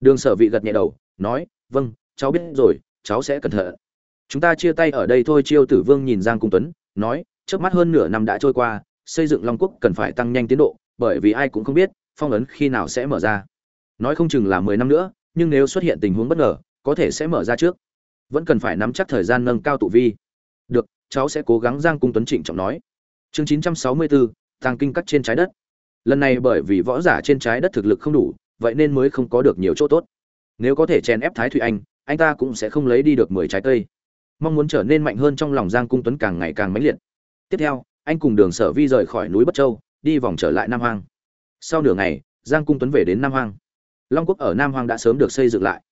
đường sở vị gật nhẹ đầu, nói vâng cháu biết rồi, cháu sẽ cẩn thận. Chúng ta chia tay ở đây thôi, chiêu tử vương nhìn giang cung tuấn, nói, trước mắt hơn nửa năm đã trôi qua, xây dựng long quốc cần phải tăng nhanh tiến độ, bởi vì ai cũng không biết phong ấn khi nào sẽ mở ra. Nói không chừng là mười năm nữa, nhưng nếu xuất hiện tình huống bất ngờ, có thể sẽ mở ra trước. Vẫn cần phải nắm chắc thời gian nâng cao tụ vi. Được, cháu sẽ cố gắng, giang cung tuấn trịnh trọng nói. Chương chín trăm sáu mươi bốn tăng kinh cắt trên trái đất. Lần này bởi vì võ giả trên trái đất thực lực không đủ vậy nên mới không có được nhiều chỗ tốt. Nếu có thể chèn ép thái thụy anh anh ta cũng sẽ không lấy đi được mười trái cây. Mong muốn trở nên mạnh hơn trong lòng giang cung tuấn càng ngày càng mãnh liệt. Tiếp theo, anh cùng đường sở vi rời khỏi núi bất châu, đi vòng trở lại nam hoang. Sau nửa ngày, giang cung tuấn về đến nam hoang. Long quốc ở nam hoang đã sớm được xây dựng lại.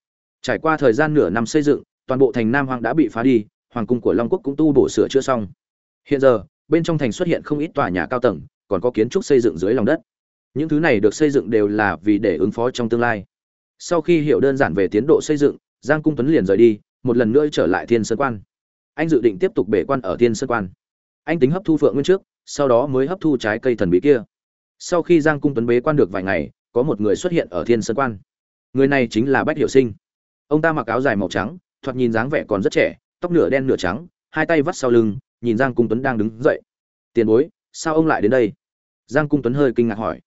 Trải qua thời gian nửa năm xây dựng, toàn bộ thành nam hoang đã bị phá đi, hoàng cung của long quốc cũng tu bổ sửa chữa xong. Hiện giờ, bên trong thành xuất hiện không ít tòa nhà cao tầng, còn có kiến trúc xây dựng dưới lòng đất những thứ này được xây dựng đều là vì để ứng phó trong tương lai. Sau khi hiểu đơn giản về tiến độ xây dựng, giang cung tuấn liền rời đi, một lần nữa trở lại thiên sơn quan. Anh dự định tiếp tục bể quan ở thiên sơn quan. Anh tính hấp thu phượng nguyên trước, sau đó mới hấp thu trái cây thần bí kia. Sau khi giang cung tuấn bế quan được vài ngày, có một người xuất hiện ở thiên sơn quan. Người này chính là bách hiệu sinh. Ông ta mặc áo dài màu trắng, thoạt nhìn dáng vẻ còn rất trẻ, tóc nửa đen nửa trắng, hai tay vắt sau lưng, nhìn giang cung tuấn đang đứng dậy. Tiền bối, sao ông lại đến đây? Giang cung tuấn hơi kinh ngạc hỏi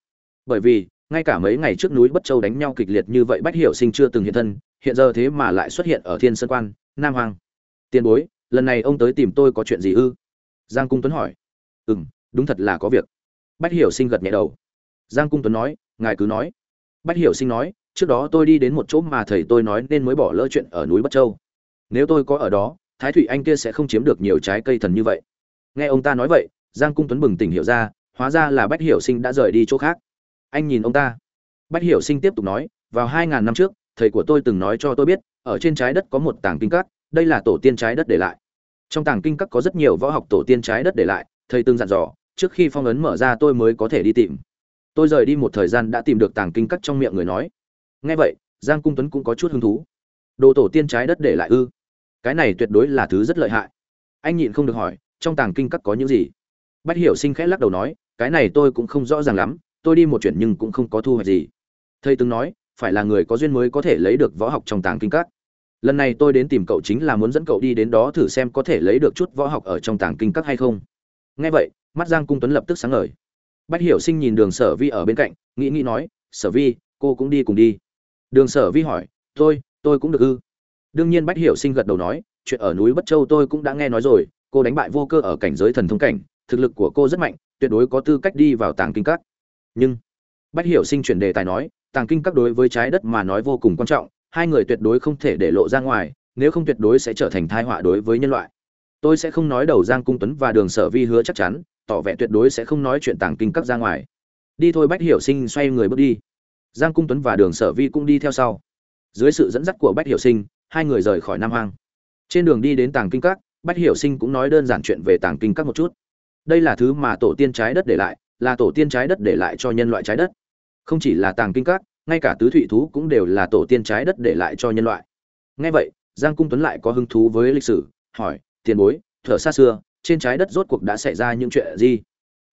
bởi vì, ngay cả mấy ngày trước núi bất châu đánh nhau kịch liệt như vậy bách hiểu sinh chưa từng hiện thân, hiện giờ thế mà lại xuất hiện ở thiên sơn quan, nam hoàng tiền bối, lần này ông tới tìm tôi có chuyện gì ư? Giang cung tuấn hỏi. Ừ m đúng thật là có việc. Bách hiểu sinh gật nhẹ đầu. Giang cung tuấn nói, ngài cứ nói. Bách hiểu sinh nói, trước đó tôi đi đến một chỗ mà thầy tôi nói nên mới bỏ lỡ chuyện ở núi bất châu. Nếu tôi có ở đó, thái thụy anh kia sẽ không chiếm được nhiều trái cây thần như vậy. Nghe ông ta nói vậy, giang cung tuấn bừng tỉnh hiểu ra, hóa ra là bách hiểu sinh đã rời đi chỗ khác anh nhìn ông ta. Bách hiểu sinh tiếp tục nói, vào hai ngàn năm trước, thầy của tôi từng nói cho tôi biết, ở trên trái đất có một tảng kinh các, đây là tổ tiên trái đất để lại. Trong tảng kinh các có rất nhiều võ học tổ tiên trái đất để lại, thầy từng dặn dò, trước khi phong ấn mở ra tôi mới có thể đi tìm. Tôi rời đi một thời gian đã tìm được tảng kinh các trong miệng người nói. Nghe vậy, giang cung tuấn cũng có chút hứng thú. Đồ tổ tiên trái đất để lại ư? Cái này tuyệt đối là thứ rất lợi hại. Anh nhịn không được hỏi, trong tàng kinh các có những gì? Bách hiểu sinh khẽ lắc đầu nói, cái này tôi cũng không rõ ràng lắm tôi đi một chuyện nhưng cũng không có thu hoạch gì. Thầy từng nói, phải là người có duyên mới có thể lấy được võ học trong tàng kinh các. Lần này tôi đến tìm cậu chính là muốn dẫn cậu đi đến đó thử xem có thể lấy được chút võ học ở trong tàng kinh các hay không. Nghe vậy, mắt giang cung tuấn lập tức sáng ngời. Bách hiểu sinh nhìn đường sở vi ở bên cạnh, nghĩ nghĩ nói, sở vi, cô cũng đi cùng đi. Đường sở vi hỏi, tôi tôi cũng được ư? Đương nhiên bách hiểu sinh gật đầu nói, chuyện ở núi bất châu tôi cũng đã nghe nói rồi, cô đánh bại vô cơ ở cảnh giới thần thông cảnh, thực lực của cô rất mạnh, tuyệt đối có tư cách đi vào tàng kinh các nhưng, bách hiểu sinh chuyển đề tài nói, tàng kinh các đối với trái đất mà nói vô cùng quan trọng, hai người tuyệt đối không thể để lộ ra ngoài, nếu không tuyệt đối sẽ trở thành tai họa đối với nhân loại. Tôi sẽ không nói đầu giang cung tuấn và đường sở vi hứa chắc chắn, tỏ vẻ tuyệt đối sẽ không nói chuyện tàng kinh các ra ngoài. Đi thôi bách hiểu sinh, xoay người bước đi. Giang cung tuấn và đường sở vi cũng đi theo sau. Dưới sự dẫn dắt của bách hiểu sinh, hai người rời khỏi nam hoang. Trên đường đi đến tàng kinh các, bách hiểu sinh cũng nói đơn giản chuyện về tàng kinh các một chút. Đây là thứ mà tổ tiên trái đất để lại là tổ tiên trái đất để lại cho nhân loại trái đất. Không chỉ là tàng kinh các, ngay cả tứ thụy thú cũng đều là tổ tiên trái đất để lại cho nhân loại. Ngay vậy, giang cung tuấn lại có hứng thú với lịch sử, hỏi, tiền bối, thở xa xưa, trên trái đất rốt cuộc đã xảy ra những chuyện gì?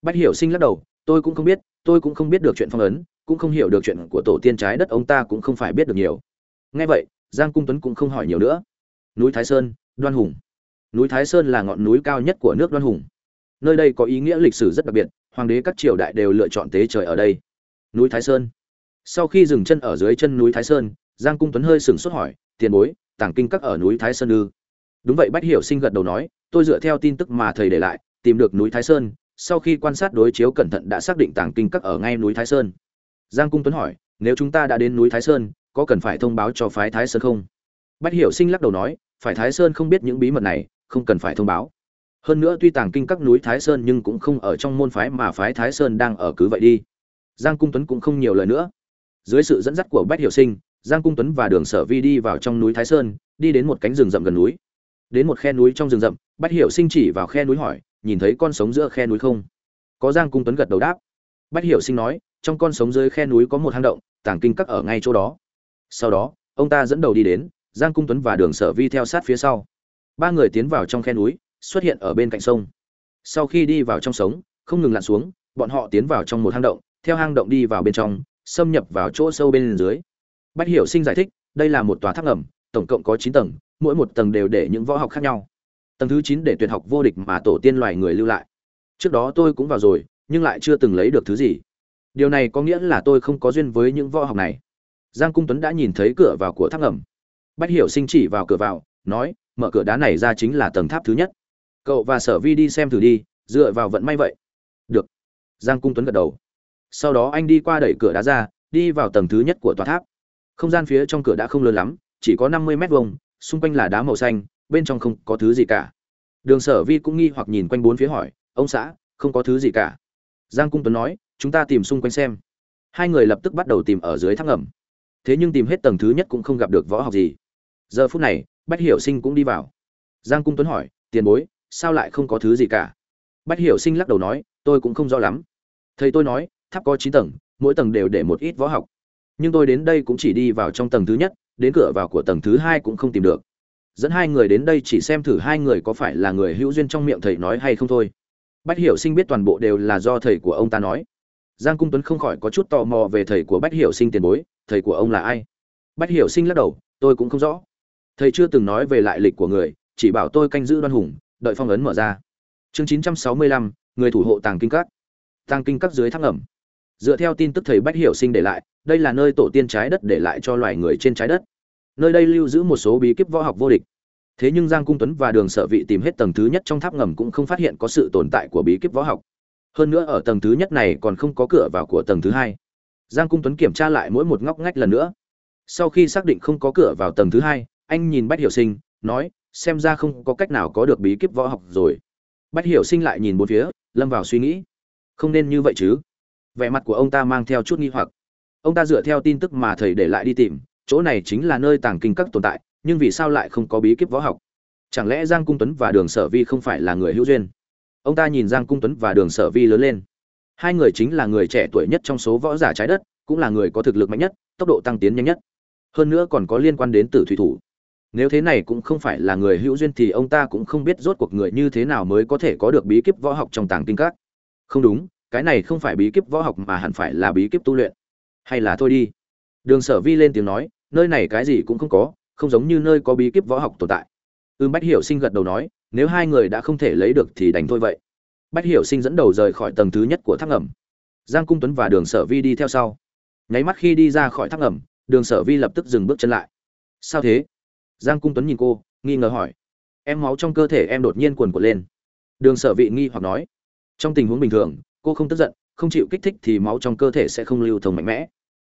Bách hiểu sinh lắc đầu, tôi cũng không biết, tôi cũng không biết được chuyện phong ấn, cũng không hiểu được chuyện của tổ tiên trái đất, ông ta cũng không phải biết được nhiều. Nghe vậy, giang cung tuấn cũng không hỏi nhiều nữa. Núi thái sơn, đoan hùng. Núi thái sơn là ngọn núi cao nhất của nước đoan hùng. Nơi đây có ý nghĩa lịch sử rất đặc biệt hoàng đế các triều đại đều lựa chọn tế trời ở đây. Núi thái sơn. Sau khi dừng chân ở dưới chân núi thái sơn, giang cung tuấn hơi sừng sốt hỏi, tiền bối, tàng kinh các ở núi thái sơn ư? Đúng vậy, bách hiểu sinh gật đầu nói, tôi dựa theo tin tức mà thầy để lại, tìm được núi thái sơn, sau khi quan sát đối chiếu cẩn thận đã xác định tàng kinh các ở ngay núi thái sơn. Giang cung tuấn hỏi, nếu chúng ta đã đến núi thái sơn, có cần phải thông báo cho phái thái sơn không? Bách hiểu sinh lắc đầu nói, phải thái sơn không biết những bí mật này, không cần phải thông báo hơn nữa tuy tàng kinh các núi thái sơn nhưng cũng không ở trong môn phái mà phái thái sơn đang ở cứ vậy đi. Giang cung tuấn cũng không nhiều lời nữa. Dưới sự dẫn dắt của bách hiểu sinh, giang cung tuấn và đường sở vi đi vào trong núi thái sơn, đi đến một cánh rừng rậm gần núi. Đến một khe núi trong rừng rậm, bách hiểu sinh chỉ vào khe núi hỏi, nhìn thấy con sống giữa khe núi không? Có giang cung tuấn gật đầu đáp. Bách hiểu sinh nói, trong con sống dưới khe núi có một hang động, tàng kinh các ở ngay chỗ đó. Sau đó, ông ta dẫn đầu đi đến, giang cung tuấn và đường sở vi theo sát phía sau. Ba người tiến vào trong khe núi xuất hiện ở bên cạnh sông. Sau khi đi vào trong sống, không ngừng lặn xuống, bọn họ tiến vào trong một hang động, theo hang động đi vào bên trong, xâm nhập vào chỗ sâu bên dưới. Bách hiểu sinh giải thích, đây là một tòa tháp ngầm, tổng cộng có chín tầng, mỗi một tầng đều để những võ học khác nhau. Tầng thứ chín để tuyệt học vô địch mà tổ tiên loài người lưu lại. Trước đó tôi cũng vào rồi, nhưng lại chưa từng lấy được thứ gì. Điều này có nghĩa là tôi không có duyên với những võ học này. Giang cung tuấn đã nhìn thấy cửa vào của tháp ngầm. Bách hiểu sinh chỉ vào cửa vào, nói, mở cửa đá này ra chính là tầng tháp thứ nhất cậu và sở vi đi xem thử đi, dựa vào vận may vậy. Được. Giang cung tuấn gật đầu. Sau đó anh đi qua đẩy cửa đá ra, đi vào tầng thứ nhất của tòa tháp. Không gian phía trong cửa đã không lớn lắm, chỉ có năm mươi mét vuông, xung quanh là đá màu xanh, bên trong không có thứ gì cả. Đường sở vi cũng nghi hoặc nhìn quanh bốn phía hỏi, ông xã, không có thứ gì cả? Giang cung tuấn nói, chúng ta tìm xung quanh xem. Hai người lập tức bắt đầu tìm ở dưới thác ngầm. Thế nhưng tìm hết tầng thứ nhất cũng không gặp được võ học gì. Giờ phút này, bách hiểu sinh cũng đi vào. Giang cung tuấn hỏi, tiền bối sao lại không có thứ gì cả? Bách hiểu sinh lắc đầu nói, tôi cũng không rõ lắm. Thầy tôi nói, tháp có chín tầng, mỗi tầng đều để một ít võ học. Nhưng tôi đến đây cũng chỉ đi vào trong tầng thứ nhất, đến cửa vào của tầng thứ hai cũng không tìm được. Dẫn hai người đến đây chỉ xem thử hai người có phải là người hữu duyên trong miệng thầy nói hay không thôi. Bách hiểu sinh biết toàn bộ đều là do thầy của ông ta nói. Giang cung tuấn không khỏi có chút tò mò về thầy của bách hiểu sinh tiền bối, thầy của ông là ai? Bách hiểu sinh lắc đầu, tôi cũng không rõ. Thầy chưa từng nói về lại lịch của người, chỉ bảo tôi canh giữ đoan hùng đợi phong ấn mở ra. Chương chín trăm sáu mươi lăm, người thủ hộ tàng kinh các. Tàng kinh các dưới thác ẩm dựa theo tin tức thầy bách hiểu sinh để lại, đây là nơi tổ tiên trái đất để lại cho loài người trên trái đất. Nơi đây lưu giữ một số bí kíp võ học vô địch. Thế nhưng giang cung tuấn và đường sở vị tìm hết tầng thứ nhất trong tháp ngầm cũng không phát hiện có sự tồn tại của bí kíp võ học. Hơn nữa ở tầng thứ nhất này còn không có cửa vào của tầng thứ hai. Giang cung tuấn kiểm tra lại mỗi một ngóc ngách lần nữa. Sau khi xác định không có cửa vào tầng thứ hai, anh nhìn bách hiểu sinh, nói xem ra không có cách nào có được bí kíp võ học rồi. Bách hiểu sinh lại nhìn bốn phía, lâm vào suy nghĩ. Không nên như vậy chứ. Vẻ mặt của ông ta mang theo chút nghi hoặc. Ông ta dựa theo tin tức mà thầy để lại đi tìm, chỗ này chính là nơi tàng kinh các tồn tại, nhưng vì sao lại không có bí kíp võ học? Chẳng lẽ giang cung tuấn và đường sở vi không phải là người hữu duyên? Ông ta nhìn giang cung tuấn và đường sở vi lớn lên. Hai người chính là người trẻ tuổi nhất trong số võ giả trái đất, cũng là người có thực lực mạnh nhất, tốc độ tăng tiến nhanh nhất. Hơn nữa còn có liên quan đến tử thủy thủ nếu thế này cũng không phải là người hữu duyên thì ông ta cũng không biết rốt cuộc người như thế nào mới có thể có được bí kíp võ học trong tàng kinh các. Không đúng, cái này không phải bí kíp võ học mà hẳn phải là bí kíp tu luyện. Hay là thôi đi. Đường sở vi lên tiếng nói, nơi này cái gì cũng không có, không giống như nơi có bí kíp võ học tồn tại. Ưm bách hiểu sinh gật đầu nói, nếu hai người đã không thể lấy được thì đành thôi vậy. Bách hiểu sinh dẫn đầu rời khỏi tầng thứ nhất của tháp ngầm. Giang cung tuấn và đường sở vi đi theo sau. Nháy mắt khi đi ra khỏi tháp ngầm, đường sở vi lập tức dừng bước chân lại. Sao thế? Giang cung tuấn nhìn cô, nghi ngờ hỏi. Em máu trong cơ thể em đột nhiên cuồn cuộn lên. Đường sở vị nghi hoặc nói. Trong tình huống bình thường, cô không tức giận, không chịu kích thích thì máu trong cơ thể sẽ không lưu thông mạnh mẽ.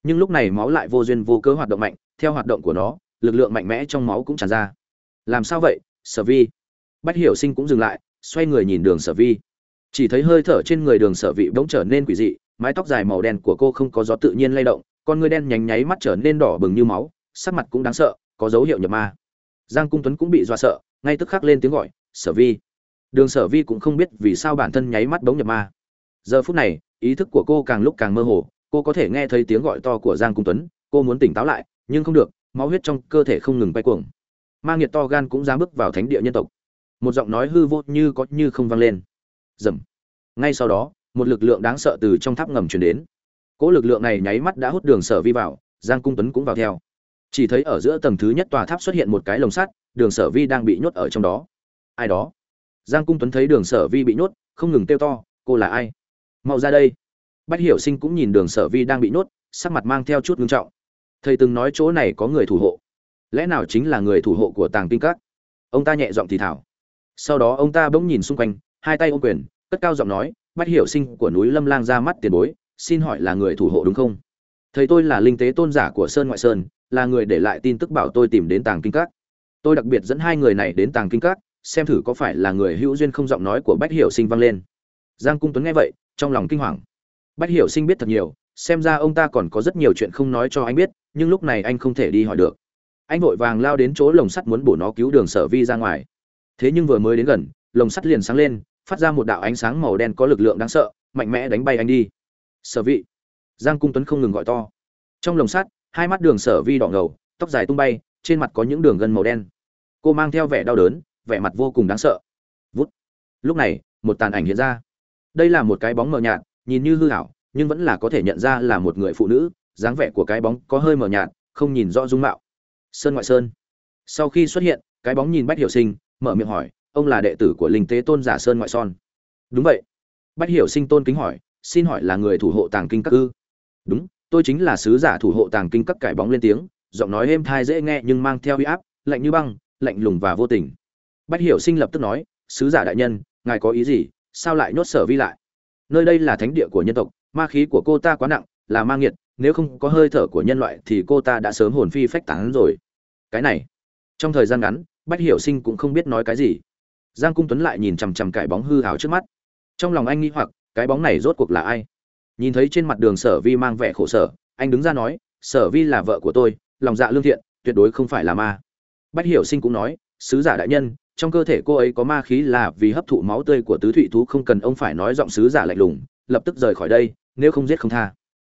Nhưng lúc này máu lại vô duyên vô cớ hoạt động mạnh, theo hoạt động của nó, lực lượng mạnh mẽ trong máu cũng tràn ra. Làm sao vậy, sở vi? Bách hiểu sinh cũng dừng lại, xoay người nhìn đường sở vi. Chỉ thấy hơi thở trên người đường sở vị bỗng trở nên quỷ dị, mái tóc dài màu đen của cô không có gió tự nhiên lay động, con ngươi đen nhánh nháy mắt trở nên đỏ bừng như máu, sắc mặt cũng đáng sợ có dấu hiệu nhập ma. Giang cung tuấn cũng bị dọa sợ, ngay tức khắc lên tiếng gọi, sở vi. Đường sở vi cũng không biết vì sao bản thân nháy mắt bóng nhập ma. Giờ phút này, ý thức của cô càng lúc càng mơ hồ, cô có thể nghe thấy tiếng gọi to của giang cung tuấn, cô muốn tỉnh táo lại, nhưng không được, máu huyết trong cơ thể không ngừng bay cuồng. Ma nghiệt to gan cũng dám bước vào thánh địa nhân tộc. Một giọng nói hư vô như có như không vang lên. Dầm ngay sau đó, một lực lượng đáng sợ từ trong tháp ngầm truyền đến. Cỗ lực lượng này nháy mắt đã hút đường sở vi vào, giang cung tuấn cũng vào theo chỉ thấy ở giữa tầng thứ nhất tòa tháp xuất hiện một cái lồng sắt, đường sở vi đang bị nhốt ở trong đó. Ai đó? Giang cung tuấn thấy đường sở vi bị nhốt, không ngừng kêu to, cô là ai? Mau ra đây. Bách hiểu sinh cũng nhìn đường sở vi đang bị nhốt, sắc mặt mang theo chút ngưng trọng. Thầy từng nói chỗ này có người thủ hộ. Lẽ nào chính là người thủ hộ của tàng kinh các? Ông ta nhẹ giọng thì thảo sau đó ông ta bỗng nhìn xung quanh, hai tay ô quyền, cất cao giọng nói, bách hiểu sinh của núi lâm lang ra mắt tiền bối, xin hỏi là người thủ hộ đúng không? Thầy tôi là linh tế tôn giả của sơn ngoại sơn là người để lại tin tức bảo tôi tìm đến tàng kinh các. Tôi đặc biệt dẫn hai người này đến tàng kinh các, xem thử có phải là người hữu duyên không giọng nói của bách hiểu sinh vang lên. Giang cung tuấn nghe vậy, trong lòng kinh hoàng. Bách hiểu sinh biết thật nhiều, xem ra ông ta còn có rất nhiều chuyện không nói cho anh biết, nhưng lúc này anh không thể đi hỏi được. Anh vội vàng lao đến chỗ lồng sắt muốn bổ nó cứu đường sở vi ra ngoài. Thế nhưng vừa mới đến gần, lồng sắt liền sáng lên, phát ra một đạo ánh sáng màu đen có lực lượng đáng sợ, mạnh mẽ đánh bay anh đi. Sở vị. Giang cung tuấn không ngừng gọi to. Trong lồng sắt hai mắt đường sở vi đỏ ngầu, tóc dài tung bay, trên mặt có những đường gân màu đen. Cô mang theo vẻ đau đớn, vẻ mặt vô cùng đáng sợ. Vút. Lúc này, một tàn ảnh hiện ra. Đây là một cái bóng mờ nhạt, nhìn như hư hảo nhưng vẫn là có thể nhận ra là một người phụ nữ, dáng vẻ của cái bóng có hơi mờ nhạt, không nhìn rõ dung mạo. Sơn ngoại sơn. Sau khi xuất hiện, cái bóng nhìn bách hiểu sinh, mở miệng hỏi, ông là đệ tử của linh tế tôn giả sơn ngoại son đúng vậy. Bách hiểu sinh tôn kính hỏi, xin hỏi là người thủ hộ tàng kinh các ư? Đúng tôi chính là sứ giả thủ hộ tàng kinh các cải bóng lên tiếng, giọng nói êm thai dễ nghe nhưng mang theo uy áp, lạnh như băng, lạnh lùng và vô tình. Bách hiểu sinh lập tức nói, sứ giả đại nhân, ngài có ý gì? Sao lại nhốt sở vi lại? Nơi đây là thánh địa của nhân tộc, ma khí của cô ta quá nặng, là ma nghiệt, nếu không có hơi thở của nhân loại thì cô ta đã sớm hồn phi phách tán rồi. Cái này, trong thời gian ngắn, bách hiểu sinh cũng không biết nói cái gì. Giang cung tuấn lại nhìn chằm chằm cải bóng hư hào trước mắt. Trong lòng anh nghĩ hoặc, cái bóng này rốt cuộc là ai? Nhìn thấy trên mặt đường sở vi mang vẻ khổ sở, anh đứng ra nói, sở vi là vợ của tôi, lòng dạ lương thiện, tuyệt đối không phải là ma. Bách hiểu sinh cũng nói, sứ giả đại nhân, trong cơ thể cô ấy có ma khí là vì hấp thụ máu tươi của tứ thụy thú, không cần ông phải nói giọng sứ giả lạnh lùng, lập tức rời khỏi đây, nếu không giết không tha.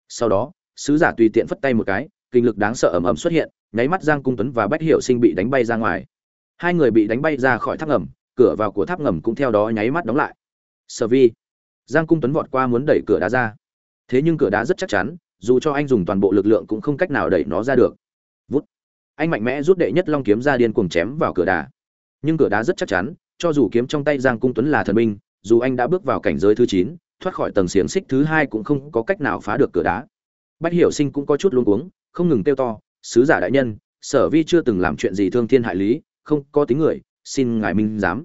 Sau đó, sứ giả tùy tiện phất tay một cái, kinh lực đáng sợ ầm ầm xuất hiện, nháy mắt giang cung tuấn và bách hiểu sinh bị đánh bay ra ngoài. Hai người bị đánh bay ra khỏi tháp ngầm, cửa vào của tháp ngầm cũng theo đó nháy mắt đóng lại. Sở vi. Giang cung tuấn vọt qua muốn đẩy cửa đá ra thế nhưng cửa đá rất chắc chắn, dù cho anh dùng toàn bộ lực lượng cũng không cách nào đẩy nó ra được. Vút. Anh mạnh mẽ rút đệ nhất long kiếm ra điên cuồng chém vào cửa đá. Nhưng cửa đá rất chắc chắn, cho dù kiếm trong tay giang cung tuấn là thần binh, dù anh đã bước vào cảnh giới thứ chín, thoát khỏi tầng xiềng xích thứ hai cũng không có cách nào phá được cửa đá. Bách hiểu sinh cũng có chút luống cuống, không ngừng kêu to, sứ giả đại nhân, sở vi chưa từng làm chuyện gì thương thiên hại lý, không có tính người, xin ngài minh giám.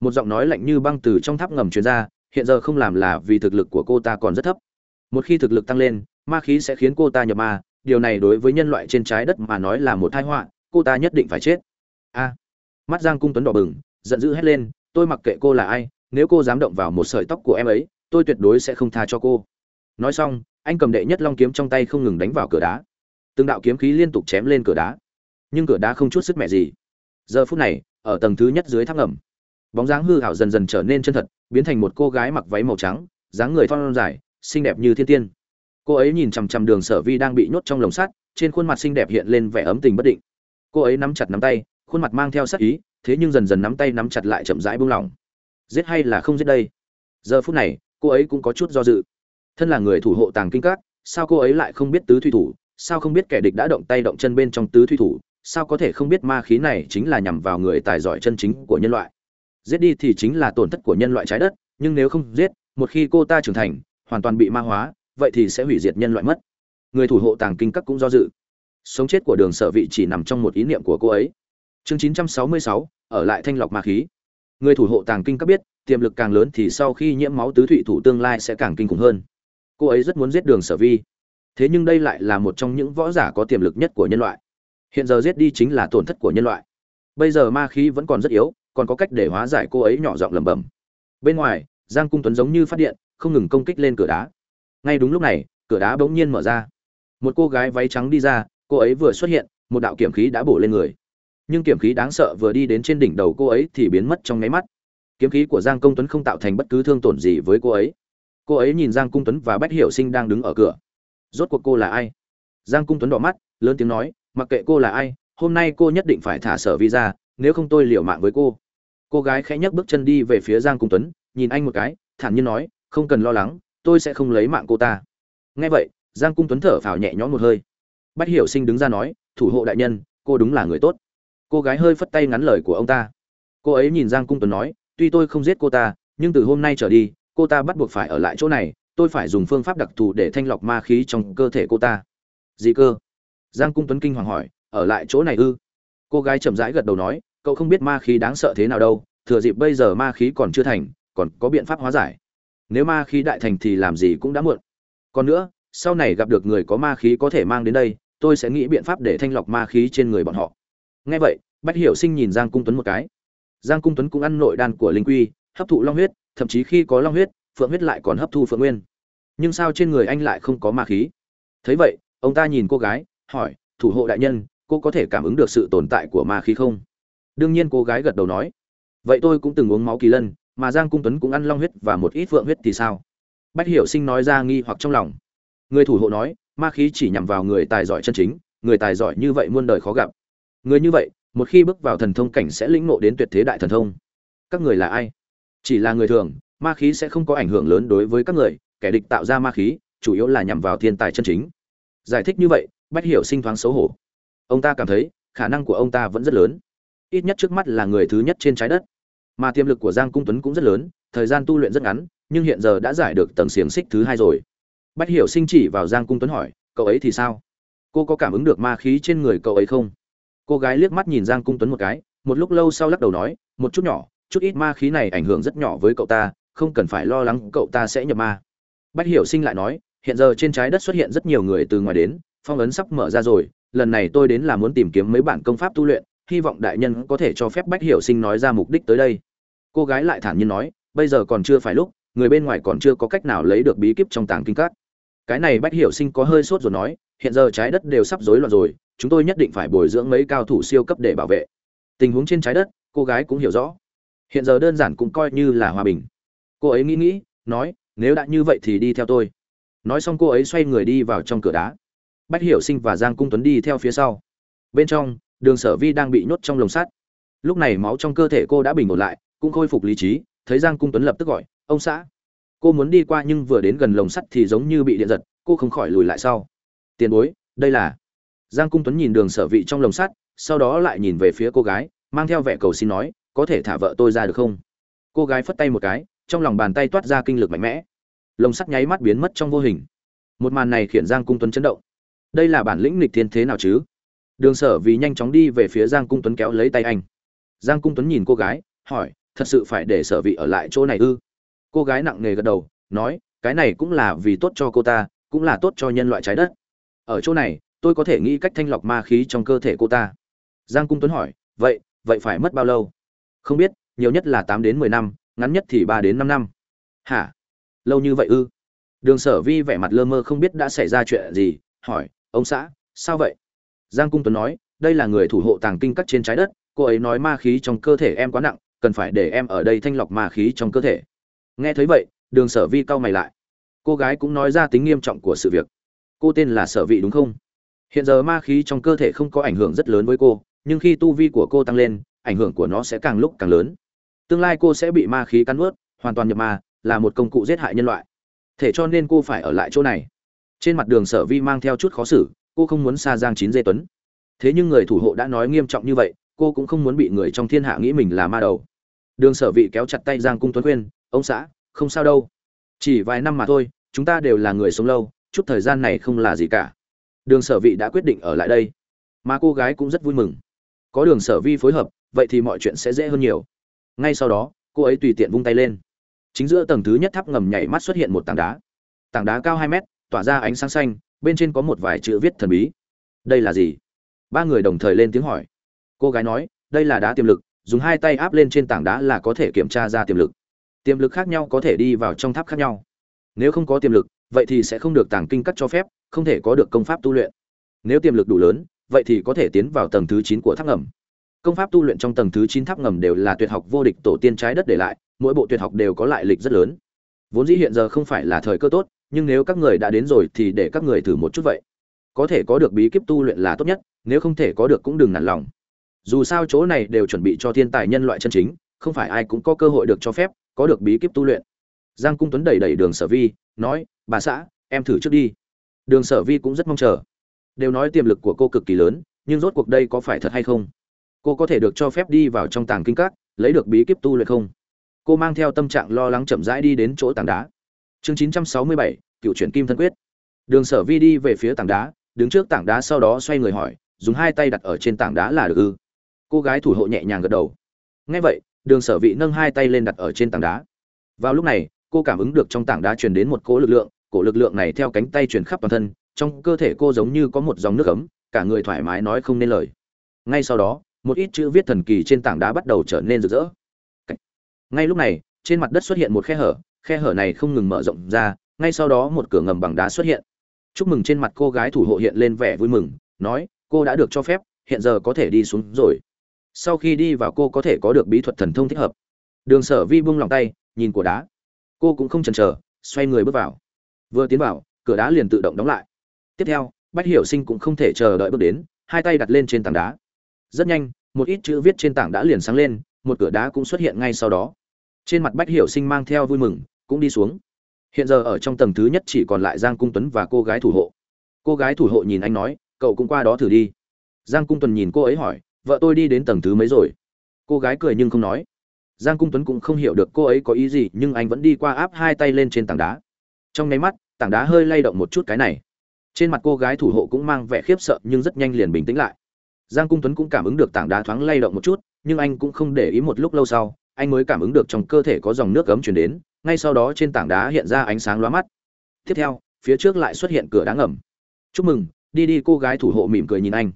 Một giọng nói lạnh như băng từ trong tháp ngầm truyền ra, hiện giờ không làm là vì thực lực của cô ta còn rất thấp một khi thực lực tăng lên, ma khí sẽ khiến cô ta nhập ma, điều này đối với nhân loại trên trái đất mà nói là một tai họa, cô ta nhất định phải chết. A. Mắt giang cung tuấn đỏ bừng, giận dữ hét lên, tôi mặc kệ cô là ai, nếu cô dám động vào một sợi tóc của em ấy, tôi tuyệt đối sẽ không tha cho cô. Nói xong, anh cầm đệ nhất long kiếm trong tay không ngừng đánh vào cửa đá. Từng đạo kiếm khí liên tục chém lên cửa đá. Nhưng cửa đá không chút sức mẹ gì. Giờ phút này, ở tầng thứ nhất dưới tháp ngầm, bóng dáng hư hảo dần dần trở nên chân thật, biến thành một cô gái mặc váy màu trắng, dáng người thon dài xinh đẹp như thiên tiên. Cô ấy nhìn chằm chằm đường sở vi đang bị nhốt trong lồng sắt, trên khuôn mặt xinh đẹp hiện lên vẻ ấm tình bất định. Cô ấy nắm chặt nắm tay, khuôn mặt mang theo sắc ý, thế nhưng dần dần nắm tay nắm chặt lại chậm rãi buông lỏng. Giết hay là không giết đây? Giờ phút này, cô ấy cũng có chút do dự. Thân là người thủ hộ tàng kinh các, sao cô ấy lại không biết tứ thủy thủ? Sao không biết kẻ địch đã động tay động chân bên trong tứ thủy thủ? Sao có thể không biết ma khí này chính là nhằm vào người tài giỏi chân chính của nhân loại? Giết đi thì chính là tổn thất của nhân loại trái đất, nhưng nếu không giết, một khi cô ta trưởng thành hoàn toàn bị ma hóa vậy thì sẽ hủy diệt nhân loại mất. Người thủ hộ tàng kinh các cũng do dự. Sống chết của đường sở vị chỉ nằm trong một ý niệm của cô ấy. Chương 966, ở lại thanh lọc ma khí. Người thủ hộ tàng kinh các biết tiềm lực càng lớn thì sau khi nhiễm máu tứ thụy thủ tương lai sẽ càng kinh khủng hơn. Cô ấy rất muốn giết đường sở vi. Thế nhưng đây lại là một trong những võ giả có tiềm lực nhất của nhân loại. Hiện giờ giết đi chính là tổn thất của nhân loại. Bây giờ ma khí vẫn còn rất yếu còn có cách để hóa giải cô ấy nhỏ giọng lẩm bẩm. Bên ngoài giang cung tuấn giống như phát điện không ngừng công kích lên cửa đá. Ngay đúng lúc này, cửa đá bỗng nhiên mở ra. Một cô gái váy trắng đi ra, cô ấy vừa xuất hiện, một đạo kiểm khí đã bổ lên người. Nhưng kiểm khí đáng sợ vừa đi đến trên đỉnh đầu cô ấy thì biến mất trong nháy mắt. Kiếm khí của giang công tuấn không tạo thành bất cứ thương tổn gì với cô ấy. Cô ấy nhìn giang cung tuấn và bách hiểu sinh đang đứng ở cửa. Rốt cuộc cô là ai? Giang cung tuấn đỏ mắt, lớn tiếng nói, mặc kệ cô là ai, hôm nay cô nhất định phải thả sở visa nếu không tôi liều mạng với cô. Cô gái khẽ nhấc bước chân đi về phía giang cung tuấn, nhìn anh một cái, thản nhiên nói không cần lo lắng, tôi sẽ không lấy mạng cô ta. Nghe vậy, giang cung tuấn thở phào nhẹ nhõm một hơi. Bách hiểu sinh đứng ra nói, thủ hộ đại nhân, cô đúng là người tốt. Cô gái hơi phất tay ngắn lời của ông ta. Cô ấy nhìn giang cung tuấn nói, tuy tôi không giết cô ta, nhưng từ hôm nay trở đi, cô ta bắt buộc phải ở lại chỗ này, tôi phải dùng phương pháp đặc thù để thanh lọc ma khí trong cơ thể cô ta. Gì cơ? Giang cung tuấn kinh hoàng hỏi, ở lại chỗ này ư? Cô gái chậm rãi gật đầu nói, cậu không biết ma khí đáng sợ thế nào đâu, thừa dịp bây giờ ma khí còn chưa thành, còn có biện pháp hóa giải nếu ma khí đại thành thì làm gì cũng đã muộn. Còn nữa, sau này gặp được người có ma khí có thể mang đến đây, tôi sẽ nghĩ biện pháp để thanh lọc ma khí trên người bọn họ. Nghe vậy, bách hiểu sinh nhìn giang cung tuấn một cái. Giang cung tuấn cũng ăn nội đan của linh quy, hấp thụ long huyết, thậm chí khi có long huyết, phượng huyết lại còn hấp thu phượng nguyên. Nhưng sao trên người anh lại không có ma khí? Thấy vậy, ông ta nhìn cô gái, hỏi, thủ hộ đại nhân, cô có thể cảm ứng được sự tồn tại của ma khí không? Đương nhiên cô gái gật đầu nói, vậy tôi cũng từng uống máu kỳ lân mà giang cung tuấn cũng ăn long huyết và một ít phượng huyết thì sao? Bách hiểu sinh nói ra nghi hoặc trong lòng. Người thủ hộ nói, ma khí chỉ nhằm vào người tài giỏi chân chính, người tài giỏi như vậy muôn đời khó gặp. Người như vậy, một khi bước vào thần thông cảnh sẽ lĩnh ngộ đến tuyệt thế đại thần thông. Các người là ai? Chỉ là người thường, ma khí sẽ không có ảnh hưởng lớn đối với các người, kẻ địch tạo ra ma khí, chủ yếu là nhằm vào thiên tài chân chính. Giải thích như vậy, bách hiểu sinh thoáng xấu hổ. Ông ta cảm thấy, khả năng của ông ta vẫn rất lớn. Ít nhất trước mắt là người thứ nhất trên trái đất mà tiềm lực của giang cung tuấn cũng rất lớn, thời gian tu luyện rất ngắn, nhưng hiện giờ đã giải được tầng xiềng xích thứ hai rồi. Bách hiểu sinh chỉ vào giang cung tuấn hỏi, cậu ấy thì sao? Cô có cảm ứng được ma khí trên người cậu ấy không? Cô gái liếc mắt nhìn giang cung tuấn một cái, một lúc lâu sau lắc đầu nói, một chút nhỏ, chút ít ma khí này ảnh hưởng rất nhỏ với cậu ta, không cần phải lo lắng cậu ta sẽ nhập ma. Bách hiểu sinh lại nói, hiện giờ trên trái đất xuất hiện rất nhiều người từ ngoài đến, phong ấn sắp mở ra rồi, lần này tôi đến là muốn tìm kiếm mấy bản công pháp tu luyện, hy vọng đại nhân có thể cho phép bách hiểu sinh nói ra mục đích tới đây cô gái lại thản nhiên nói, bây giờ còn chưa phải lúc, người bên ngoài còn chưa có cách nào lấy được bí kíp trong tàng kinh các. Cái này bách hiểu sinh có hơi sốt rồi nói, hiện giờ trái đất đều sắp rối loạn rồi, chúng tôi nhất định phải bồi dưỡng mấy cao thủ siêu cấp để bảo vệ. Tình huống trên trái đất, cô gái cũng hiểu rõ. Hiện giờ đơn giản cũng coi như là hòa bình. Cô ấy nghĩ nghĩ, nói, nếu đã như vậy thì đi theo tôi. Nói xong cô ấy xoay người đi vào trong cửa đá. Bách hiểu sinh và giang cung tuấn đi theo phía sau. Bên trong, đường sở vi đang bị nhốt trong lồng sắt. Lúc này máu trong cơ thể cô đã bình ổn lại cũng khôi phục lý trí, thấy giang cung tuấn lập tức gọi, ông xã, cô muốn đi qua nhưng vừa đến gần lồng sắt thì giống như bị điện giật, cô không khỏi lùi lại sau. Tiền bối, đây là giang cung tuấn nhìn đường sở vị trong lồng sắt, sau đó lại nhìn về phía cô gái, mang theo vẻ cầu xin nói, có thể thả vợ tôi ra được không? Cô gái phất tay một cái, trong lòng bàn tay toát ra kinh lực mạnh mẽ. Lồng sắt nháy mắt biến mất trong vô hình. Một màn này khiến giang cung tuấn chấn động. Đây là bản lĩnh nghịch thiên thế nào chứ? Đường sở vì nhanh chóng đi về phía giang cung tuấn kéo lấy tay anh. Giang cung tuấn nhìn cô gái, hỏi thật sự phải để sở vị ở lại chỗ này ư? Cô gái nặng nề gật đầu, nói, cái này cũng là vì tốt cho cô ta, cũng là tốt cho nhân loại trái đất. Ở chỗ này, tôi có thể nghĩ cách thanh lọc ma khí trong cơ thể cô ta. Giang cung tuấn hỏi, vậy vậy phải mất bao lâu? Không biết, nhiều nhất là tám đến mười năm, ngắn nhất thì ba đến năm năm. Hả? Lâu như vậy ư? Đường sở vi vẻ mặt lơ mơ không biết đã xảy ra chuyện gì, hỏi, ông xã, sao vậy? Giang cung tuấn nói, đây là người thủ hộ tàng kinh cắt trên trái đất, cô ấy nói ma khí trong cơ thể em quá nặng cần phải để em ở đây thanh lọc ma khí trong cơ thể. Nghe thấy vậy, đường sở vi cau mày lại. Cô gái cũng nói ra tính nghiêm trọng của sự việc. Cô tên là sở vị đúng không? Hiện giờ ma khí trong cơ thể không có ảnh hưởng rất lớn với cô, nhưng khi tu vi của cô tăng lên, ảnh hưởng của nó sẽ càng lúc càng lớn. Tương lai cô sẽ bị ma khí cắn ướt hoàn toàn nhập ma, là một công cụ giết hại nhân loại. Thể cho nên cô phải ở lại chỗ này. Trên mặt đường sở vi mang theo chút khó xử, cô không muốn xa giang chín dê tuấn. Thế nhưng người thủ hộ đã nói nghiêm trọng như vậy cô cũng không muốn bị người trong thiên hạ nghĩ mình là ma đầu. Đường sở vị kéo chặt tay giang cung tuấn khuyên, ông xã, không sao đâu. Chỉ vài năm mà thôi, chúng ta đều là người sống lâu, chút thời gian này không là gì cả. Đường sở vị đã quyết định ở lại đây, mà cô gái cũng rất vui mừng. Có đường sở vi phối hợp, vậy thì mọi chuyện sẽ dễ hơn nhiều. Ngay sau đó, cô ấy tùy tiện vung tay lên. Chính giữa tầng thứ nhất tháp ngầm nhảy mắt xuất hiện một tảng đá. Tảng đá cao hai mét, tỏa ra ánh sáng xanh, bên trên có một vài chữ viết thần bí. Đây là gì? Ba người đồng thời lên tiếng hỏi cô gái nói, đây là đá tiềm lực, dùng hai tay áp lên trên tảng đá là có thể kiểm tra ra tiềm lực. Tiềm lực khác nhau có thể đi vào trong tháp khác nhau. Nếu không có tiềm lực, vậy thì sẽ không được tàng kinh cắt cho phép, không thể có được công pháp tu luyện. Nếu tiềm lực đủ lớn, vậy thì có thể tiến vào tầng thứ chín của tháp ngầm. Công pháp tu luyện trong tầng thứ chín tháp ngầm đều là tuyệt học vô địch tổ tiên trái đất để lại, mỗi bộ tuyệt học đều có lại lịch rất lớn. Vốn dĩ hiện giờ không phải là thời cơ tốt, nhưng nếu các người đã đến rồi thì để các người thử một chút vậy. Có thể có được bí kíp tu luyện là tốt nhất, nếu không thể có được cũng đừng nản lòng dù sao chỗ này đều chuẩn bị cho thiên tài nhân loại chân chính, không phải ai cũng có cơ hội được cho phép, có được bí kíp tu luyện. Giang cung tuấn đẩy đẩy đường sở vi, nói, bà xã, em thử trước đi. Đường sở vi cũng rất mong chờ. Đều nói tiềm lực của cô cực kỳ lớn, nhưng rốt cuộc đây có phải thật hay không? Cô có thể được cho phép đi vào trong tàng kinh các, lấy được bí kíp tu luyện không? Cô mang theo tâm trạng lo lắng chậm rãi đi đến chỗ tảng đá. Chương chín trăm sáu mươi bảy, cựu chuyển kim thân quyết. Đường sở vi đi về phía tảng đá, đứng trước tảng đá sau đó xoay người hỏi, dùng hai tay đặt ở trên tảng đá là được ư? Cô gái thủ hộ nhẹ nhàng gật đầu. Ngay vậy, đường sở vị nâng hai tay lên đặt ở trên tảng đá. Vào lúc này, cô cảm ứng được trong tảng đá truyền đến một cỗ lực lượng, cổ lực lượng này theo cánh tay truyền khắp toàn thân, trong cơ thể cô giống như có một dòng nước ấm, cả người thoải mái nói không nên lời. Ngay sau đó, một ít chữ viết thần kỳ trên tảng đá bắt đầu trở nên rực rỡ. Ngay lúc này, trên mặt đất xuất hiện một khe hở khe hở này không ngừng mở rộng ra, ngay sau đó một cửa ngầm bằng đá xuất hiện. Chúc mừng trên mặt cô gái thủ hộ hiện lên vẻ vui mừng, nói, cô đã được cho phép, hiện giờ có thể đi xuống rồi sau khi đi vào cô có thể có được bí thuật thần thông thích hợp. Đường sở vi buông lòng tay, nhìn của đá. Cô cũng không chần chờ, xoay người bước vào. Vừa tiến vào, cửa đá liền tự động đóng lại. Tiếp theo, bách hiểu sinh cũng không thể chờ đợi bước đến, hai tay đặt lên trên tảng đá. Rất nhanh, một ít chữ viết trên tảng đã liền sáng lên, một cửa đá cũng xuất hiện ngay sau đó. Trên mặt bách hiểu sinh mang theo vui mừng, cũng đi xuống. Hiện giờ ở trong tầng thứ nhất chỉ còn lại giang cung tuấn và cô gái thủ hộ. Cô gái thủ hộ nhìn anh nói, cậu cũng qua đó thử đi. Giang cung tuấn nhìn cô ấy hỏi vợ tôi đi đến tầng thứ mấy rồi? Cô gái cười nhưng không nói. Giang cung tuấn cũng không hiểu được cô ấy có ý gì, nhưng anh vẫn đi qua áp hai tay lên trên tảng đá. Trong nháy mắt, tảng đá hơi lay động một chút cái này. Trên mặt cô gái thủ hộ cũng mang vẻ khiếp sợ, nhưng rất nhanh liền bình tĩnh lại. Giang cung tuấn cũng cảm ứng được tảng đá thoáng lay động một chút, nhưng anh cũng không để ý một lúc lâu sau, anh mới cảm ứng được trong cơ thể có dòng nước cấm chuyển đến, ngay sau đó trên tảng đá hiện ra ánh sáng lóa mắt. Tiếp theo, phía trước lại xuất hiện cửa đá ngầm. Chúc mừng, đi đi. Cô gái thủ hộ mỉm cười nhìn anh.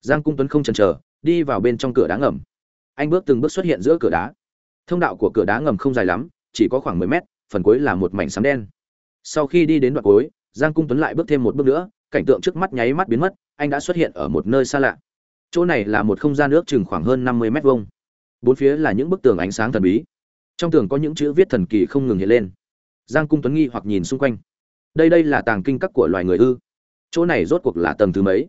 Giang cung tuấn không chần chờ đi vào bên trong cửa đá ngầm. Anh bước từng bước xuất hiện giữa cửa đá. Thông đạo của cửa đá ngầm không dài lắm, chỉ có khoảng mười mét, phần cuối là một mảnh sám đen. Sau khi đi đến đoạn cuối, giang cung tuấn lại bước thêm một bước nữa, cảnh tượng trước mắt nháy mắt biến mất, anh đã xuất hiện ở một nơi xa lạ. Chỗ này là một không gian nước chừng khoảng hơn năm mươi mét vuông. Bốn phía là những bức tường ánh sáng thần bí. Trong tường có những chữ viết thần kỳ không ngừng hiện lên. Giang cung tuấn nghi hoặc nhìn xung quanh. Đây đây là tàng kinh các của loài người ư? Chỗ này rốt cuộc là tầng thứ mấy?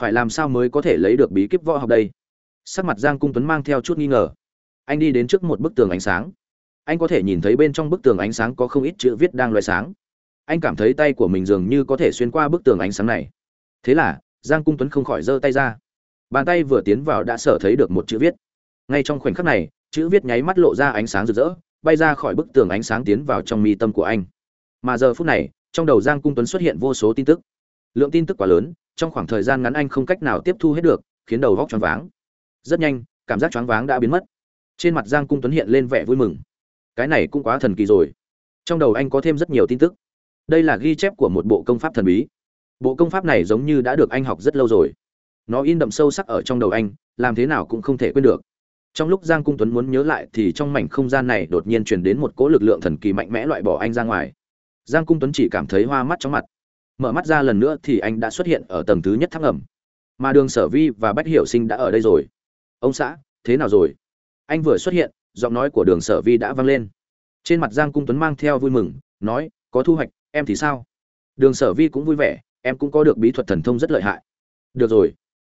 Phải làm sao mới có thể lấy được bí kíp võ học đây? Sắc mặt giang cung tuấn mang theo chút nghi ngờ. Anh đi đến trước một bức tường ánh sáng. Anh có thể nhìn thấy bên trong bức tường ánh sáng có không ít chữ viết đang loay sáng. Anh cảm thấy tay của mình dường như có thể xuyên qua bức tường ánh sáng này. Thế là, giang cung tuấn không khỏi giơ tay ra. Bàn tay vừa tiến vào đã sở thấy được một chữ viết. Ngay trong khoảnh khắc này, chữ viết nháy mắt lộ ra ánh sáng rực rỡ, bay ra khỏi bức tường ánh sáng tiến vào trong mi tâm của anh. Mà giờ phút này, trong đầu giang cung tuấn xuất hiện vô số tin tức. Lượng tin tức quá lớn trong khoảng thời gian ngắn anh không cách nào tiếp thu hết được, khiến đầu góc choáng váng. Rất nhanh, cảm giác choáng váng đã biến mất. Trên mặt giang cung tuấn hiện lên vẻ vui mừng. Cái này cũng quá thần kỳ rồi. Trong đầu anh có thêm rất nhiều tin tức. Đây là ghi chép của một bộ công pháp thần bí. Bộ công pháp này giống như đã được anh học rất lâu rồi. Nó in đậm sâu sắc ở trong đầu anh, làm thế nào cũng không thể quên được. Trong lúc giang cung tuấn muốn nhớ lại thì trong mảnh không gian này đột nhiên truyền đến một cỗ lực lượng thần kỳ mạnh mẽ loại bỏ anh ra ngoài. Giang cung tuấn chỉ cảm thấy hoa mắt chóng mặt mở mắt ra lần nữa thì anh đã xuất hiện ở tầng thứ nhất tháp ngầm. Mà đường sở vi và bách hiểu sinh đã ở đây rồi. Ông xã, thế nào rồi? Anh vừa xuất hiện, giọng nói của đường sở vi đã vang lên. Trên mặt giang cung tuấn mang theo vui mừng, nói, có thu hoạch, em thì sao? Đường sở vi cũng vui vẻ, em cũng có được bí thuật thần thông rất lợi hại. Được rồi.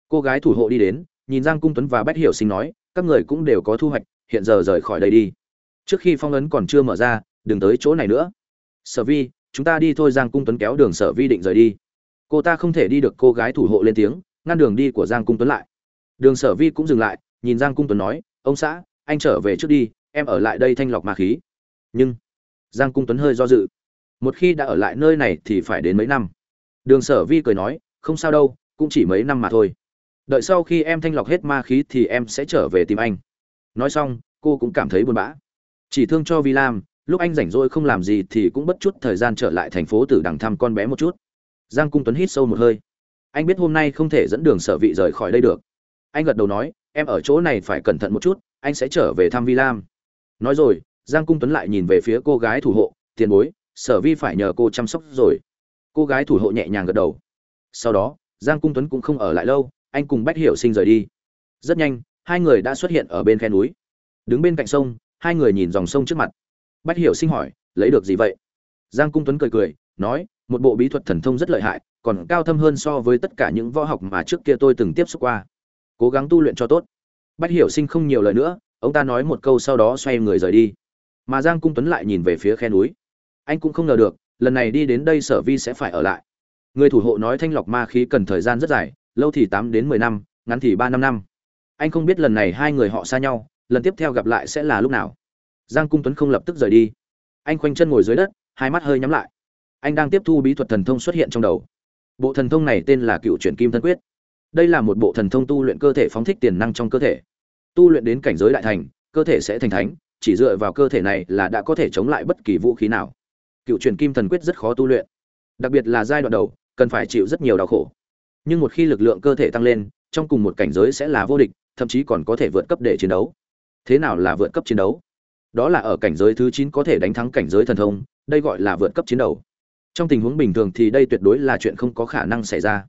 Cô gái thủ hộ đi đến, nhìn giang cung tuấn và bách hiểu sinh nói, các người cũng đều có thu hoạch, hiện giờ rời khỏi đây đi. Trước khi phong ấn còn chưa mở ra, đừng tới chỗ này nữa. Sở vi chúng ta đi thôi, giang cung tuấn kéo đường sở vi định rời đi. Cô ta không thể đi được, cô gái thủ hộ lên tiếng, ngăn đường đi của giang cung tuấn lại. Đường sở vi cũng dừng lại, nhìn giang cung tuấn nói, ông xã, anh trở về trước đi, em ở lại đây thanh lọc ma khí. Nhưng giang cung tuấn hơi do dự. Một khi đã ở lại nơi này thì phải đến mấy năm. Đường sở vi cười nói, không sao đâu, cũng chỉ mấy năm mà thôi. Đợi sau khi em thanh lọc hết ma khí thì em sẽ trở về tìm anh. Nói xong, cô cũng cảm thấy buồn bã. Chỉ thương cho vi lam lúc anh rảnh rỗi không làm gì thì cũng bất chút thời gian trở lại thành phố tử đằng thăm con bé một chút. Giang cung tuấn hít sâu một hơi. Anh biết hôm nay không thể dẫn đường sở vị rời khỏi đây được. Anh gật đầu nói, em ở chỗ này phải cẩn thận một chút, anh sẽ trở về thăm vi lam. Nói rồi, giang cung tuấn lại nhìn về phía cô gái thủ hộ, tiền bối, sở vi phải nhờ cô chăm sóc rồi. Cô gái thủ hộ nhẹ nhàng gật đầu. Sau đó, giang cung tuấn cũng không ở lại lâu, anh cùng bách hiểu sinh rời đi. Rất nhanh, hai người đã xuất hiện ở bên khe núi. Đứng bên cạnh sông, hai người nhìn dòng sông trước mặt bách hiểu sinh hỏi, lấy được gì vậy? Giang cung tuấn cười cười, nói, một bộ bí thuật thần thông rất lợi hại, còn cao thâm hơn so với tất cả những võ học mà trước kia tôi từng tiếp xúc qua. Cố gắng tu luyện cho tốt. Bách hiểu sinh không nhiều lời nữa, ông ta nói một câu sau đó xoay người rời đi. Mà giang cung tuấn lại nhìn về phía khe núi. Anh cũng không ngờ được, lần này đi đến đây sở vi sẽ phải ở lại. Người thủ hộ nói thanh lọc ma khí cần thời gian rất dài, lâu thì tám đến mười năm, ngắn thì ba năm năm. Anh không biết lần này hai người họ xa nhau, lần tiếp theo gặp lại sẽ là lúc nào giang cung tuấn không lập tức rời đi. Anh khoanh chân ngồi dưới đất, hai mắt hơi nhắm lại. Anh đang tiếp thu bí thuật thần thông xuất hiện trong đầu. Bộ thần thông này tên là cựu chuyển kim thân quyết. Đây là một bộ thần thông tu luyện cơ thể phóng thích tiềm năng trong cơ thể. Tu luyện đến cảnh giới đại thành, cơ thể sẽ thành thánh, chỉ dựa vào cơ thể này là đã có thể chống lại bất kỳ vũ khí nào. Cựu truyền kim thần quyết rất khó tu luyện. Đặc biệt là giai đoạn đầu, cần phải chịu rất nhiều đau khổ. Nhưng một khi lực lượng cơ thể tăng lên, trong cùng một cảnh giới sẽ là vô địch, thậm chí còn có thể vượt cấp để chiến đấu. Thế nào là vượt cấp chiến đấu? Đó là ở cảnh giới thứ chín có thể đánh thắng cảnh giới thần thông, đây gọi là vượt cấp chiến đấu trong tình huống bình thường thì đây tuyệt đối là chuyện không có khả năng xảy ra.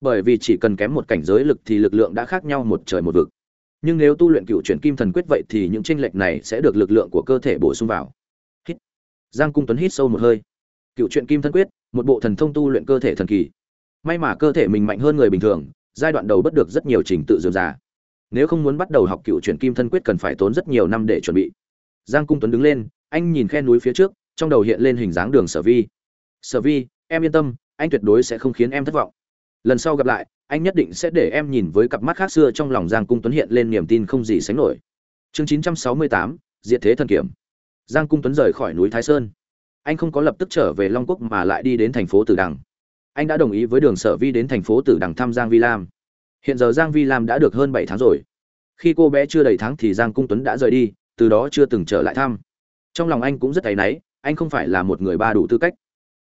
Bởi vì chỉ cần kém một cảnh giới lực thì lực lượng đã khác nhau một trời một vực. Nhưng nếu tu luyện cựu chuyển kim thần quyết vậy thì những tranh lệch này sẽ được lực lượng của cơ thể bổ sung vào. Hít. Giang cung tuấn hít sâu một hơi. Cựu chuyển kim thần quyết, một bộ thần thông tu luyện cơ thể thần kỳ. May mà cơ thể mình mạnh hơn người bình thường, giai đoạn đầu bất được rất nhiều trình tự dườm già. Nếu không muốn bắt đầu học cựu chuyển kim thân quyết cần phải tốn rất nhiều năm để chuẩn bị giang cung tuấn đứng lên anh nhìn khe núi phía trước trong đầu hiện lên hình dáng đường sở vi. Sở vi em yên tâm anh tuyệt đối sẽ không khiến em thất vọng. Lần sau gặp lại anh nhất định sẽ để em nhìn với cặp mắt khác xưa trong lòng giang cung tuấn hiện lên niềm tin không gì sánh nổi. Chương 968, diệt thế thần kiểm. Giang cung tuấn rời khỏi núi thái sơn. Anh không có lập tức trở về long quốc mà lại đi đến thành phố tử đằng. Anh đã đồng ý với đường sở vi đến thành phố tử đằng thăm giang vi lam. Hiện giờ giang vi lam đã được hơn bảy tháng rồi. Khi cô bé chưa đầy tháng thì giang cung tuấn đã rời đi từ đó chưa từng trở lại thăm. Trong lòng anh cũng rất thấy náy, anh không phải là một người ba đủ tư cách.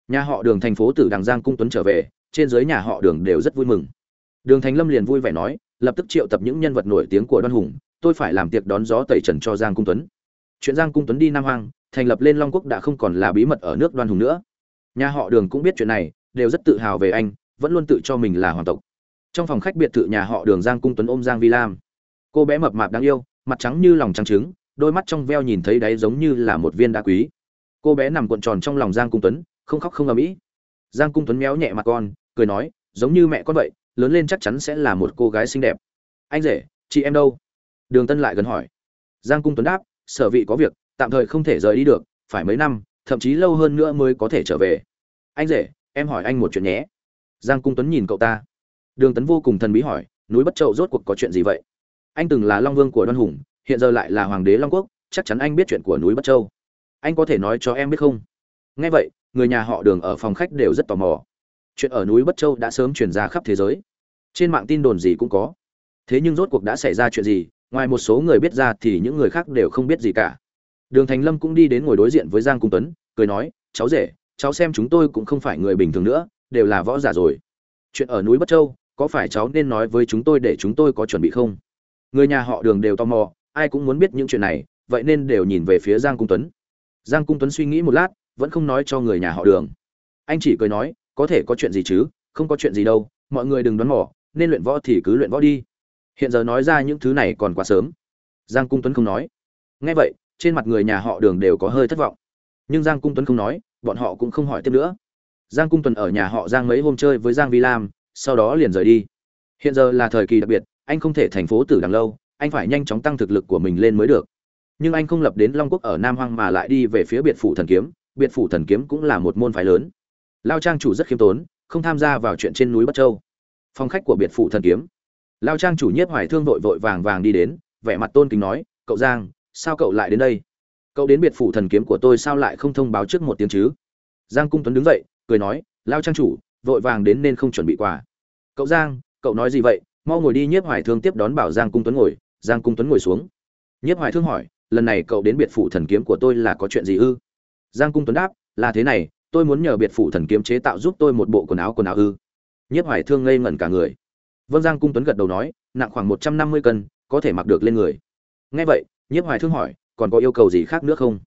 Nhà họ đường thành phố tử đằng giang cung tuấn trở về, trên dưới nhà họ đường đều rất vui mừng. Đường thành lâm liền vui vẻ nói, lập tức triệu tập những nhân vật nổi tiếng của đoan hùng, tôi phải làm tiệc đón gió tẩy trần cho giang cung tuấn. Chuyện giang cung tuấn đi nam hoang, thành lập lên long quốc đã không còn là bí mật ở nước đoan hùng nữa. Nhà họ đường cũng biết chuyện này, đều rất tự hào về anh, vẫn luôn tự cho mình là hoàng tộc. Trong phòng khách biệt thự nhà họ đường giang cung tuấn ôm giang vi lam. Cô bé mập mạp đáng yêu, mặt trắng như lòng trắng trứng đôi mắt trong veo nhìn thấy đáy giống như là một viên đá quý. Cô bé nằm cuộn tròn trong lòng giang cung tuấn, không khóc không ầm ĩ. Giang cung tuấn méo nhẹ mặt con, cười nói, giống như mẹ con vậy, lớn lên chắc chắn sẽ là một cô gái xinh đẹp. Anh rể, chị em đâu? Đường tân lại gần hỏi. Giang cung tuấn đáp, sở vị có việc, tạm thời không thể rời đi được, phải mấy năm, thậm chí lâu hơn nữa mới có thể trở về. Anh rể, em hỏi anh một chuyện nhé. Giang cung tuấn nhìn cậu ta. Đường tấn vô cùng thần bí hỏi, núi bất trậu rốt cuộc có chuyện gì vậy? Anh từng là long vương của đoan hùng hiện giờ lại là hoàng đế long quốc, chắc chắn anh biết chuyện của núi bất châu. Anh có thể nói cho em biết không? Nghe vậy, người nhà họ đường ở phòng khách đều rất tò mò. Chuyện ở núi bất châu đã sớm truyền ra khắp thế giới. Trên mạng tin đồn gì cũng có. Thế nhưng rốt cuộc đã xảy ra chuyện gì, ngoài một số người biết ra thì những người khác đều không biết gì cả. Đường thành lâm cũng đi đến ngồi đối diện với giang cung tuấn, cười nói, cháu rể, cháu xem chúng tôi cũng không phải người bình thường nữa, đều là võ giả rồi. Chuyện ở núi bất châu, có phải cháu nên nói với chúng tôi để chúng tôi có chuẩn bị không? Người nhà họ đường đều tò mò ai cũng muốn biết những chuyện này, vậy nên đều nhìn về phía giang cung tuấn. Giang cung tuấn suy nghĩ một lát, vẫn không nói cho người nhà họ đường. Anh chỉ cười nói, có thể có chuyện gì chứ? Không có chuyện gì đâu, mọi người đừng đoán mò, nên luyện võ thì cứ luyện võ đi. Hiện giờ nói ra những thứ này còn quá sớm. Giang cung tuấn không nói. Nghe vậy, trên mặt người nhà họ đường đều có hơi thất vọng. Nhưng giang cung tuấn không nói, bọn họ cũng không hỏi tiếp nữa. Giang cung tuấn ở nhà họ giang mấy hôm chơi với giang vi lam, sau đó liền rời đi. Hiện giờ là thời kỳ đặc biệt, anh không thể thành phố tử đằng lâu anh phải nhanh chóng tăng thực lực của mình lên mới được. Nhưng anh không lập đến long quốc ở nam hoang mà lại đi về phía biệt phủ thần kiếm. Biệt phủ thần kiếm cũng là một môn phái lớn. Lao trang chủ rất khiêm tốn, không tham gia vào chuyện trên núi bất châu. Phong khách của biệt phủ thần kiếm. Lao trang chủ nhiếp hoài thương vội vội vàng vàng đi đến, vẻ mặt tôn kính nói, cậu giang, sao cậu lại đến đây? Cậu đến biệt phủ thần kiếm của tôi sao lại không thông báo trước một tiếng chứ? Giang cung tuấn đứng dậy, cười nói, lao trang chủ, vội vàng đến nên không chuẩn bị quà. Cậu giang, cậu nói gì vậy? Mau ngồi đi, nhiếp hoài thương tiếp đón bảo giang cung tuấn ngồi giang cung tuấn ngồi xuống. Nhiếp hoài thương hỏi, lần này cậu đến biệt phủ thần kiếm của tôi là có chuyện gì ư? Giang cung tuấn đáp, là thế này, tôi muốn nhờ biệt phủ thần kiếm chế tạo giúp tôi một bộ quần áo quần áo ư. Nhiếp hoài thương ngây ngẩn cả người. Vâng giang cung tuấn gật đầu nói, nặng khoảng một trăm năm mươi cân, có thể mặc được lên người. Nghe vậy, nhiếp hoài thương hỏi, còn có yêu cầu gì khác nữa không?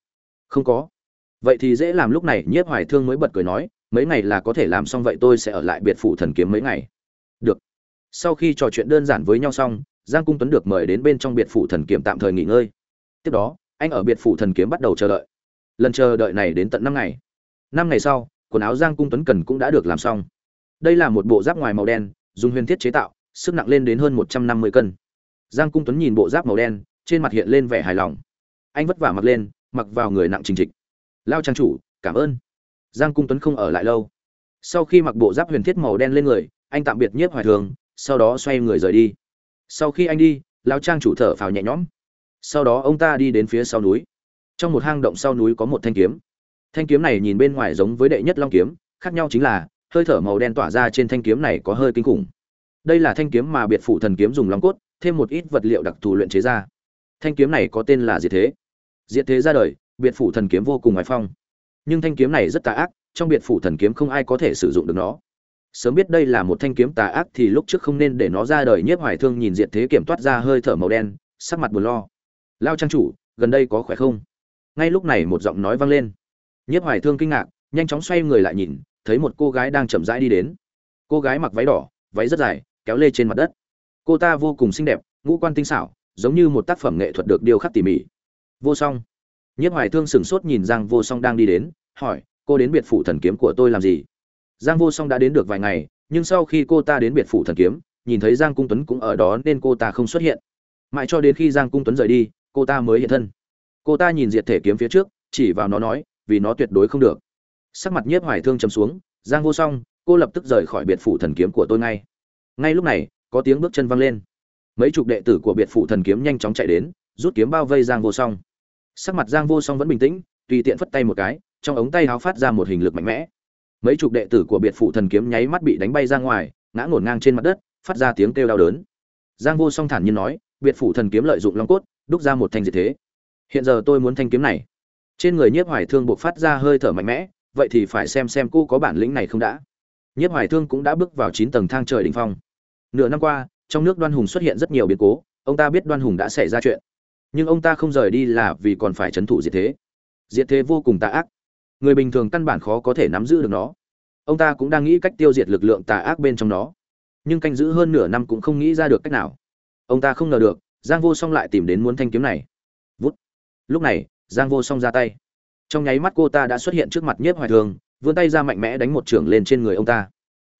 Không có. Vậy thì dễ làm lúc này, nhiếp hoài thương mới bật cười nói, mấy ngày là có thể làm xong vậy tôi sẽ ở lại biệt phủ thần kiếm mấy ngày. Được. Sau khi trò chuyện đơn giản với nhau xong giang cung tuấn được mời đến bên trong biệt phủ thần kiếm tạm thời nghỉ ngơi. Tiếp đó, anh ở biệt phủ thần kiếm bắt đầu chờ đợi. Lần chờ đợi này đến tận năm ngày. Năm ngày sau, quần áo giang cung tuấn cần cũng đã được làm xong. Đây là một bộ giáp ngoài màu đen, dùng huyền thiết chế tạo, sức nặng lên đến hơn một trăm năm mươi cân. Giang cung tuấn nhìn bộ giáp màu đen, trên mặt hiện lên vẻ hài lòng. Anh vất vả mặc lên, mặc vào người nặng trình trịch. Lao trang chủ, cảm ơn. Giang cung tuấn không ở lại lâu. Sau khi mặc bộ giáp huyền thiết màu đen lên người, anh tạm biệt nhiếp hoài thường, sau đó xoay người rời đi sau khi anh đi lao trang chủ thở phào nhẹ nhõm. Sau đó ông ta đi đến phía sau núi. Trong một hang động sau núi có một thanh kiếm. Thanh kiếm này nhìn bên ngoài giống với đệ nhất long kiếm, khác nhau chính là, hơi thở màu đen tỏa ra trên thanh kiếm này có hơi kinh khủng. Đây là thanh kiếm mà biệt phủ thần kiếm dùng long cốt, thêm một ít vật liệu đặc thù luyện chế ra. Thanh kiếm này có tên là diệt thế. Diệt thế ra đời, biệt phủ thần kiếm vô cùng ngoại phong. Nhưng thanh kiếm này rất tà ác, trong biệt phủ thần kiếm không ai có thể sử dụng được nó sớm biết đây là một thanh kiếm tà ác thì lúc trước không nên để nó ra đời nhiếp hoài thương nhìn diện thế kiểm toát ra hơi thở màu đen, sắc mặt buồn lo. Lao trang chủ, gần đây có khỏe không? Ngay lúc này một giọng nói vang lên. Nhiếp hoài thương kinh ngạc, nhanh chóng xoay người lại nhìn, thấy một cô gái đang chậm rãi đi đến. Cô gái mặc váy đỏ, váy rất dài, kéo lê trên mặt đất. Cô ta vô cùng xinh đẹp, ngũ quan tinh xảo, giống như một tác phẩm nghệ thuật được điêu khắc tỉ mỉ. Vô song. Nhiếp hoài thương sửng sốt nhìn giang vô song đang đi đến, hỏi, cô đến biệt phủ thần kiếm của tôi làm gì? Giang vô song đã đến được vài ngày, nhưng sau khi cô ta đến biệt phủ thần kiếm, nhìn thấy giang cung tuấn cũng ở đó nên cô ta không xuất hiện. Mãi cho đến khi giang cung tuấn rời đi, cô ta mới hiện thân. Cô ta nhìn diệt thể kiếm phía trước, chỉ vào nó nói, vì nó tuyệt đối không được. Sắc mặt nhiếp hoài thương chấm xuống, giang vô song, cô lập tức rời khỏi biệt phủ thần kiếm của tôi ngay. Ngay lúc này, có tiếng bước chân văng lên. Mấy chục đệ tử của biệt phủ thần kiếm nhanh chóng chạy đến, rút kiếm bao vây giang vô song. Sắc mặt giang vô song vẫn bình tĩnh, tùy tiện phất tay một cái, trong ống tay háo phát ra một hình lực mạnh mẽ mấy chục đệ tử của biệt phủ thần kiếm nháy mắt bị đánh bay ra ngoài, ngã ngổn ngang trên mặt đất, phát ra tiếng kêu đau đớn. Giang vô song thản nhiên nói, biệt phủ thần kiếm lợi dụng long cốt, đúc ra một thanh diệt thế. Hiện giờ tôi muốn thanh kiếm này. Trên người nhiếp hoài thương buộc phát ra hơi thở mạnh mẽ, vậy thì phải xem xem cô có bản lĩnh này không đã. Nhiếp hoài thương cũng đã bước vào chín tầng thang trời đỉnh phong. Nửa năm qua, trong nước đoan hùng xuất hiện rất nhiều biến cố, ông ta biết đoan hùng đã xảy ra chuyện. Nhưng ông ta không rời đi là vì còn phải c thủ diệt thế. Diệt thế vô cùng tà ác người bình thường căn bản khó có thể nắm giữ được nó. Ông ta cũng đang nghĩ cách tiêu diệt lực lượng tà ác bên trong nó. Nhưng canh giữ hơn nửa năm cũng không nghĩ ra được cách nào. Ông ta không ngờ được, giang vô song lại tìm đến muốn thanh kiếm này. Vút. Lúc này, giang vô song ra tay. Trong nháy mắt cô ta đã xuất hiện trước mặt nhiếp hoài thường, vươn tay ra mạnh mẽ đánh một trưởng lên trên người ông ta.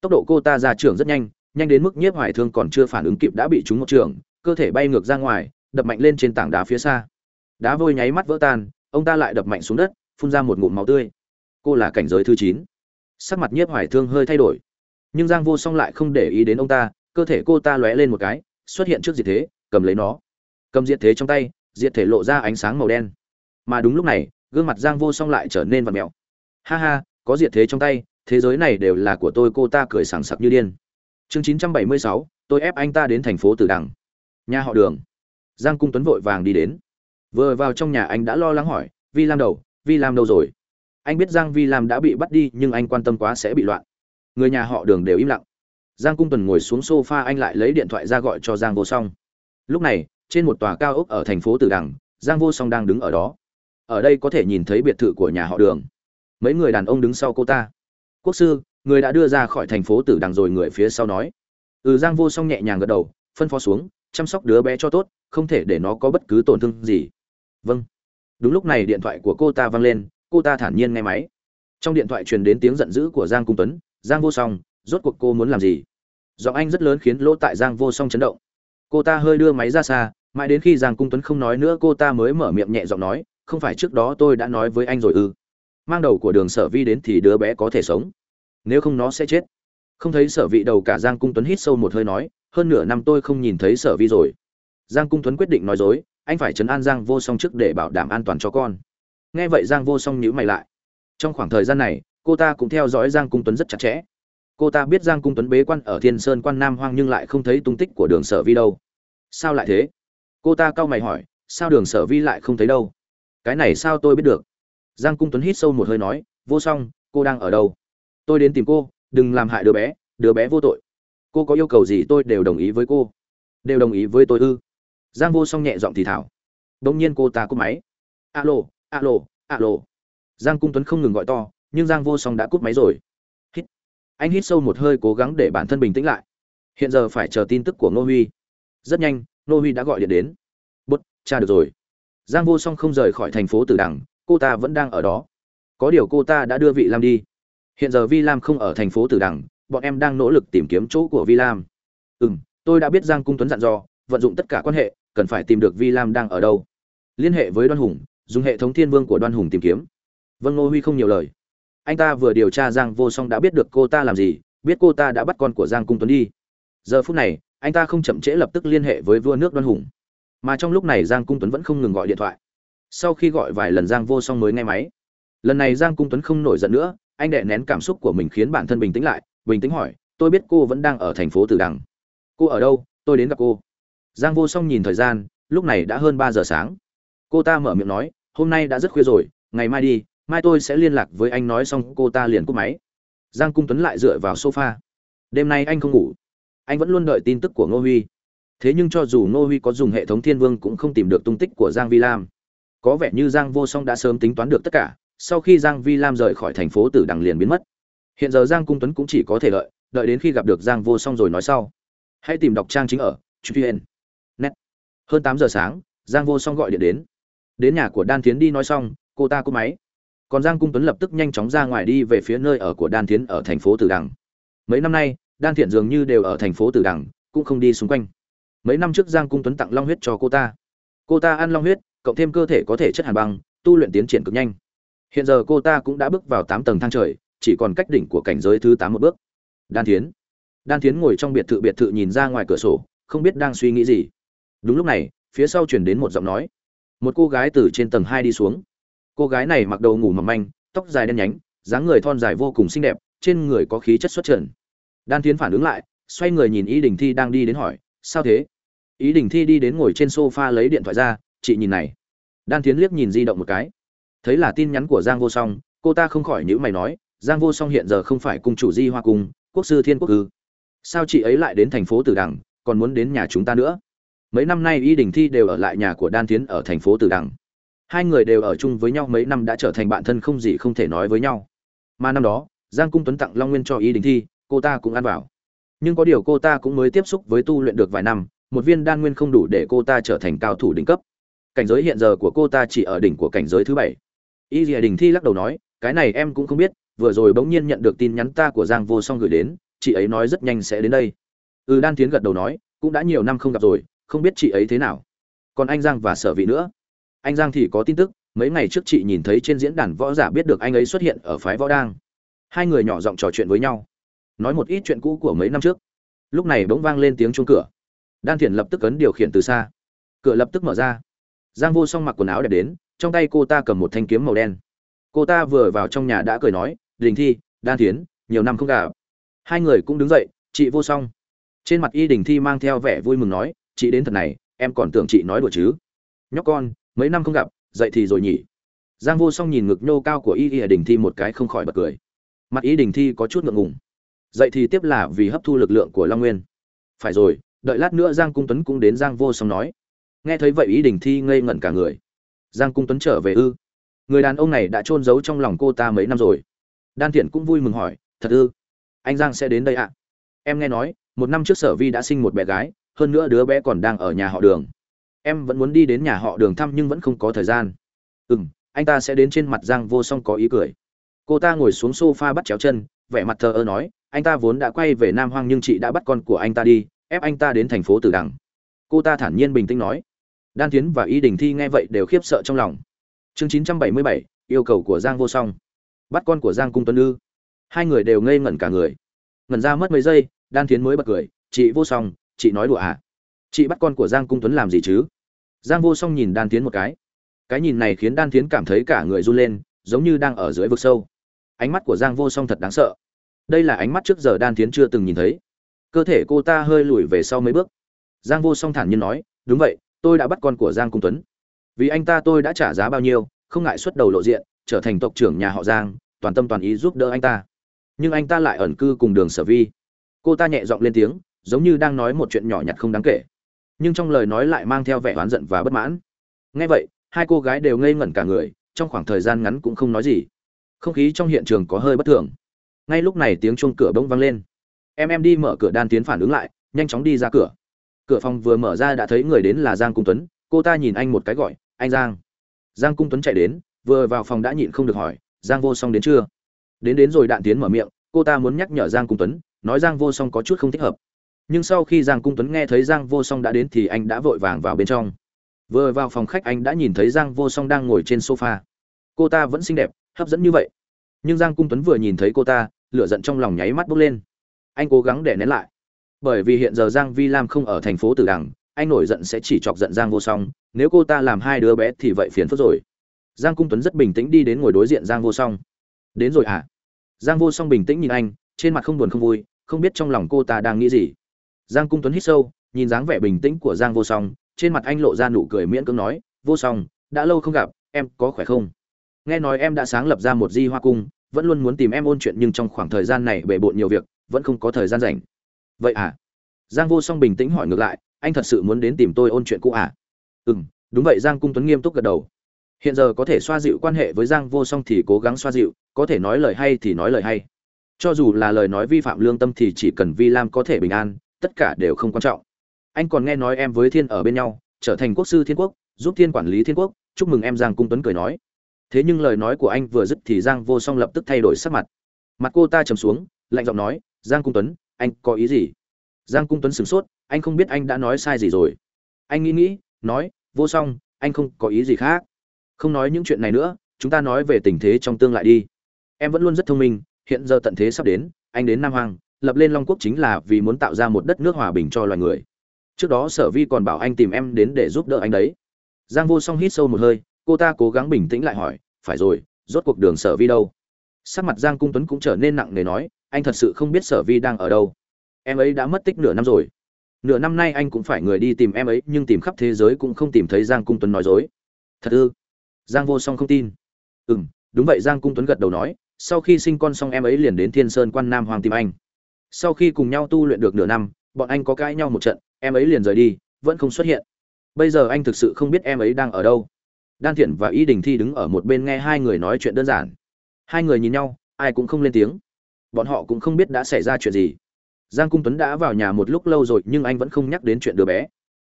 Tốc độ cô ta ra trưởng rất nhanh nhanh đến mức nhiếp hoài thương còn chưa phản ứng kịp đã bị trúng một trưởng, cơ thể bay ngược ra ngoài, đập mạnh lên trên tảng đá phía xa. Đá vôi nháy mắt vỡ tan, ông ta lại đập mạnh xuống đất phun ra một ngụm máu tươi. Cô là cảnh giới thứ chín. Sắc mặt nhiếp hoài thương hơi thay đổi. Nhưng giang vô song lại không để ý đến ông ta, cơ thể cô ta lóe lên một cái, xuất hiện trước diệt thế, cầm lấy nó. Cầm diệt thế trong tay, diệt thể lộ ra ánh sáng màu đen. Mà đúng lúc này, gương mặt giang vô song lại trở nên vặn mèo ha ha, có diệt thế trong tay, thế giới này đều là của tôi, cô ta cười sảng sặc như điên. Chương chín trăm bảy mươi sáu, tôi ép anh ta đến thành phố tử đằng. Nhà họ đường. Giang cung tuấn vội vàng đi đến. Vừa vào trong nhà anh đã lo lắng hỏi, vi lam đầu vi lam đâu rồi? Anh biết giang vi lam đã bị bắt đi, nhưng anh quan tâm quá sẽ bị loạn. Người nhà họ đường đều im lặng. Giang cung tuần ngồi xuống sofa, anh lại lấy điện thoại ra gọi cho giang vô song. Lúc này, trên một tòa cao ốc ở thành phố tử đằng, giang vô song đang đứng ở đó. Ở đây có thể nhìn thấy biệt thự của nhà họ đường. Mấy người đàn ông đứng sau cô ta. Quốc sư, người đã đưa ra khỏi thành phố tử đằng rồi, người phía sau nói. Ừ giang vô song nhẹ nhàng gật đầu, phân phó xuống, chăm sóc đứa bé cho tốt, không thể để nó có bất cứ tổn thương gì. Vâng đúng lúc này điện thoại của cô ta vang lên, cô ta thản nhiên nghe máy. Trong điện thoại truyền đến tiếng giận dữ của giang cung tuấn, giang vô song, rốt cuộc cô muốn làm gì? Giọng anh rất lớn khiến lỗ tại giang vô song chấn động. Cô ta hơi đưa máy ra xa, mãi đến khi giang cung tuấn không nói nữa, cô ta mới mở miệng nhẹ giọng nói, không phải trước đó tôi đã nói với anh rồi ư. Mang đầu của đường sở vi đến thì đứa bé có thể sống. Nếu không nó sẽ chết. Không thấy sở vị đầu cả giang cung tuấn hít sâu một hơi nói, hơn nửa năm tôi không nhìn thấy sở vi rồi. Giang cung tuấn quyết định nói dối anh phải chấn an giang vô song trước để bảo đảm an toàn cho con. Nghe vậy giang vô song nhíu mày lại. Trong khoảng thời gian này, cô ta cũng theo dõi giang cung tuấn rất chặt chẽ. Cô ta biết giang cung tuấn bế quan ở thiên sơn quan nam hoang nhưng lại không thấy tung tích của đường sở vi đâu. Sao lại thế? Cô ta cau mày hỏi, sao đường sở vi lại không thấy đâu? Cái này sao tôi biết được? Giang cung tuấn hít sâu một hơi nói, vô song, cô đang ở đâu? Tôi đến tìm cô, đừng làm hại đứa bé đứa bé vô tội. Cô có yêu cầu gì tôi đều đồng ý với cô. Đều đồng ý với tôi ư? Giang vô song nhẹ giọng thì thảo đông nhiên cô ta cúp máy. Alo alo alo. Giang cung tuấn không ngừng gọi to, nhưng giang vô song đã cúp máy rồi. Hít. Anh hít sâu một hơi cố gắng để bản thân bình tĩnh lại. Hiện giờ phải chờ tin tức của ngô huy. Rất nhanh, ngô huy đã gọi điện đến. Bút cha được rồi. Giang vô song không rời khỏi thành phố tử đằng, cô ta vẫn đang ở đó. Có điều cô ta đã đưa vị lam đi. Hiện giờ vi lam không ở thành phố tử đằng, bọn em đang nỗ lực tìm kiếm chỗ của vi lam. Ừ m tôi đã biết giang cung tuấn dặn dò, vận dụng tất cả quan hệ cần phải tìm được vi lam đang ở đâu. Liên hệ với đoan hùng, dùng hệ thống thiên vương của đoan hùng tìm kiếm. Vâng ngô huy không nhiều lời. Anh ta vừa điều tra giang vô song đã biết được cô ta làm gì, biết cô ta đã bắt con của giang cung tuấn đi. Giờ phút này, anh ta không chậm trễ lập tức liên hệ với vua nước đoan hùng. Mà trong lúc này giang cung tuấn vẫn không ngừng gọi điện thoại. Sau khi gọi vài lần giang vô song mới nghe máy. Lần này giang cung tuấn không nổi giận nữa, anh đè nén cảm xúc của mình khiến bản thân bình tĩnh lại, bình tĩnh hỏi, tôi biết cô vẫn đang ở thành phố tử đằng. Cô ở đâu? Tôi đến gặp cô giang vô song nhìn thời gian, lúc này đã hơn ba giờ sáng. Cô ta mở miệng nói, hôm nay đã rất khuya rồi, ngày mai đi, mai tôi sẽ liên lạc với anh nói xong, cô ta liền cúp máy. Giang cung tuấn lại dựa vào sofa. Đêm nay anh không ngủ. Anh vẫn luôn đợi tin tức của ngô huy. Thế nhưng cho dù ngô huy có dùng hệ thống thiên vương cũng không tìm được tung tích của giang vi lam. Có vẻ như giang vô song đã sớm tính toán được tất cả, sau khi giang vi lam rời khỏi thành phố tử đằng liền biến mất. Hiện giờ giang cung tuấn cũng chỉ có thể đợi đợi đến khi gặp được giang vô song rồi nói sau. Hãy tìm đọc trang chính ở vn hơn tám giờ sáng, giang vô song gọi điện đến. Đến nhà của đan thiến đi nói xong, cô ta cúp máy. Còn giang cung tuấn lập tức nhanh chóng ra ngoài đi về phía nơi ở của đan thiến ở thành phố tử đằng. Mấy năm nay, đan thiện dường như đều ở thành phố tử đằng, cũng không đi xung quanh. Mấy năm trước giang cung tuấn tặng long huyết cho cô ta. Cô ta ăn long huyết, cộng thêm cơ thể có thể chất hàn băng, tu luyện tiến triển cực nhanh. Hiện giờ cô ta cũng đã bước vào tám tầng thang trời, chỉ còn cách đỉnh của cảnh giới thứ tám một bước. Đan thiến. Đan thiến ngồi trong biệt thự biệt thự nhìn ra ngoài cửa sổ, không biết đang suy nghĩ gì đúng lúc này, phía sau chuyển đến một giọng nói. Một cô gái từ trên tầng hai đi xuống. Cô gái này mặc đầu ngủ mỏng manh, tóc dài đen nhánh, dáng người thon dài vô cùng xinh đẹp, trên người có khí chất xuất trần. Đan tiến phản ứng lại, xoay người nhìn ý đình thi đang đi đến hỏi, sao thế? Ý đình thi đi đến ngồi trên sofa lấy điện thoại ra, chị nhìn này. Đan tiến liếc nhìn di động một cái. Thấy là tin nhắn của giang vô song, cô ta không khỏi nhữ mày nói, giang vô song hiện giờ không phải cung chủ di hoa cung, quốc sư thiên quốc ư? Sao chị ấy lại đến thành phố tử đằng, còn muốn đến nhà chúng ta nữa? Mấy năm nay y đình thi đều ở lại nhà của đan tiến ở thành phố Từ đằng. Hai người đều ở chung với nhau mấy năm đã trở thành bạn thân không gì không thể nói với nhau. Mà năm đó, giang cung tuấn tặng long nguyên cho y đình thi, cô ta cũng ăn vào. Nhưng có điều cô ta cũng mới tiếp xúc với tu luyện được vài năm, một viên đan nguyên không đủ để cô ta trở thành cao thủ đỉnh cấp. Cảnh giới hiện giờ của cô ta chỉ ở đỉnh của cảnh giới thứ bảy. Y dìa đình thi lắc đầu nói, cái này em cũng không biết, vừa rồi bỗng nhiên nhận được tin nhắn ta của giang vô song gửi đến, chị ấy nói rất nhanh sẽ đến đây. Ừ đan tiến gật đầu nói, cũng đã nhiều năm không gặp rồi không biết chị ấy thế nào. Còn anh giang và sở vị nữa. Anh giang thì có tin tức, mấy ngày trước chị nhìn thấy trên diễn đàn võ giả biết được anh ấy xuất hiện ở phái võ đang. Hai người nhỏ giọng trò chuyện với nhau. Nói một ít chuyện cũ của mấy năm trước. Lúc này bỗng vang lên tiếng chuông cửa. Đan thiền lập tức ấn điều khiển từ xa. Cửa lập tức mở ra. Giang vô song mặc quần áo đẹp đến, trong tay cô ta cầm một thanh kiếm màu đen. Cô ta vừa vào trong nhà đã cười nói, đình thi, đan thiến, nhiều năm không gặp. Hai người cũng đứng dậy, chị vô song. Trên mặt y đình thi mang theo vẻ vui mừng nói chị đến thật này, em còn tưởng chị nói đùa chứ. Nhóc con, mấy năm không gặp, dậy thì rồi nhỉ. Giang vô song nhìn ngực nhô cao của y y đình thi một cái không khỏi bật cười. Mặt y đình thi có chút ngượng ngùng. Dậy thì tiếp là vì hấp thu lực lượng của long nguyên. Phải rồi, đợi lát nữa giang cung tuấn cũng đến giang vô song nói. Nghe thấy vậy ý đình thi ngây ngẩn cả người. Giang cung tuấn trở về ư? Người đàn ông này đã trôn giấu trong lòng cô ta mấy năm rồi. Đan thiện cũng vui mừng hỏi, thật ư? Anh giang sẽ đến đây ạ? Em nghe nói, một năm trước sở vi đã sinh một bé gái hơn nữa đứa bé còn đang ở nhà họ đường. Em vẫn muốn đi đến nhà họ đường thăm nhưng vẫn không có thời gian. Ừ m anh ta sẽ đến trên mặt giang vô song có ý cười. Cô ta ngồi xuống s o f a bắt chéo chân, vẻ mặt thờ ơ nói, anh ta vốn đã quay về nam hoang nhưng chị đã bắt con của anh ta đi, ép anh ta đến thành phố tử đằng. Cô ta thản nhiên bình tĩnh nói. Đan tiến và y đình thi nghe vậy đều khiếp sợ trong lòng. Chương chín trăm bảy mươi bảy, yêu cầu của giang vô song. Bắt con của giang cung tuấn ư. Hai người đều ngây ngẩn cả người. Ngẩn ra mất mấy giây, đan tiến mới bật cười, chị vô song chị nói đùa à? Chị bắt con của giang cung tuấn làm gì chứ? Giang vô song nhìn đan tiến một cái. Cái nhìn này khiến đan tiến cảm thấy cả người run lên, giống như đang ở dưới vực sâu. Ánh mắt của giang vô song thật đáng sợ. Đây là ánh mắt trước giờ đan tiến chưa từng nhìn thấy. Cơ thể cô ta hơi lùi về sau mấy bước. Giang vô song thản nhiên nói, đúng vậy, tôi đã bắt con của giang cung tuấn. Vì anh ta tôi đã trả giá bao nhiêu, không ngại xuất đầu lộ diện, trở thành tộc trưởng nhà họ giang, toàn tâm toàn ý giúp đỡ anh ta. Nhưng anh ta lại ẩn cư cùng đường sở vi. Cô ta nhẹ giọng lên tiếng giống như đang nói một chuyện nhỏ nhặt không đáng kể. Nhưng trong lời nói lại mang theo vẻ oán giận và bất mãn. Nghe vậy, hai cô gái đều ngây ngẩn cả người, trong khoảng thời gian ngắn cũng không nói gì. Không khí trong hiện trường có hơi bất thường. Ngay lúc này tiếng chuông cửa bỗng vang lên. Em em đi mở cửa đan tiến phản ứng lại, nhanh chóng đi ra cửa. Cửa phòng vừa mở ra đã thấy người đến là giang cung tuấn, cô ta nhìn anh một cái gọi, anh giang. Giang cung tuấn chạy đến, vừa vào phòng đã nhịn không được hỏi, giang vô song đến chưa? Đến đến rồi đạn tiến mở miệng, cô ta muốn nhắc nhở giang cung tuấn, nói giang vô song có chút không thích hợp nhưng sau khi giang cung tuấn nghe thấy giang vô song đã đến thì anh đã vội vàng vào bên trong. Vừa vào phòng khách anh đã nhìn thấy giang vô song đang ngồi trên sofa. Cô ta vẫn xinh đẹp, hấp dẫn như vậy. Nhưng giang cung tuấn vừa nhìn thấy cô ta, lửa giận trong lòng nháy mắt bốc lên. Anh cố gắng để nén lại. Bởi vì hiện giờ giang vi lam không ở thành phố tử đằng, anh nổi giận sẽ chỉ chọc giận giang vô song. Nếu cô ta làm hai đứa bé thì vậy phiền phức rồi. Giang cung tuấn rất bình tĩnh đi đến ngồi đối diện giang vô song. Đến rồi à giang vô song bình tĩnh nhìn anh, trên mặt không buồn không vui, không biết trong lòng cô ta đang nghĩ gì giang cung tuấn hít sâu, nhìn dáng vẻ bình tĩnh của giang vô song, trên mặt anh lộ ra nụ cười miễn cưỡng nói, vô song, đã lâu không gặp, em có khỏe không? Nghe nói em đã sáng lập ra một di hoa cung, vẫn luôn muốn tìm em ôn chuyện nhưng trong khoảng thời gian này bề bộn nhiều việc, vẫn không có thời gian rảnh. Vậy à? Giang vô song bình tĩnh hỏi ngược lại, anh thật sự muốn đến tìm tôi ôn chuyện cũ à? Ừ m đúng vậy, giang cung tuấn nghiêm túc gật đầu. Hiện giờ có thể xoa dịu quan hệ với giang vô song thì cố gắng xoa dịu, có thể nói lời hay thì nói lời hay. Cho dù là lời nói vi phạm lương tâm thì chỉ cần vi lam có thể bình an tất cả đều không quan trọng. Anh còn nghe nói em với thiên ở bên nhau, trở thành quốc sư thiên quốc, giúp thiên quản lý thiên quốc, chúc mừng em giang cung tuấn cười nói. Thế nhưng lời nói của anh vừa dứt thì giang vô song lập tức thay đổi sắc mặt. Mặt cô ta trầm xuống, lạnh giọng nói, giang cung tuấn, anh có ý gì? Giang cung tuấn sửng sốt, anh không biết anh đã nói sai gì rồi. Anh nghĩ nghĩ, nói, vô song, anh không có ý gì khác. Không nói những chuyện này nữa, chúng ta nói về tình thế trong tương lai đi. Em vẫn luôn rất thông minh, hiện giờ tận thế sắp đến, anh đến nam hoàng lập lên long quốc chính là vì muốn tạo ra một đất nước hòa bình cho loài người. Trước đó sở vi còn bảo anh tìm em đến để giúp đỡ anh đấy. Giang vô song hít sâu một hơi, cô ta cố gắng bình tĩnh lại hỏi, phải rồi, rốt cuộc đường sở vi đâu? Sắc mặt giang cung tuấn cũng trở nên nặng nề nói, anh thật sự không biết sở vi đang ở đâu. Em ấy đã mất tích nửa năm rồi. Nửa năm nay anh cũng phải người đi tìm em ấy, nhưng tìm khắp thế giới cũng không tìm thấy giang cung tuấn nói dối. Thật ư? Giang vô song không tin. Ừ m đúng vậy. Giang cung tuấn gật đầu nói, sau khi sinh con xong em ấy liền đến thiên sơn quan nam hoàng tìm anh sau khi cùng nhau tu luyện được nửa năm, bọn anh có cãi nhau một trận, em ấy liền rời đi, vẫn không xuất hiện. Bây giờ anh thực sự không biết em ấy đang ở đâu. Đan thiện và y đình thi đứng ở một bên nghe hai người nói chuyện đơn giản. Hai người nhìn nhau, ai cũng không lên tiếng. Bọn họ cũng không biết đã xảy ra chuyện gì. Giang cung tuấn đã vào nhà một lúc lâu rồi, nhưng anh vẫn không nhắc đến chuyện đứa bé.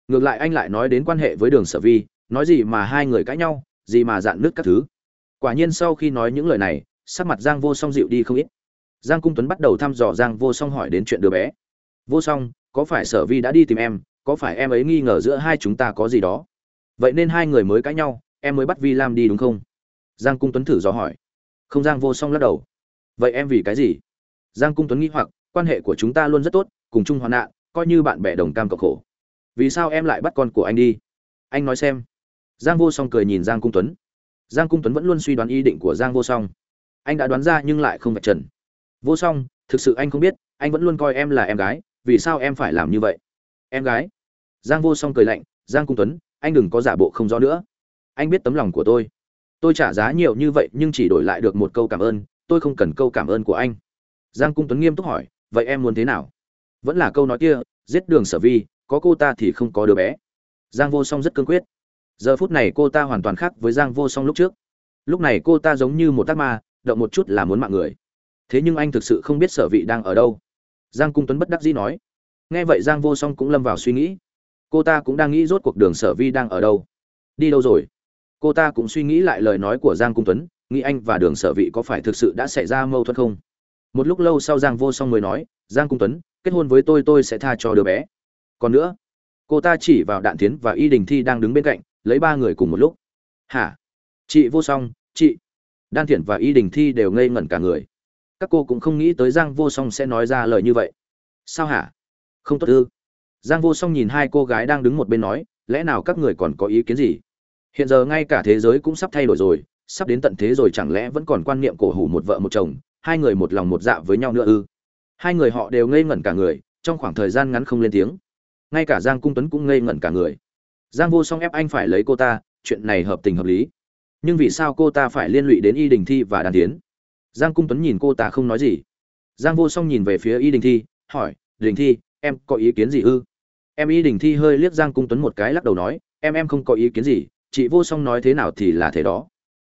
Ngược lại anh lại nói đến quan hệ với đường sở vi, nói gì mà hai người cãi nhau, gì mà dạn nứt các thứ. Quả nhiên sau khi nói những lời này, sắc mặt giang vô song dịu đi không ít giang cung tuấn bắt đầu thăm dò giang vô song hỏi đến chuyện đứa bé. Vô song, có phải sở vi đã đi tìm em? Có phải em ấy nghi ngờ giữa hai chúng ta có gì đó? Vậy nên hai người mới cãi nhau, em mới bắt vi lam đi đúng không? Giang cung tuấn thử dò hỏi. Không, giang vô song lắc đầu. Vậy em vì cái gì? Giang cung tuấn nghĩ hoặc, quan hệ của chúng ta luôn rất tốt, cùng chung hoạn nạn, coi như bạn bè đồng cam cộng khổ. Vì sao em lại bắt con của anh đi? Anh nói xem. Giang vô song cười nhìn giang cung tuấn. Giang cung tuấn vẫn luôn suy đoán ý định của giang vô song. Anh đã đoán ra nhưng lại không vạch trần vô song, thực sự anh không biết, anh vẫn luôn coi em là em gái, vì sao em phải làm như vậy? Em gái? Giang vô song cười lạnh, giang cung tuấn, anh đừng có giả bộ không rõ nữa. Anh biết tấm lòng của tôi. Tôi trả giá nhiều như vậy nhưng chỉ đổi lại được một câu cảm ơn, tôi không cần câu cảm ơn của anh. Giang cung tuấn nghiêm túc hỏi, vậy em muốn thế nào? Vẫn là câu nói kia, giết đường sở vi, có cô ta thì không có đứa bé. Giang vô song rất cương quyết. Giờ phút này cô ta hoàn toàn khác với giang vô song lúc trước. Lúc này cô ta giống như một tác ma, động một chút là muốn mạng người thế nhưng anh thực sự không biết sở vị đang ở đâu. Giang cung tuấn bất đắc dĩ nói. Nghe vậy giang vô song cũng lâm vào suy nghĩ. Cô ta cũng đang nghĩ rốt cuộc đường sở vi đang ở đâu. Đi đâu rồi? Cô ta cũng suy nghĩ lại lời nói của giang cung tuấn, nghĩ anh và đường sở vị có phải thực sự đã xảy ra mâu thuẫn không? Một lúc lâu sau giang vô song mới nói, giang cung tuấn, kết hôn với tôi tôi sẽ tha cho đứa bé. Còn nữa, cô ta chỉ vào đạn tiến và y đình thi đang đứng bên cạnh, lấy ba người cùng một lúc. Hả? Chị vô song, chị? Đan thiện và y đình thi đều ngây ngẩn cả người các cô cũng không nghĩ tới giang vô song sẽ nói ra lời như vậy. Sao hả? Không tốt ư? Giang vô song nhìn hai cô gái đang đứng một bên nói, lẽ nào các người còn có ý kiến gì? Hiện giờ ngay cả thế giới cũng sắp thay đổi rồi, sắp đến tận thế rồi chẳng lẽ vẫn còn quan niệm cổ hủ một vợ một chồng, hai người một lòng một dạ với nhau nữa ư? Hai người họ đều ngây ngẩn cả người, trong khoảng thời gian ngắn không lên tiếng. Ngay cả giang cung tuấn cũng ngây ngẩn cả người. Giang vô song ép anh phải lấy cô ta, chuyện này hợp tình hợp lý. Nhưng vì sao cô ta phải liên lụy đến y đình thi và đàn tiến? Giang cung tuấn nhìn cô ta không nói gì. Giang vô song nhìn về phía y đình thi, hỏi, đình thi, em có ý kiến gì ư? Em y đình thi hơi liếc giang cung tuấn một cái lắc đầu nói, em em không có ý kiến gì, chị vô song nói thế nào thì là thế đó.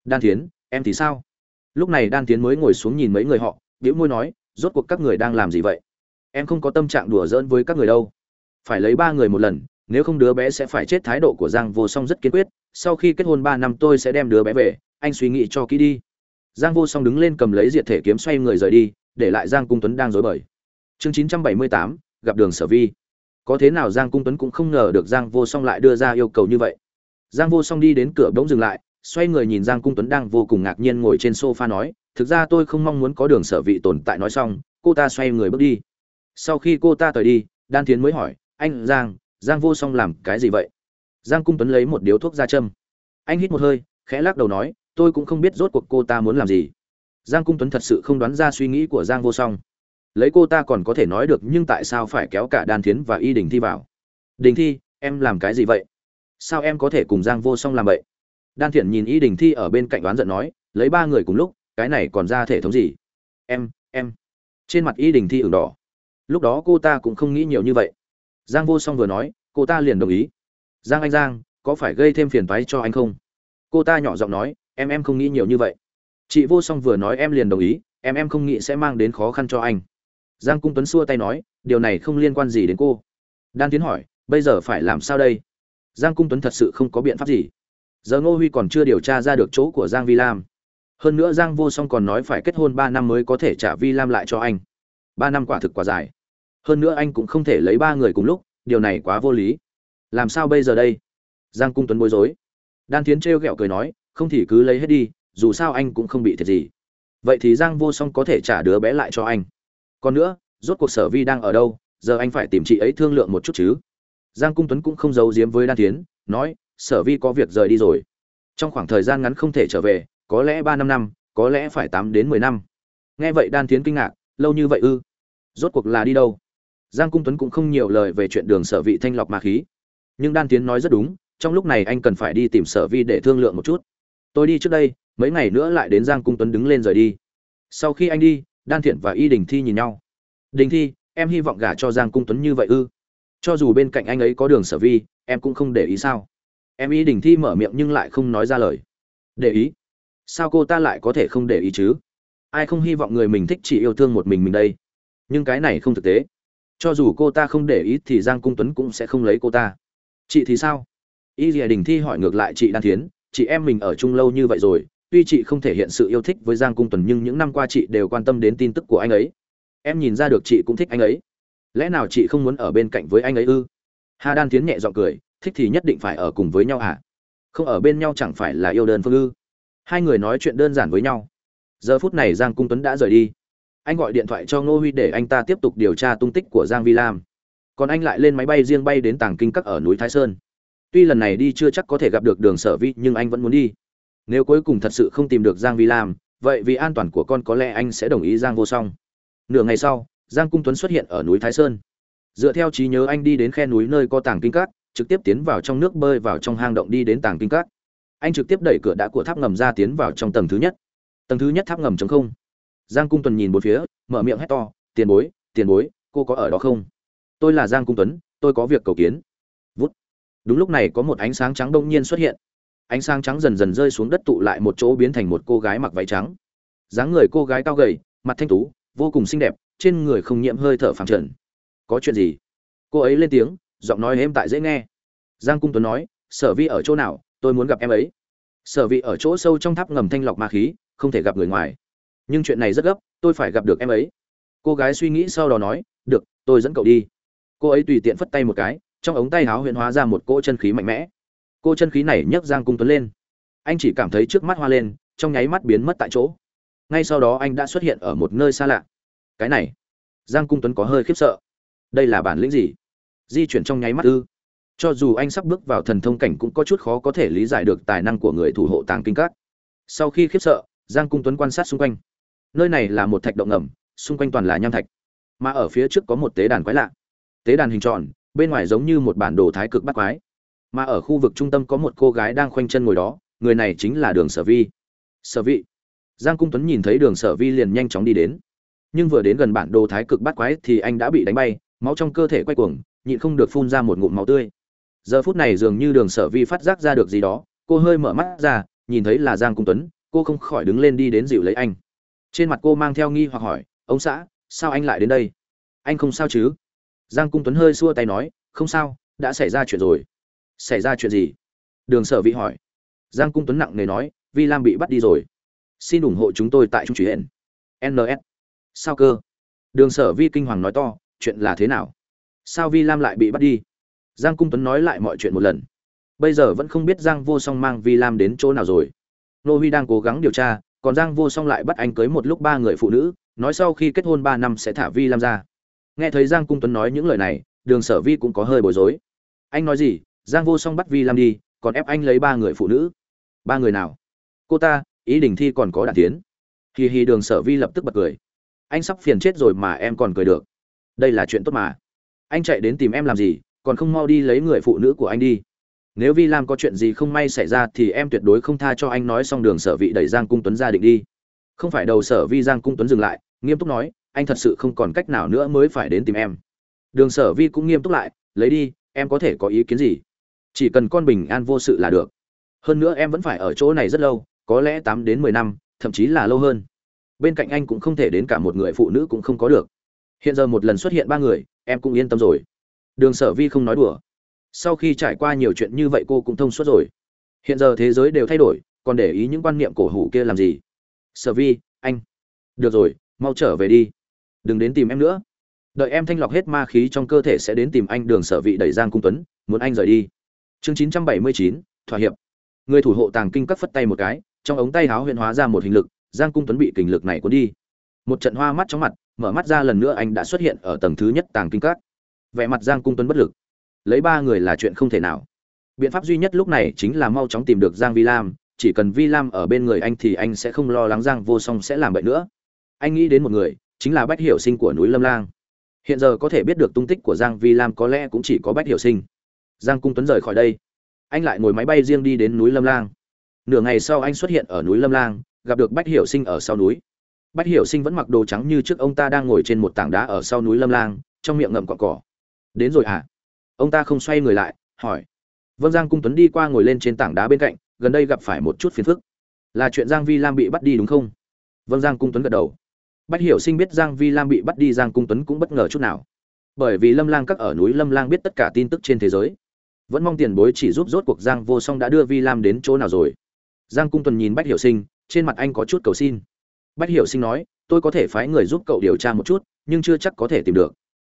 Đan tiến em thì sao? Lúc này đan tiến mới ngồi xuống nhìn mấy người họ biễu môi nói, rốt cuộc các người đang làm gì vậy? Em không có tâm trạng đùa giỡn với các người đâu. Phải lấy ba người một lần, nếu không đứa bé sẽ phải chết. Thái độ của giang vô song rất kiên quyết, sau khi kết hôn ba năm tôi sẽ đem đứa bé về, anh suy nghĩ cho kỹ đi giang vô song đứng lên cầm lấy diệt thể kiếm xoay người rời đi, để lại giang cung tuấn đang rối bời. Chương chín trăm bảy mươi tám, gặp đường sở vi. Có thế nào giang cung tuấn cũng không ngờ được giang vô song lại đưa ra yêu cầu như vậy. Giang vô song đi đến cửa bỗng dừng lại, xoay người nhìn giang cung tuấn đang vô cùng ngạc nhiên ngồi trên sofa nói, thực ra tôi không mong muốn có đường sở vị tồn tại nói xong, cô ta xoay người bước đi. Sau khi cô ta rời đi, đan Thiến mới hỏi, anh giang giang vô song làm cái gì vậy? Giang cung tuấn lấy một điếu thuốc ra châm. Anh hít một hơi, khẽ lắc đầu nói tôi cũng không biết rốt cuộc cô ta muốn làm gì. Giang cung tuấn thật sự không đoán ra suy nghĩ của giang vô song. Lấy cô ta còn có thể nói được nhưng tại sao phải kéo cả đan thiến và y đình thi vào? Đình thi, em làm cái gì vậy? Sao em có thể cùng giang vô song làm vậy? Đan thiện nhìn y đình thi ở bên cạnh đoán giận nói, lấy ba người cùng lúc, cái này còn ra thể thống gì? Em em. Trên mặt y đình thi ửng đỏ. Lúc đó cô ta cũng không nghĩ nhiều như vậy. Giang vô song vừa nói, cô ta liền đồng ý. Giang anh giang, có phải gây thêm phiền toái cho anh không? Cô ta nhỏ giọng nói em em không nghĩ nhiều như vậy. Chị vô song vừa nói em liền đồng ý, em em không nghĩ sẽ mang đến khó khăn cho anh. Giang cung tuấn xua tay nói, điều này không liên quan gì đến cô. Đan tiến hỏi, bây giờ phải làm sao đây? Giang cung tuấn thật sự không có biện pháp gì. Giờ ngô huy còn chưa điều tra ra được chỗ của giang vi lam. Hơn nữa giang vô song còn nói phải kết hôn ba năm mới có thể trả vi lam lại cho anh. Ba năm quả thực quá dài. Hơn nữa anh cũng không thể lấy ba người cùng lúc, điều này quá vô lý. Làm sao bây giờ đây? Giang cung tuấn bối rối. Đan tiến trêu ghẹo cười nói không thì cứ lấy hết đi, dù sao anh cũng không bị thiệt gì. Vậy thì giang vô song có thể trả đứa bé lại cho anh. Còn nữa, rốt cuộc sở vi đang ở đâu, giờ anh phải tìm chị ấy thương lượng một chút chứ. Giang cung tuấn cũng không giấu giếm với đan tiến nói, sở vi có việc rời đi rồi. Trong khoảng thời gian ngắn không thể trở về, có lẽ ba năm năm, có lẽ phải tám đến mười năm. Nghe vậy đan tiến kinh ngạc, lâu như vậy ư? Rốt cuộc là đi đâu? Giang cung tuấn cũng không nhiều lời về chuyện đường sở vị thanh lọc ma khí. Nhưng đan tiến nói rất đúng, trong lúc này anh cần phải đi tìm sở vi để thương lượng một chút tôi đi trước đây, mấy ngày nữa lại đến giang cung tuấn đứng lên rời đi. Sau khi anh đi, đan thiện và y đình thi nhìn nhau. Đình thi, em hy vọng gả cho giang cung tuấn như vậy ư? Cho dù bên cạnh anh ấy có đường sở vi, em cũng không để ý sao? Em y đình thi mở miệng nhưng lại không nói ra lời. Để ý? Sao cô ta lại có thể không để ý chứ? Ai không hy vọng người mình thích chỉ yêu thương một mình mình đây? Nhưng cái này không thực tế. Cho dù cô ta không để ý thì giang cung tuấn cũng sẽ không lấy cô ta. Chị thì sao? Y dìa đình thi hỏi ngược lại chị đan thiến chị em mình ở chung lâu như vậy rồi, tuy chị không thể hiện sự yêu thích với giang cung tuấn nhưng những năm qua chị đều quan tâm đến tin tức của anh ấy. Em nhìn ra được chị cũng thích anh ấy. Lẽ nào chị không muốn ở bên cạnh với anh ấy ư? Hà đan tiến nhẹ g i ọ n g cười, thích thì nhất định phải ở cùng với nhau à không ở bên nhau chẳng phải là yêu đơn phương ư? Hai người nói chuyện đơn giản với nhau. Giờ phút này giang cung tuấn đã rời đi. Anh gọi điện thoại cho ngô huy để anh ta tiếp tục điều tra tung tích của giang vi lam. Còn anh lại lên máy bay riêng bay đến tàng kinh các ở núi thái sơn tuy lần này đi chưa chắc có thể gặp được đường sở vi nhưng anh vẫn muốn đi. Nếu cuối cùng thật sự không tìm được giang vi lam vậy vì an toàn của con có lẽ anh sẽ đồng ý giang vô song. Nửa ngày sau giang cung tuấn xuất hiện ở núi thái sơn. Dựa theo trí nhớ anh đi đến khe núi nơi có tàng kinh cát, trực tiếp tiến vào trong nước bơi vào trong hang động đi đến tàng kinh cát. anh trực tiếp đẩy cửa đá của tháp ngầm ra tiến vào trong tầng thứ nhất. Tầng thứ nhất tháp ngầm chống không. Giang cung tuấn nhìn bốn phía mở miệng hét to tiền bối tiền bối cô có ở đó không? Tôi là giang cung tuấn tôi có việc cầu kiến đúng lúc này có một ánh sáng trắng đông nhiên xuất hiện. Ánh sáng trắng dần dần rơi xuống đất tụ lại một chỗ biến thành một cô gái mặc váy trắng. Dáng người cô gái cao gầy, mặt thanh tú, vô cùng xinh đẹp, trên người không nhiễm hơi thở phẳng trần. Có chuyện gì? Cô ấy lên tiếng, giọng nói êm tại dễ nghe. Giang cung tuấn nói, sở vi ở chỗ nào? Tôi muốn gặp em ấy. Sở vị ở chỗ sâu trong tháp ngầm thanh lọc ma khí, không thể gặp người ngoài. Nhưng chuyện này rất gấp, tôi phải gặp được em ấy. Cô gái suy nghĩ sau đó nói, được, tôi dẫn cậu đi. Cô ấy tùy tiện phất tay một cái trong ống tay áo huyễn hóa ra một cỗ chân khí mạnh mẽ. Cô chân khí này nhấc giang cung tuấn lên. Anh chỉ cảm thấy trước mắt hoa lên, trong nháy mắt biến mất tại chỗ. Ngay sau đó anh đã xuất hiện ở một nơi xa lạ. Cái này, giang cung tuấn có hơi khiếp sợ. Đây là bản lĩnh gì? Di chuyển trong nháy mắt ư? Cho dù anh sắp bước vào thần thông cảnh cũng có chút khó có thể lý giải được tài năng của người thủ hộ tàng kinh các. Sau khi khiếp sợ, giang cung tuấn quan sát xung quanh. Nơi này là một thạch động ngầm, xung quanh toàn là nham thạch. Mà ở phía trước có một tế đàn quái lạ. Tế đàn hình tròn bên ngoài giống như một bản đồ thái cực bắt quái. Mà ở khu vực trung tâm có một cô gái đang khoanh chân ngồi đó, người này chính là đường sở vi. Sở vị giang cung tuấn nhìn thấy đường sở vi liền nhanh chóng đi đến. Nhưng vừa đến gần bản đồ thái cực bắt quái thì anh đã bị đánh bay, máu trong cơ thể quay cuồng, nhịn không được phun ra một ngụm máu tươi. Giờ phút này dường như đường sở vi phát giác ra được gì đó, cô hơi mở mắt ra, nhìn thấy là giang cung tuấn, cô không khỏi đứng lên đi đến dịu lấy anh. Trên mặt cô mang theo nghi hoặc hỏi, ông xã, sao anh lại đến đây? Anh không sao chứ? Giang cung tuấn hơi xua tay nói, không sao, đã xảy ra chuyện rồi. Xảy ra chuyện gì? Đường sở vị hỏi. Giang cung tuấn nặng nề nói, vi lam bị bắt đi rồi. Xin ủng hộ chúng tôi tại trung truyền ns sao cơ? Đường sở vi kinh hoàng nói to, chuyện là thế nào? Sao vi lam lại bị bắt đi? Giang cung tuấn nói lại mọi chuyện một lần. Bây giờ vẫn không biết giang vô song mang vi lam đến chỗ nào rồi. Nô huy đang cố gắng điều tra, còn giang vô song lại bắt anh cưới một lúc ba người phụ nữ, nói sau khi kết hôn ba năm sẽ thả vi lam ra nghe thấy giang cung tuấn nói những lời này, đường sở vi cũng có hơi bối rối. Anh nói gì? Giang vô song bắt vi làm đi, còn ép anh lấy ba người phụ nữ. Ba người nào? Cô ta, ý đình thi còn có đạn tiến. Hì hì, đường sở vi lập tức bật cười. Anh sắp phiền chết rồi mà em còn cười được. Đây là chuyện tốt mà. Anh chạy đến tìm em làm gì, còn không mau đi lấy người phụ nữ của anh đi. Nếu vi lam có chuyện gì không may xảy ra thì em tuyệt đối không tha cho anh nói xong đường sở vị đẩy giang cung tuấn ra định đi. Không phải đầu sở vi giang cung tuấn dừng lại, nghiêm túc nói anh thật sự không còn cách nào nữa mới phải đến tìm em. Đường sở vi cũng nghiêm túc lại, lấy đi, em có thể có ý kiến gì? Chỉ cần con bình an vô sự là được. Hơn nữa em vẫn phải ở chỗ này rất lâu, có lẽ tám đến mười năm, thậm chí là lâu hơn. Bên cạnh anh cũng không thể đến cả một người phụ nữ cũng không có được. Hiện giờ một lần xuất hiện ba người, em cũng yên tâm rồi. Đường sở vi không nói đùa. Sau khi trải qua nhiều chuyện như vậy cô cũng thông suốt rồi. Hiện giờ thế giới đều thay đổi, còn để ý những quan niệm cổ hủ kia làm gì? Sở vi, anh. Được rồi, mau trở về đi đừng đến tìm em nữa. Đợi em thanh lọc hết ma khí trong cơ thể sẽ đến tìm anh đường sở vị đẩy giang cung tuấn, muốn anh rời đi. Chương chín trăm bảy mươi chín, thỏa hiệp. Người thủ hộ tàng kinh cắt phất tay một cái, trong ống tay háo huyện hóa ra một hình lực, giang cung tuấn bị kình lực này cuốn đi. Một trận hoa mắt chóng mặt, mở mắt ra lần nữa anh đã xuất hiện ở tầng thứ nhất tàng kinh các. Vẻ mặt giang cung tuấn bất lực. Lấy ba người là chuyện không thể nào. Biện pháp duy nhất lúc này chính là mau chóng tìm được giang vi lam, chỉ cần vi lam ở bên người anh thì anh sẽ không lo lắng giang vô song sẽ làm bậy nữa. Anh nghĩ đến một người chính là bách hiểu sinh của núi lâm lang. Hiện giờ có thể biết được tung tích của giang vi lam có lẽ cũng chỉ có bách hiểu sinh. Giang cung tuấn rời khỏi đây. Anh lại ngồi máy bay riêng đi đến núi lâm lang. Nửa ngày sau anh xuất hiện ở núi lâm lang, gặp được bách hiểu sinh ở sau núi. Bách hiểu sinh vẫn mặc đồ trắng như trước ông ta đang ngồi trên một tảng đá ở sau núi lâm lang, trong miệng ngậm cọn cỏ. Đến rồi hả? Ông ta không xoay người lại, hỏi. Vâng giang cung tuấn đi qua ngồi lên trên tảng đá bên cạnh, gần đây gặp phải một chút phiền phức. Là chuyện giang vi lam bị bắt đi đúng không? Vâng giang cung tuấn gật đầu bách hiểu sinh biết giang vi lam bị bắt đi, giang cung tuấn cũng bất ngờ chút nào. Bởi vì lâm lang các ở núi lâm lang biết tất cả tin tức trên thế giới. Vẫn mong tiền bối chỉ giúp rốt cuộc giang vô song đã đưa vi lam đến chỗ nào rồi. Giang cung tuấn nhìn bách hiểu sinh, trên mặt anh có chút cầu xin. Bách hiểu sinh nói, tôi có thể phái người giúp cậu điều tra một chút, nhưng chưa chắc có thể tìm được.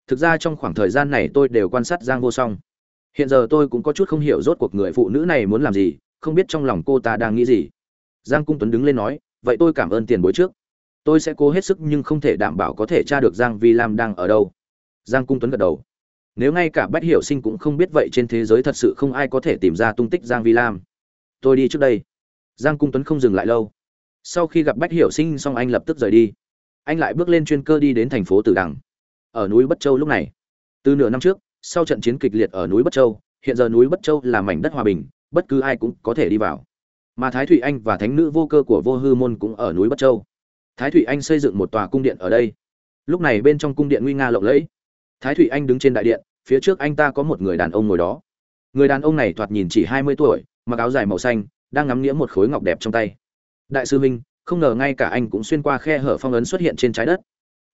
Thực ra trong khoảng thời gian này tôi đều quan sát giang vô song. Hiện giờ tôi cũng có chút không hiểu rốt cuộc người phụ nữ này muốn làm gì, không biết trong lòng cô ta đang nghĩ gì. Giang cung tuấn đứng lên nói, vậy tôi cảm ơn tiền bối trước tôi sẽ cố hết sức nhưng không thể đảm bảo có thể tra được giang vi lam đang ở đâu. Giang cung tuấn gật đầu. Nếu ngay cả bách hiểu sinh cũng không biết vậy trên thế giới thật sự không ai có thể tìm ra tung tích giang vi lam. Tôi đi trước đây. Giang cung tuấn không dừng lại lâu. Sau khi gặp bách hiểu sinh xong anh lập tức rời đi. Anh lại bước lên chuyên cơ đi đến thành phố tử đằng. Ở núi bất châu lúc này. Từ nửa năm trước, sau trận chiến kịch liệt ở núi bất châu, hiện giờ núi bất châu là mảnh đất hòa bình, bất cứ ai cũng có thể đi vào. Mà thái thụy anh và thánh nữ vô cơ của vô hư môn cũng ở núi bất châu thái thụy anh xây dựng một tòa cung điện ở đây. Lúc này bên trong cung điện nguy nga lộng lẫy. Thái thụy anh đứng trên đại điện, phía trước anh ta có một người đàn ông ngồi đó. Người đàn ông này thoạt nhìn chỉ hai mươi tuổi, mặc áo dài màu xanh, đang ngắm nghĩa một khối ngọc đẹp trong tay. Đại sư minh, không ngờ ngay cả anh cũng xuyên qua khe hở phong ấn xuất hiện trên trái đất.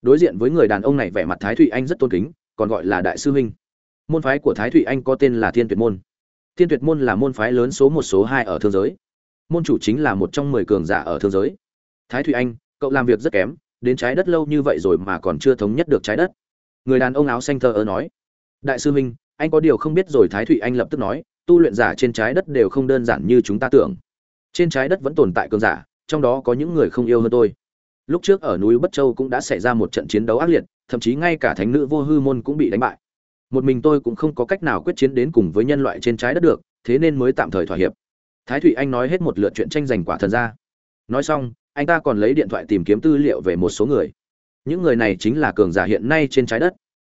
Đối diện với người đàn ông này vẻ mặt thái thụy anh rất tôn kính, còn gọi là đại sư minh. Môn phái của thái thụy anh có tên là thiên tuyệt môn. Thiên tuyệt môn là môn phái lớn số một, số hai ở thương giới. Môn chủ chính là một trong mười cường giả ở thương giới. Thái thụy anh cậu làm việc rất kém, đến trái đất lâu như vậy rồi mà còn chưa thống nhất được trái đất. Người đàn ông áo xanh thờ ơ nói, đại sư minh anh có điều không biết rồi. Thái thụy anh lập tức nói, tu luyện giả trên trái đất đều không đơn giản như chúng ta tưởng. Trên trái đất vẫn tồn tại cường giả, trong đó có những người không yêu hơn tôi. Lúc trước ở núi bất châu cũng đã xảy ra một trận chiến đấu ác liệt, thậm chí ngay cả thánh nữ vô hư môn cũng bị đánh bại. Một mình tôi cũng không có cách nào quyết chiến đến cùng với nhân loại trên trái đất được, thế nên mới tạm thời thỏa hiệp. Thái thụy anh nói hết một lượt chuyện tranh giành quả thần ra. Nói xong anh ta còn lấy điện thoại tìm kiếm tư liệu về một số người. Những người này chính là cường giả hiện nay trên trái đất.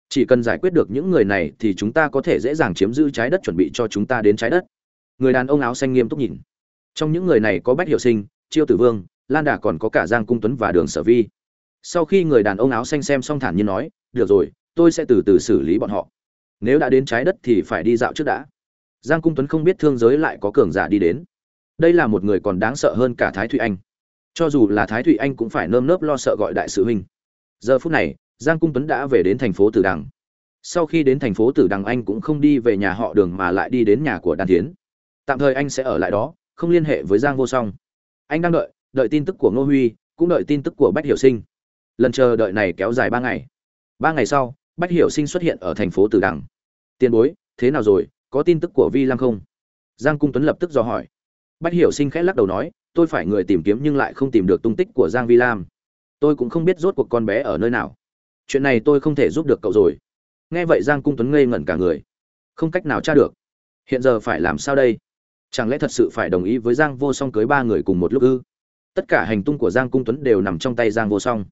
Chỉ cần giải quyết được những người này thì chúng ta có thể dễ dàng chiếm giữ trái đất chuẩn bị cho chúng ta đến trái đất. Người đàn ông áo xanh nghiêm túc nhìn. Trong những người này có bách hiệu sinh, chiêu tử vương, lan đà còn có cả giang cung tuấn và đường sở vi. Sau khi người đàn ông áo xanh xem xong thản nhiên nói, được rồi, tôi sẽ từ từ xử lý bọn họ. Nếu đã đến trái đất thì phải đi dạo trước đã. Giang cung tuấn không biết thương giới lại có cường giả đi đến. Đây là một người còn đáng sợ hơn cả thái thụy anh cho dù là thái thụy anh cũng phải nơm nớp lo sợ gọi đại sự huynh. Giờ phút này, giang cung tuấn đã về đến thành phố tử đằng. Sau khi đến thành phố tử đằng, anh cũng không đi về nhà họ đường mà lại đi đến nhà của đan tiến tạm thời anh sẽ ở lại đó, không liên hệ với giang vô song. Anh đang đợi đợi tin tức của ngô huy, cũng đợi tin tức của bách hiểu sinh. Lần chờ đợi này kéo dài ba ngày. Ba ngày sau, bách hiểu sinh xuất hiện ở thành phố tử đằng. Tiền bối, thế nào rồi? Có tin tức của vi lam không? Giang cung tuấn lập tức dò hỏi bách hiểu sinh khẽ lắc đầu nói, tôi phải người tìm kiếm nhưng lại không tìm được tung tích của giang vi lam. Tôi cũng không biết rốt cuộc con bé ở nơi nào. Chuyện này tôi không thể giúp được cậu rồi. Nghe vậy giang cung tuấn ngây ngẩn cả người. Không cách nào tra được. Hiện giờ phải làm sao đây? Chẳng lẽ thật sự phải đồng ý với giang vô song cưới ba người cùng một lúc ư? Tất cả hành tung của giang cung tuấn đều nằm trong tay giang vô song.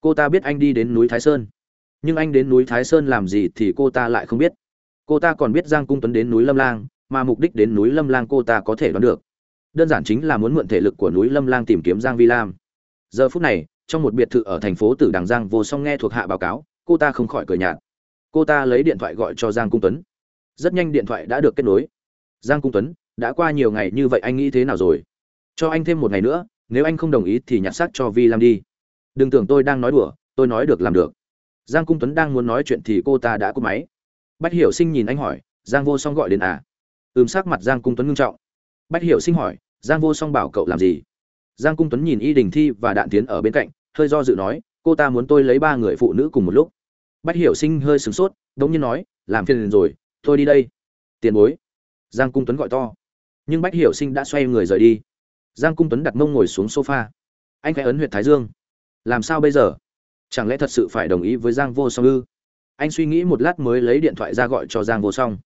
Cô ta biết anh đi đến núi thái sơn. Nhưng anh đến núi thái sơn làm gì thì cô ta lại không biết. Cô ta còn biết giang cung tuấn đến núi lâm lang, mà mục đích đến núi lâm lang cô ta có thể đoán được đơn giản chính là muốn mượn thể lực của núi lâm lang tìm kiếm giang vi lam. Giờ phút này, trong một biệt thự ở thành phố tử đằng giang vô song nghe thuộc hạ báo cáo, cô ta không khỏi cười nhạt. Cô ta lấy điện thoại gọi cho giang cung tuấn. Rất nhanh điện thoại đã được kết nối. Giang cung tuấn, đã qua nhiều ngày như vậy anh nghĩ thế nào rồi? Cho anh thêm một ngày nữa, nếu anh không đồng ý thì nhặt xác cho vi lam đi. Đừng tưởng tôi đang nói đùa, tôi nói được làm được. Giang cung tuấn đang muốn nói chuyện thì cô ta đã cúp máy. Bách hiểu sinh nhìn anh hỏi, giang vô song gọi đến à? Ừm, sắc mặt giang cung tuấn ngưng trọng bách hiểu sinh hỏi, giang vô song bảo cậu làm gì? Giang cung tuấn nhìn y đình thi và đạn tiến ở bên cạnh, hơi do dự nói, cô ta muốn tôi lấy ba người phụ nữ cùng một lúc. Bách hiểu sinh hơi sửng sốt, đống nhiên nói, làm phiền rồi, tôi đi đây. Tiền bối. Giang cung tuấn gọi to. Nhưng bách hiểu sinh đã xoay người rời đi. Giang cung tuấn đặt mông ngồi xuống sofa. Anh khẽ ấn huyện thái dương. Làm sao bây giờ? Chẳng lẽ thật sự phải đồng ý với giang vô song ư? Anh suy nghĩ một lát mới lấy điện thoại ra gọi cho giang vô song.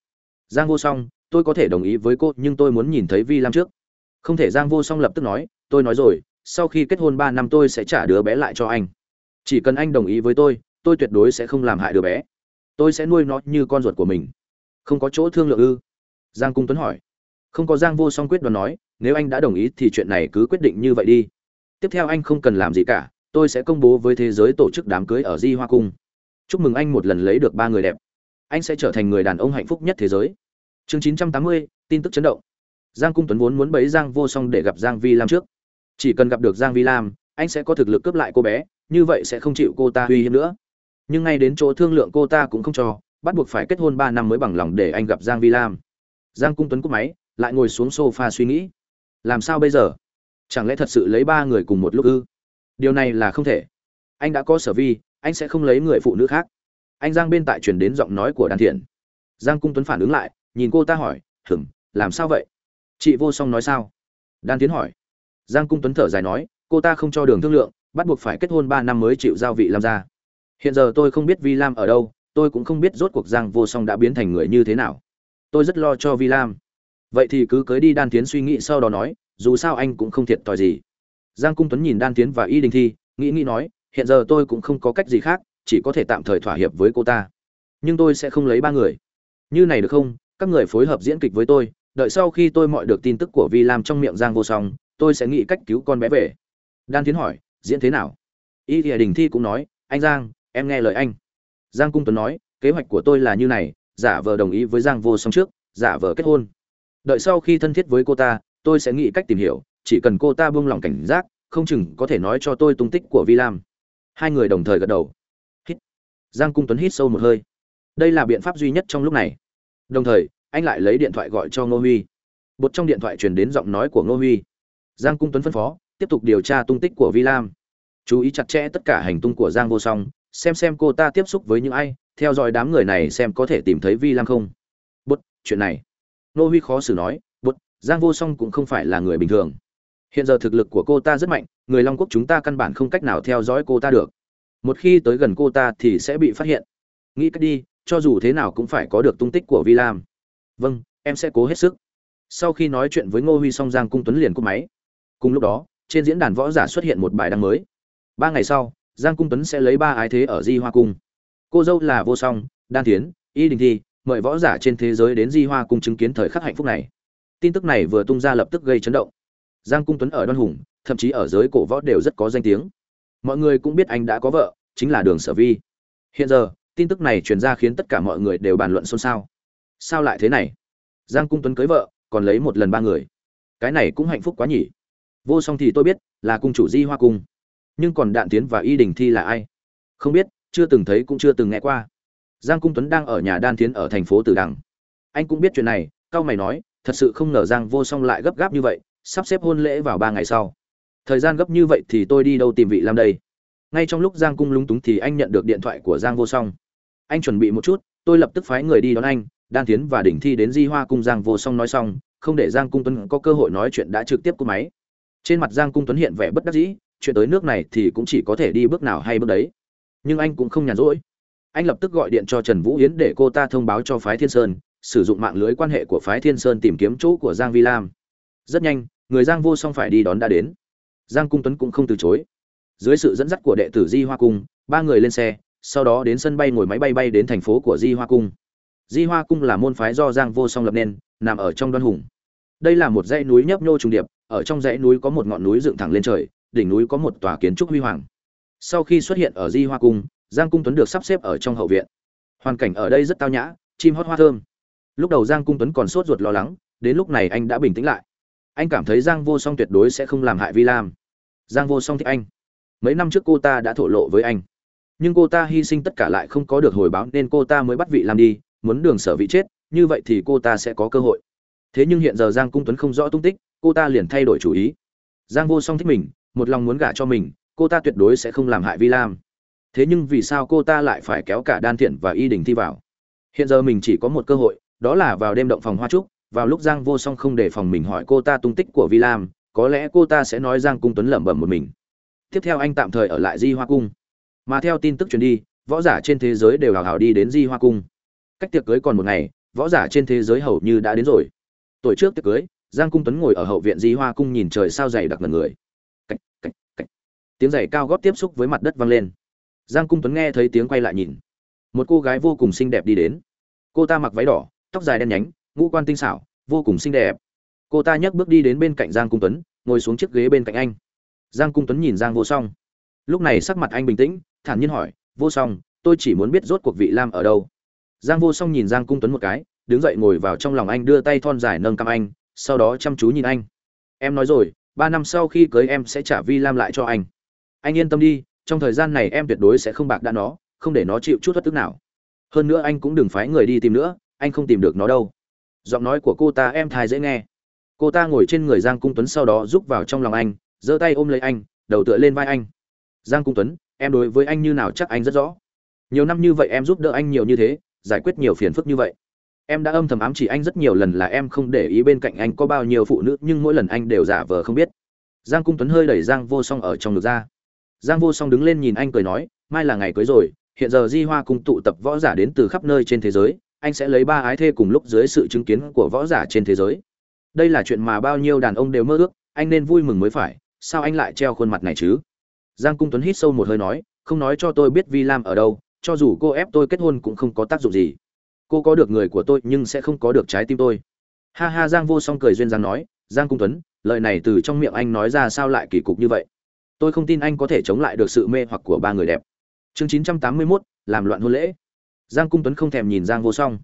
Giang vô song tôi có thể đồng ý với cô, nhưng tôi muốn nhìn thấy vi lam trước. Không thể, giang vô song lập tức nói, tôi nói rồi, sau khi kết hôn ba năm tôi sẽ trả đứa bé lại cho anh. Chỉ cần anh đồng ý với tôi tôi tuyệt đối sẽ không làm hại đứa bé. Tôi sẽ nuôi nó như con ruột của mình. Không có chỗ thương lượng ư? Giang cung tuấn hỏi. Không có, giang vô song quyết đoán nói, nếu anh đã đồng ý thì chuyện này cứ quyết định như vậy đi. Tiếp theo anh không cần làm gì cả, tôi sẽ công bố với thế giới tổ chức đám cưới ở di hoa cung. Chúc mừng anh một lần lấy được ba người đẹp. Anh sẽ trở thành người đàn ông hạnh phúc nhất thế giới chương chín trăm tám mươi, tin tức chấn động. Giang cung tuấn vốn muốn bấy giang vô song để gặp giang vi lam trước. Chỉ cần gặp được giang vi lam, anh sẽ có thực lực cướp lại cô bé, như vậy sẽ không chịu cô ta uy hiếp nữa. Nhưng ngay đến chỗ thương lượng cô ta cũng không cho, bắt buộc phải kết hôn ba năm mới bằng lòng để anh gặp giang vi lam. Giang cung tuấn cúp máy, lại ngồi xuống sofa suy nghĩ. Làm sao bây giờ? Chẳng lẽ thật sự lấy ba người cùng một lúc ư? Điều này là không thể. Anh đã có sở vi, anh sẽ không lấy người phụ nữ khác. Anh giang bên tại truyền đến giọng nói của đan thiện. Giang cung tuấn phản ứng lại nhìn cô ta hỏi hửng làm sao vậy? Chị vô song nói sao? Đan tiến hỏi. Giang cung tuấn thở dài nói, cô ta không cho đường thương lượng, bắt buộc phải kết hôn ba năm mới chịu giao vị làm ra hiện giờ tôi không biết vi lam ở đâu, tôi cũng không biết rốt cuộc giang vô song đã biến thành người như thế nào. Tôi rất lo cho vi lam. Vậy thì cứ cưới đi, đan tiến suy nghĩ sau đó nói, dù sao anh cũng không thiệt thòi gì. Giang cung tuấn nhìn đan tiến và y đình thi, nghĩ nghĩ nói, hiện giờ tôi cũng không có cách gì khác, chỉ có thể tạm thời thỏa hiệp với cô ta. Nhưng tôi sẽ không lấy ba người. Như này được không? Các người phối hợp diễn kịch với tôi, đợi sau khi tôi mọi được tin tức của vi lam trong miệng giang vô song, tôi sẽ nghĩ cách cứu con bé về. Đan tiến hỏi, diễn thế nào? Y thì đình thi cũng nói, anh giang, em nghe lời anh. Giang cung tuấn nói, kế hoạch của tôi là như này, giả vờ đồng ý với giang vô song trước, giả vờ kết hôn. Đợi sau khi thân thiết với cô ta, tôi sẽ nghĩ cách tìm hiểu, chỉ cần cô ta buông lỏng cảnh giác, không chừng có thể nói cho tôi tung tích của vi lam. Hai người đồng thời gật đầu. Hít. Giang cung tuấn hít sâu một hơi. Đây là biện pháp duy nhất trong lúc này đồng thời, anh lại lấy điện thoại gọi cho ngô huy. Bột trong điện thoại truyền đến giọng nói của ngô huy. Giang cung tuấn phân phó, tiếp tục điều tra tung tích của vi lam. Chú ý chặt chẽ tất cả hành tung của giang vô song, xem xem cô ta tiếp xúc với những ai, theo dõi đám người này xem có thể tìm thấy vi lam không. Bút chuyện này. Nô huy khó xử nói bút giang vô song cũng không phải là người bình thường. Hiện giờ thực lực của cô ta rất mạnh, người long quốc chúng ta căn bản không cách nào theo dõi cô ta được. Một khi tới gần cô ta thì sẽ bị phát hiện. Nghĩ cách đi cho dù thế nào cũng phải có được tung tích của vi lam. Vâng em sẽ cố hết sức. Sau khi nói chuyện với ngô huy song giang cung tuấn liền cúp máy. Cùng lúc đó, trên diễn đàn võ giả xuất hiện một bài đăng mới. Ba ngày sau, giang cung tuấn sẽ lấy ba ái thế ở di hoa cung. Cô dâu là vô song, đan tiến, y đình thi, mời võ giả trên thế giới đến di hoa cung chứng kiến thời khắc hạnh phúc này. Tin tức này vừa tung ra lập tức gây chấn động. Giang cung tuấn ở đoan hùng, thậm chí ở giới cổ võ đều rất có danh tiếng. Mọi người cũng biết anh đã có vợ, chính là đường sở vi. Hiện giờ tin tức này truyền ra khiến tất cả mọi người đều bàn luận xôn xao. Sao lại thế này? Giang cung tuấn cưới vợ, còn lấy một lần ba người. Cái này cũng hạnh phúc quá nhỉ. Vô song thì tôi biết là cung chủ di hoa cung. Nhưng còn đạn tiến và y đình thi là ai? Không biết, chưa từng thấy cũng chưa từng nghe qua. Giang cung tuấn đang ở nhà đan tiến ở thành phố tử đằng. Anh cũng biết chuyện này, cao mày nói, thật sự không ngờ giang vô song lại gấp gáp như vậy, sắp xếp hôn lễ vào ba ngày sau. Thời gian gấp như vậy thì tôi đi đâu tìm vị làm đây? Ngay trong lúc giang cung lúng túng thì anh nhận được điện thoại của giang vô song anh chuẩn bị một chút, tôi lập tức phái người đi đón anh, đan tiến và đỉnh thi đến di hoa cung giang vô song nói xong, không để giang cung tuấn có cơ hội nói chuyện đã trực tiếp cúp máy. Trên mặt giang cung tuấn hiện vẻ bất đắc dĩ, chuyện tới nước này thì cũng chỉ có thể đi bước nào hay bước đấy. Nhưng anh cũng không nhàn rỗi. Anh lập tức gọi điện cho trần vũ yến để cô ta thông báo cho phái thiên sơn, sử dụng mạng lưới quan hệ của phái thiên sơn tìm kiếm chỗ của giang vi lam. Rất nhanh, người giang vô song phải đi đón đã đến. Giang cung tuấn cũng không từ chối. Dưới sự dẫn dắt của đệ tử di hoa cung, ba người lên xe sau đó đến sân bay ngồi máy bay bay đến thành phố của di hoa cung. Di hoa cung là môn phái do giang vô song lập nên, nằm ở trong đoan hùng. Đây là một dãy núi nhấp nhô trùng điệp, ở trong dãy núi có một ngọn núi dựng thẳng lên trời, đỉnh núi có một tòa kiến trúc huy hoàng. Sau khi xuất hiện ở di hoa cung, giang cung tuấn được sắp xếp ở trong hậu viện. Hoàn cảnh ở đây rất tao nhã, chim hót hoa thơm. Lúc đầu giang cung tuấn còn sốt ruột lo lắng, đến lúc này anh đã bình tĩnh lại. Anh cảm thấy giang vô song tuyệt đối sẽ không làm hại vi lam. Giang vô song thích anh. Mấy năm trước cô ta đã thổ lộ với anh nhưng cô ta hy sinh tất cả lại không có được hồi báo nên cô ta mới bắt vị làm đi, muốn đường sở vị chết, như vậy thì cô ta sẽ có cơ hội. Thế nhưng hiện giờ giang cung tuấn không rõ tung tích, cô ta liền thay đổi chủ ý. Giang vô song thích mình, một lòng muốn gả cho mình, cô ta tuyệt đối sẽ không làm hại vi lam. Thế nhưng vì sao cô ta lại phải kéo cả đan thiện và y đình thi vào? Hiện giờ mình chỉ có một cơ hội, đó là vào đêm động phòng hoa trúc, vào lúc giang vô song không để phòng mình hỏi cô ta tung tích của vi lam, có lẽ cô ta sẽ nói giang cung tuấn lẩm bẩm một mình. Tiếp theo anh tạm thời ở lại di hoa cung mà theo tin tức truyền đi võ giả trên thế giới đều hào hào đi đến di hoa cung. Cách tiệc cưới còn một ngày võ giả trên thế giới hầu như đã đến rồi. Tuổi trước tiệc cưới giang cung tuấn ngồi ở hậu viện di hoa cung nhìn trời sao dày đặc ngần người. Cách, cách, cách. tiếng giày cao góp tiếp xúc với mặt đất vang lên. Giang cung tuấn nghe thấy tiếng quay lại nhìn. Một cô gái vô cùng xinh đẹp đi đến. Cô ta mặc váy đỏ tóc dài đen nhánh ngũ quan tinh xảo vô cùng xinh đẹp. Cô ta nhấc bước đi đến bên cạnh giang cung tuấn ngồi xuống chiếc ghế bên cạnh anh. Giang cung tuấn nhìn giang vô song. Lúc này sắc mặt anh bình tĩnh thản nhiên hỏi, vô song, tôi chỉ muốn biết rốt cuộc vị lam ở đâu? Giang vô song nhìn giang cung tuấn một cái, đứng dậy ngồi vào trong lòng anh, đưa tay thon dài nâng cằm anh, sau đó chăm chú nhìn anh. Em nói rồi, ba năm sau khi cưới em sẽ trả vi lam lại cho anh. Anh yên tâm đi, trong thời gian này em tuyệt đối sẽ không bạc đã nó, không để nó chịu chút thất tức nào. Hơn nữa anh cũng đừng phái người đi tìm nữa, anh không tìm được nó đâu. Giọng nói của cô ta em thai dễ nghe. Cô ta ngồi trên người giang cung tuấn sau đó rúc vào trong lòng anh, giơ tay ôm lấy anh, đầu tựa lên vai anh. Giang cung tuấn em đối với anh như nào chắc anh rất rõ. Nhiều năm như vậy em giúp đỡ anh nhiều như thế, giải quyết nhiều phiền phức như vậy. Em đã âm thầm ám chỉ anh rất nhiều lần là em không để ý bên cạnh anh có bao nhiêu phụ nữ, nhưng mỗi lần anh đều giả vờ không biết. Giang cung tuấn hơi đẩy giang vô song ở trong ngực ra. Giang vô song đứng lên nhìn anh cười nói, mai là ngày cưới rồi, hiện giờ di hoa cung tụ tập võ giả đến từ khắp nơi trên thế giới, anh sẽ lấy ba ái thê cùng lúc dưới sự chứng kiến của võ giả trên thế giới. Đây là chuyện mà bao nhiêu đàn ông đều mơ ước, anh nên vui mừng mới phải, sao anh lại treo khuôn mặt này chứ? Giang cung tuấn hít sâu một hơi nói không nói cho tôi biết vi lam ở đâu cho dù cô ép tôi kết hôn cũng không có tác dụng gì. Cô có được người của tôi nhưng sẽ không có được trái tim tôi. Ha ha giang vô song cười duyên giang nói giang cung tuấn lời này từ trong miệng anh nói ra sao lại kỳ cục như vậy? Tôi không tin anh có thể chống lại được sự mê hoặc của ba người đẹp. Chương chín trăm tám mươi 981, làm loạn hôn lễ. Giang cung tuấn không thèm nhìn giang vô song.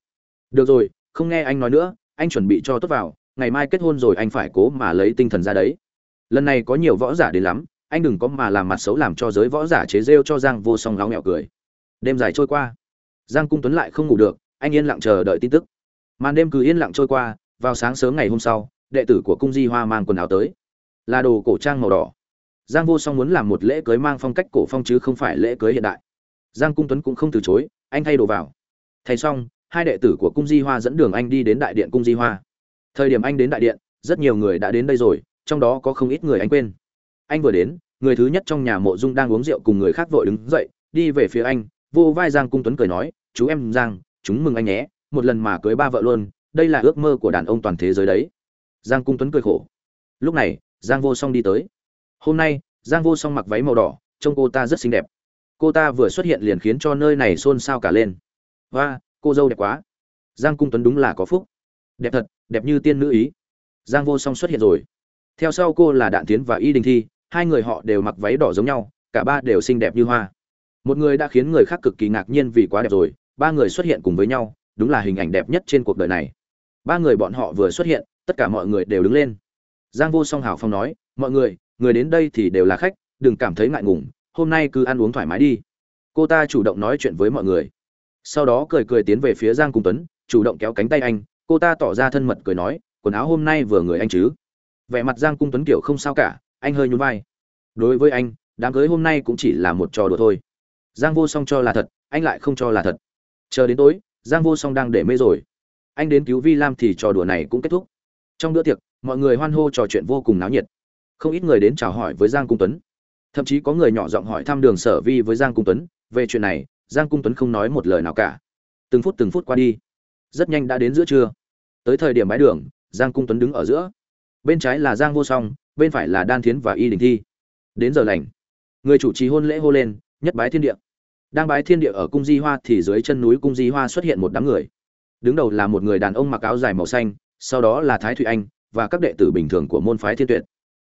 Được rồi không nghe anh nói nữa anh chuẩn bị cho tốt vào ngày mai kết hôn rồi anh phải cố mà lấy tinh thần ra đấy. Lần này có nhiều võ giả đến lắm anh đừng có mà làm mặt xấu làm cho giới võ giả chế rêu cho giang vô song láo mẹo cười. Đêm dài trôi qua. Giang cung tuấn lại không ngủ được, anh yên lặng chờ đợi tin tức. Màn đêm cứ yên lặng trôi qua, vào sáng sớm ngày hôm sau, đệ tử của cung di hoa mang quần áo tới. Là đồ cổ trang màu đỏ. Giang vô song muốn làm một lễ cưới mang phong cách cổ phong chứ không phải lễ cưới hiện đại. Giang cung tuấn cũng không từ chối, anh thay đồ vào. Thay xong, hai đệ tử của cung di hoa dẫn đường anh đi đến đại điện cung di hoa. Thời điểm anh đến đại điện, rất nhiều người đã đến đây rồi, trong đó có không ít người anh quên anh vừa đến, người thứ nhất trong nhà mộ dung đang uống rượu cùng người khác vội đứng dậy, đi về phía anh, vô vai giang cung tuấn cười nói, chú em giang, chúng mừng anh nhé, một lần mà cưới ba vợ luôn, đây là ước mơ của đàn ông toàn thế giới đấy. Giang cung tuấn cười khổ. Lúc này, giang vô song đi tới. Hôm nay, giang vô song mặc váy màu đỏ, trông cô ta rất xinh đẹp. Cô ta vừa xuất hiện liền khiến cho nơi này xôn xao cả lên. Và cô dâu đẹp quá. Giang cung tuấn đúng là có phúc. Đẹp thật, đẹp như tiên nữ ý. Giang vô song xuất hiện rồi. Theo sau cô là đạn tiến và y đình thi hai người họ đều mặc váy đỏ giống nhau, cả ba đều xinh đẹp như hoa. Một người đã khiến người khác cực kỳ ngạc nhiên vì quá đẹp rồi, ba người xuất hiện cùng với nhau, đúng là hình ảnh đẹp nhất trên cuộc đời này. Ba người bọn họ vừa xuất hiện, tất cả mọi người đều đứng lên. Giang vô song hào phong nói, mọi người người đến đây thì đều là khách, đừng cảm thấy ngại ngùng, hôm nay cứ ăn uống thoải mái đi. Cô ta chủ động nói chuyện với mọi người. Sau đó cười cười tiến về phía giang cung tuấn, chủ động kéo cánh tay anh, cô ta tỏ ra thân mật cười nói, quần áo hôm nay vừa người anh chứ? Vẻ mặt giang cung tuấn kiểu không sao cả anh hơi nhún vai. Đối với anh, đám cưới hôm nay cũng chỉ là một trò đùa thôi. Giang vô song cho là thật, anh lại không cho là thật. Chờ đến tối, giang vô song đang để mê rồi. Anh đến cứu vi lam thì trò đùa này cũng kết thúc. Trong bữa tiệc, mọi người hoan hô trò chuyện vô cùng náo nhiệt. Không ít người đến chào hỏi với giang cung tuấn. Thậm chí có người nhỏ giọng hỏi thăm đường sở vi với giang cung tuấn, về chuyện này, giang cung tuấn không nói một lời nào cả. Từng phút từng phút qua đi. Rất nhanh đã đến giữa trưa. Tới thời điểm bãi đường, giang cung tuấn đứng ở giữa bên trái là giang vô song, bên phải là đan thiến và y đình thi. Đến giờ lành, người chủ trì hôn lễ hô lên, nhất bái thiên địa. Đang bái thiên địa ở cung di hoa thì dưới chân núi cung di hoa xuất hiện một đám người. Đứng đầu là một người đàn ông mặc áo dài màu xanh, sau đó là thái thụy anh và các đệ tử bình thường của môn phái thiên tuyệt.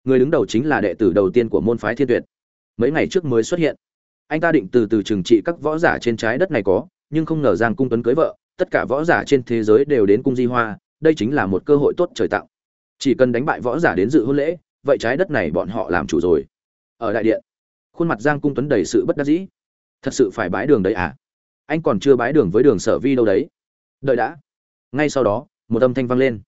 Người đứng đầu chính là đệ tử đầu tiên của môn phái thiên tuyệt. Mấy ngày trước mới xuất hiện. Anh ta định từ từ trừng trị các võ giả trên trái đất này có, nhưng không ngờ giang cung tuấn cưới vợ, tất cả võ giả trên thế giới đều đến cung di hoa, đây chính là một cơ hội tốt trời tạo chỉ cần đánh bại võ giả đến dự hôn lễ, vậy trái đất này bọn họ làm chủ rồi. Ở đại điện, khuôn mặt giang cung tuấn đầy sự bất đắc dĩ. Thật sự phải bái đường đấy à? Anh còn chưa bái đường với đường sở vi đâu đấy. Đợi đã. Ngay sau đó, một âm thanh vang lên.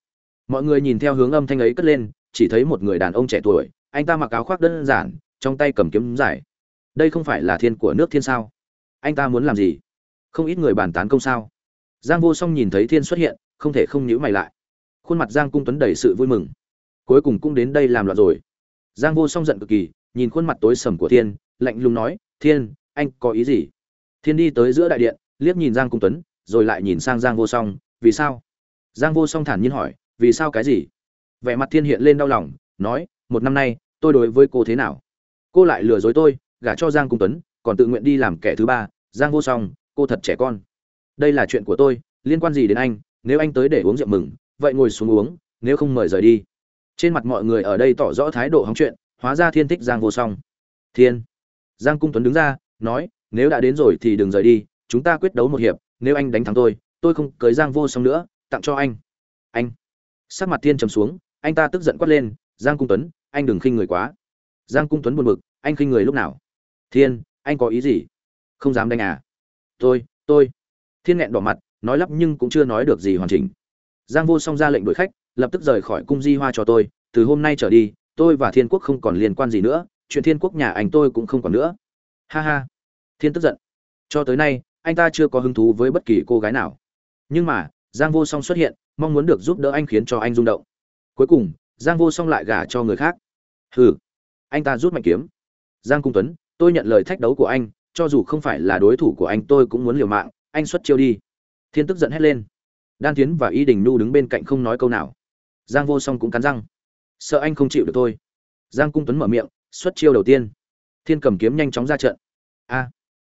Mọi người nhìn theo hướng âm thanh ấy cất lên, chỉ thấy một người đàn ông trẻ tuổi, anh ta mặc áo khoác đơn giản, trong tay cầm kiếm giải đây không phải là thiên của nước thiên sao? Anh ta muốn làm gì? Không ít người bàn tán công sao? Giang vô song nhìn thấy thiên xuất hiện, không thể không nhíu mày lại khuôn mặt giang cung tuấn đầy sự vui mừng. Cuối cùng cũng đến đây làm loạn rồi. Giang vô song giận cực kỳ, nhìn khuôn mặt tối sầm của thiên, lạnh lùng nói, thiên, anh có ý gì? Thiên đi tới giữa đại điện, liếc nhìn giang cung tuấn, rồi lại nhìn sang giang vô song, vì sao? Giang vô song thản nhiên hỏi, vì sao cái gì? Vẻ mặt thiên hiện lên đau lòng, nói, một năm nay, tôi đối với cô thế nào? Cô lại lừa dối tôi, gả cho giang cung tuấn, còn tự nguyện đi làm kẻ thứ ba. Giang vô song, cô thật trẻ con. Đây là chuyện của tôi, liên quan gì đến anh? Nếu anh tới để uống rượu mừng vậy ngồi xuống uống, nếu không mời rời đi. Trên mặt mọi người ở đây tỏ rõ thái độ hóng chuyện, hóa ra thiên thích giang vô song. Thiên. Giang cung tuấn đứng ra, nói, nếu đã đến rồi thì đừng rời đi, chúng ta quyết đấu một hiệp, nếu anh đánh thắng tôi tôi không cưới giang vô song nữa, tặng cho anh. Anh. Sắc mặt thiên trầm xuống, anh ta tức giận quát lên, giang cung tuấn, anh đừng khinh người quá. Giang cung tuấn buồn bực, anh khinh người lúc nào? Thiên, anh có ý gì? Không dám đánh à. Tôi tôi. Thiên nghẹn đỏ mặt, nói lắp nhưng cũng chưa nói được gì hoàn chỉnh giang vô song ra lệnh đuổi khách, lập tức rời khỏi cung di hoa cho tôi, từ hôm nay trở đi, tôi và thiên quốc không còn liên quan gì nữa, chuyện thiên quốc nhà anh tôi cũng không còn nữa. Ha ha. Thiên tức giận. Cho tới nay, anh ta chưa có hứng thú với bất kỳ cô gái nào. Nhưng mà, giang vô song xuất hiện, mong muốn được giúp đỡ anh khiến cho anh rung động. Cuối cùng, giang vô song lại gả cho người khác. Hừ. Anh ta rút mạnh kiếm. Giang cung tuấn, tôi nhận lời thách đấu của anh, cho dù không phải là đối thủ của anh tôi cũng muốn liều mạng, anh xuất chiêu đi. Thiên tức giận hét lên đan tiến và y đình nhu đứng bên cạnh không nói câu nào. Giang vô song cũng cắn răng. Sợ anh không chịu được thôi. giang cung tuấn mở miệng, xuất chiêu đầu tiên. Thiên cầm kiếm nhanh chóng ra trận. A.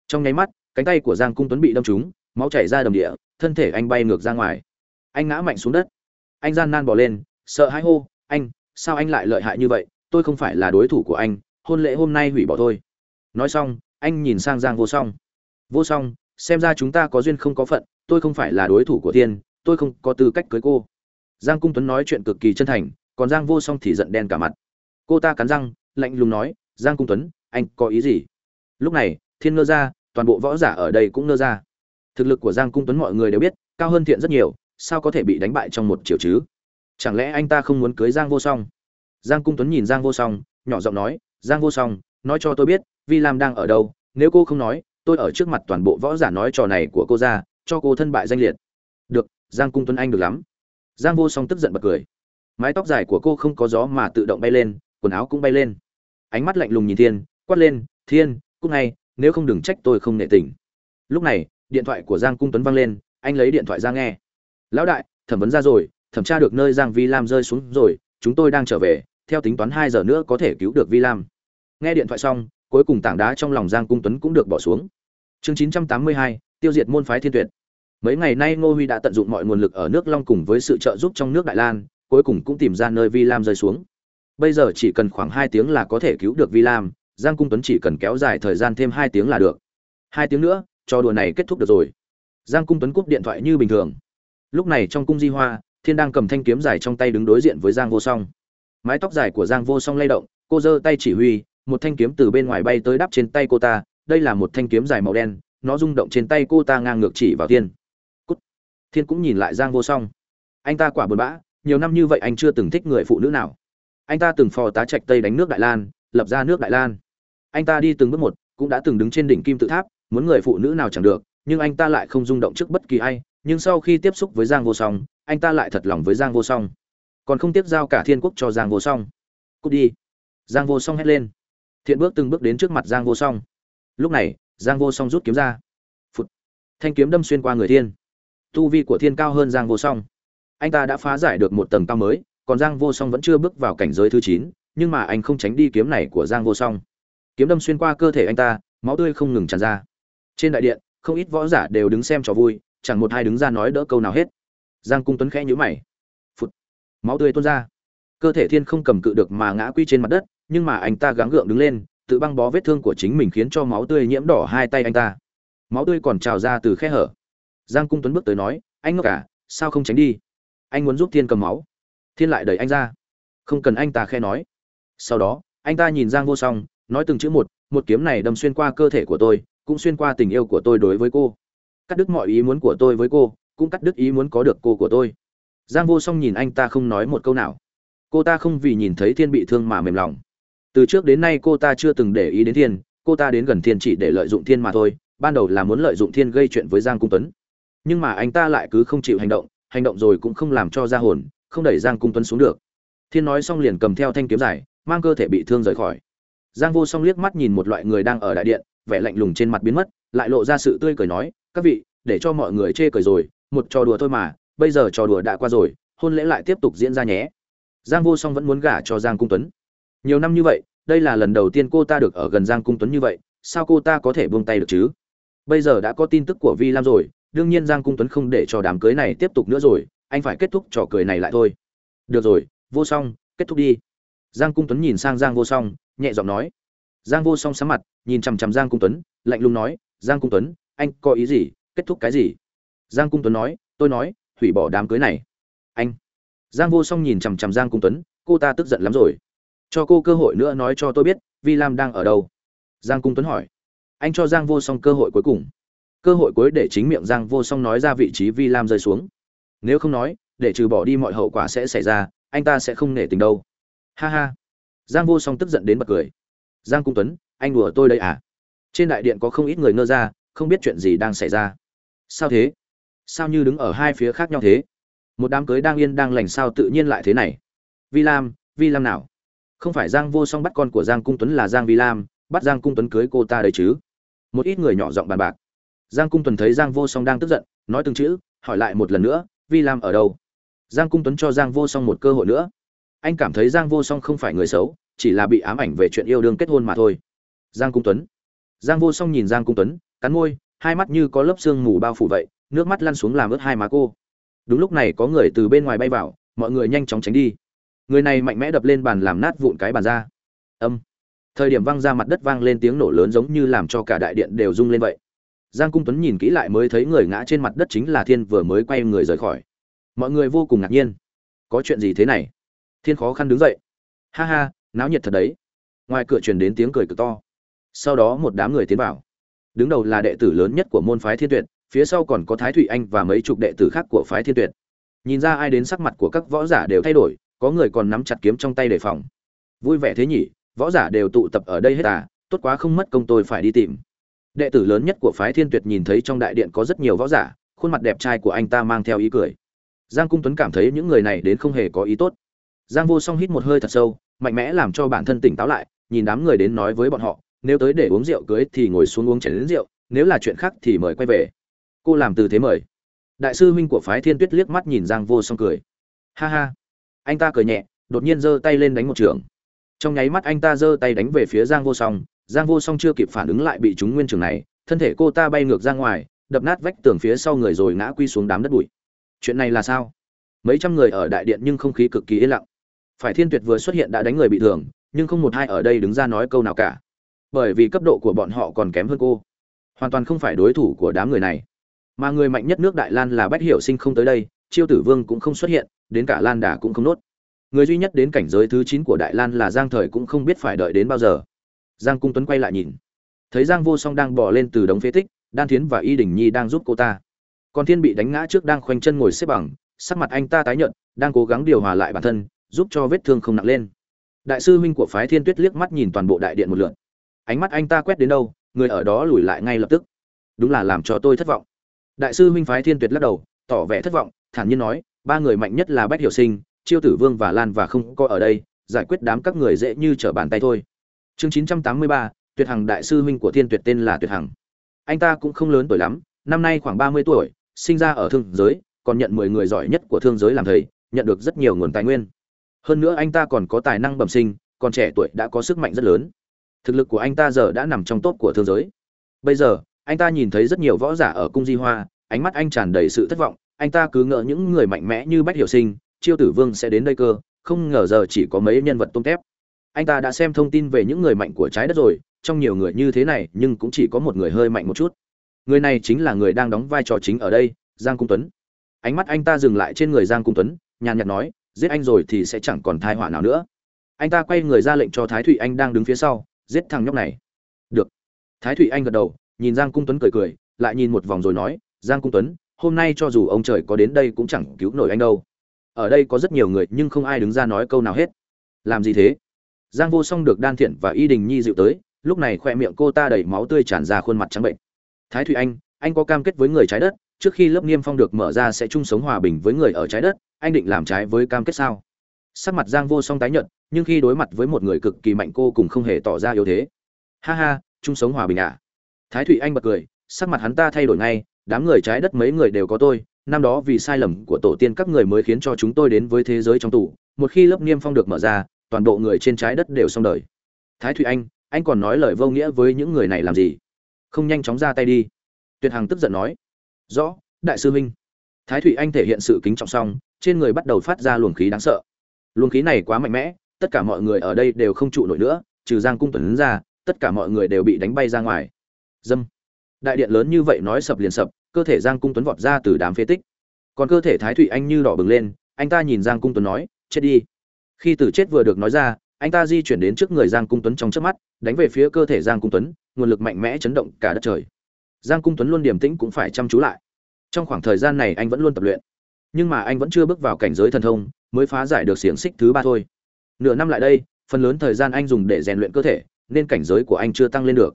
Trong nháy mắt, cánh tay của giang cung tuấn bị đâm trúng, máu chảy ra đầm địa, thân thể anh bay ngược ra ngoài. Anh ngã mạnh xuống đất. Anh gian nan bỏ lên, sợ hãi hô, anh, sao anh lại lợi hại như vậy? Tôi không phải là đối thủ của anh, hôn lễ hôm nay hủy bỏ thôi. Nói xong, anh nhìn sang giang vô song. Vô song, xem ra chúng ta có duyên không có phận, tôi không phải là đối thủ của thiên tôi không có tư cách cưới cô. Giang cung tuấn nói chuyện cực kỳ chân thành, còn giang vô song thì giận đen cả mặt. Cô ta cắn răng, lạnh lùng nói, giang cung tuấn, anh có ý gì? Lúc này, thiên ngơ ra toàn bộ võ giả ở đây cũng ngơ ra. Thực lực của giang cung tuấn mọi người đều biết, cao hơn thiện rất nhiều, sao có thể bị đánh bại trong một chiều chứ? Chẳng lẽ anh ta không muốn cưới giang vô song? Giang cung tuấn nhìn giang vô song, nhỏ giọng nói, giang vô song, nói cho tôi biết, vi lam đang ở đâu? Nếu cô không nói, tôi ở trước mặt toàn bộ võ giả nói trò này của cô ra, cho cô thân bại danh liệt giang cung tuấn anh được lắm. Giang vô song tức giận bật cười. Mái tóc dài của cô không có gió mà tự động bay lên, quần áo cũng bay lên. Ánh mắt lạnh lùng nhìn thiên, quát lên, thiên cúc ngay nếu không đừng trách tôi không nệ tình. Lúc này, điện thoại của giang cung tuấn văng lên, anh lấy điện thoại ra nghe. Lão đại, thẩm vấn ra rồi, thẩm tra được nơi giang vi lam rơi xuống rồi, chúng tôi đang trở về, theo tính toán hai giờ nữa có thể cứu được vi lam. Nghe điện thoại xong, cuối cùng tảng đá trong lòng giang cung tuấn cũng được bỏ xuống. Chương chín trăm tám mươi hai, tiêu diệt môn phái thiên tuyệt mấy ngày nay ngô huy đã tận dụng mọi nguồn lực ở nước long cùng với sự trợ giúp trong nước đại lan, cuối cùng cũng tìm ra nơi vi lam rơi xuống. Bây giờ chỉ cần khoảng hai tiếng là có thể cứu được vi lam, giang cung tuấn chỉ cần kéo dài thời gian thêm hai tiếng là được. Hai tiếng nữa, trò đùa này kết thúc được rồi. Giang cung tuấn cúp điện thoại như bình thường. Lúc này trong cung di hoa, thiên đang cầm thanh kiếm dài trong tay đứng đối diện với giang vô song. Mái tóc dài của giang vô song lay động, cô giơ tay chỉ huy, một thanh kiếm từ bên ngoài bay tới đắp trên tay cô ta, đây là một thanh kiếm dài màu đen, nó rung động trên tay cô ta ngang ngược chỉ vào thiên thiên cũng nhìn lại giang vô song. Anh ta quả buồn bã, nhiều năm như vậy anh chưa từng thích người phụ nữ nào. Anh ta từng phò tá trạch tây đánh nước đại lan, lập ra nước đại lan. Anh ta đi từng bước một, cũng đã từng đứng trên đỉnh kim tự tháp, muốn người phụ nữ nào chẳng được, nhưng anh ta lại không rung động trước bất kỳ ai, nhưng sau khi tiếp xúc với giang vô song, anh ta lại thật lòng với giang vô song. Còn không tiếp giao cả thiên quốc cho giang vô song. Cút đi. Giang vô song hét lên. Thiện bước từng bước đến trước mặt giang vô song. Lúc này, giang vô song rút kiếm ra. Phụt. thanh kiếm đâm xuyên qua người thiên tu vi của thiên cao hơn giang vô song. Anh ta đã phá giải được một tầng cao mới, còn giang vô song vẫn chưa bước vào cảnh giới thứ chín, nhưng mà anh không tránh đi kiếm này của giang vô song. Kiếm đâm xuyên qua cơ thể anh ta, máu tươi không ngừng tràn ra. Trên đại điện, không ít võ giả đều đứng xem trò vui, chẳng một hai đứng ra nói đỡ câu nào hết. Giang cung tuấn khẽ nhíu mày. Phụt. Máu tươi tuôn ra. Cơ thể thiên không cầm cự được mà ngã quy trên mặt đất, nhưng mà anh ta gắng gượng đứng lên, tự băng bó vết thương của chính mình khiến cho máu tươi nhiễm đỏ hai tay anh ta. Máu tươi còn trào ra từ khe hở giang cung tuấn bước tới nói, anh ngốc cả sao không tránh đi? Anh muốn giúp thiên cầm máu. Thiên lại đẩy anh ra. Không cần anh ta khe nói. Sau đó, anh ta nhìn giang vô song, nói từng chữ một một kiếm này đâm xuyên qua cơ thể của tôi, cũng xuyên qua tình yêu của tôi đối với cô. Cắt đứt mọi ý muốn của tôi với cô, cũng cắt đứt ý muốn có được cô của tôi. Giang vô song nhìn anh ta không nói một câu nào. Cô ta không vì nhìn thấy thiên bị thương mà mềm lòng. Từ trước đến nay cô ta chưa từng để ý đến thiên, cô ta đến gần thiên chỉ để lợi dụng thiên mà thôi, ban đầu là muốn lợi dụng thiên gây chuyện với giang cung tuấn nhưng mà anh ta lại cứ không chịu hành động hành động rồi cũng không làm cho ra hồn, không đẩy giang cung tuấn xuống được. Thiên nói xong liền cầm theo thanh kiếm dài, mang cơ thể bị thương rời khỏi. Giang vô song liếc mắt nhìn một loại người đang ở đại điện, vẻ lạnh lùng trên mặt biến mất, lại lộ ra sự tươi cười nói, các vị, để cho mọi người chê cười rồi, một trò đùa thôi mà, bây giờ trò đùa đã qua rồi, hôn lễ lại tiếp tục diễn ra nhé. Giang vô song vẫn muốn gả cho giang cung tuấn. Nhiều năm như vậy, đây là lần đầu tiên cô ta được ở gần giang cung tuấn như vậy, sao cô ta có thể buông tay được chứ? Bây giờ đã có tin tức của vi lam rồi đương nhiên giang cung tuấn không để cho đám cưới này tiếp tục nữa rồi, anh phải kết thúc trò cười này lại thôi. Được rồi, vô song, kết thúc đi. Giang cung tuấn nhìn sang giang vô song, nhẹ giọng nói. Giang vô song sắm mặt, nhìn chằm chằm giang cung tuấn, lạnh lùng nói, giang cung tuấn, anh có ý gì? Kết thúc cái gì? Giang cung tuấn nói, tôi nói, hủy bỏ đám cưới này. Anh. Giang vô song nhìn chằm chằm giang cung tuấn, cô ta tức giận lắm rồi. Cho cô cơ hội nữa nói cho tôi biết, vi lam đang ở đâu. Giang cung tuấn hỏi. Anh cho giang vô song cơ hội cuối cùng cơ hội cuối để chính miệng giang vô song nói ra vị trí vi lam rơi xuống. Nếu không nói, để trừ bỏ đi mọi hậu quả sẽ xảy ra, anh ta sẽ không nể tình đâu. Ha ha. Giang vô song tức giận đến bật cười. Giang cung tuấn, anh đùa tôi đây à? Trên đại điện có không ít người ngơ ra, không biết chuyện gì đang xảy ra. Sao thế? Sao như đứng ở hai phía khác nhau thế? Một đám cưới đang yên đang lành sao tự nhiên lại thế này? Vi lam vi lam nào? Không phải giang vô song bắt con của giang cung tuấn là giang vi lam, bắt giang cung tuấn cưới cô ta đấy chứ? Một ít người nhỏ giọng bàn bạc giang cung tuấn thấy giang vô song đang tức giận, nói từng chữ, hỏi lại một lần nữa, vi lam ở đâu? Giang cung tuấn cho giang vô song một cơ hội nữa. Anh cảm thấy giang vô song không phải người xấu, chỉ là bị ám ảnh về chuyện yêu đương kết hôn mà thôi. Giang cung tuấn. Giang vô song nhìn giang cung tuấn, cắn môi, hai mắt như có lớp sương mù bao phủ vậy, nước mắt lăn xuống làm ướt hai má cô. Đúng lúc này có người từ bên ngoài bay vào, mọi người nhanh chóng tránh đi. Người này mạnh mẽ đập lên bàn làm nát vụn cái bàn ra. Âm. Thời điểm văng ra mặt đất vang lên tiếng nổ lớn giống như làm cho cả đại điện đều rung lên vậy giang cung tuấn nhìn kỹ lại mới thấy người ngã trên mặt đất chính là thiên vừa mới quay người rời khỏi. Mọi người vô cùng ngạc nhiên. Có chuyện gì thế này? Thiên khó khăn đứng dậy. Ha ha, náo nhiệt thật đấy. Ngoài cửa truyền đến tiếng cười cực to. Sau đó một đám người tiến vào. Đứng đầu là đệ tử lớn nhất của môn phái thiên tuyệt, phía sau còn có thái thụy anh và mấy chục đệ tử khác của phái thiên tuyệt. Nhìn ra ai đến sắc mặt của các võ giả đều thay đổi, có người còn nắm chặt kiếm trong tay đề phòng. Vui vẻ thế nhỉ, võ giả đều tụ tập ở đây hết à tốt quá không mất công tôi phải đi tìm đệ tử lớn nhất của phái thiên tuyệt nhìn thấy trong đại điện có rất nhiều võ giả, khuôn mặt đẹp trai của anh ta mang theo ý cười. Giang cung tuấn cảm thấy những người này đến không hề có ý tốt. Giang vô song hít một hơi thật sâu, mạnh mẽ làm cho bản thân tỉnh táo lại, nhìn đám người đến nói với bọn họ, nếu tới để uống rượu cưới thì ngồi xuống uống chén đến rượu, nếu là chuyện khác thì mời quay về. Cô làm từ thế mời. Đại sư huynh của phái thiên tuyết liếc mắt nhìn giang vô song cười. Ha ha. Anh ta cười nhẹ, đột nhiên giơ tay lên đánh một trường. Trong nháy mắt anh ta giơ tay đánh về phía giang vô song giang vô song chưa kịp phản ứng lại bị chúng nguyên trường này, thân thể cô ta bay ngược ra ngoài, đập nát vách tường phía sau người rồi ngã quy xuống đám đất bụi. Chuyện này là sao? Mấy trăm người ở đại điện nhưng không khí cực kỳ yên lặng. Phải thiên tuyệt vừa xuất hiện đã đánh người bị thương, nhưng không một ai ở đây đứng ra nói câu nào cả. Bởi vì cấp độ của bọn họ còn kém hơn cô. Hoàn toàn không phải đối thủ của đám người này. Mà người mạnh nhất nước đại lan là bách hiểu sinh không tới đây, chiêu tử vương cũng không xuất hiện, đến cả lan đà cũng không nốt. Người duy nhất đến cảnh giới thứ chín của đại lan là giang thời cũng không biết phải đợi đến bao giờ giang cung tuấn quay lại nhìn. Thấy giang vô song đang bỏ lên từ đống phế tích, đan thiến và y đình nhi đang giúp cô ta. Còn thiên bị đánh ngã trước đang khoanh chân ngồi xếp bằng, sắc mặt anh ta tái nhợt, đang cố gắng điều hòa lại bản thân, giúp cho vết thương không nặng lên. Đại sư huynh của phái thiên tuyết liếc mắt nhìn toàn bộ đại điện một lượt. Ánh mắt anh ta quét đến đâu, người ở đó lùi lại ngay lập tức. Đúng là làm cho tôi thất vọng. Đại sư huynh phái thiên tuyệt lắc đầu, tỏ vẻ thất vọng, thản nhiên nói, ba người mạnh nhất là bách hiểu sinh, chiêu tử vương và lan và không có ở đây, giải quyết đám các người dễ như trở bàn tay thôi chương chín trăm tám mươi ba, tuyệt hằng đại sư huynh của thiên tuyệt tên là tuyệt hằng. Anh ta cũng không lớn tuổi lắm, năm nay khoảng ba mươi tuổi, sinh ra ở thương giới, còn nhận mười người giỏi nhất của thương giới làm thầy, nhận được rất nhiều nguồn tài nguyên. Hơn nữa anh ta còn có tài năng bẩm sinh, còn trẻ tuổi đã có sức mạnh rất lớn. Thực lực của anh ta giờ đã nằm trong top của thương giới. Bây giờ, anh ta nhìn thấy rất nhiều võ giả ở cung di hoa, ánh mắt anh tràn đầy sự thất vọng, anh ta cứ ngỡ những người mạnh mẽ như bách hiểu sinh, chiêu tử vương sẽ đến đây cơ, không ngờ giờ chỉ có mấy nhân vật tôm tép anh ta đã xem thông tin về những người mạnh của trái đất rồi, trong nhiều người như thế này, nhưng cũng chỉ có một người hơi mạnh một chút. Người này chính là người đang đóng vai trò chính ở đây, giang cung tuấn. Ánh mắt anh ta dừng lại trên người giang cung tuấn, nhàn nhạt nói, giết anh rồi thì sẽ chẳng còn thai họa nào nữa. Anh ta quay người ra lệnh cho thái thụy anh đang đứng phía sau, giết thằng nhóc này. Được. Thái thụy anh gật đầu, nhìn giang cung tuấn cười cười, lại nhìn một vòng rồi nói, giang cung tuấn, hôm nay cho dù ông trời có đến đây cũng chẳng cứu nổi anh đâu. Ở đây có rất nhiều người nhưng không ai đứng ra nói câu nào hết. Làm gì thế? Giang vô song được đan thiện và y đình nhi dịu tới, lúc này khoe miệng cô ta đầy máu tươi tràn ra khuôn mặt trắng bệnh. Thái thụy anh anh có cam kết với người trái đất, trước khi lớp niêm phong được mở ra sẽ chung sống hòa bình với người ở trái đất, anh định làm trái với cam kết sao? Sắc mặt giang vô song tái nhợt, nhưng khi đối mặt với một người cực kỳ mạnh cô cũng không hề tỏ ra yếu thế. Ha ha, chung sống hòa bình ạ. À. thái thụy anh bật cười, sắc mặt hắn ta thay đổi ngay, đám người trái đất mấy người đều có tôi, năm đó vì sai lầm của tổ tiên các người mới khiến cho chúng tôi đến với thế giới trong tù, một khi lớp niêm phong được mở ra toàn bộ người trên trái đất đều xong đời. Thái thụy anh anh còn nói lời vô nghĩa với những người này làm gì? Không nhanh chóng ra tay đi. Tuyệt hằng tức giận nói. Rõ, đại sư huynh. Thái thụy anh thể hiện sự kính trọng xong, trên người bắt đầu phát ra luồng khí đáng sợ. Luồng khí này quá mạnh mẽ, tất cả mọi người ở đây đều không trụ nổi nữa, trừ giang cung tuấn ra, tất cả mọi người đều bị đánh bay ra ngoài. Dâm. Đại điện lớn như vậy nói sập liền sập, cơ thể giang cung tuấn vọt ra từ đám phế tích. Còn cơ thể thái thụy anh như đỏ bừng lên, anh ta nhìn giang cung tuấn nói, chết đi khi từ chết vừa được nói ra, anh ta di chuyển đến trước người giang cung tuấn trong trước mắt, đánh về phía cơ thể giang cung tuấn, nguồn lực mạnh mẽ chấn động cả đất trời. Giang cung tuấn luôn điềm tĩnh cũng phải chăm chú lại. Trong khoảng thời gian này anh vẫn luôn tập luyện, nhưng mà anh vẫn chưa bước vào cảnh giới thần thông, mới phá giải được xiềng xích thứ ba thôi. Nửa năm lại đây, phần lớn thời gian anh dùng để rèn luyện cơ thể, nên cảnh giới của anh chưa tăng lên được.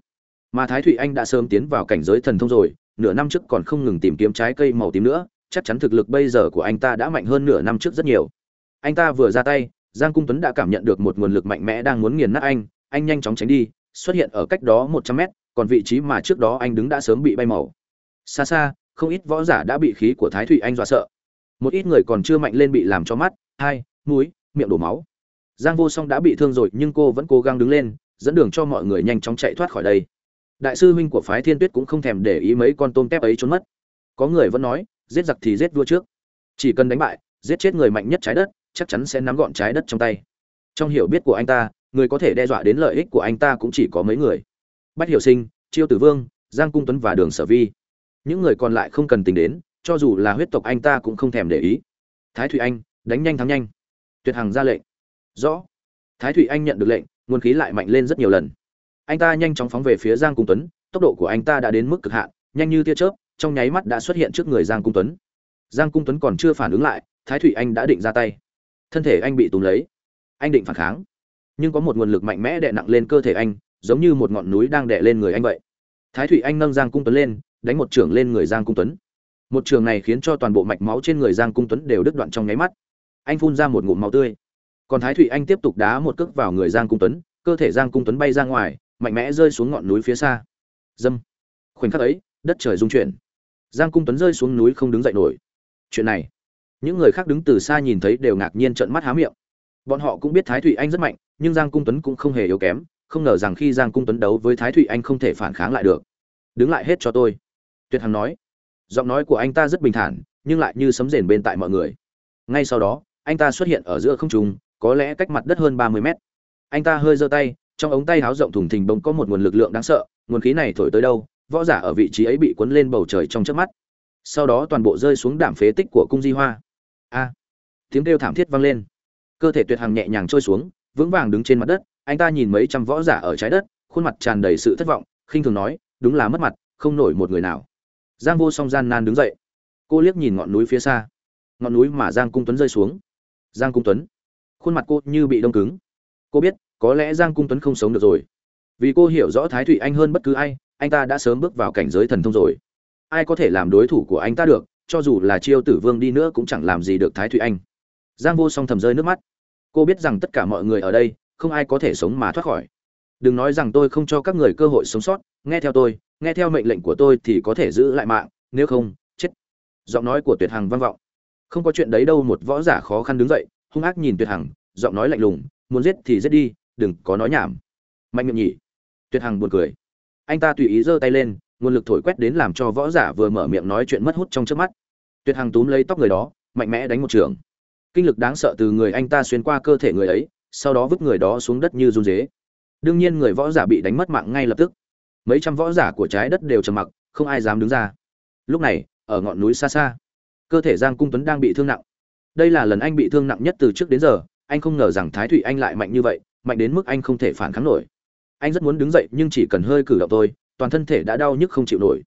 Mà thái thụy anh đã sớm tiến vào cảnh giới thần thông rồi, nửa năm trước còn không ngừng tìm kiếm trái cây màu tím nữa, chắc chắn thực lực bây giờ của anh ta đã mạnh hơn nửa năm trước rất nhiều. Anh ta vừa ra tay giang cung tuấn đã cảm nhận được một nguồn lực mạnh mẽ đang muốn nghiền nát anh. Anh nhanh chóng tránh đi, xuất hiện ở cách đó một trăm mét, còn vị trí mà trước đó anh đứng đã sớm bị bay màu. Xa xa, không ít võ giả đã bị khí của thái thụy anh dọa sợ. Một ít người còn chưa mạnh lên bị làm cho mắt, hai, mũi, miệng đổ máu. Giang vô song đã bị thương rồi, nhưng cô vẫn cố gắng đứng lên, dẫn đường cho mọi người nhanh chóng chạy thoát khỏi đây. Đại sư huynh của phái thiên tuyết cũng không thèm để ý mấy con tôm tép ấy trốn mất. Có người vẫn nói, giết giặc thì giết vua trước. Chỉ cần đánh bại, giết chết người mạnh nhất trái đất chắc chắn sẽ nắm gọn trái đất trong tay. Trong hiểu biết của anh ta, người có thể đe dọa đến lợi ích của anh ta cũng chỉ có mấy người. Bách hiểu sinh, chiêu tử vương, giang cung tuấn và đường sở vi. Những người còn lại không cần tính đến, cho dù là huyết tộc anh ta cũng không thèm để ý. Thái thụy anh, đánh nhanh thắng nhanh. Tuyệt hằng ra lệnh. Rõ. Thái thụy anh nhận được lệnh, nguồn khí lại mạnh lên rất nhiều lần. Anh ta nhanh chóng phóng về phía giang cung tuấn, tốc độ của anh ta đã đến mức cực hạn, nhanh như tia chớp, trong nháy mắt đã xuất hiện trước người giang cung tuấn. Giang cung tuấn còn chưa phản ứng lại, thái thụy anh đã định ra tay thân thể anh bị túm lấy. Anh định phản kháng. Nhưng có một nguồn lực mạnh mẽ đè nặng lên cơ thể anh, giống như một ngọn núi đang đè lên người anh vậy. Thái thụy anh nâng giang cung tuấn lên, đánh một trưởng lên người giang cung tuấn. Một trường này khiến cho toàn bộ mạch máu trên người giang cung tuấn đều đứt đoạn trong nháy mắt. Anh phun ra một ngụm máu tươi. Còn thái thụy anh tiếp tục đá một cước vào người giang cung tuấn, cơ thể giang cung tuấn bay ra ngoài, mạnh mẽ rơi xuống ngọn núi phía xa. Dâm. Khoảnh khắc ấy, đất trời rung chuyển. Giang cung tuấn rơi xuống núi không đứng dậy nổi. Chuyện này những người khác đứng từ xa nhìn thấy đều ngạc nhiên trợn mắt há miệng. Bọn họ cũng biết thái thụy anh rất mạnh, nhưng giang cung tuấn cũng không hề yếu kém, không ngờ rằng khi giang cung tuấn đấu với thái thụy anh không thể phản kháng lại được. Đứng lại hết cho tôi. Tuyệt hằng nói. Giọng nói của anh ta rất bình thản, nhưng lại như sấm rền bên tại mọi người. Ngay sau đó, anh ta xuất hiện ở giữa không trung, có lẽ cách mặt đất hơn ba mươi mét. Anh ta hơi giơ tay, trong ống tay háo rộng thùng thình bỗng có một nguồn lực lượng đáng sợ, nguồn khí này thổi tới đâu, võ giả ở vị trí ấy bị cuốn lên bầu trời trong chớp mắt. Sau đó toàn bộ rơi xuống đảm phế tích của cung di hoa a. Tiếng kêu thảm thiết vang lên. Cơ thể tuyệt hằng nhẹ nhàng trôi xuống, vững vàng đứng trên mặt đất, anh ta nhìn mấy trăm võ giả ở trái đất, khuôn mặt tràn đầy sự thất vọng, khinh thường nói, đúng là mất mặt, không nổi một người nào. Giang vô song gian nan đứng dậy. Cô liếc nhìn ngọn núi phía xa. Ngọn núi mà giang cung tuấn rơi xuống. Giang cung tuấn. Khuôn mặt cô như bị đông cứng. Cô biết, có lẽ giang cung tuấn không sống được rồi. Vì cô hiểu rõ thái thụy anh hơn bất cứ ai, anh ta đã sớm bước vào cảnh giới thần thông rồi. Ai có thể làm đối thủ của anh ta được? Cho dù là chiêu tử vương đi nữa cũng chẳng làm gì được thái thụy anh. Giang vô song thầm rơi nước mắt. Cô biết rằng tất cả mọi người ở đây, không ai có thể sống mà thoát khỏi. Đừng nói rằng tôi không cho các người cơ hội sống sót, nghe theo tôi, nghe theo mệnh lệnh của tôi thì có thể giữ lại mạng, nếu không, chết. Giọng nói của tuyệt hằng vang vọng. Không có chuyện đấy đâu, một võ giả khó khăn đứng dậy, hung ác nhìn tuyệt hằng, giọng nói lạnh lùng, muốn giết thì giết đi, đừng có nói nhảm. Mạnh miệng nhỉ. Tuyệt hằng buồn cười. Anh ta tùy ý giơ tay lên nguồn lực thổi quét đến làm cho võ giả vừa mở miệng nói chuyện mất hút trong trước mắt. Tuyệt hằng túm lấy tóc người đó, mạnh mẽ đánh một trường. Kinh lực đáng sợ từ người anh ta xuyên qua cơ thể người ấy, sau đó vứt người đó xuống đất như run dế. Đương nhiên người võ giả bị đánh mất mạng ngay lập tức. Mấy trăm võ giả của trái đất đều trầm mặc, không ai dám đứng ra. Lúc này, ở ngọn núi xa xa, cơ thể giang cung tuấn đang bị thương nặng. Đây là lần anh bị thương nặng nhất từ trước đến giờ, anh không ngờ rằng thái thụy anh lại mạnh như vậy, mạnh đến mức anh không thể phản kháng nổi. Anh rất muốn đứng dậy nhưng chỉ cần hơi cử động thôi toàn thân thể đã đau nhức không chịu nổi.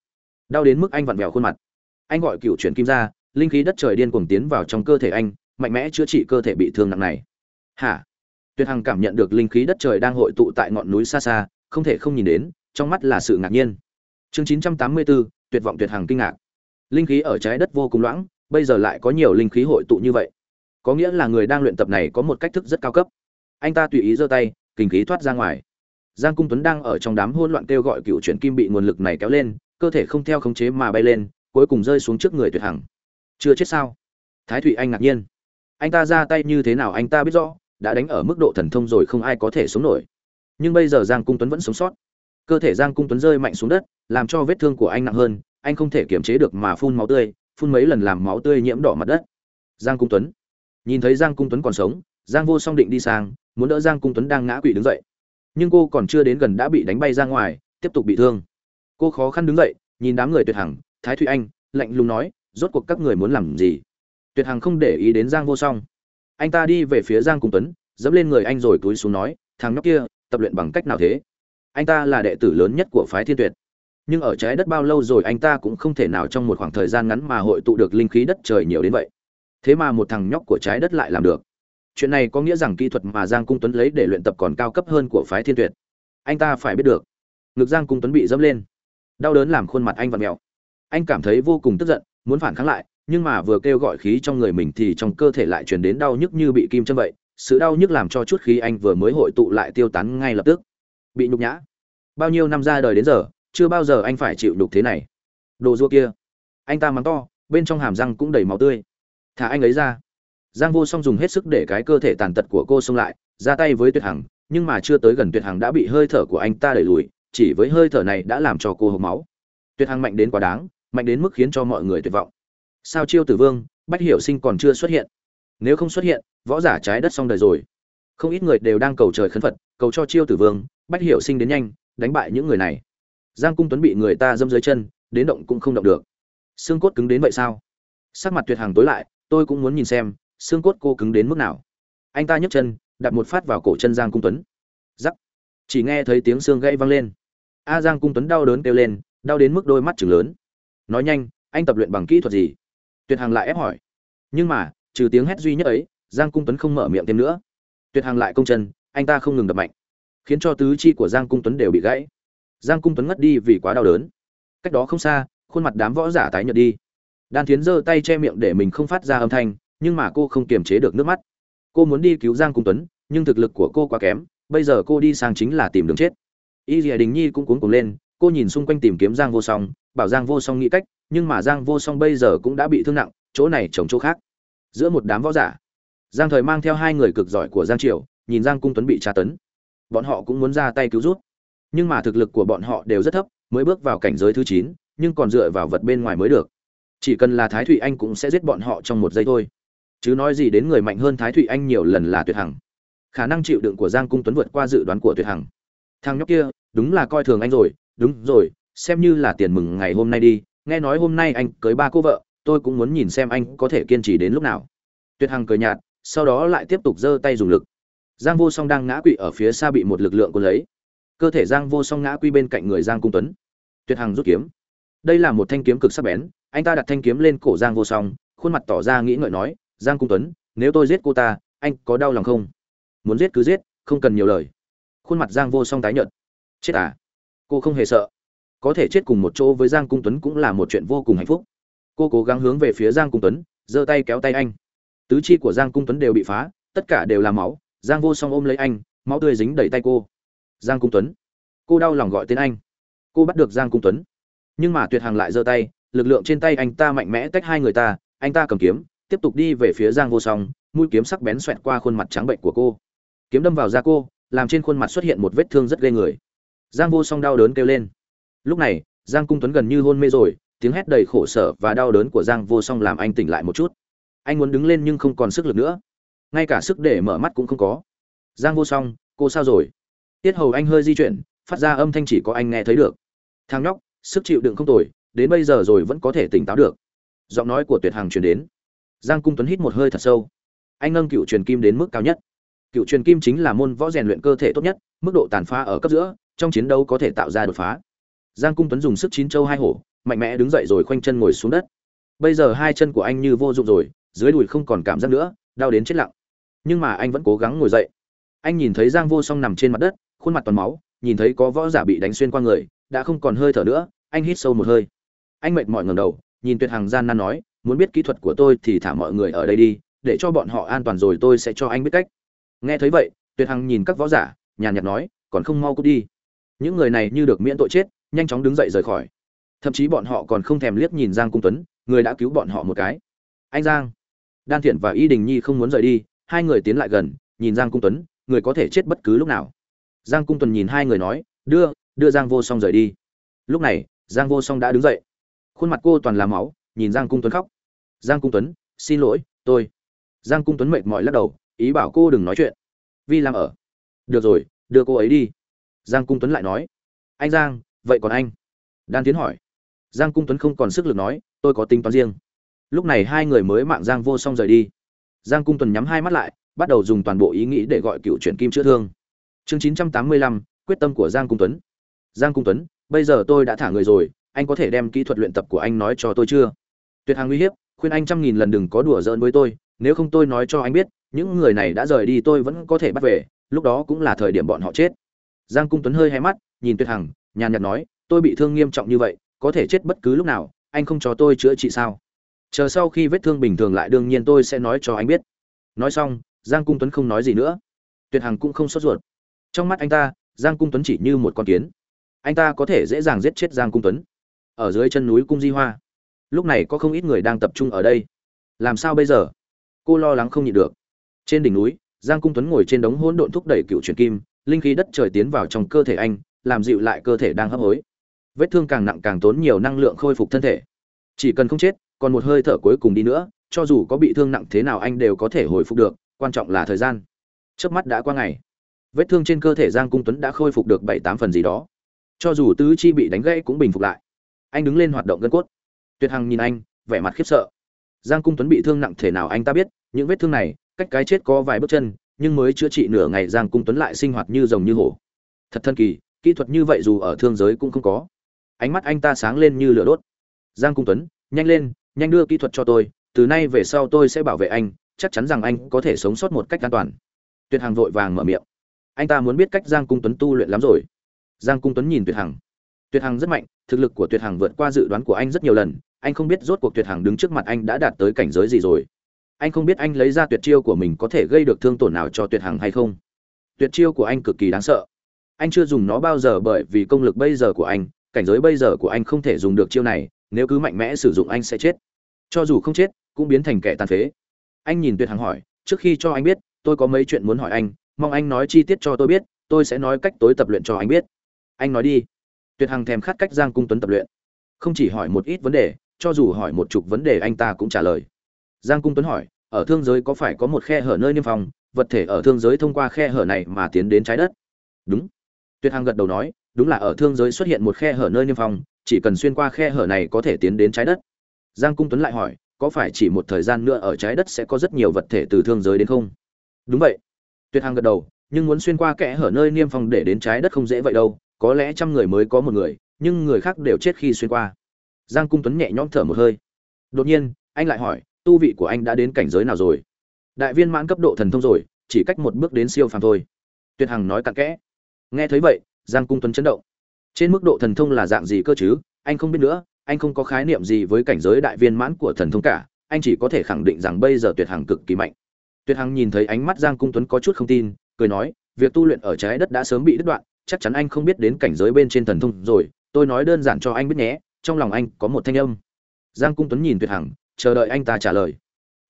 Đau đến mức anh vặn vẹo khuôn mặt. Anh gọi cựu chuyển kim ra linh khí đất trời điên cuồng tiến vào trong cơ thể anh mạnh mẽ chữa trị cơ thể bị thương nặng này. Hả? Tuyệt hằng cảm nhận được linh khí đất trời đang hội tụ tại ngọn núi xa xa không thể không nhìn đến trong mắt là sự ngạc nhiên. Chương 984, tuyệt vọng tuyệt hằng kinh ngạc. Linh khí ở trái đất vô cùng loãng bây giờ lại có nhiều linh khí hội tụ như vậy. Có nghĩa là người đang luyện tập này có một cách thức rất cao cấp. Anh ta tùy ý giơ tay kinh khí thoát ra ngoài giang cung tuấn đang ở trong đám hỗn loạn kêu gọi cựu chuyển kim bị nguồn lực này kéo lên, cơ thể không theo khống chế mà bay lên, cuối cùng rơi xuống trước người tuyệt hằng. Chưa chết sao? Thái thụy anh ngạc nhiên. Anh ta ra tay như thế nào anh ta biết rõ, đã đánh ở mức độ thần thông rồi không ai có thể sống nổi. Nhưng bây giờ giang cung tuấn vẫn sống sót. Cơ thể giang cung tuấn rơi mạnh xuống đất, làm cho vết thương của anh nặng hơn, anh không thể kiềm chế được mà phun máu tươi, phun mấy lần làm máu tươi nhiễm đỏ mặt đất. Giang cung tuấn. Nhìn thấy giang cung tuấn còn sống, giang vô song định đi sang, muốn đỡ giang cung tuấn đang ngã quỵ đứng dậy nhưng cô còn chưa đến gần đã bị đánh bay ra ngoài, tiếp tục bị thương. Cô khó khăn đứng dậy, nhìn đám người tuyệt hằng, thái thụy anh, lạnh lùng nói, rốt cuộc các người muốn làm gì? Tuyệt hằng không để ý đến giang vô song. Anh ta đi về phía giang cung tuấn, dẫm lên người anh rồi túi xuống nói, thằng nhóc kia, tập luyện bằng cách nào thế? Anh ta là đệ tử lớn nhất của phái thiên tuyệt. Nhưng ở trái đất bao lâu rồi anh ta cũng không thể nào trong một khoảng thời gian ngắn mà hội tụ được linh khí đất trời nhiều đến vậy. Thế mà một thằng nhóc của trái đất lại làm được chuyện này có nghĩa rằng kỹ thuật mà giang cung tuấn lấy để luyện tập còn cao cấp hơn của phái thiên tuyệt. Anh ta phải biết được, ngực giang cung tuấn bị dẫm lên, đau đớn làm khuôn mặt anh vặn mèo. Anh cảm thấy vô cùng tức giận, muốn phản kháng lại, nhưng mà vừa kêu gọi khí trong người mình thì trong cơ thể lại truyền đến đau nhức như bị kim châm vậy. Sự đau nhức làm cho chút khí anh vừa mới hội tụ lại tiêu tán ngay lập tức. Bị nhục nhã. Bao nhiêu năm ra đời đến giờ, chưa bao giờ anh phải chịu nhục thế này. Đồ rua kia. Anh ta mắng to, bên trong hàm răng cũng đầy máu tươi. Thả anh ấy ra giang vô song dùng hết sức để cái cơ thể tàn tật của cô xông lại, ra tay với tuyệt hằng, nhưng mà chưa tới gần tuyệt hằng đã bị hơi thở của anh ta đẩy lùi, chỉ với hơi thở này đã làm cho cô hộc máu. Tuyệt hằng mạnh đến quá đáng, mạnh đến mức khiến cho mọi người tuyệt vọng. Sao chiêu tử vương, bách hiểu sinh còn chưa xuất hiện? Nếu không xuất hiện, võ giả trái đất xong đời rồi. Không ít người đều đang cầu trời khấn phật, cầu cho chiêu tử vương, bách hiểu sinh đến nhanh, đánh bại những người này. Giang cung tuấn bị người ta dâm dưới chân, đến động cũng không động được. Xương cốt cứng đến vậy sao? Sắc mặt tuyệt hàng tối lại, tôi cũng muốn nhìn xem xương cốt cô cứng đến mức nào? Anh ta nhấc chân đặt một phát vào cổ chân giang cung tuấn. Giắc. Chỉ nghe thấy tiếng xương gãy vang lên. A giang cung tuấn đau đớn kêu lên, đau đến mức đôi mắt chừng lớn. Nói nhanh, anh tập luyện bằng kỹ thuật gì? Tuyệt hàng lại ép hỏi. Nhưng mà, trừ tiếng hét duy nhất ấy, giang cung tuấn không mở miệng thêm nữa. Tuyệt hàng lại công chân, anh ta không ngừng đập mạnh. Khiến cho tứ chi của giang cung tuấn đều bị gãy. Giang cung tuấn ngất đi vì quá đau đớn. Cách đó không xa, khuôn mặt đám võ giả tái nhợt đi. Đan thiến giơ tay che miệng để mình không phát ra âm thanh nhưng mà cô không kiềm chế được nước mắt. Cô muốn đi cứu giang cung tuấn, nhưng thực lực của cô quá kém, bây giờ cô đi sang chính là tìm đường chết. Y dìa đình nhi cũng cuống cuồng lên, cô nhìn xung quanh tìm kiếm giang vô song, bảo giang vô song nghĩ cách, nhưng mà giang vô song bây giờ cũng đã bị thương nặng, chỗ này chống chỗ khác. Giữa một đám võ giả, giang thời mang theo hai người cực giỏi của giang triều, nhìn giang cung tuấn bị tra tấn. Bọn họ cũng muốn ra tay cứu rút. Nhưng mà thực lực của bọn họ đều rất thấp, mới bước vào cảnh giới thứ chín, nhưng còn dựa vào vật bên ngoài mới được. Chỉ cần là thái thụy anh cũng sẽ giết bọn họ trong một giây thôi chứ nói gì đến người mạnh hơn thái thụy anh nhiều lần là tuyệt hằng. Khả năng chịu đựng của giang cung tuấn vượt qua dự đoán của tuyệt hằng. Thằng nhóc kia, đúng là coi thường anh rồi, đúng rồi, xem như là tiền mừng ngày hôm nay đi, nghe nói hôm nay anh cưới ba cô vợ, tôi cũng muốn nhìn xem anh có thể kiên trì đến lúc nào. Tuyệt hằng cười nhạt, sau đó lại tiếp tục giơ tay dùng lực. Giang vô song đang ngã quỵ ở phía xa bị một lực lượng cuốn lấy. Cơ thể giang vô song ngã quy bên cạnh người giang cung tuấn. Tuyệt hằng rút kiếm. Đây là một thanh kiếm cực sắc bén, anh ta đặt thanh kiếm lên cổ giang vô song, khuôn mặt tỏ ra nghĩ ngợi nói giang cung tuấn, nếu tôi giết cô ta, anh có đau lòng không? Muốn giết cứ giết, không cần nhiều lời. Khuôn mặt giang vô song tái nhợt. Chết à? Cô không hề sợ. Có thể chết cùng một chỗ với giang cung tuấn cũng là một chuyện vô cùng hạnh phúc. Cô cố gắng hướng về phía giang cung tuấn, giơ tay kéo tay anh. Tứ chi của giang cung tuấn đều bị phá, tất cả đều là máu. Giang vô song ôm lấy anh, máu tươi dính đầy tay cô. Giang cung tuấn. Cô đau lòng gọi tên anh. Cô bắt được giang cung tuấn. Nhưng mà tuyệt hàng lại giơ tay, lực lượng trên tay anh ta mạnh mẽ tách hai người ta, anh ta cầm kiếm tiếp tục đi về phía giang vô song, mũi kiếm sắc bén xoẹt qua khuôn mặt trắng bệnh của cô. Kiếm đâm vào da cô, làm trên khuôn mặt xuất hiện một vết thương rất ghê người. Giang vô song đau đớn kêu lên. Lúc này, giang cung tuấn gần như hôn mê rồi, tiếng hét đầy khổ sở và đau đớn của giang vô song làm anh tỉnh lại một chút. Anh muốn đứng lên nhưng không còn sức lực nữa. Ngay cả sức để mở mắt cũng không có. Giang vô song, cô sao rồi? Tiết hầu anh hơi di chuyển, phát ra âm thanh chỉ có anh nghe thấy được. Thang nhóc, sức chịu đựng không tồi, đến bây giờ rồi vẫn có thể tỉnh táo được. Giọng nói của tuyệt hằng truyền đến giang cung tuấn hít một hơi thật sâu. Anh nâng cựu truyền kim đến mức cao nhất. Cựu truyền kim chính là môn võ rèn luyện cơ thể tốt nhất, mức độ tàn phá ở cấp giữa, trong chiến đấu có thể tạo ra đột phá. Giang cung tuấn dùng sức chín châu hai hổ, mạnh mẽ đứng dậy rồi khoanh chân ngồi xuống đất. Bây giờ hai chân của anh như vô dụng rồi, dưới đùi không còn cảm giác nữa, đau đến chết lặng. Nhưng mà anh vẫn cố gắng ngồi dậy. Anh nhìn thấy giang vô song nằm trên mặt đất, khuôn mặt toàn máu, nhìn thấy có võ giả bị đánh xuyên qua người, đã không còn hơi thở nữa, anh hít sâu một hơi. Anh mệt mỏi ngầm đầu, nhìn tuyệt hàng gian nan nói muốn biết kỹ thuật của tôi thì thả mọi người ở đây đi, để cho bọn họ an toàn rồi tôi sẽ cho anh biết cách. Nghe thấy vậy, tuyệt hằng nhìn các võ giả, nhàn nhạt nói, còn không mau cút đi. Những người này như được miễn tội chết, nhanh chóng đứng dậy rời khỏi. Thậm chí bọn họ còn không thèm liếc nhìn giang cung tuấn, người đã cứu bọn họ một cái. Anh giang. Đan thiện và y đình nhi không muốn rời đi, hai người tiến lại gần, nhìn giang cung tuấn, người có thể chết bất cứ lúc nào. Giang cung tuấn nhìn hai người nói, đưa đưa giang vô song rời đi. Lúc này, giang vô song đã đứng dậy. Khuôn mặt cô toàn là máu, nhìn giang cung tuấn khóc giang cung tuấn, xin lỗi, tôi. Giang cung tuấn mệt mỏi lắc đầu, ý bảo cô đừng nói chuyện. Vi làm ở. Được rồi, đưa cô ấy đi. Giang cung tuấn lại nói. Anh giang, vậy còn anh? Đan tiến hỏi. Giang cung tuấn không còn sức lực nói, tôi có tính toán riêng. Lúc này hai người mới mạng giang vô song rời đi. Giang cung tuấn nhắm hai mắt lại, bắt đầu dùng toàn bộ ý nghĩ để gọi cựu chuyển kim chữa thương. Chương chín trăm tám mươi lăm, quyết tâm của giang cung tuấn. Giang cung tuấn, bây giờ tôi đã thả người rồi, anh có thể đem kỹ thuật luyện tập của anh nói cho tôi chưa? Tuyệt hàng uy hiếp khuyên anh trăm nghìn lần đừng có đùa giỡn với tôi, nếu không tôi nói cho anh biết, những người này đã rời đi tôi vẫn có thể bắt về, lúc đó cũng là thời điểm bọn họ chết. Giang cung tuấn hơi hay mắt, nhìn tuyệt hằng, nhàn nhạt nói, tôi bị thương nghiêm trọng như vậy, có thể chết bất cứ lúc nào, anh không cho tôi chữa trị sao? Chờ sau khi vết thương bình thường lại, đương nhiên tôi sẽ nói cho anh biết. Nói xong, giang cung tuấn không nói gì nữa. Tuyệt hằng cũng không sốt ruột. Trong mắt anh ta, giang cung tuấn chỉ như một con kiến. Anh ta có thể dễ dàng giết chết giang cung tuấn. Ở dưới chân núi cung di hoa lúc này có không ít người đang tập trung ở đây. Làm sao bây giờ? Cô lo lắng không nhịn được. Trên đỉnh núi, giang cung tuấn ngồi trên đống hỗn độn thúc đẩy cựu truyền kim, linh khí đất trời tiến vào trong cơ thể anh, làm dịu lại cơ thể đang hấp hối. Vết thương càng nặng càng tốn nhiều năng lượng khôi phục thân thể. Chỉ cần không chết, còn một hơi thở cuối cùng đi nữa, cho dù có bị thương nặng thế nào anh đều có thể hồi phục được, quan trọng là thời gian. Trước mắt đã qua ngày. Vết thương trên cơ thể giang cung tuấn đã khôi phục được bảy tám phần gì đó. Cho dù tứ chi bị đánh gãy cũng bình phục lại. Anh đứng lên hoạt động gân cốt tuyệt hằng nhìn anh, vẻ mặt khiếp sợ. Giang cung tuấn bị thương nặng thể nào anh ta biết, những vết thương này, cách cái chết có vài bước chân, nhưng mới chữa trị nửa ngày giang cung tuấn lại sinh hoạt như rồng như hổ. Thật thân kỳ, kỹ thuật như vậy dù ở thương giới cũng không có. Ánh mắt anh ta sáng lên như lửa đốt. Giang cung tuấn, nhanh lên, nhanh đưa kỹ thuật cho tôi, từ nay về sau tôi sẽ bảo vệ anh, chắc chắn rằng anh có thể sống sót một cách an toàn. Tuyệt hằng vội vàng mở miệng. Anh ta muốn biết cách giang cung tuấn tu luyện lắm rồi. Giang cung tuấn nhìn tuyệt hằng. Tuyệt hằng rất mạnh thực lực của tuyệt hằng vượt qua dự đoán của anh rất nhiều lần, anh không biết rốt cuộc tuyệt hằng đứng trước mặt anh đã đạt tới cảnh giới gì rồi. Anh không biết anh lấy ra tuyệt chiêu của mình có thể gây được thương tổn nào cho tuyệt hằng hay không. Tuyệt chiêu của anh cực kỳ đáng sợ. Anh chưa dùng nó bao giờ bởi vì công lực bây giờ của anh, cảnh giới bây giờ của anh không thể dùng được chiêu này, nếu cứ mạnh mẽ sử dụng anh sẽ chết. Cho dù không chết, cũng biến thành kẻ tàn phế. Anh nhìn tuyệt hằng hỏi, trước khi cho anh biết, tôi có mấy chuyện muốn hỏi anh, mong anh nói chi tiết cho tôi biết, tôi sẽ nói cách tối tập luyện cho anh biết. Anh nói đi tuyệt hằng thèm khát cách giang cung tuấn tập luyện. Không chỉ hỏi một ít vấn đề, cho dù hỏi một chục vấn đề anh ta cũng trả lời. Giang cung tuấn hỏi, ở thương giới có phải có một khe hở nơi niêm phong? Vật thể ở thương giới thông qua khe hở này mà tiến đến trái đất? Đúng. Tuyệt hằng gật đầu nói, đúng là ở thương giới xuất hiện một khe hở nơi niêm phong, chỉ cần xuyên qua khe hở này có thể tiến đến trái đất. Giang cung tuấn lại hỏi, có phải chỉ một thời gian nữa ở trái đất sẽ có rất nhiều vật thể từ thương giới đến không? Đúng vậy. Tuyệt hằng gật đầu, nhưng muốn xuyên qua kẽ hở nơi niêm phong để đến trái đất không dễ vậy đâu có lẽ trăm người mới có một người, nhưng người khác đều chết khi xuyên qua. Giang cung tuấn nhẹ nhõm thở một hơi. Đột nhiên, anh lại hỏi, tu vị của anh đã đến cảnh giới nào rồi? Đại viên mãn cấp độ thần thông rồi, chỉ cách một bước đến siêu phàm thôi. Tuyệt hằng nói cặn kẽ. Nghe thấy vậy, giang cung tuấn chấn động. Trên mức độ thần thông là dạng gì cơ chứ? Anh không biết nữa, anh không có khái niệm gì với cảnh giới đại viên mãn của thần thông cả, anh chỉ có thể khẳng định rằng bây giờ tuyệt hằng cực kỳ mạnh. Tuyệt hằng nhìn thấy ánh mắt giang cung tuấn có chút không tin, cười nói, việc tu luyện ở trái đất đã sớm bị đứt đoạn chắc chắn anh không biết đến cảnh giới bên trên thần thông rồi, tôi nói đơn giản cho anh biết nhé, trong lòng anh có một thanh âm. Giang cung tuấn nhìn tuyệt hằng, chờ đợi anh ta trả lời.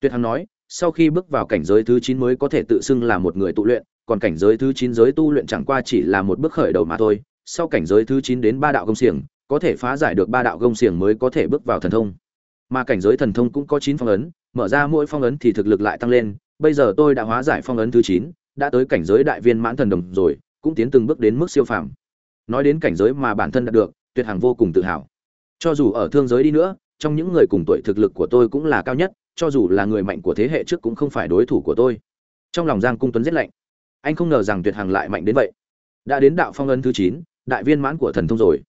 Tuyệt hằng nói, sau khi bước vào cảnh giới thứ chín mới có thể tự xưng là một người tu luyện, còn cảnh giới thứ chín giới tu luyện chẳng qua chỉ là một bước khởi đầu mà thôi, sau cảnh giới thứ chín đến ba đạo công xiềng, có thể phá giải được ba đạo công xiềng mới có thể bước vào thần thông. Mà cảnh giới thần thông cũng có chín phong ấn, mở ra mỗi phong ấn thì thực lực lại tăng lên, bây giờ tôi đã hóa giải phong ấn thứ chín, đã tới cảnh giới đại viên mãn thần đồng rồi cũng tiến từng bước đến mức siêu phàm. Nói đến cảnh giới mà bản thân đạt được, tuyệt hằng vô cùng tự hào. Cho dù ở thương giới đi nữa, trong những người cùng tuổi thực lực của tôi cũng là cao nhất, cho dù là người mạnh của thế hệ trước cũng không phải đối thủ của tôi. Trong lòng giang cung tuấn rất lạnh. Anh không ngờ rằng tuyệt hằng lại mạnh đến vậy. Đã đến đạo phong ấn thứ chín, đại viên mãn của thần thông rồi.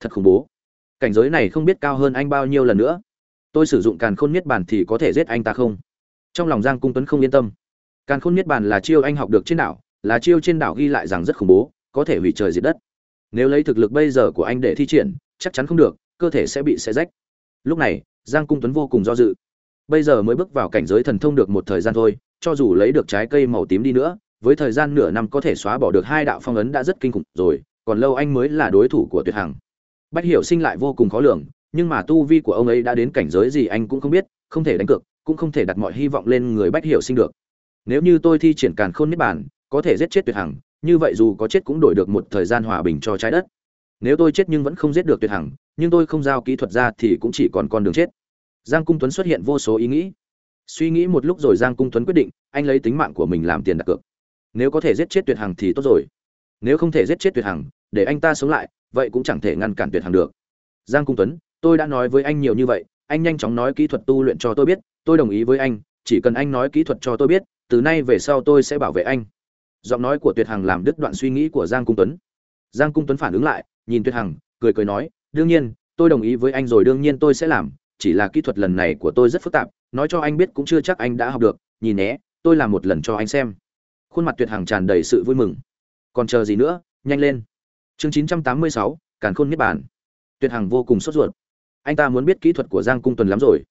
Thật khủng bố. Cảnh giới này không biết cao hơn anh bao nhiêu lần nữa. Tôi sử dụng càn khôn niết bàn thì có thể giết anh ta không? Trong lòng giang cung tuấn không yên tâm. Càn khôn niết bàn là chiêu anh học được trên đảo là chiêu trên đảo ghi lại rằng rất khủng bố, có thể hủy trời diệt đất. Nếu lấy thực lực bây giờ của anh để thi triển, chắc chắn không được, cơ thể sẽ bị xe rách. Lúc này, giang cung tuấn vô cùng do dự. Bây giờ mới bước vào cảnh giới thần thông được một thời gian thôi, cho dù lấy được trái cây màu tím đi nữa, với thời gian nửa năm có thể xóa bỏ được hai đạo phong ấn đã rất kinh khủng rồi, còn lâu anh mới là đối thủ của tuyệt hằng. Bách hiểu sinh lại vô cùng khó lường, nhưng mà tu vi của ông ấy đã đến cảnh giới gì anh cũng không biết, không thể đánh cược, cũng không thể đặt mọi hy vọng lên người bách hiểu sinh được. Nếu như tôi thi triển càn khôn niết bàn có thể giết chết tuyệt hằng, như vậy dù có chết cũng đổi được một thời gian hòa bình cho trái đất. Nếu tôi chết nhưng vẫn không giết được tuyệt hằng, nhưng tôi không giao kỹ thuật ra thì cũng chỉ còn con đường chết. Giang cung tuấn xuất hiện vô số ý nghĩ. Suy nghĩ một lúc rồi giang cung tuấn quyết định, anh lấy tính mạng của mình làm tiền đặt cược. Nếu có thể giết chết tuyệt hằng thì tốt rồi. Nếu không thể giết chết tuyệt hằng, để anh ta sống lại, vậy cũng chẳng thể ngăn cản tuyệt hằng được. Giang cung tuấn, tôi đã nói với anh nhiều như vậy, anh nhanh chóng nói kỹ thuật tu luyện cho tôi biết, tôi đồng ý với anh, chỉ cần anh nói kỹ thuật cho tôi biết, từ nay về sau tôi sẽ bảo vệ anh giọng nói của tuyệt hằng làm đứt đoạn suy nghĩ của giang cung tuấn. Giang cung tuấn phản ứng lại, nhìn tuyệt hằng, cười cười nói, đương nhiên, tôi đồng ý với anh rồi, đương nhiên tôi sẽ làm, chỉ là kỹ thuật lần này của tôi rất phức tạp, nói cho anh biết cũng chưa chắc anh đã học được, nhìn nhé, tôi làm một lần cho anh xem. Khuôn mặt tuyệt hằng tràn đầy sự vui mừng. Còn chờ gì nữa, nhanh lên. Chương chín trăm tám mươi sáu, càn khôn niết bàn. Tuyệt hằng vô cùng sốt ruột. Anh ta muốn biết kỹ thuật của giang cung tuấn lắm rồi.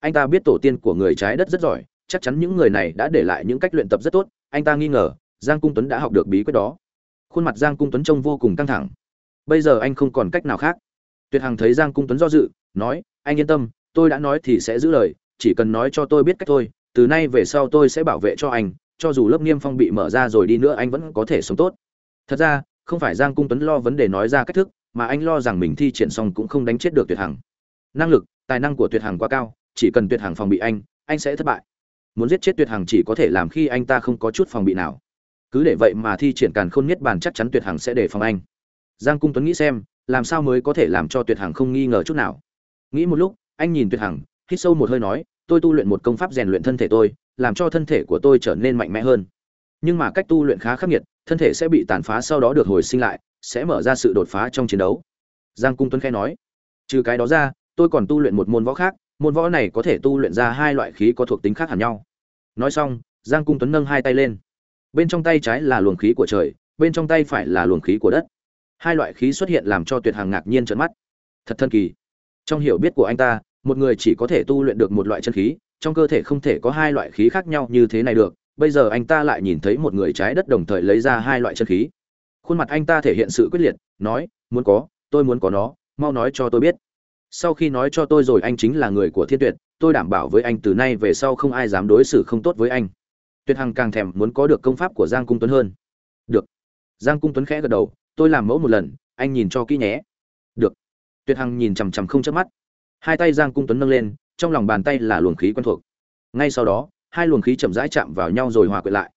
Anh ta biết tổ tiên của người trái đất rất giỏi, chắc chắn những người này đã để lại những cách luyện tập rất tốt, anh ta nghi ngờ giang cung tuấn đã học được bí quyết đó. Khuôn mặt giang cung tuấn trông vô cùng căng thẳng. Bây giờ anh không còn cách nào khác. Tuyệt hằng thấy giang cung tuấn do dự, nói, anh yên tâm, tôi đã nói thì sẽ giữ lời, chỉ cần nói cho tôi biết cách thôi, từ nay về sau tôi sẽ bảo vệ cho anh, cho dù lớp niêm phong bị mở ra rồi đi nữa anh vẫn có thể sống tốt. Thật ra, không phải giang cung tuấn lo vấn đề nói ra cách thức, mà anh lo rằng mình thi triển xong cũng không đánh chết được tuyệt hằng. Năng lực, tài năng của tuyệt hằng quá cao, chỉ cần tuyệt hằng phòng bị anh anh sẽ thất bại. Muốn giết chết tuyệt hằng chỉ có thể làm khi anh ta không có chút phòng bị nào cứ để vậy mà thi triển càn khôn nhất bản chắc chắn tuyệt hằng sẽ đề phòng anh. Giang cung tuấn nghĩ xem, làm sao mới có thể làm cho tuyệt hằng không nghi ngờ chút nào. Nghĩ một lúc, anh nhìn tuyệt hằng, hít sâu một hơi nói, tôi tu luyện một công pháp rèn luyện thân thể tôi, làm cho thân thể của tôi trở nên mạnh mẽ hơn. Nhưng mà cách tu luyện khá khắc nghiệt, thân thể sẽ bị tàn phá sau đó được hồi sinh lại, sẽ mở ra sự đột phá trong chiến đấu. Giang cung tuấn khẽ nói, trừ cái đó ra, tôi còn tu luyện một môn võ khác, môn võ này có thể tu luyện ra hai loại khí có thuộc tính khác hẳn nhau. Nói xong, giang cung tuấn nâng hai tay lên bên trong tay trái là luồng khí của trời, bên trong tay phải là luồng khí của đất. Hai loại khí xuất hiện làm cho tuyệt hàng ngạc nhiên trợn mắt. Thật thần kỳ. Trong hiểu biết của anh ta, một người chỉ có thể tu luyện được một loại chân khí, trong cơ thể không thể có hai loại khí khác nhau như thế này được. Bây giờ anh ta lại nhìn thấy một người trái đất đồng thời lấy ra hai loại chân khí. Khuôn mặt anh ta thể hiện sự quyết liệt, nói, muốn có, tôi muốn có nó, mau nói cho tôi biết. Sau khi nói cho tôi rồi anh chính là người của thiên tuyệt, tôi đảm bảo với anh từ nay về sau không ai dám đối xử không tốt với anh tuyệt hằng càng thèm muốn có được công pháp của giang cung tuấn hơn. Được. Giang cung tuấn khẽ gật đầu, tôi làm mẫu một lần, anh nhìn cho kỹ nhé. Được. Tuyệt hằng nhìn chằm chằm không chớp mắt. Hai tay giang cung tuấn nâng lên, trong lòng bàn tay là luồng khí quen thuộc. Ngay sau đó, hai luồng khí chậm rãi chạm vào nhau rồi hòa quyện lại.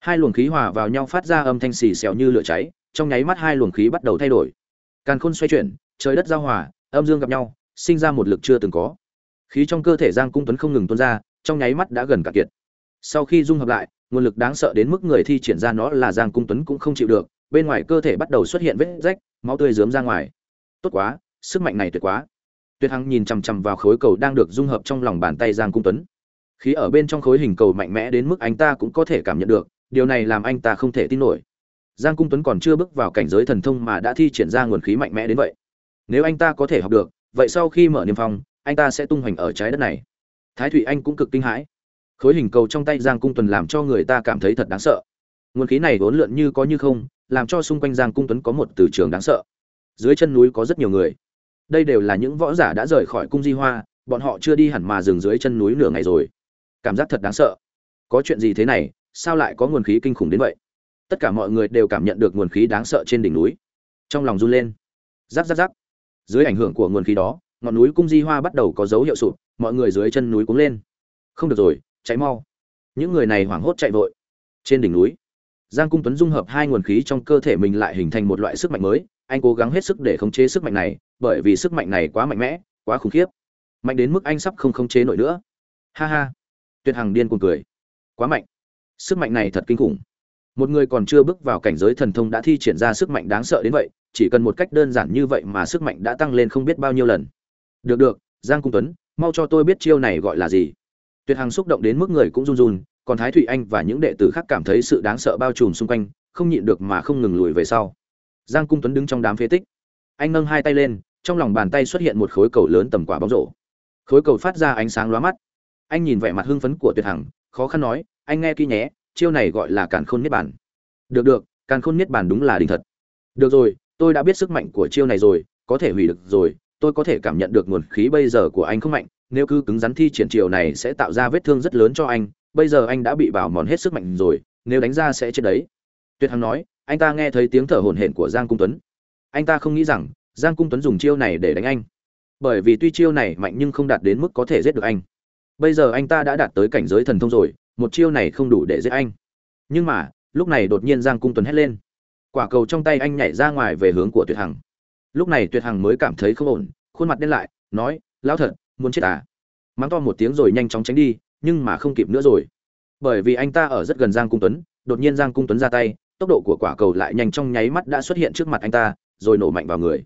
Hai luồng khí hòa vào nhau phát ra âm thanh xì xèo như lửa cháy, trong nháy mắt hai luồng khí bắt đầu thay đổi. Càn khôn xoay chuyển, trời đất giao hòa, âm dương gặp nhau, sinh ra một lực chưa từng có. Khí trong cơ thể giang cung tuấn không ngừng tuôn ra, trong nháy mắt đã gần cả kiệt sau khi dung hợp lại, nguồn lực đáng sợ đến mức người thi triển ra nó là giang cung tuấn cũng không chịu được, bên ngoài cơ thể bắt đầu xuất hiện vết rách, máu tươi rớm ra ngoài. Tốt quá, sức mạnh này tuyệt quá. Tuyệt hằng nhìn chằm chằm vào khối cầu đang được dung hợp trong lòng bàn tay giang cung tuấn. Khí ở bên trong khối hình cầu mạnh mẽ đến mức anh ta cũng có thể cảm nhận được, điều này làm anh ta không thể tin nổi. Giang cung tuấn còn chưa bước vào cảnh giới thần thông mà đã thi triển ra nguồn khí mạnh mẽ đến vậy. Nếu anh ta có thể học được, vậy sau khi mở niêm phong, anh ta sẽ tung hoành ở trái đất này. Thái thụy anh cũng cực kinh hãi khối hình cầu trong tay giang cung tuấn làm cho người ta cảm thấy thật đáng sợ. Nguồn khí này vốn lượn như có như không, làm cho xung quanh giang cung tuấn có một từ trường đáng sợ. Dưới chân núi có rất nhiều người. Đây đều là những võ giả đã rời khỏi cung di hoa, bọn họ chưa đi hẳn mà dừng dưới chân núi nửa ngày rồi. Cảm giác thật đáng sợ. Có chuyện gì thế này, sao lại có nguồn khí kinh khủng đến vậy? Tất cả mọi người đều cảm nhận được nguồn khí đáng sợ trên đỉnh núi. Trong lòng run lên. Giáp giáp giáp. dưới ảnh hưởng của nguồn khí đó, ngọn núi cung di hoa bắt đầu có dấu hiệu sụp, mọi người dưới chân núi cũng lên. Không được rồi cháy mau. Những người này hoảng hốt chạy vội. Trên đỉnh núi, giang cung tuấn dung hợp hai nguồn khí trong cơ thể mình lại hình thành một loại sức mạnh mới. Anh cố gắng hết sức để khống chế sức mạnh này, bởi vì sức mạnh này quá mạnh mẽ, quá khủng khiếp. Mạnh đến mức anh sắp không khống chế nổi nữa. Ha ha. Tuyệt hằng điên cuồng cười. Quá mạnh. Sức mạnh này thật kinh khủng. Một người còn chưa bước vào cảnh giới thần thông đã thi triển ra sức mạnh đáng sợ đến vậy, chỉ cần một cách đơn giản như vậy mà sức mạnh đã tăng lên không biết bao nhiêu lần. Được được, giang cung tuấn, mau cho tôi biết chiêu này gọi là gì tuyệt hằng xúc động đến mức người cũng run run, còn thái thụy anh và những đệ tử khác cảm thấy sự đáng sợ bao trùm xung quanh, không nhịn được mà không ngừng lùi về sau. Giang cung tuấn đứng trong đám phế tích. Anh nâng hai tay lên, trong lòng bàn tay xuất hiện một khối cầu lớn tầm quả bóng rổ. Khối cầu phát ra ánh sáng lóa mắt. Anh nhìn vẻ mặt hưng phấn của tuyệt hằng, khó khăn nói, anh nghe kỹ nhé, chiêu này gọi là càn khôn niết bàn. Được được, càn khôn niết bàn đúng là đỉnh thật. Được rồi, tôi đã biết sức mạnh của chiêu này rồi, có thể hủy được rồi, tôi có thể cảm nhận được nguồn khí bây giờ của anh không mạnh nếu cứ cứng rắn thi triển chiều này sẽ tạo ra vết thương rất lớn cho anh, bây giờ anh đã bị bào mòn hết sức mạnh rồi, nếu đánh ra sẽ chết đấy. Tuyệt hằng nói, anh ta nghe thấy tiếng thở hổn hển của giang cung tuấn. Anh ta không nghĩ rằng giang cung tuấn dùng chiêu này để đánh anh. Bởi vì tuy chiêu này mạnh nhưng không đạt đến mức có thể giết được anh. Bây giờ anh ta đã đạt tới cảnh giới thần thông rồi, một chiêu này không đủ để giết anh. Nhưng mà, lúc này đột nhiên giang cung tuấn hét lên. Quả cầu trong tay anh nhảy ra ngoài về hướng của tuyệt hằng. Lúc này tuyệt hằng mới cảm thấy không ổn, khuôn mặt đen lại, nói, lão thật muốn chết à? Mắng to một tiếng rồi nhanh chóng tránh đi, nhưng mà không kịp nữa rồi. Bởi vì anh ta ở rất gần giang cung tuấn, đột nhiên giang cung tuấn ra tay, tốc độ của quả cầu lại nhanh trong nháy mắt đã xuất hiện trước mặt anh ta, rồi nổ mạnh vào người.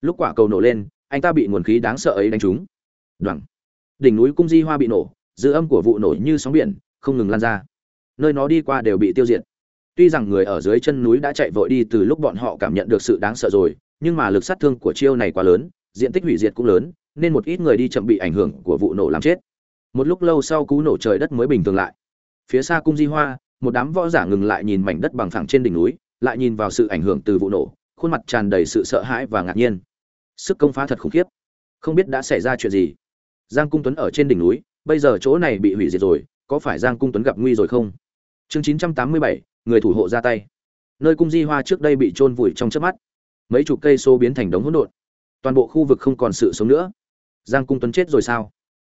Lúc quả cầu nổ lên, anh ta bị nguồn khí đáng sợ ấy đánh trúng. Đoằng đỉnh núi cung di hoa bị nổ, dư âm của vụ nổ như sóng biển, không ngừng lan ra. Nơi nó đi qua đều bị tiêu diệt. Tuy rằng người ở dưới chân núi đã chạy vội đi từ lúc bọn họ cảm nhận được sự đáng sợ rồi, nhưng mà lực sát thương của chiêu này quá lớn, diện tích hủy diệt cũng lớn nên một ít người đi chậm bị ảnh hưởng của vụ nổ làm chết. Một lúc lâu sau cú nổ trời đất mới bình thường lại. Phía xa cung di hoa, một đám võ giả ngừng lại nhìn mảnh đất bằng phẳng trên đỉnh núi, lại nhìn vào sự ảnh hưởng từ vụ nổ, khuôn mặt tràn đầy sự sợ hãi và ngạc nhiên. Sức công phá thật khủng khiếp. Không biết đã xảy ra chuyện gì. Giang cung tuấn ở trên đỉnh núi, bây giờ chỗ này bị hủy diệt rồi, có phải giang cung tuấn gặp nguy rồi không? Chương chín trăm tám mươi bảy, người thủ hộ ra tay. Nơi cung di hoa trước đây bị trôn vùi trong chớp mắt. Mấy chục cây số biến thành đống hỗn độn. Toàn bộ khu vực không còn sự sống nữa giang cung tuấn chết rồi sao?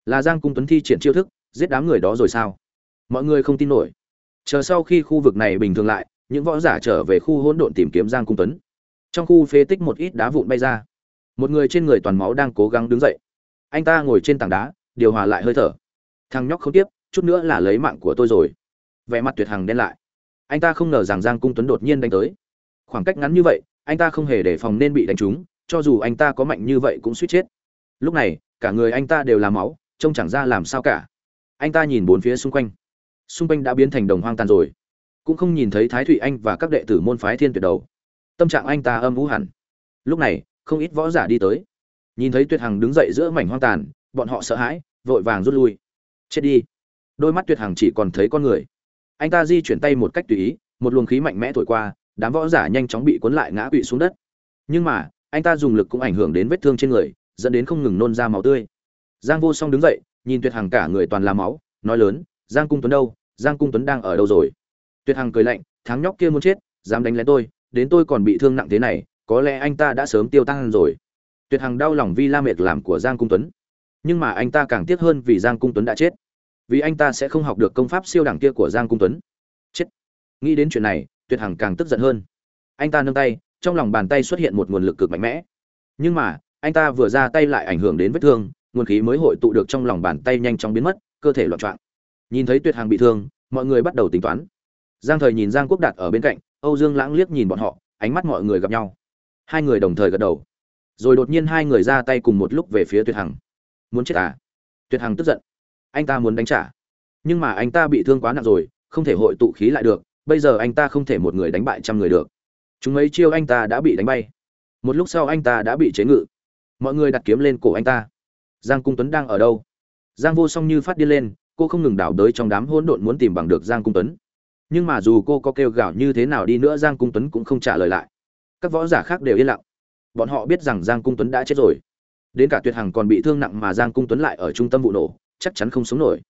Là giang cung tuấn thi triển chiêu thức, giết đám người đó rồi sao? Mọi người không tin nổi. Chờ sau khi khu vực này bình thường lại, những võ giả trở về khu hỗn độn tìm kiếm giang cung tuấn. Trong khu phế tích một ít đá vụn bay ra. Một người trên người toàn máu đang cố gắng đứng dậy. Anh ta ngồi trên tảng đá, điều hòa lại hơi thở. Thằng nhóc không tiếp, chút nữa là lấy mạng của tôi rồi. Vẻ mặt tuyệt hằng đen lại. Anh ta không ngờ rằng giang cung tuấn đột nhiên đánh tới. Khoảng cách ngắn như vậy, anh ta không hề đề phòng nên bị đánh trúng, cho dù anh ta có mạnh như vậy cũng suýt chết lúc này, cả người anh ta đều là máu, trông chẳng ra làm sao cả. Anh ta nhìn bốn phía xung quanh. Xung quanh đã biến thành đồng hoang tàn rồi. Cũng không nhìn thấy thái thụy anh và các đệ tử môn phái thiên tuyệt đầu. Tâm trạng anh ta âm ú hẳn. Lúc này, không ít võ giả đi tới. Nhìn thấy tuyệt hằng đứng dậy giữa mảnh hoang tàn, bọn họ sợ hãi, vội vàng rút lui. Chết đi. Đôi mắt tuyệt hằng chỉ còn thấy con người. Anh ta di chuyển tay một cách tùy ý, một luồng khí mạnh mẽ thổi qua, đám võ giả nhanh chóng bị cuốn lại ngã quỵ xuống đất. Nhưng mà, anh ta dùng lực cũng ảnh hưởng đến vết thương trên người dẫn đến không ngừng nôn ra máu tươi. Giang vô song đứng dậy, nhìn tuyệt hằng cả người toàn là máu, nói lớn, giang cung tuấn đâu? Giang cung tuấn đang ở đâu rồi? Tuyệt hằng cười lạnh, tháng nhóc kia muốn chết, dám đánh lén tôi, đến tôi còn bị thương nặng thế này, có lẽ anh ta đã sớm tiêu tăng rồi. Tuyệt hằng đau lòng vì la mệt làm của giang cung tuấn. Nhưng mà anh ta càng tiếc hơn vì giang cung tuấn đã chết. Vì anh ta sẽ không học được công pháp siêu đẳng kia của giang cung tuấn. Chết. Nghĩ đến chuyện này, tuyệt hằng càng tức giận hơn. Anh ta nâng tay, trong lòng bàn tay xuất hiện một nguồn lực cực mạnh mẽ. Nhưng mà anh ta vừa ra tay lại ảnh hưởng đến vết thương, nguồn khí mới hội tụ được trong lòng bàn tay nhanh chóng biến mất, cơ thể loạn trọng nhìn thấy tuyệt hằng bị thương, mọi người bắt đầu tính toán. Giang thời nhìn giang quốc đạt ở bên cạnh, âu dương lãng liếc nhìn bọn họ, ánh mắt mọi người gặp nhau. Hai người đồng thời gật đầu. Rồi đột nhiên hai người ra tay cùng một lúc về phía tuyệt hằng muốn chết à? Tuyệt hằng tức giận. Anh ta muốn đánh trả. Nhưng mà anh ta bị thương quá nặng rồi, không thể hội tụ khí lại được, bây giờ anh ta không thể một người đánh bại trăm người được. Chúng mấy chiêu anh ta đã bị đánh bay. Một lúc sau anh ta đã bị chế ngự mọi người đặt kiếm lên cổ anh ta. Giang cung tuấn đang ở đâu? Giang vô song như phát điên lên, cô không ngừng đảo đới trong đám hỗn độn muốn tìm bằng được giang cung tuấn. Nhưng mà dù cô có kêu gào như thế nào đi nữa, giang cung tuấn cũng không trả lời lại. Các võ giả khác đều yên lặng. Bọn họ biết rằng giang cung tuấn đã chết rồi. Đến cả tuyệt hằng còn bị thương nặng mà giang cung tuấn lại ở trung tâm vụ nổ, chắc chắn không sống nổi.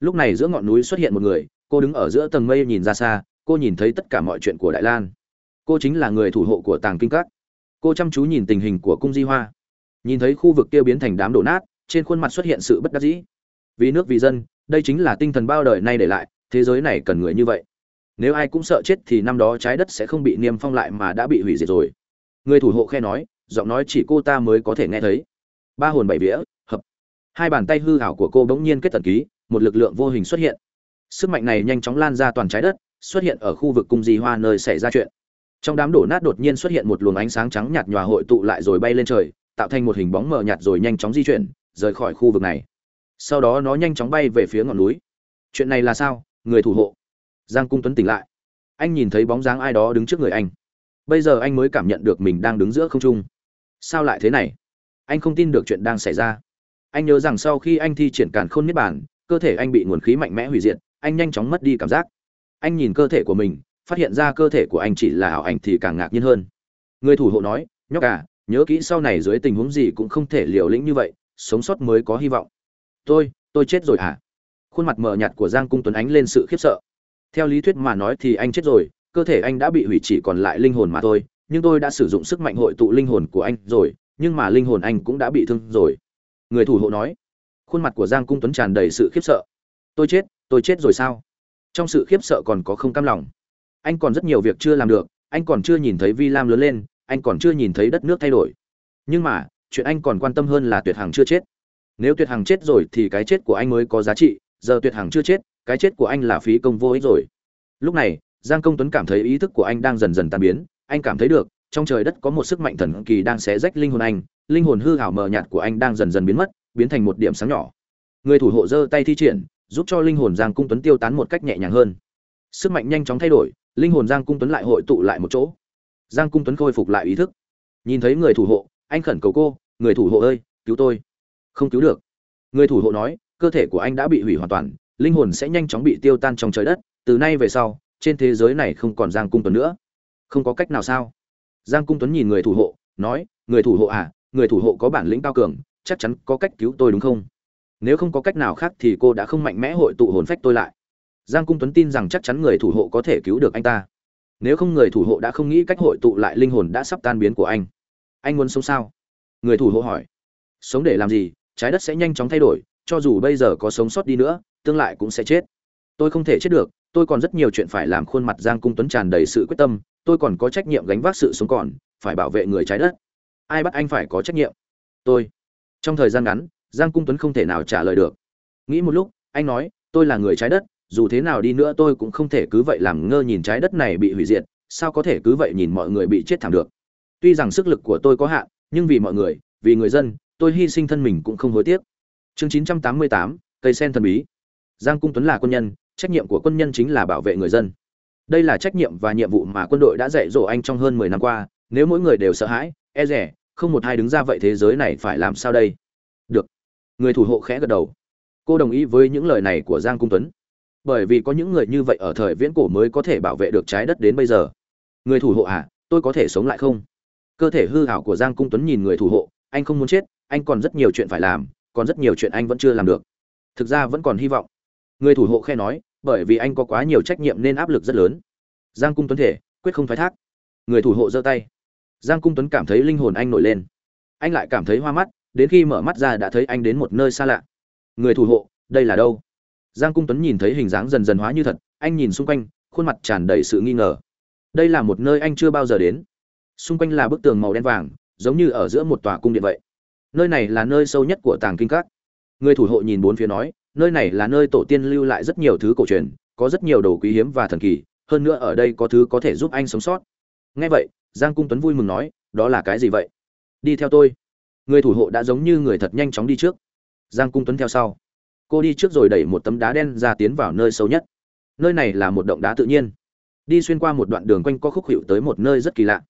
Lúc này giữa ngọn núi xuất hiện một người, cô đứng ở giữa tầng mây nhìn ra xa, cô nhìn thấy tất cả mọi chuyện của đại lan. Cô chính là người thủ hộ của tàng kinh các. Cô chăm chú nhìn tình hình của cung di hoa nhìn thấy khu vực kia biến thành đám đổ nát, trên khuôn mặt xuất hiện sự bất đắc dĩ. Vì nước vì dân, đây chính là tinh thần bao đời nay để lại, thế giới này cần người như vậy. Nếu ai cũng sợ chết thì năm đó trái đất sẽ không bị niêm phong lại mà đã bị hủy diệt rồi. Người thủ hộ khe nói, giọng nói chỉ cô ta mới có thể nghe thấy. Ba hồn bảy vía, hợp. Hai bàn tay hư hảo của cô bỗng nhiên kết tần ký, một lực lượng vô hình xuất hiện. Sức mạnh này nhanh chóng lan ra toàn trái đất, xuất hiện ở khu vực cung di hoa nơi xảy ra chuyện. Trong đám đổ nát đột nhiên xuất hiện một luồng ánh sáng trắng nhạt nhòa hội tụ lại rồi bay lên trời tạo thành một hình bóng mờ nhạt rồi nhanh chóng di chuyển, rời khỏi khu vực này. Sau đó nó nhanh chóng bay về phía ngọn núi. Chuyện này là sao? Người thủ hộ. Giang cung tuấn tỉnh lại. Anh nhìn thấy bóng dáng ai đó đứng trước người anh. Bây giờ anh mới cảm nhận được mình đang đứng giữa không trung. Sao lại thế này? Anh không tin được chuyện đang xảy ra. Anh nhớ rằng sau khi anh thi triển càn khôn niết bản cơ thể anh bị nguồn khí mạnh mẽ hủy diệt, anh nhanh chóng mất đi cảm giác. Anh nhìn cơ thể của mình, phát hiện ra cơ thể của anh chỉ là ảo ảnh thì càng ngạc nhiên hơn. Người thủ hộ nói, nhóc à nhớ kỹ sau này dưới tình huống gì cũng không thể liều lĩnh như vậy, sống sót mới có hy vọng. Tôi tôi chết rồi à khuôn mặt mờ nhạt của giang cung tuấn ánh lên sự khiếp sợ. Theo lý thuyết mà nói thì anh chết rồi, cơ thể anh đã bị hủy chỉ còn lại linh hồn mà thôi, nhưng tôi đã sử dụng sức mạnh hội tụ linh hồn của anh rồi, nhưng mà linh hồn anh cũng đã bị thương rồi. Người thủ hộ nói. Khuôn mặt của giang cung tuấn tràn đầy sự khiếp sợ. Tôi chết tôi chết rồi sao? Trong sự khiếp sợ còn có không cam lòng. Anh còn rất nhiều việc chưa làm được, anh còn chưa nhìn thấy vi lam lớn lên anh còn chưa nhìn thấy đất nước thay đổi. Nhưng mà, chuyện anh còn quan tâm hơn là tuyệt hằng chưa chết. Nếu tuyệt hằng chết rồi thì cái chết của anh mới có giá trị, giờ tuyệt hằng chưa chết, cái chết của anh là phí công vô ích rồi. Lúc này, giang công tuấn cảm thấy ý thức của anh đang dần dần tan biến. Anh cảm thấy được, trong trời đất có một sức mạnh thần kỳ đang xé rách linh hồn anh. Linh hồn hư hảo mờ nhạt của anh đang dần dần biến mất, biến thành một điểm sáng nhỏ. Người thủ hộ giơ tay thi triển, giúp cho linh hồn giang cung tuấn tiêu tán một cách nhẹ nhàng hơn. Sức mạnh nhanh chóng thay đổi, linh hồn giang cung tuấn lại hội tụ lại một chỗ giang cung tuấn khôi phục lại ý thức. Nhìn thấy người thủ hộ, anh khẩn cầu cô, người thủ hộ ơi, cứu tôi. Không cứu được. Người thủ hộ nói, cơ thể của anh đã bị hủy hoàn toàn, linh hồn sẽ nhanh chóng bị tiêu tan trong trời đất, từ nay về sau, trên thế giới này không còn giang cung tuấn nữa. Không có cách nào sao? Giang cung tuấn nhìn người thủ hộ, nói, người thủ hộ à người thủ hộ có bản lĩnh cao cường, chắc chắn có cách cứu tôi đúng không? Nếu không có cách nào khác thì cô đã không mạnh mẽ hội tụ hồn phách tôi lại. Giang cung tuấn tin rằng chắc chắn người thủ hộ có thể cứu được anh ta nếu không người thủ hộ đã không nghĩ cách hội tụ lại linh hồn đã sắp tan biến của anh. Anh muốn sống sao? Người thủ hộ hỏi. Sống để làm gì? Trái đất sẽ nhanh chóng thay đổi, cho dù bây giờ có sống sót đi nữa, tương lai cũng sẽ chết. Tôi không thể chết được, tôi còn rất nhiều chuyện phải làm, khuôn mặt giang cung tuấn tràn đầy sự quyết tâm, tôi còn có trách nhiệm gánh vác sự sống còn, phải bảo vệ người trái đất. Ai bắt anh phải có trách nhiệm? Tôi. Trong thời gian ngắn, giang cung tuấn không thể nào trả lời được. Nghĩ một lúc, anh nói, tôi là người trái đất dù thế nào đi nữa tôi cũng không thể cứ vậy làm ngơ nhìn trái đất này bị hủy diệt sao có thể cứ vậy nhìn mọi người bị chết thảm được? Tuy rằng sức lực của tôi có hạn nhưng vì mọi người vì người dân tôi hy sinh thân mình cũng không hối tiếc. Chương 988, cây sen thần bí. Giang cung tuấn là quân nhân trách nhiệm của quân nhân chính là bảo vệ người dân. Đây là trách nhiệm và nhiệm vụ mà quân đội đã dạy dỗ anh trong hơn mười năm qua nếu mỗi người đều sợ hãi e rẻ không một ai đứng ra vậy thế giới này phải làm sao đây? Được. Người thủ hộ khẽ gật đầu. Cô đồng ý với những lời này của giang cung tuấn bởi vì có những người như vậy ở thời viễn cổ mới có thể bảo vệ được trái đất đến bây giờ. Người thủ hộ à tôi có thể sống lại không? Cơ thể hư hảo của giang cung tuấn nhìn người thủ hộ, anh không muốn chết, anh còn rất nhiều chuyện phải làm, còn rất nhiều chuyện anh vẫn chưa làm được. Thực ra vẫn còn hy vọng. Người thủ hộ khe nói, bởi vì anh có quá nhiều trách nhiệm nên áp lực rất lớn. Giang cung tuấn thể, quyết không thoái thác. Người thủ hộ giơ tay. Giang cung tuấn cảm thấy linh hồn anh nổi lên. Anh lại cảm thấy hoa mắt, đến khi mở mắt ra đã thấy anh đến một nơi xa lạ. Người thủ hộ, đây là đâu? Giang cung tuấn nhìn thấy hình dáng dần dần hóa như thật, anh nhìn xung quanh, khuôn mặt tràn đầy sự nghi ngờ. Đây là một nơi anh chưa bao giờ đến. Xung quanh là bức tường màu đen vàng, giống như ở giữa một tòa cung điện vậy. Nơi này là nơi sâu nhất của tàng kinh các. Người thủ hộ nhìn bốn phía nói, nơi này là nơi tổ tiên lưu lại rất nhiều thứ cổ truyền, có rất nhiều đồ quý hiếm và thần kỳ, hơn nữa ở đây có thứ có thể giúp anh sống sót. Nghe vậy, giang cung tuấn vui mừng nói, đó là cái gì vậy? Đi theo tôi. Người thủ hộ đã giống như người thật nhanh chóng đi trước. Giang cung tuấn theo sau cô đi trước rồi đẩy một tấm đá đen ra tiến vào nơi sâu nhất. Nơi này là một động đá tự nhiên. Đi xuyên qua một đoạn đường quanh co khúc hiệu tới một nơi rất kỳ lạ.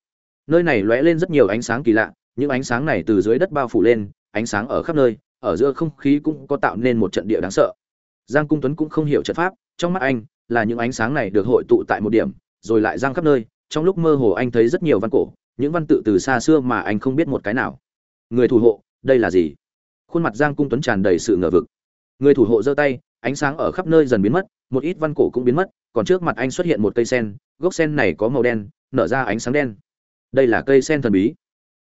Nơi này lóe lên rất nhiều ánh sáng kỳ lạ, những ánh sáng này từ dưới đất bao phủ lên, ánh sáng ở khắp nơi, ở giữa không khí cũng có tạo nên một trận địa đáng sợ. Giang cung tuấn cũng không hiểu trận pháp, trong mắt anh là những ánh sáng này được hội tụ tại một điểm, rồi lại giang khắp nơi, trong lúc mơ hồ anh thấy rất nhiều văn cổ, những văn tự từ xa xưa mà anh không biết một cái nào. Người thủ hộ, đây là gì? Khuôn mặt giang cung tuấn tràn đầy sự ngờ vực người thủ hộ giơ tay, ánh sáng ở khắp nơi dần biến mất, một ít văn cổ cũng biến mất, còn trước mặt anh xuất hiện một cây sen, gốc sen này có màu đen, nở ra ánh sáng đen. Đây là cây sen thần bí.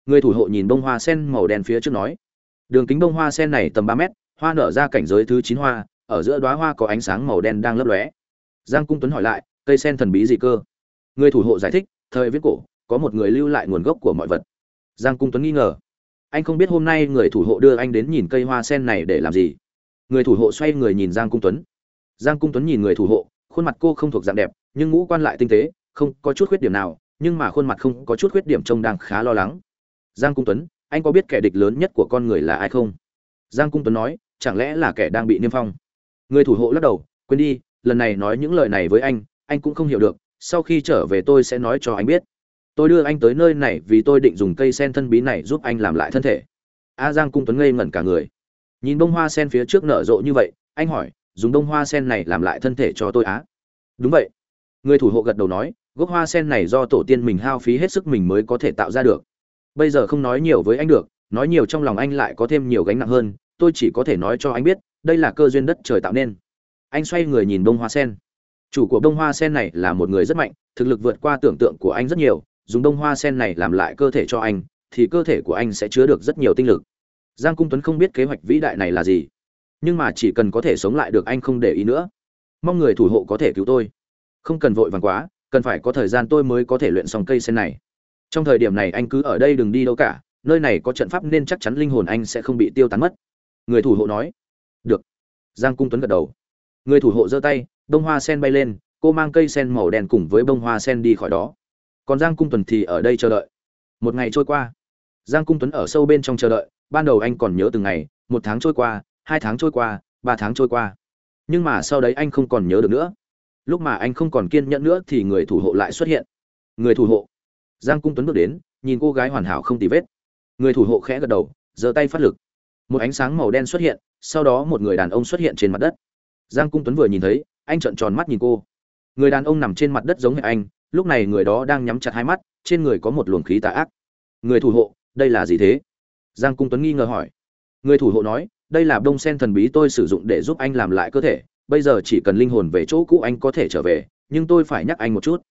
Người thủ hộ nhìn bông hoa sen màu đen phía trước nói. Đường kính bông hoa sen này tầm ba mét, hoa nở ra cảnh giới thứ chín hoa, ở giữa đoá hoa có ánh sáng màu đen đang lấp lóe. Giang cung tuấn hỏi lại, cây sen thần bí gì cơ? Người thủ hộ giải thích, thời viết cổ, có một người lưu lại nguồn gốc của mọi vật. Giang cung tuấn nghi ngờ. Anh không biết hôm nay người thủ hộ đưa anh đến nhìn cây hoa sen này để làm gì người thủ hộ xoay người nhìn giang cung tuấn. Giang cung tuấn nhìn người thủ hộ, khuôn mặt cô không thuộc dạng đẹp, nhưng ngũ quan lại tinh tế, không có chút khuyết điểm nào, nhưng mà khuôn mặt không có chút khuyết điểm trông đang khá lo lắng. Giang cung tuấn, anh có biết kẻ địch lớn nhất của con người là ai không? Giang cung tuấn nói, chẳng lẽ là kẻ đang bị niêm phong? Người thủ hộ lắc đầu, quên đi, lần này nói những lời này với anh anh cũng không hiểu được, sau khi trở về tôi sẽ nói cho anh biết. Tôi đưa anh tới nơi này vì tôi định dùng cây sen thân bí này giúp anh làm lại thân thể. A giang cung tuấn ngây ngẩn cả người nhìn bông hoa sen phía trước nở rộ như vậy, anh hỏi, dùng bông hoa sen này làm lại thân thể cho tôi á? Đúng vậy. Người thủ hộ gật đầu nói, gốc hoa sen này do tổ tiên mình hao phí hết sức mình mới có thể tạo ra được. Bây giờ không nói nhiều với anh được, nói nhiều trong lòng anh lại có thêm nhiều gánh nặng hơn, tôi chỉ có thể nói cho anh biết, đây là cơ duyên đất trời tạo nên. Anh xoay người nhìn bông hoa sen. Chủ của bông hoa sen này là một người rất mạnh, thực lực vượt qua tưởng tượng của anh rất nhiều, dùng bông hoa sen này làm lại cơ thể cho anh, thì cơ thể của anh sẽ chứa được rất nhiều tinh lực giang cung tuấn không biết kế hoạch vĩ đại này là gì, nhưng mà chỉ cần có thể sống lại được anh không để ý nữa. Mong người thủ hộ có thể cứu tôi. Không cần vội vàng quá, cần phải có thời gian tôi mới có thể luyện xong cây sen này. Trong thời điểm này anh cứ ở đây đừng đi đâu cả, nơi này có trận pháp nên chắc chắn linh hồn anh sẽ không bị tiêu tán mất. Người thủ hộ nói. Được. Giang cung tuấn gật đầu. Người thủ hộ giơ tay, bông hoa sen bay lên, cô mang cây sen màu đen cùng với bông hoa sen đi khỏi đó. Còn giang cung tuấn thì ở đây chờ đợi. Một ngày trôi qua. Giang cung tuấn ở sâu bên trong chờ đợi ban đầu anh còn nhớ từng ngày, một tháng trôi qua, hai tháng trôi qua, ba tháng trôi qua. Nhưng mà sau đấy anh không còn nhớ được nữa. Lúc mà anh không còn kiên nhẫn nữa thì người thủ hộ lại xuất hiện. Người thủ hộ. Giang cung tuấn bước đến, nhìn cô gái hoàn hảo không tì vết. Người thủ hộ khẽ gật đầu, giơ tay phát lực. Một ánh sáng màu đen xuất hiện, sau đó một người đàn ông xuất hiện trên mặt đất. Giang cung tuấn vừa nhìn thấy, anh trợn tròn mắt nhìn cô. Người đàn ông nằm trên mặt đất giống như anh, lúc này người đó đang nhắm chặt hai mắt, trên người có một luồng khí tà ác. Người thủ hộ, đây là gì thế? Giang cung tuấn nghi ngờ hỏi. Người thủ hộ nói, đây là Đông sen thần bí tôi sử dụng để giúp anh làm lại cơ thể. Bây giờ chỉ cần linh hồn về chỗ cũ anh có thể trở về, nhưng tôi phải nhắc anh một chút.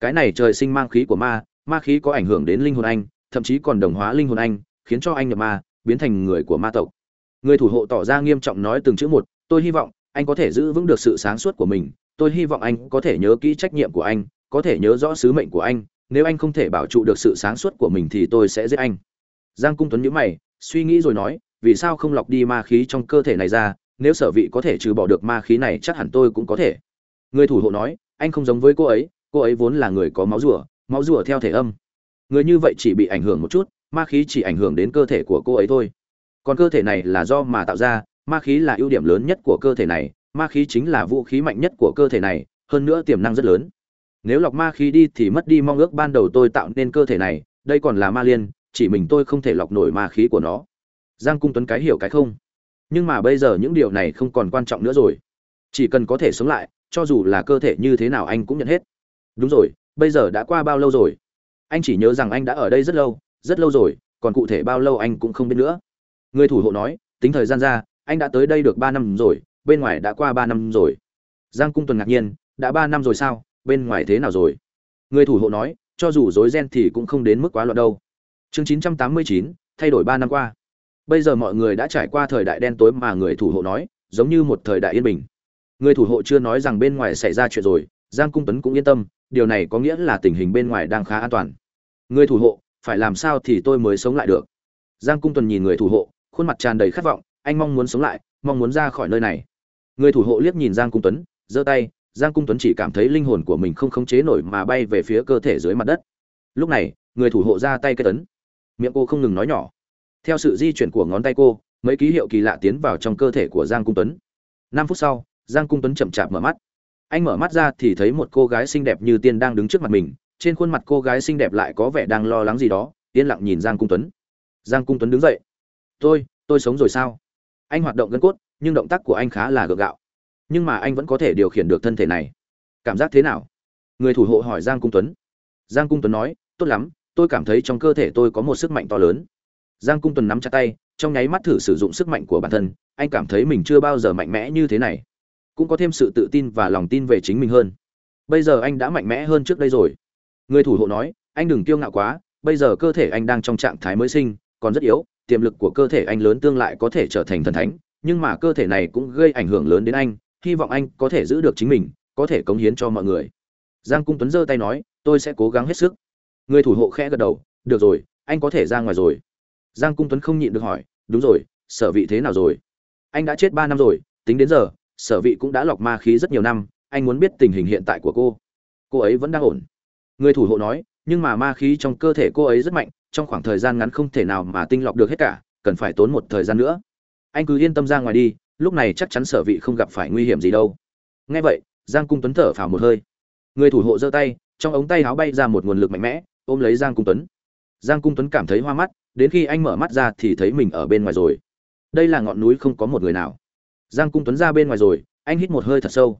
Cái này trời sinh mang khí của ma ma khí có ảnh hưởng đến linh hồn anh, thậm chí còn đồng hóa linh hồn anh, khiến cho anh nhập ma, biến thành người của ma tộc. Người thủ hộ tỏ ra nghiêm trọng nói từng chữ một, tôi hy vọng anh có thể giữ vững được sự sáng suốt của mình. Tôi hy vọng anh có thể nhớ kỹ trách nhiệm của anh, có thể nhớ rõ sứ mệnh của anh. Nếu anh không thể bảo trụ được sự sáng suốt của mình thì tôi sẽ giết anh giang cung tuấn nhíu mày, suy nghĩ rồi nói, vì sao không lọc đi ma khí trong cơ thể này ra, nếu sở vị có thể trừ bỏ được ma khí này chắc hẳn tôi cũng có thể. Người thủ hộ nói, anh không giống với cô ấy cô ấy vốn là người có máu rùa máu rùa theo thể âm. Người như vậy chỉ bị ảnh hưởng một chút, ma khí chỉ ảnh hưởng đến cơ thể của cô ấy thôi. Còn cơ thể này là do mà tạo ra, ma khí là ưu điểm lớn nhất của cơ thể này, ma khí chính là vũ khí mạnh nhất của cơ thể này, hơn nữa tiềm năng rất lớn. Nếu lọc ma khí đi thì mất đi mong ước ban đầu tôi tạo nên cơ thể này, đây còn là ma liên chỉ mình tôi không thể lọc nổi ma khí của nó. Giang cung tuấn cái hiểu cái không? Nhưng mà bây giờ những điều này không còn quan trọng nữa rồi. Chỉ cần có thể sống lại, cho dù là cơ thể như thế nào anh cũng nhận hết. Đúng rồi, bây giờ đã qua bao lâu rồi? Anh chỉ nhớ rằng anh đã ở đây rất lâu rất lâu rồi, còn cụ thể bao lâu anh cũng không biết nữa. Người thủ hộ nói, tính thời gian ra, anh đã tới đây được ba năm rồi, bên ngoài đã qua ba năm rồi. Giang cung tuần ngạc nhiên, đã ba năm rồi sao? Bên ngoài thế nào rồi? Người thủ hộ nói, cho dù dối ghen thì cũng không đến mức quá loạn đâu chương chín trăm tám mươi chín, thay đổi ba năm qua. Bây giờ mọi người đã trải qua thời đại đen tối mà người thủ hộ nói, giống như một thời đại yên bình. Người thủ hộ chưa nói rằng bên ngoài xảy ra chuyện rồi, giang cung tuấn cũng yên tâm, điều này có nghĩa là tình hình bên ngoài đang khá an toàn. Người thủ hộ, phải làm sao thì tôi mới sống lại được? Giang cung Tuấn nhìn người thủ hộ, khuôn mặt tràn đầy khát vọng, anh mong muốn sống lại, mong muốn ra khỏi nơi này. Người thủ hộ liếc nhìn giang cung tuấn, giơ tay, giang cung tuấn chỉ cảm thấy linh hồn của mình không khống chế nổi mà bay về phía cơ thể dưới mặt đất. Lúc này, người thủ hộ ra tay cái tấn miệng cô không ngừng nói nhỏ. Theo sự di chuyển của ngón tay cô, mấy ký hiệu kỳ lạ tiến vào trong cơ thể của giang cung tuấn. Năm phút sau, giang cung tuấn chậm chạp mở mắt. Anh mở mắt ra thì thấy một cô gái xinh đẹp như tiên đang đứng trước mặt mình. Trên khuôn mặt cô gái xinh đẹp lại có vẻ đang lo lắng gì đó, yên lặng nhìn giang cung tuấn. Giang cung tuấn đứng dậy. Tôi tôi sống rồi sao? Anh hoạt động gân cốt, nhưng động tác của anh khá là gượng gạo. Nhưng mà anh vẫn có thể điều khiển được thân thể này. Cảm giác thế nào? Người thủ hộ hỏi giang cung tuấn. Giang cung tuấn nói, tốt lắm tôi cảm thấy trong cơ thể tôi có một sức mạnh to lớn. Giang cung tuấn nắm chặt tay, trong nháy mắt thử sử dụng sức mạnh của bản thân, anh cảm thấy mình chưa bao giờ mạnh mẽ như thế này. Cũng có thêm sự tự tin và lòng tin về chính mình hơn. Bây giờ anh đã mạnh mẽ hơn trước đây rồi. Người thủ hộ nói, anh đừng kiêu ngạo quá, bây giờ cơ thể anh đang trong trạng thái mới sinh, còn rất yếu, tiềm lực của cơ thể anh lớn tương lại có thể trở thành thần thánh, nhưng mà cơ thể này cũng gây ảnh hưởng lớn đến anh, hy vọng anh có thể giữ được chính mình, có thể cống hiến cho mọi người. Giang cung tuấn giơ tay nói, tôi sẽ cố gắng hết sức người thủ hộ khẽ gật đầu, được rồi, anh có thể ra ngoài rồi. Giang cung tuấn không nhịn được hỏi, đúng rồi, sở vị thế nào rồi? Anh đã chết ba năm rồi, tính đến giờ, sở vị cũng đã lọc ma khí rất nhiều năm, anh muốn biết tình hình hiện tại của cô. Cô ấy vẫn đang ổn. Người thủ hộ nói, nhưng mà ma khí trong cơ thể cô ấy rất mạnh, trong khoảng thời gian ngắn không thể nào mà tinh lọc được hết cả, cần phải tốn một thời gian nữa. Anh cứ yên tâm ra ngoài đi, lúc này chắc chắn sở vị không gặp phải nguy hiểm gì đâu. Nghe vậy, giang cung tuấn thở phào một hơi. Người thủ hộ giơ tay, trong ống tay áo bay ra một nguồn lực mạnh mẽ ôm lấy giang cung tuấn. Giang cung tuấn cảm thấy hoa mắt, đến khi anh mở mắt ra thì thấy mình ở bên ngoài rồi. Đây là ngọn núi không có một người nào. Giang cung tuấn ra bên ngoài rồi, anh hít một hơi thật sâu.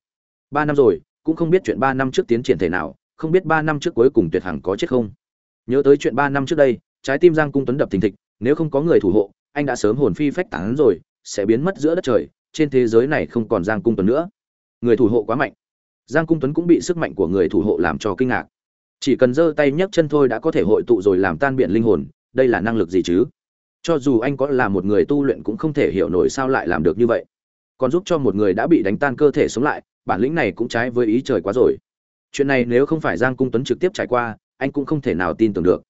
Ba năm rồi, cũng không biết chuyện ba năm trước tiến triển thể nào, không biết ba năm trước cuối cùng tuyệt hằng có chết không. Nhớ tới chuyện ba năm trước đây, trái tim giang cung tuấn đập thình thịch, nếu không có người thủ hộ, anh đã sớm hồn phi phách tán rồi, sẽ biến mất giữa đất trời, trên thế giới này không còn giang cung tuấn nữa. Người thủ hộ quá mạnh. Giang cung tuấn cũng bị sức mạnh của người thủ hộ làm cho kinh ngạc chỉ cần giơ tay nhấc chân thôi đã có thể hội tụ rồi làm tan biện linh hồn, đây là năng lực gì chứ? Cho dù anh có là một người tu luyện cũng không thể hiểu nổi sao lại làm được như vậy. Còn giúp cho một người đã bị đánh tan cơ thể sống lại, bản lĩnh này cũng trái với ý trời quá rồi. Chuyện này nếu không phải giang cung tuấn trực tiếp trải qua, anh cũng không thể nào tin tưởng được.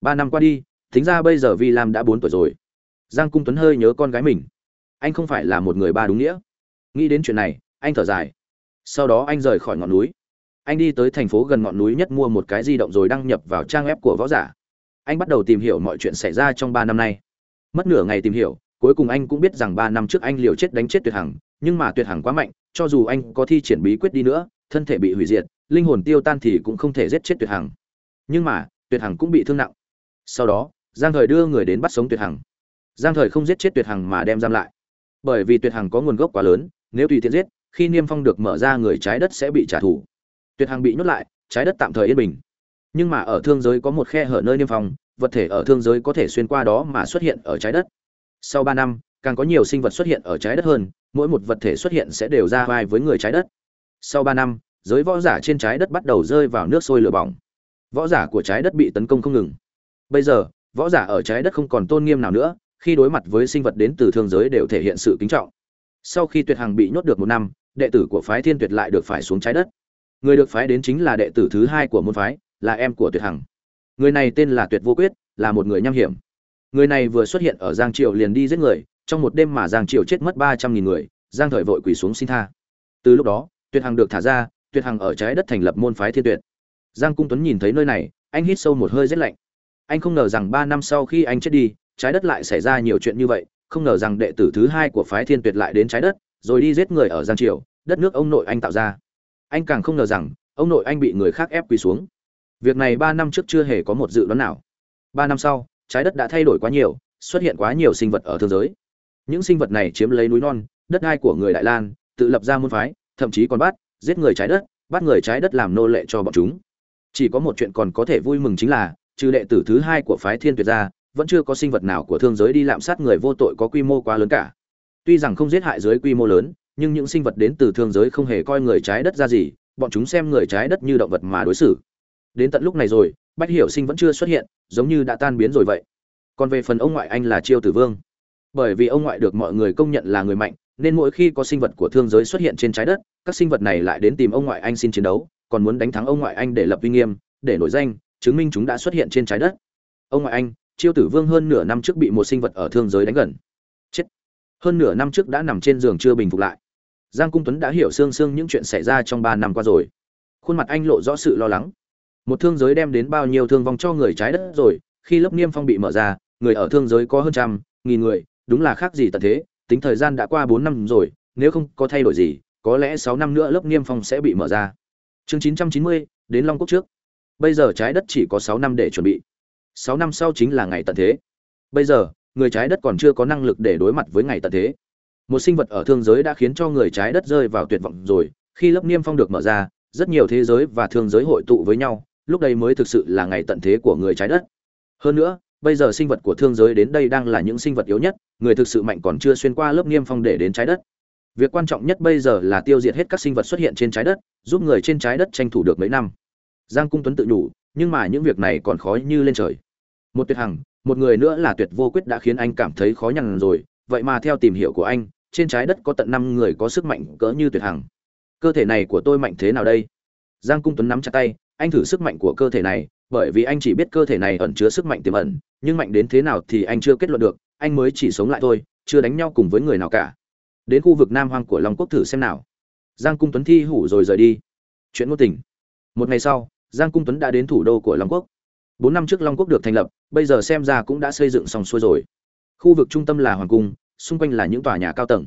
Ba năm qua đi thính ra bây giờ vi lam đã bốn tuổi rồi. Giang cung tuấn hơi nhớ con gái mình. Anh không phải là một người ba đúng nghĩa. Nghĩ đến chuyện này, anh thở dài. Sau đó anh rời khỏi ngọn núi anh đi tới thành phố gần ngọn núi nhất mua một cái di động rồi đăng nhập vào trang web của võ giả. Anh bắt đầu tìm hiểu mọi chuyện xảy ra trong ba năm nay. Mất nửa ngày tìm hiểu, cuối cùng anh cũng biết rằng ba năm trước anh liều chết đánh chết tuyệt hằng, nhưng mà tuyệt hằng quá mạnh, cho dù anh có thi triển bí quyết đi nữa, thân thể bị hủy diệt, linh hồn tiêu tan thì cũng không thể giết chết tuyệt hằng. Nhưng mà, tuyệt hằng cũng bị thương nặng. Sau đó, giang thời đưa người đến bắt sống tuyệt hằng. Giang thời không giết chết tuyệt hằng mà đem giam lại. Bởi vì tuyệt hằng có nguồn gốc quá lớn, nếu tùy tiện giết, khi niêm phong được mở ra người trái đất sẽ bị trả thù tuyệt hằng bị nhốt lại, trái đất tạm thời yên bình. Nhưng mà ở thương giới có một khe hở nơi niêm phong, vật thể ở thương giới có thể xuyên qua đó mà xuất hiện ở trái đất. Sau ba năm, càng có nhiều sinh vật xuất hiện ở trái đất hơn, mỗi một vật thể xuất hiện sẽ đều ra vai với người trái đất. Sau ba năm, giới võ giả trên trái đất bắt đầu rơi vào nước sôi lửa bỏng. Võ giả của trái đất bị tấn công không ngừng. Bây giờ, võ giả ở trái đất không còn tôn nghiêm nào nữa, khi đối mặt với sinh vật đến từ thương giới đều thể hiện sự kính trọng. Sau khi tuyệt hằng bị nhốt được một năm, đệ tử của phái thiên tuyệt lại được phải xuống trái đất người được phái đến chính là đệ tử thứ hai của môn phái, là em của tuyệt hằng. Người này tên là tuyệt vô quyết, là một người nham hiểm. Người này vừa xuất hiện ở giang triều liền đi giết người, trong một đêm mà giang triều chết mất ba trăm nghìn người, giang thời vội quỳ xuống xin tha. Từ lúc đó, tuyệt hằng được thả ra, tuyệt hằng ở trái đất thành lập môn phái thiên tuyệt. Giang cung tuấn nhìn thấy nơi này, anh hít sâu một hơi rét lạnh. Anh không ngờ rằng ba năm sau khi anh chết đi, trái đất lại xảy ra nhiều chuyện như vậy, không ngờ rằng đệ tử thứ hai của phái thiên tuyệt lại đến trái đất, rồi đi giết người ở giang triều, đất nước ông nội anh tạo ra anh càng không ngờ rằng, ông nội anh bị người khác ép quỳ xuống. Việc này ba năm trước chưa hề có một dự đoán nào. Ba năm sau, trái đất đã thay đổi quá nhiều, xuất hiện quá nhiều sinh vật ở thương giới. Những sinh vật này chiếm lấy núi non, đất đai của người đại lan, tự lập ra môn phái, thậm chí còn bắt, giết người trái đất, bắt người trái đất làm nô lệ cho bọn chúng. Chỉ có một chuyện còn có thể vui mừng chính là, trừ đệ tử thứ hai của phái thiên tuyệt gia vẫn chưa có sinh vật nào của thương giới đi lạm sát người vô tội có quy mô quá lớn cả. Tuy rằng không giết hại dưới quy mô lớn nhưng những sinh vật đến từ thương giới không hề coi người trái đất ra gì, bọn chúng xem người trái đất như động vật mà đối xử. Đến tận lúc này rồi, bách hiểu sinh vẫn chưa xuất hiện, giống như đã tan biến rồi vậy. Còn về phần ông ngoại anh là chiêu tử vương. Bởi vì ông ngoại được mọi người công nhận là người mạnh, nên mỗi khi có sinh vật của thương giới xuất hiện trên trái đất, các sinh vật này lại đến tìm ông ngoại anh xin chiến đấu, còn muốn đánh thắng ông ngoại anh để lập uy nghiêm, để nổi danh, chứng minh chúng đã xuất hiện trên trái đất. Ông ngoại anh, chiêu tử vương hơn nửa năm trước bị một sinh vật ở thương giới đánh gần. Chết. Hơn nửa năm trước đã nằm trên giường chưa bình phục lại giang cung tuấn đã hiểu xương xương những chuyện xảy ra trong ba năm qua rồi. Khuôn mặt anh lộ rõ sự lo lắng. Một thương giới đem đến bao nhiêu thương vong cho người trái đất rồi, khi lớp niêm phong bị mở ra, người ở thương giới có hơn trăm, nghìn người, đúng là khác gì tận thế, tính thời gian đã qua bốn năm rồi, nếu không có thay đổi gì, có lẽ sáu năm nữa lớp niêm phong sẽ bị mở ra. Chương chín trăm chín mươi, đến long quốc trước. Bây giờ trái đất chỉ có sáu năm để chuẩn bị. Sáu năm sau chính là ngày tận thế. Bây giờ, người trái đất còn chưa có năng lực để đối mặt với ngày tận thế một sinh vật ở thương giới đã khiến cho người trái đất rơi vào tuyệt vọng rồi. Khi lớp niêm phong được mở ra, rất nhiều thế giới và thương giới hội tụ với nhau, lúc đây mới thực sự là ngày tận thế của người trái đất. Hơn nữa, bây giờ sinh vật của thương giới đến đây đang là những sinh vật yếu nhất, người thực sự mạnh còn chưa xuyên qua lớp niêm phong để đến trái đất. Việc quan trọng nhất bây giờ là tiêu diệt hết các sinh vật xuất hiện trên trái đất, giúp người trên trái đất tranh thủ được mấy năm. Giang cung tuấn tự nhủ, nhưng mà những việc này còn khó như lên trời. Một tuyệt hằng, một người nữa là tuyệt vô quyết đã khiến anh cảm thấy khó nhằn rồi, vậy mà theo tìm hiểu của anh trên trái đất có tận năm người có sức mạnh cỡ như tuyệt hằng. Cơ thể này của tôi mạnh thế nào đây? Giang cung tuấn nắm chặt tay, anh thử sức mạnh của cơ thể này, bởi vì anh chỉ biết cơ thể này ẩn chứa sức mạnh tiềm ẩn, nhưng mạnh đến thế nào thì anh chưa kết luận được, anh mới chỉ sống lại thôi, chưa đánh nhau cùng với người nào cả. Đến khu vực nam hoang của long quốc thử xem nào. Giang cung tuấn thi hủ rồi rời đi. Chuyện ngôn tình. Một ngày sau, giang cung tuấn đã đến thủ đô của long quốc. Bốn năm trước long quốc được thành lập, bây giờ xem ra cũng đã xây dựng xong xuôi rồi. Khu vực trung tâm là hoàng cung xung quanh là những tòa nhà cao tầng.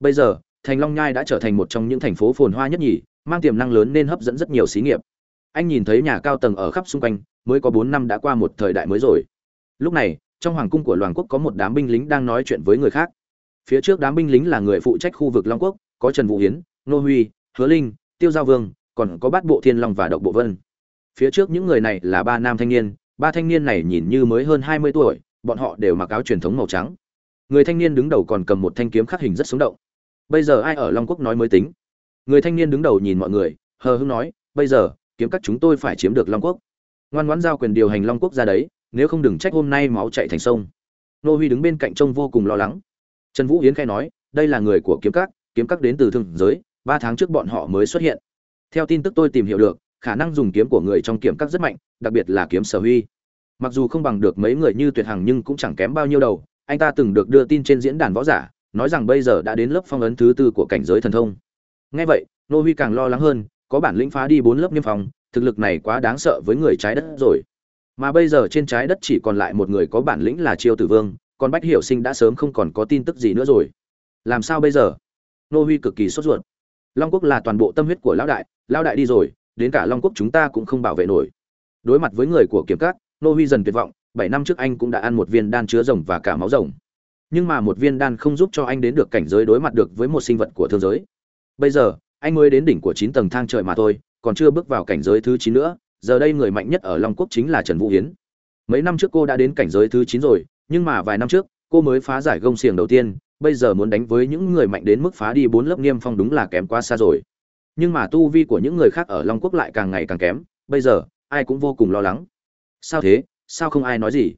Bây giờ, thành long nhai đã trở thành một trong những thành phố phồn hoa nhất nhì, mang tiềm năng lớn nên hấp dẫn rất nhiều xí nghiệp. Anh nhìn thấy nhà cao tầng ở khắp xung quanh, mới có bốn năm đã qua một thời đại mới rồi. Lúc này, trong hoàng cung của loàn quốc có một đám binh lính đang nói chuyện với người khác. Phía trước đám binh lính là người phụ trách khu vực long quốc, có trần vũ hiến nô huy, hứa linh, tiêu giao vương, còn có bát bộ thiên long và độc bộ vân. Phía trước những người này là ba nam thanh niên, ba thanh niên này nhìn như mới hơn hai mươi tuổi, bọn họ đều mặc áo truyền thống màu trắng người thanh niên đứng đầu còn cầm một thanh kiếm khắc hình rất sống động. Bây giờ ai ở long quốc nói mới tính? Người thanh niên đứng đầu nhìn mọi người, hờ hững nói, bây giờ, kiếm các chúng tôi phải chiếm được long quốc. Ngoan ngoãn giao quyền điều hành long quốc ra đấy, nếu không đừng trách hôm nay máu chạy thành sông. Nô huy đứng bên cạnh trông vô cùng lo lắng. Trần vũ yến khai nói, đây là người của kiếm các kiếm các đến từ thương giới, ba tháng trước bọn họ mới xuất hiện. Theo tin tức tôi tìm hiểu được, khả năng dùng kiếm của người trong kiếm các rất mạnh, đặc biệt là kiếm sở huy. Mặc dù không bằng được mấy người như tuyệt hằng nhưng cũng chẳng kém bao nhiêu đầu anh ta từng được đưa tin trên diễn đàn võ giả, nói rằng bây giờ đã đến lớp phong ấn thứ tư của cảnh giới thần thông. Ngay vậy, nô huy càng lo lắng hơn, có bản lĩnh phá đi bốn lớp niêm phong, thực lực này quá đáng sợ với người trái đất rồi. Mà bây giờ trên trái đất chỉ còn lại một người có bản lĩnh là chiêu tử vương, còn bách hiểu sinh đã sớm không còn có tin tức gì nữa rồi. Làm sao bây giờ? Nô huy cực kỳ sốt ruột. Long quốc là toàn bộ tâm huyết của lão đại lão đại đi rồi, đến cả long quốc chúng ta cũng không bảo vệ nổi. Đối mặt với người của kiểm cát nô huy dần tuyệt vọng bảy năm trước anh cũng đã ăn một viên đan chứa rồng và cả máu rồng. Nhưng mà một viên đan không giúp cho anh đến được cảnh giới đối mặt được với một sinh vật của thương giới. Bây giờ, anh mới đến đỉnh của chín tầng thang trời mà thôi, còn chưa bước vào cảnh giới thứ chín nữa, giờ đây người mạnh nhất ở long quốc chính là trần vũ hiến. Mấy năm trước cô đã đến cảnh giới thứ chín rồi, nhưng mà vài năm trước, cô mới phá giải gông xiềng đầu tiên, bây giờ muốn đánh với những người mạnh đến mức phá đi bốn lớp niêm phong đúng là kém quá xa rồi. Nhưng mà tu vi của những người khác ở long quốc lại càng ngày càng kém, bây giờ, ai cũng vô cùng lo lắng. Sao thế? Sao không ai nói gì?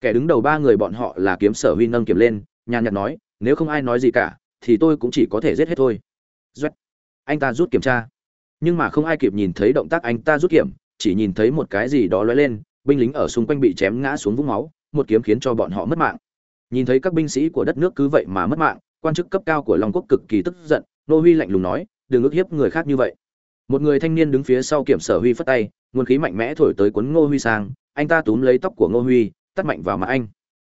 Kẻ đứng đầu ba người bọn họ là kiếm sở huy nâng kiểm lên, nhàn nhạt nói, nếu không ai nói gì cả, thì tôi cũng chỉ có thể giết hết thôi. Duet. anh ta rút kiểm tra. Nhưng mà không ai kịp nhìn thấy động tác anh ta rút kiểm, chỉ nhìn thấy một cái gì đó lóe lên, binh lính ở xung quanh bị chém ngã xuống vũng máu, một kiếm khiến cho bọn họ mất mạng. Nhìn thấy các binh sĩ của đất nước cứ vậy mà mất mạng, quan chức cấp cao của long quốc cực kỳ tức giận, nô huy lạnh lùng nói, đừng ức hiếp người khác như vậy. Một người thanh niên đứng phía sau kiểm sở huy phất tay, nguồn khí mạnh mẽ thổi tới cuốn ngô huy sang anh ta túm lấy tóc của ngô huy, tát mạnh vào mặt anh.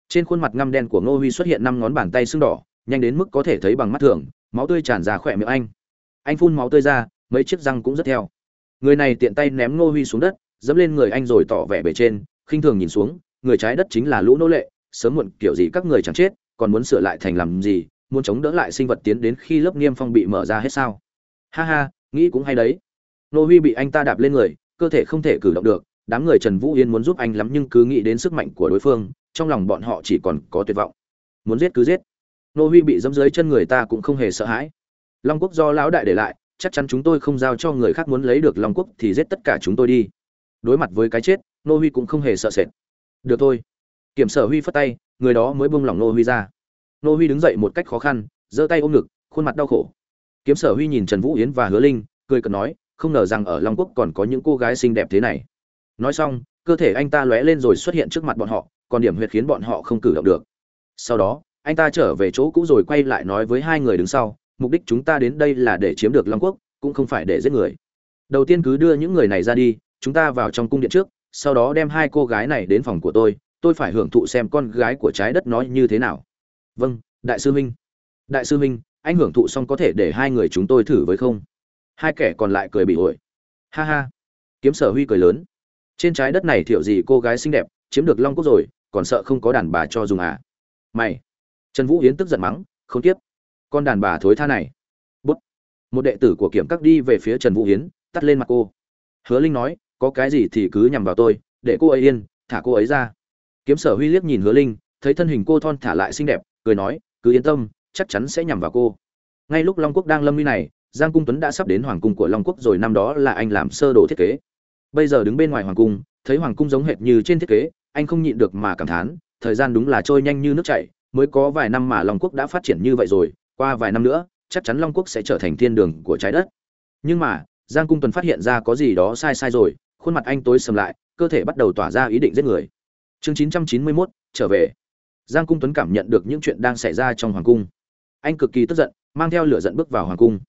Trên khuôn mặt ngăm đen của ngô huy xuất hiện năm ngón bàn tay sưng đỏ, nhanh đến mức có thể thấy bằng mắt thường, máu tươi tràn ra khỏe miệng anh. Anh phun máu tươi ra, mấy chiếc răng cũng rất theo. Người này tiện tay ném ngô huy xuống đất, dẫm lên người anh rồi tỏ vẻ bề trên, khinh thường nhìn xuống, người trái đất chính là lũ nô lệ, sớm muộn kiểu gì các người chẳng chết, còn muốn sửa lại thành làm gì, muốn chống đỡ lại sinh vật tiến đến khi lớp niêm phong bị mở ra hết sao. Ha ha, nghĩ cũng hay đấy. Nô huy bị anh ta đạp lên người, cơ thể không thể cử động được đám người trần vũ yên muốn giúp anh lắm nhưng cứ nghĩ đến sức mạnh của đối phương, trong lòng bọn họ chỉ còn có tuyệt vọng. Muốn giết cứ giết. Nô huy bị dẫm dưới chân người ta cũng không hề sợ hãi. Long quốc do lão đại để lại, chắc chắn chúng tôi không giao cho người khác muốn lấy được long quốc thì giết tất cả chúng tôi đi. Đối mặt với cái chết, nô huy cũng không hề sợ sệt. Được thôi. Kiểm sở huy phất tay, người đó mới buông lỏng nô huy ra. Nô huy đứng dậy một cách khó khăn, giơ tay ôm ngực, khuôn mặt đau khổ. Kiếm sở huy nhìn trần vũ yến và hứa linh, cười cợt nói, không ngờ rằng ở long quốc còn có những cô gái xinh đẹp thế này nói xong cơ thể anh ta lóe lên rồi xuất hiện trước mặt bọn họ còn điểm huyệt khiến bọn họ không cử động được. Sau đó anh ta trở về chỗ cũ rồi quay lại nói với hai người đứng sau mục đích chúng ta đến đây là để chiếm được long quốc cũng không phải để giết người. Đầu tiên cứ đưa những người này ra đi chúng ta vào trong cung điện trước sau đó đem hai cô gái này đến phòng của tôi tôi phải hưởng thụ xem con gái của trái đất nói như thế nào. Vâng đại sư minh, đại sư minh, anh hưởng thụ xong có thể để hai người chúng tôi thử với không? Hai kẻ còn lại cười bị ổi. Ha ha. Kiếm sở huy cười lớn trên trái đất này thiểu gì cô gái xinh đẹp, chiếm được long quốc rồi, còn sợ không có đàn bà cho dùng à? Mày! Trần vũ hiến tức giận mắng, không tiếp. Con đàn bà thối tha này. Bút! Một đệ tử của kiểm các đi về phía trần vũ hiến tắt lên mặt cô. Hứa linh nói, có cái gì thì cứ nhằm vào tôi, để cô ấy yên, thả cô ấy ra. Kiếm sở huy liếc nhìn hứa linh, thấy thân hình cô thon thả lại xinh đẹp, cười nói, cứ yên tâm, chắc chắn sẽ nhằm vào cô. Ngay lúc long quốc đang lâm nguy này, giang cung tuấn đã sắp đến hoàng cung của long quốc rồi, năm đó là anh làm sơ đồ thiết kế bây giờ đứng bên ngoài hoàng cung thấy hoàng cung giống hệt như trên thiết kế anh không nhịn được mà cảm thán thời gian đúng là trôi nhanh như nước chảy mới có vài năm mà long quốc đã phát triển như vậy rồi qua vài năm nữa chắc chắn long quốc sẽ trở thành thiên đường của trái đất. Nhưng mà giang cung tuấn phát hiện ra có gì đó sai sai rồi khuôn mặt anh tối sầm lại cơ thể bắt đầu tỏa ra ý định giết người. Chương 991, trở về. Giang cung tuấn cảm nhận được những chuyện đang xảy ra trong hoàng cung. Anh cực kỳ tức giận mang theo lửa giận bước vào hoàng cung.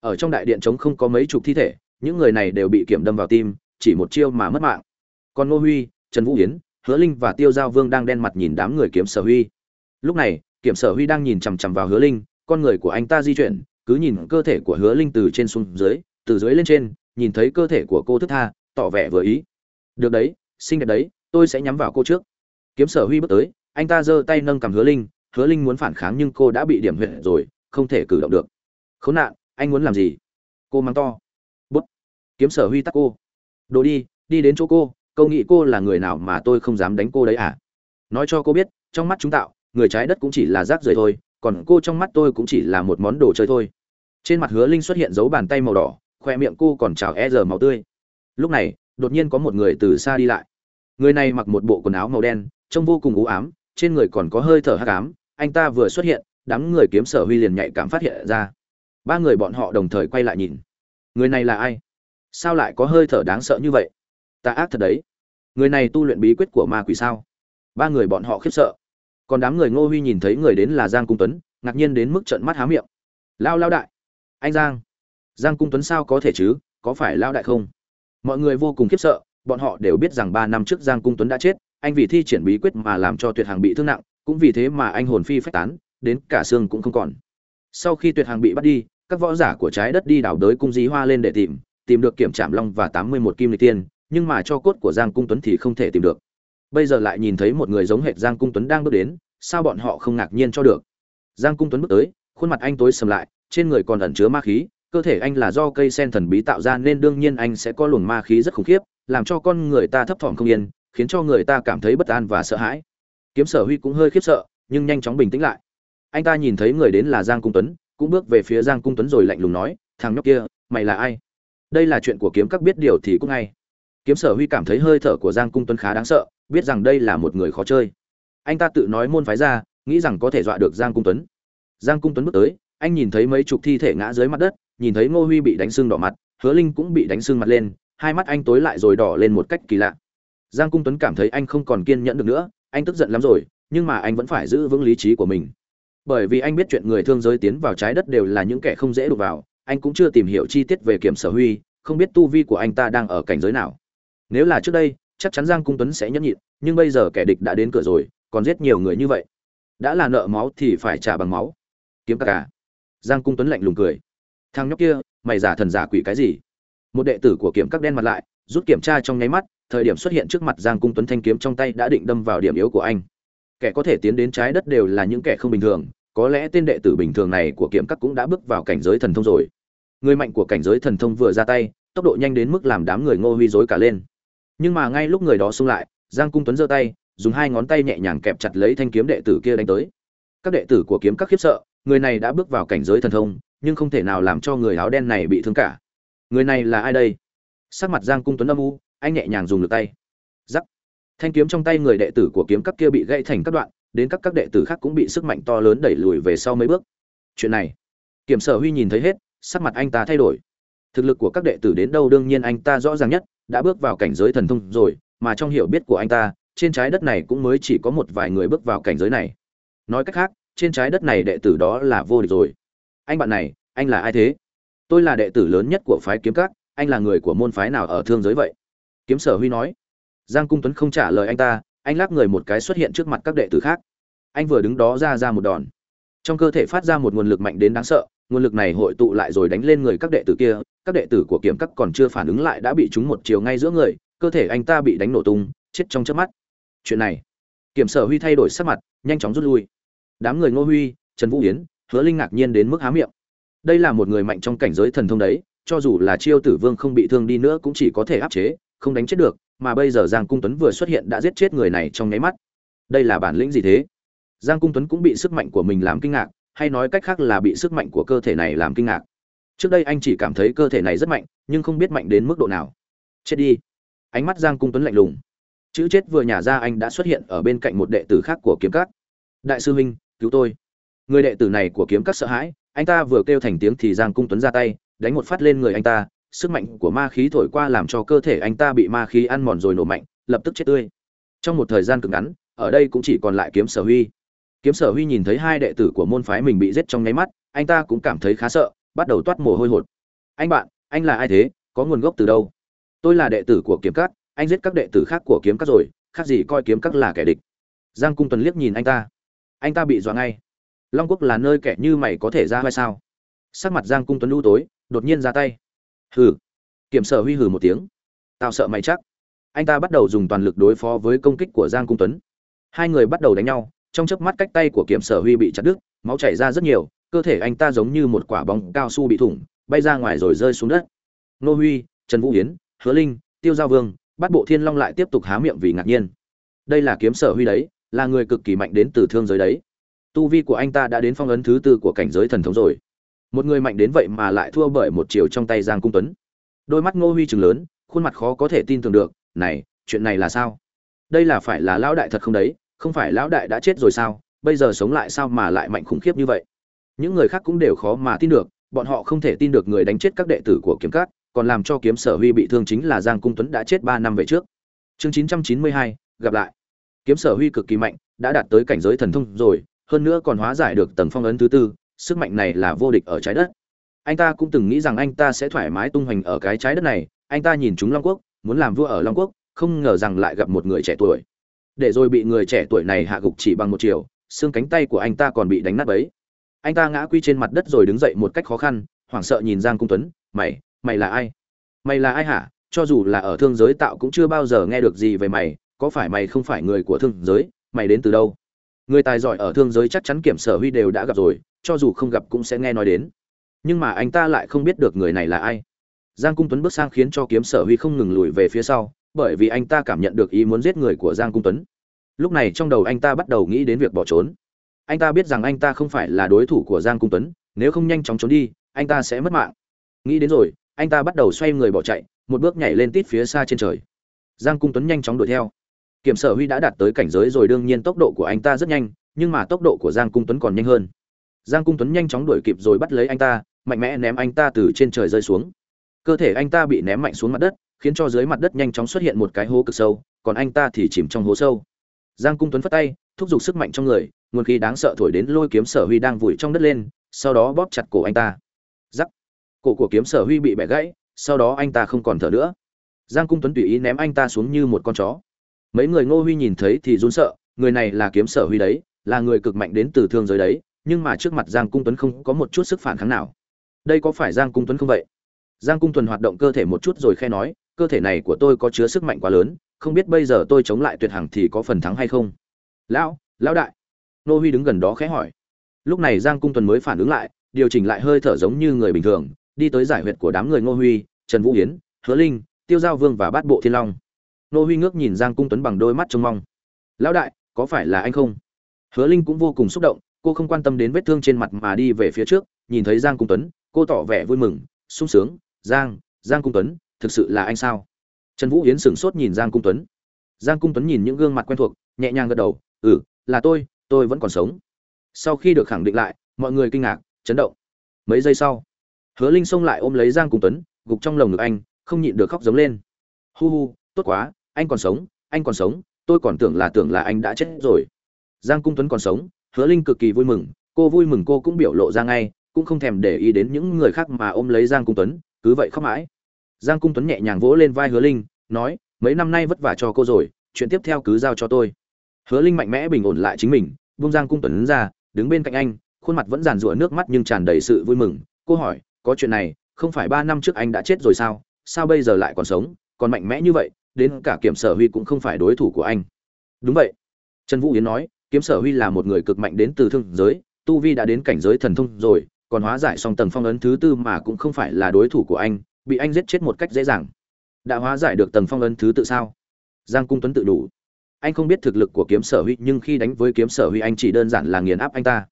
Ở trong đại điện trống không có mấy chục thi thể những người này đều bị kiểm đâm vào tim chỉ một chiêu mà mất mạng. Còn ngô huy, trần vũ hiến hứa linh và tiêu giao vương đang đen mặt nhìn đám người kiểm sở huy. Lúc này kiểm sở huy đang nhìn chằm chằm vào hứa linh, con người của anh ta di chuyển, cứ nhìn cơ thể của hứa linh từ trên xuống dưới, từ dưới lên trên, nhìn thấy cơ thể của cô thức tha, tỏ vẻ vừa ý. Được đấy, xinh đẹp đấy, tôi sẽ nhắm vào cô trước. Kiếm sở huy bước tới, anh ta giơ tay nâng cầm hứa linh hứa linh muốn phản kháng nhưng cô đã bị điểm huyệt rồi, không thể cử động được. Khốn nạn, anh muốn làm gì? Cô mắng to. Bút. Kiếm sở huy tắt cô đồ đi đi đến chỗ cô, câu nghĩ cô là người nào mà tôi không dám đánh cô đấy à? Nói cho cô biết, trong mắt chúng tạo, người trái đất cũng chỉ là rác rưởi thôi, còn cô trong mắt tôi cũng chỉ là một món đồ chơi thôi. Trên mặt hứa linh xuất hiện dấu bàn tay màu đỏ, khoe miệng cô còn trào e giờ màu tươi. Lúc này, đột nhiên có một người từ xa đi lại. Người này mặc một bộ quần áo màu đen, trông vô cùng u ám, trên người còn có hơi thở hắc ám. Anh ta vừa xuất hiện, đám người kiếm sở huy liền nhạy cảm phát hiện ra. Ba người bọn họ đồng thời quay lại nhìn. Người này là ai? Sao lại có hơi thở đáng sợ như vậy? Ta ác thật đấy. Người này tu luyện bí quyết của ma quỷ sao? Ba người bọn họ khiếp sợ. Còn đám người ngô huy nhìn thấy người đến là giang cung tuấn, ngạc nhiên đến mức trận mắt há miệng. Lao lao đại! Anh giang! Giang cung tuấn sao có thể chứ? Có phải lao đại không? Mọi người vô cùng khiếp sợ, bọn họ đều biết rằng ba năm trước giang cung tuấn đã chết, anh vì thi triển bí quyết mà làm cho tuyệt hàng bị thương nặng, cũng vì thế mà anh hồn phi phách tán, đến cả xương cũng không còn. Sau khi tuyệt hàng bị bắt đi, các võ giả của trái đất đi đào đới cung dí hoa lên để tìm tìm được kiểm trảm long và tám mươi một kim lịch tiên, nhưng mà cho cốt của giang cung tuấn thì không thể tìm được. Bây giờ lại nhìn thấy một người giống hệt giang cung tuấn đang bước đến, sao bọn họ không ngạc nhiên cho được? Giang cung tuấn bước tới, khuôn mặt anh tối sầm lại, trên người còn ẩn chứa ma khí, cơ thể anh là do cây sen thần bí tạo ra nên đương nhiên anh sẽ có luồng ma khí rất khủng khiếp, làm cho con người ta thấp thỏm không yên, khiến cho người ta cảm thấy bất an và sợ hãi. Kiếm sở huy cũng hơi khiếp sợ, nhưng nhanh chóng bình tĩnh lại. Anh ta nhìn thấy người đến là giang cung tuấn, cũng bước về phía giang cung tuấn rồi lạnh lùng nói, thằng nhóc kia, mày là ai? Đây là chuyện của kiếm các biết điều thì cũng ngay kiếm sở huy cảm thấy hơi thở của giang cung tuấn khá đáng sợ, biết rằng đây là một người khó chơi. Anh ta tự nói môn phái ra, nghĩ rằng có thể dọa được giang cung tuấn. Giang cung tuấn bước tới, anh nhìn thấy mấy chục thi thể ngã dưới mặt đất, nhìn thấy ngô huy bị đánh sưng đỏ mặt, hứa linh cũng bị đánh sưng mặt lên, hai mắt anh tối lại rồi đỏ lên một cách kỳ lạ. Giang cung tuấn cảm thấy anh không còn kiên nhẫn được nữa, anh tức giận lắm rồi, nhưng mà anh vẫn phải giữ vững lý trí của mình. Bởi vì anh biết chuyện người thương giới tiến vào trái đất đều là những kẻ không dễ đụng vào anh cũng chưa tìm hiểu chi tiết về kiểm sở huy, không biết tu vi của anh ta đang ở cảnh giới nào. Nếu là trước đây, chắc chắn giang cung tuấn sẽ nhẫn nhịn, nhưng bây giờ kẻ địch đã đến cửa rồi, còn giết nhiều người như vậy. Đã là nợ máu thì phải trả bằng máu. Kiếm cả cả à? giang cung tuấn lạnh lùng cười. Thằng nhóc kia, mày giả thần giả quỷ cái gì? Một đệ tử của kiểm các đen mặt lại, rút kiểm tra trong nháy mắt, thời điểm xuất hiện trước mặt giang cung tuấn thanh kiếm trong tay đã định đâm vào điểm yếu của anh. Kẻ có thể tiến đến trái đất đều là những kẻ không bình thường có lẽ tên đệ tử bình thường này của kiểm các cũng đã bước vào cảnh giới thần thông rồi. Người mạnh của cảnh giới thần thông vừa ra tay, tốc độ nhanh đến mức làm đám người ngô huy dối cả lên. Nhưng mà ngay lúc người đó xung lại, giang cung tuấn giơ tay, dùng hai ngón tay nhẹ nhàng kẹp chặt lấy thanh kiếm đệ tử kia đánh tới. Các đệ tử của kiếm các khiếp sợ, người này đã bước vào cảnh giới thần thông, nhưng không thể nào làm cho người áo đen này bị thương cả. Người này là ai đây? Sắc mặt giang cung tuấn âm u, anh nhẹ nhàng dùng lực tay. Giắc. Thanh kiếm trong tay người đệ tử của kiếm các kia bị gãy thành các đoạn đến các các đệ tử khác cũng bị sức mạnh to lớn đẩy lùi về sau mấy bước. Chuyện này, kiểm sở huy nhìn thấy hết, sắc mặt anh ta thay đổi. Thực lực của các đệ tử đến đâu đương nhiên anh ta rõ ràng nhất, đã bước vào cảnh giới thần thông rồi, mà trong hiểu biết của anh ta, trên trái đất này cũng mới chỉ có một vài người bước vào cảnh giới này. Nói cách khác, trên trái đất này đệ tử đó là vô địch rồi. Anh bạn này, anh là ai thế? Tôi là đệ tử lớn nhất của phái kiếm các, anh là người của môn phái nào ở thương giới vậy? Kiếm sở huy nói. Giang cung tuấn không trả lời anh ta anh lắc người một cái xuất hiện trước mặt các đệ tử khác. Anh vừa đứng đó ra ra một đòn. Trong cơ thể phát ra một nguồn lực mạnh đến đáng sợ, nguồn lực này hội tụ lại rồi đánh lên người các đệ tử kia, các đệ tử của kiểm các còn chưa phản ứng lại đã bị trúng một chiều ngay giữa người, cơ thể anh ta bị đánh nổ tung, chết trong chớp mắt. Chuyện này, kiểm sở huy thay đổi sắc mặt, nhanh chóng rút lui. Đám người ngô huy, trần vũ yến, hứa linh ngạc nhiên đến mức há miệng. Đây là một người mạnh trong cảnh giới thần thông đấy, cho dù là chiêu tử vương không bị thương đi nữa cũng chỉ có thể áp chế, không đánh chết được mà bây giờ giang cung tuấn vừa xuất hiện đã giết chết người này trong nháy mắt. Đây là bản lĩnh gì thế? Giang cung tuấn cũng bị sức mạnh của mình làm kinh ngạc, hay nói cách khác là bị sức mạnh của cơ thể này làm kinh ngạc. Trước đây anh chỉ cảm thấy cơ thể này rất mạnh, nhưng không biết mạnh đến mức độ nào. Chết đi. Ánh mắt giang cung tuấn lạnh lùng. Chữ chết vừa nhả ra anh đã xuất hiện ở bên cạnh một đệ tử khác của kiếm cát. đại sư huynh, cứu tôi. Người đệ tử này của kiếm cát sợ hãi, anh ta vừa kêu thành tiếng thì giang cung tuấn ra tay, đánh một phát lên người anh ta sức mạnh của ma khí thổi qua làm cho cơ thể anh ta bị ma khí ăn mòn rồi nổ mạnh lập tức chết tươi. Trong một thời gian cực ngắn ở đây cũng chỉ còn lại kiếm sở huy. Kiếm sở huy nhìn thấy hai đệ tử của môn phái mình bị giết trong nháy mắt anh ta cũng cảm thấy khá sợ bắt đầu toát mồ hôi hột. Anh bạn anh là ai thế? Có nguồn gốc từ đâu? Tôi là đệ tử của kiếm cát, anh giết các đệ tử khác của kiếm cát rồi khác gì coi kiếm cát là kẻ địch. Giang cung tuần liếc nhìn anh ta. Anh ta bị dọa ngay. Long quốc là nơi kẻ như mày có thể ra hay sao? Sắc mặt giang cung tuấn u tối đột nhiên ra tay hừ. Kiểm sở huy hừ một tiếng. Tao sợ mày chắc. Anh ta bắt đầu dùng toàn lực đối phó với công kích của giang cung tuấn. Hai người bắt đầu đánh nhau, trong chớp mắt cách tay của kiểm sở huy bị chặt đứt, máu chảy ra rất nhiều, cơ thể anh ta giống như một quả bóng cao su bị thủng, bay ra ngoài rồi rơi xuống đất. Nô huy, trần vũ hiến hứa linh, tiêu giao vương bắt bộ thiên long lại tiếp tục há miệng vì ngạc nhiên. Đây là kiếm sở huy đấy, là người cực kỳ mạnh đến từ thương giới đấy. Tu vi của anh ta đã đến phong ấn thứ tư của cảnh giới thần thống rồi một người mạnh đến vậy mà lại thua bởi một chiều trong tay giang cung tuấn. Đôi mắt ngô huy chừng lớn, khuôn mặt khó có thể tin tưởng được, này, chuyện này là sao? Đây là phải là lão đại thật không đấy? Không phải lão đại đã chết rồi sao? Bây giờ sống lại sao mà lại mạnh khủng khiếp như vậy? Những người khác cũng đều khó mà tin được, bọn họ không thể tin được người đánh chết các đệ tử của kiếm cát còn làm cho kiếm sở huy bị thương chính là giang cung tuấn đã chết ba năm về trước. Chương chín trăm chín mươi hai, gặp lại. Kiếm sở huy cực kỳ mạnh, đã đạt tới cảnh giới thần thông rồi, hơn nữa còn hóa giải được tầng phong ấn thứ tư sức mạnh này là vô địch ở trái đất. Anh ta cũng từng nghĩ rằng anh ta sẽ thoải mái tung hoành ở cái trái đất này. Anh ta nhìn chúng long quốc, muốn làm vua ở long quốc, không ngờ rằng lại gặp một người trẻ tuổi. Để rồi bị người trẻ tuổi này hạ gục chỉ bằng một chiều, xương cánh tay của anh ta còn bị đánh nát bấy. Anh ta ngã quy trên mặt đất rồi đứng dậy một cách khó khăn, hoảng sợ nhìn giang cung tuấn, mày mày là ai? Mày là ai hả? Cho dù là ở thương giới tạo cũng chưa bao giờ nghe được gì về mày, có phải mày không phải người của thương giới, mày đến từ đâu? Người tài giỏi ở thương giới chắc chắn kiểm sở huy đều đã gặp rồi, cho dù không gặp cũng sẽ nghe nói đến. Nhưng mà anh ta lại không biết được người này là ai. Giang cung tuấn bước sang khiến cho kiếm sở huy không ngừng lùi về phía sau, bởi vì anh ta cảm nhận được ý muốn giết người của giang cung tuấn. Lúc này trong đầu anh ta bắt đầu nghĩ đến việc bỏ trốn. Anh ta biết rằng anh ta không phải là đối thủ của giang cung tuấn, nếu không nhanh chóng trốn đi, anh ta sẽ mất mạng. Nghĩ đến rồi, anh ta bắt đầu xoay người bỏ chạy, một bước nhảy lên tít phía xa trên trời. Giang cung tuấn nhanh chóng đuổi theo kiểm sở huy đã đạt tới cảnh giới rồi, đương nhiên tốc độ của anh ta rất nhanh, nhưng mà tốc độ của giang cung tuấn còn nhanh hơn. Giang cung tuấn nhanh chóng đuổi kịp rồi bắt lấy anh ta, mạnh mẽ ném anh ta từ trên trời rơi xuống. Cơ thể anh ta bị ném mạnh xuống mặt đất, khiến cho dưới mặt đất nhanh chóng xuất hiện một cái hố cực sâu, còn anh ta thì chìm trong hố sâu. Giang cung tuấn phất tay, thúc giục sức mạnh trong người, nguồn khí đáng sợ thổi đến lôi kiếm sở huy đang vùi trong đất lên, sau đó bóp chặt cổ anh ta. Giắc cổ của kiếm sở huy bị bẻ gãy, sau đó anh ta không còn thở nữa. Giang cung tuấn tùy ý ném anh ta xuống như một con chó mấy người ngô huy nhìn thấy thì run sợ, người này là kiếm sở huy đấy, là người cực mạnh đến từ thương giới đấy, nhưng mà trước mặt giang cung tuấn không có một chút sức phản kháng nào. Đây có phải giang cung tuấn không vậy? Giang cung tuấn hoạt động cơ thể một chút rồi khe nói, cơ thể này của tôi có chứa sức mạnh quá lớn, không biết bây giờ tôi chống lại tuyệt hằng thì có phần thắng hay không? Lão lão đại. Nô huy đứng gần đó khẽ hỏi. Lúc này giang cung tuấn mới phản ứng lại, điều chỉnh lại hơi thở giống như người bình thường, đi tới giải huyệt của đám người ngô huy, trần vũ hiến hứa linh, tiêu giao vương và bát bộ thiên long nô huy ngước nhìn giang cung tuấn bằng đôi mắt trông mong. Lão đại, có phải là anh không? Hứa linh cũng vô cùng xúc động, cô không quan tâm đến vết thương trên mặt mà đi về phía trước, nhìn thấy giang cung tuấn, cô tỏ vẻ vui mừng, sung sướng, giang giang cung tuấn, thực sự là anh sao? Trần vũ hiến sửng sốt nhìn giang cung tuấn. Giang cung tuấn nhìn những gương mặt quen thuộc, nhẹ nhàng gật đầu ừ là tôi tôi vẫn còn sống. Sau khi được khẳng định lại, mọi người kinh ngạc, chấn động. Mấy giây sau, hứa linh xông lại ôm lấy giang cung tuấn, gục trong lồng ngực anh, không nhịn được khóc giống lên. Hu hu, tốt quá anh còn sống, anh còn sống, tôi còn tưởng là tưởng là anh đã chết rồi. Giang cung tuấn còn sống, hứa linh cực kỳ vui mừng, cô vui mừng cô cũng biểu lộ ra ngay, cũng không thèm để ý đến những người khác mà ôm lấy giang cung tuấn, cứ vậy khóc mãi. Giang cung tuấn nhẹ nhàng vỗ lên vai hứa linh, nói, mấy năm nay vất vả cho cô rồi, chuyện tiếp theo cứ giao cho tôi. Hứa linh mạnh mẽ bình ổn lại chính mình, buông giang cung tuấn ra, đứng bên cạnh anh, khuôn mặt vẫn giàn rủa nước mắt nhưng tràn đầy sự vui mừng. Cô hỏi, có chuyện này, không phải ba năm trước anh đã chết rồi sao? Sao bây giờ lại còn sống? Còn mạnh mẽ như vậy đến cả kiểm sở huy cũng không phải đối thủ của anh. Đúng vậy. Trần vũ yến nói, kiếm sở huy là một người cực mạnh đến từ thương giới, tu vi đã đến cảnh giới thần thông rồi, còn hóa giải xong tầng phong ấn thứ tư mà cũng không phải là đối thủ của anh, bị anh giết chết một cách dễ dàng. Đã hóa giải được tầng phong ấn thứ tự sao? Giang cung tuấn tự đủ. Anh không biết thực lực của kiếm sở huy, nhưng khi đánh với kiếm sở huy anh chỉ đơn giản là nghiền áp anh ta.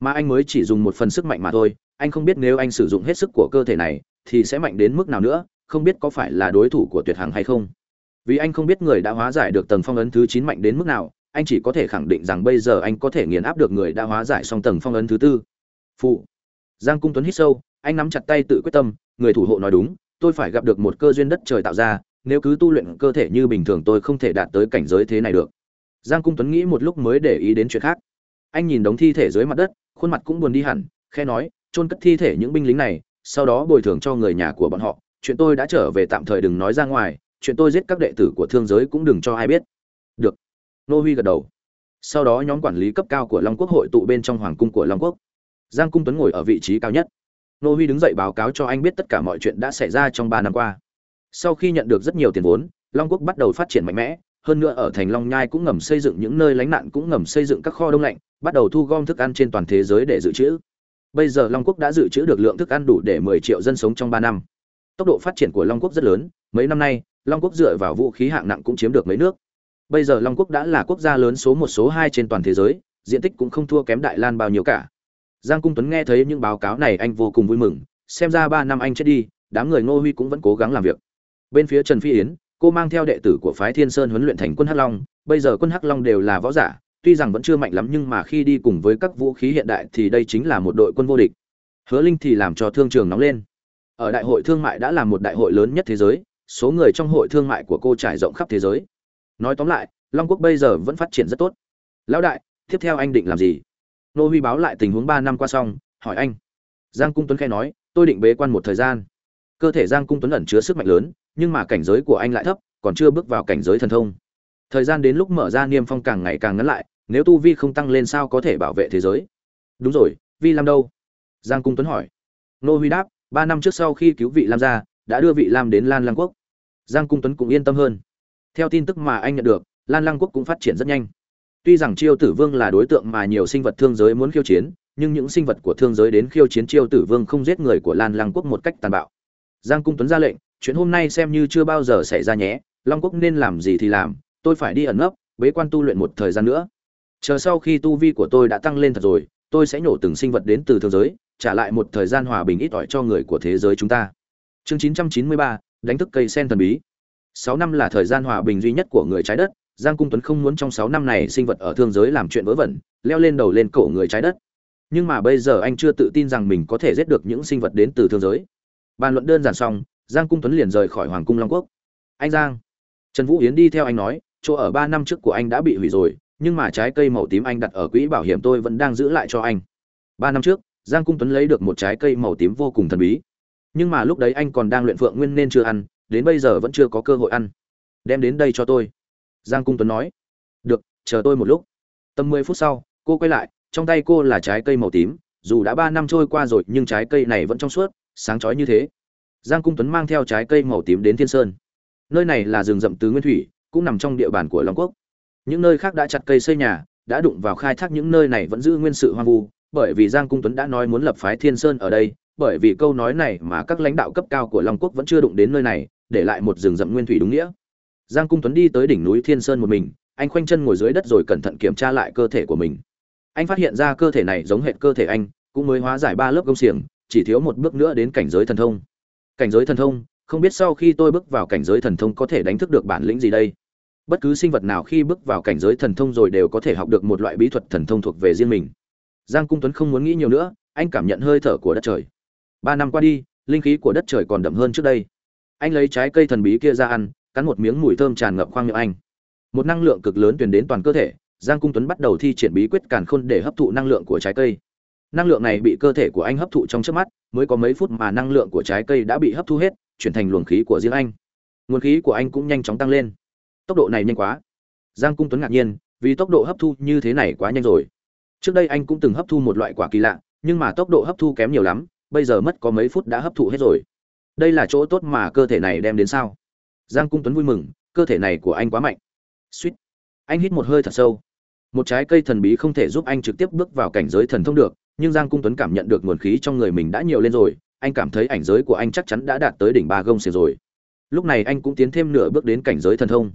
Mà anh mới chỉ dùng một phần sức mạnh mà thôi, anh không biết nếu anh sử dụng hết sức của cơ thể này thì sẽ mạnh đến mức nào nữa, không biết có phải là đối thủ của tuyệt hằng hay không vì anh không biết người đã hóa giải được tầng phong ấn thứ chín mạnh đến mức nào, anh chỉ có thể khẳng định rằng bây giờ anh có thể nghiền áp được người đã hóa giải xong tầng phong ấn thứ tư. Phụ. Giang cung tuấn hít sâu, anh nắm chặt tay tự quyết tâm, người thủ hộ nói đúng, tôi phải gặp được một cơ duyên đất trời tạo ra, nếu cứ tu luyện cơ thể như bình thường tôi không thể đạt tới cảnh giới thế này được. Giang cung tuấn nghĩ một lúc mới để ý đến chuyện khác. Anh nhìn đống thi thể dưới mặt đất, khuôn mặt cũng buồn đi hẳn khe nói, chôn cất thi thể những binh lính này, sau đó bồi thường cho người nhà của bọn họ, chuyện tôi đã trở về tạm thời đừng nói ra ngoài chuyện tôi giết các đệ tử của thương giới cũng đừng cho ai biết. Được. Nô huy gật đầu. Sau đó nhóm quản lý cấp cao của long quốc hội tụ bên trong hoàng cung của long quốc. Giang cung tuấn ngồi ở vị trí cao nhất. Nô huy đứng dậy báo cáo cho anh biết tất cả mọi chuyện đã xảy ra trong ba năm qua. Sau khi nhận được rất nhiều tiền vốn, long quốc bắt đầu phát triển mạnh mẽ. Hơn nữa ở thành long nhai cũng ngầm xây dựng những nơi lánh nạn, cũng ngầm xây dựng các kho đông lạnh, bắt đầu thu gom thức ăn trên toàn thế giới để dự trữ. Bây giờ long quốc đã dự trữ được lượng thức ăn đủ để 10 triệu dân sống trong 3 năm. Tốc độ phát triển của long quốc rất lớn. Mấy năm nay long quốc dựa vào vũ khí hạng nặng cũng chiếm được mấy nước. Bây giờ long quốc đã là quốc gia lớn số một, số hai trên toàn thế giới, diện tích cũng không thua kém đại lan bao nhiêu cả. Giang cung tuấn nghe thấy những báo cáo này anh vô cùng vui mừng, xem ra ba năm anh chết đi, đám người ngô huy cũng vẫn cố gắng làm việc. Bên phía trần phi yến, cô mang theo đệ tử của phái thiên sơn huấn luyện thành quân hắc long. Bây giờ quân hắc long đều là võ giả, tuy rằng vẫn chưa mạnh lắm nhưng mà khi đi cùng với các vũ khí hiện đại thì đây chính là một đội quân vô địch. Hứa linh thì làm cho thương trường nóng lên. Ở đại hội thương mại đã là một đại hội lớn nhất thế giới số người trong hội thương mại của cô trải rộng khắp thế giới. Nói tóm lại, long quốc bây giờ vẫn phát triển rất tốt. Lão đại, tiếp theo anh định làm gì? Nô huy báo lại tình huống ba năm qua xong, hỏi anh. Giang cung tuấn khai nói, tôi định bế quan một thời gian. Cơ thể giang cung tuấn ẩn chứa sức mạnh lớn, nhưng mà cảnh giới của anh lại thấp, còn chưa bước vào cảnh giới thần thông. Thời gian đến lúc mở ra niêm phong càng ngày càng ngắn lại, nếu tu vi không tăng lên sao có thể bảo vệ thế giới? Đúng rồi, vi lam đâu? Giang cung tuấn hỏi. Nô huy đáp, ba năm trước sau khi cứu vị lam ra đã đưa vị lam đến lan lăng quốc giang cung tuấn cũng yên tâm hơn. Theo tin tức mà anh nhận được lan lăng quốc cũng phát triển rất nhanh. Tuy rằng chiêu tử vương là đối tượng mà nhiều sinh vật thương giới muốn khiêu chiến nhưng những sinh vật của thương giới đến khiêu chiến chiêu tử vương không giết người của lan lăng quốc một cách tàn bạo. Giang cung tuấn ra lệnh chuyện hôm nay xem như chưa bao giờ xảy ra nhé long quốc nên làm gì thì làm tôi phải đi ẩn nấp bế quan tu luyện một thời gian nữa. Chờ sau khi tu vi của tôi đã tăng lên thật rồi tôi sẽ nhổ từng sinh vật đến từ thương giới trả lại một thời gian hòa bình ít ỏi cho người của thế giới chúng ta. Chương 993, đánh thức cây sen thần bí. Sáu năm là thời gian hòa bình duy nhất của người trái đất, giang cung tuấn không muốn trong sáu năm này sinh vật ở thương giới làm chuyện vớ vẩn, leo lên đầu lên cổ người trái đất. Nhưng mà bây giờ anh chưa tự tin rằng mình có thể giết được những sinh vật đến từ thương giới. Bàn luận đơn giản xong, giang cung tuấn liền rời khỏi hoàng cung long quốc. Anh giang. Trần vũ yến đi theo anh nói, chỗ ở ba năm trước của anh đã bị hủy rồi, nhưng mà trái cây màu tím anh đặt ở quỹ bảo hiểm tôi vẫn đang giữ lại cho anh. Ba năm trước, giang cung tuấn lấy được một trái cây màu tím vô cùng thần bí nhưng mà lúc đấy anh còn đang luyện phượng nguyên nên chưa ăn, đến bây giờ vẫn chưa có cơ hội ăn. Đem đến đây cho tôi. Giang cung tuấn nói. Được, chờ tôi một lúc. Tầm mười phút sau, cô quay lại, trong tay cô là trái cây màu tím, dù đã ba năm trôi qua rồi nhưng trái cây này vẫn trong suốt, sáng chói như thế. Giang cung tuấn mang theo trái cây màu tím đến thiên sơn. Nơi này là rừng rậm tứ nguyên thủy, cũng nằm trong địa bàn của long quốc. Những nơi khác đã chặt cây xây nhà, đã đụng vào khai thác những nơi này vẫn giữ nguyên sự hoang vu bởi vì giang cung tuấn đã nói muốn lập phái thiên sơn ở đây, bởi vì câu nói này mà các lãnh đạo cấp cao của long quốc vẫn chưa đụng đến nơi này, để lại một rừng rậm nguyên thủy đúng nghĩa. Giang cung tuấn đi tới đỉnh núi thiên sơn một mình, anh khoanh chân ngồi dưới đất rồi cẩn thận kiểm tra lại cơ thể của mình. Anh phát hiện ra cơ thể này giống hệt cơ thể anh, cũng mới hóa giải ba lớp công xiềng, chỉ thiếu một bước nữa đến cảnh giới thần thông. Cảnh giới thần thông? Không biết sau khi tôi bước vào cảnh giới thần thông có thể đánh thức được bản lĩnh gì đây? Bất cứ sinh vật nào khi bước vào cảnh giới thần thông rồi đều có thể học được một loại bí thuật thần thông thuộc về riêng mình giang cung tuấn không muốn nghĩ nhiều nữa, anh cảm nhận hơi thở của đất trời. Ba năm qua đi, linh khí của đất trời còn đậm hơn trước đây. Anh lấy trái cây thần bí kia ra ăn, cắn một miếng mùi thơm tràn ngập khoang miệng anh. Một năng lượng cực lớn truyền đến toàn cơ thể, giang cung tuấn bắt đầu thi triển bí quyết càn khôn để hấp thụ năng lượng của trái cây. Năng lượng này bị cơ thể của anh hấp thụ trong trước mắt, mới có mấy phút mà năng lượng của trái cây đã bị hấp thu hết, chuyển thành luồng khí của riêng anh. Nguồn khí của anh cũng nhanh chóng tăng lên. Tốc độ này nhanh quá. Giang cung tuấn ngạc nhiên, vì tốc độ hấp thu như thế này quá nhanh rồi trước đây anh cũng từng hấp thu một loại quả kỳ lạ, nhưng mà tốc độ hấp thu kém nhiều lắm, bây giờ mất có mấy phút đã hấp thụ hết rồi. Đây là chỗ tốt mà cơ thể này đem đến sao? Giang cung tuấn vui mừng, cơ thể này của anh quá mạnh. Suýt. Anh hít một hơi thật sâu. Một trái cây thần bí không thể giúp anh trực tiếp bước vào cảnh giới thần thông được, nhưng giang cung tuấn cảm nhận được nguồn khí trong người mình đã nhiều lên rồi, anh cảm thấy ảnh giới của anh chắc chắn đã đạt tới đỉnh ba gông xiềng rồi. Lúc này anh cũng tiến thêm nửa bước đến cảnh giới thần thông.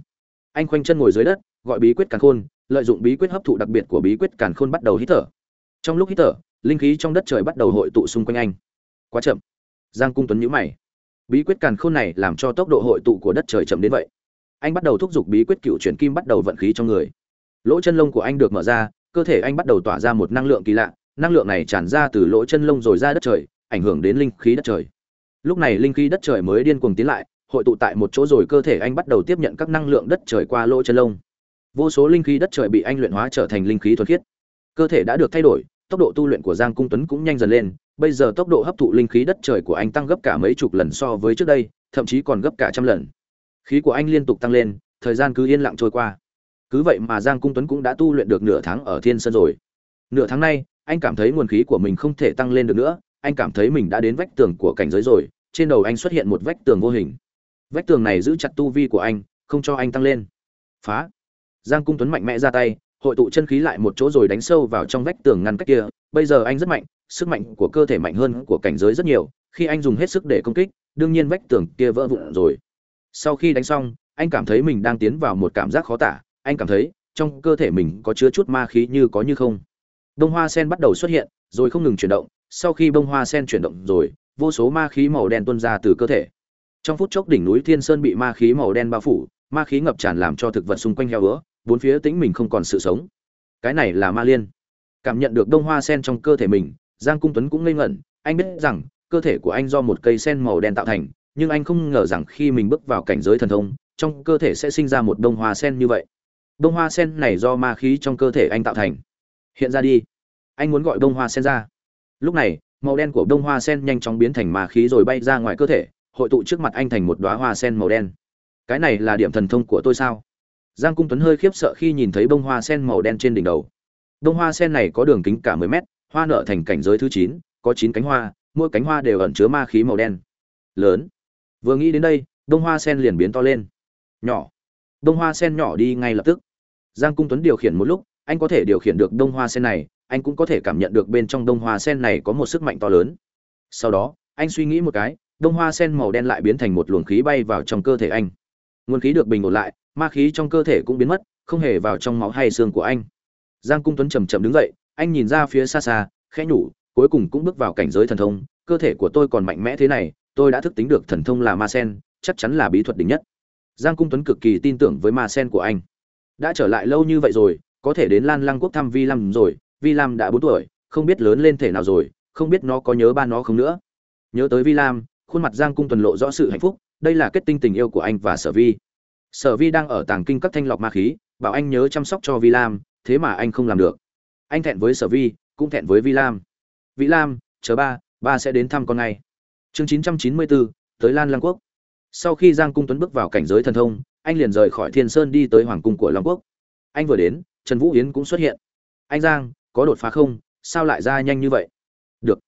Anh khoanh chân ngồi dưới đất, gọi bí quyết càn khôn lợi dụng bí quyết hấp thụ đặc biệt của bí quyết càn khôn bắt đầu hít thở. Trong lúc hít thở, linh khí trong đất trời bắt đầu hội tụ xung quanh anh. Quá chậm. Giang cung tuấn nhíu mày. Bí quyết càn khôn này làm cho tốc độ hội tụ của đất trời chậm đến vậy. Anh bắt đầu thúc giục bí quyết cựu chuyển kim bắt đầu vận khí trong người. Lỗ chân lông của anh được mở ra, cơ thể anh bắt đầu tỏa ra một năng lượng kỳ lạ, năng lượng này tràn ra từ lỗ chân lông rồi ra đất trời, ảnh hưởng đến linh khí đất trời. Lúc này linh khí đất trời mới điên cuồng tiến lại, hội tụ tại một chỗ rồi cơ thể anh bắt đầu tiếp nhận các năng lượng đất trời qua lỗ chân lông vô số linh khí đất trời bị anh luyện hóa trở thành linh khí thuần khiết. Cơ thể đã được thay đổi, tốc độ tu luyện của giang cung tuấn cũng nhanh dần lên, bây giờ tốc độ hấp thụ linh khí đất trời của anh tăng gấp cả mấy chục lần so với trước đây, thậm chí còn gấp cả trăm lần. Khí của anh liên tục tăng lên, thời gian cứ yên lặng trôi qua. Cứ vậy mà giang cung tuấn cũng đã tu luyện được nửa tháng ở thiên sơn rồi. Nửa tháng nay, anh cảm thấy nguồn khí của mình không thể tăng lên được nữa, anh cảm thấy mình đã đến vách tường của cảnh giới rồi, trên đầu anh xuất hiện một vách tường vô hình. Vách tường này giữ chặt tu vi của anh, không cho anh tăng lên. Phá! Giang cung tuấn mạnh mẽ ra tay, hội tụ chân khí lại một chỗ rồi đánh sâu vào trong vách tường ngăn cách kia. Bây giờ anh rất mạnh, sức mạnh của cơ thể mạnh hơn của cảnh giới rất nhiều. Khi anh dùng hết sức để công kích, đương nhiên vách tường kia vỡ vụn rồi. Sau khi đánh xong, anh cảm thấy mình đang tiến vào một cảm giác khó tả. Anh cảm thấy trong cơ thể mình có chứa chút ma khí như có như không. Bông hoa sen bắt đầu xuất hiện, rồi không ngừng chuyển động. Sau khi bông hoa sen chuyển động rồi, vô số ma khí màu đen tuôn ra từ cơ thể. Trong phút chốc đỉnh núi thiên sơn bị ma khí màu đen bao phủ, ma khí ngập tràn làm cho thực vật xung quanh heo ứa bốn phía tĩnh mình không còn sự sống. Cái này là ma liên. Cảm nhận được đông hoa sen trong cơ thể mình, giang cung tuấn cũng ngây ngẩn. Anh biết rằng, cơ thể của anh do một cây sen màu đen tạo thành, nhưng anh không ngờ rằng khi mình bước vào cảnh giới thần thông, trong cơ thể sẽ sinh ra một đông hoa sen như vậy. Đông hoa sen này do ma khí trong cơ thể anh tạo thành. Hiện ra đi. Anh muốn gọi đông hoa sen ra. Lúc này, màu đen của đông hoa sen nhanh chóng biến thành ma khí rồi bay ra ngoài cơ thể, hội tụ trước mặt anh thành một đoá hoa sen màu đen. Cái này là điểm thần thông của tôi sao? Giang cung tuấn hơi khiếp sợ khi nhìn thấy bông hoa sen màu đen trên đỉnh đầu. Bông hoa sen này có đường kính cả mười mét, hoa nở thành cảnh giới thứ chín, có chín cánh hoa, mỗi cánh hoa đều ẩn chứa ma khí màu đen. Lớn. Vừa nghĩ đến đây, bông hoa sen liền biến to lên. Nhỏ. Bông hoa sen nhỏ đi ngay lập tức. Giang cung tuấn điều khiển một lúc, anh có thể điều khiển được đông hoa sen này, anh cũng có thể cảm nhận được bên trong đông hoa sen này có một sức mạnh to lớn. Sau đó, anh suy nghĩ một cái đông hoa sen màu đen lại biến thành một luồng khí bay vào trong cơ thể anh. Nguồn khí được bình ổn lại ma khí trong cơ thể cũng biến mất, không hề vào trong máu hay xương của anh. Giang cung tuấn chầm chậm đứng dậy, anh nhìn ra phía xa xa, khẽ nhủ, cuối cùng cũng bước vào cảnh giới thần thông, cơ thể của tôi còn mạnh mẽ thế này, tôi đã thức tính được thần thông là ma sen, chắc chắn là bí thuật đỉnh nhất. Giang cung tuấn cực kỳ tin tưởng với ma sen của anh. Đã trở lại lâu như vậy rồi, có thể đến lan lăng quốc thăm vi lam rồi, vi lam đã bốn tuổi, không biết lớn lên thể nào rồi, không biết nó có nhớ ba nó không nữa. Nhớ tới vi lam, khuôn mặt giang cung tuần lộ rõ sự hạnh phúc, đây là kết tinh tình yêu của anh và sở vi sở vi đang ở tàng kinh các thanh lọc ma khí, bảo anh nhớ chăm sóc cho vi lam, thế mà anh không làm được. Anh thẹn với sở vi, cũng thẹn với vi lam. Vĩ lam, chờ ba ba sẽ đến thăm con ngay. Chương chín trăm chín mươi bốn tới lan lăng quốc. Sau khi giang cung tuấn bước vào cảnh giới thần thông, anh liền rời khỏi thiên sơn đi tới hoàng cung của long quốc. Anh vừa đến, trần vũ yến cũng xuất hiện. Anh giang, có đột phá không? Sao lại ra nhanh như vậy? Được.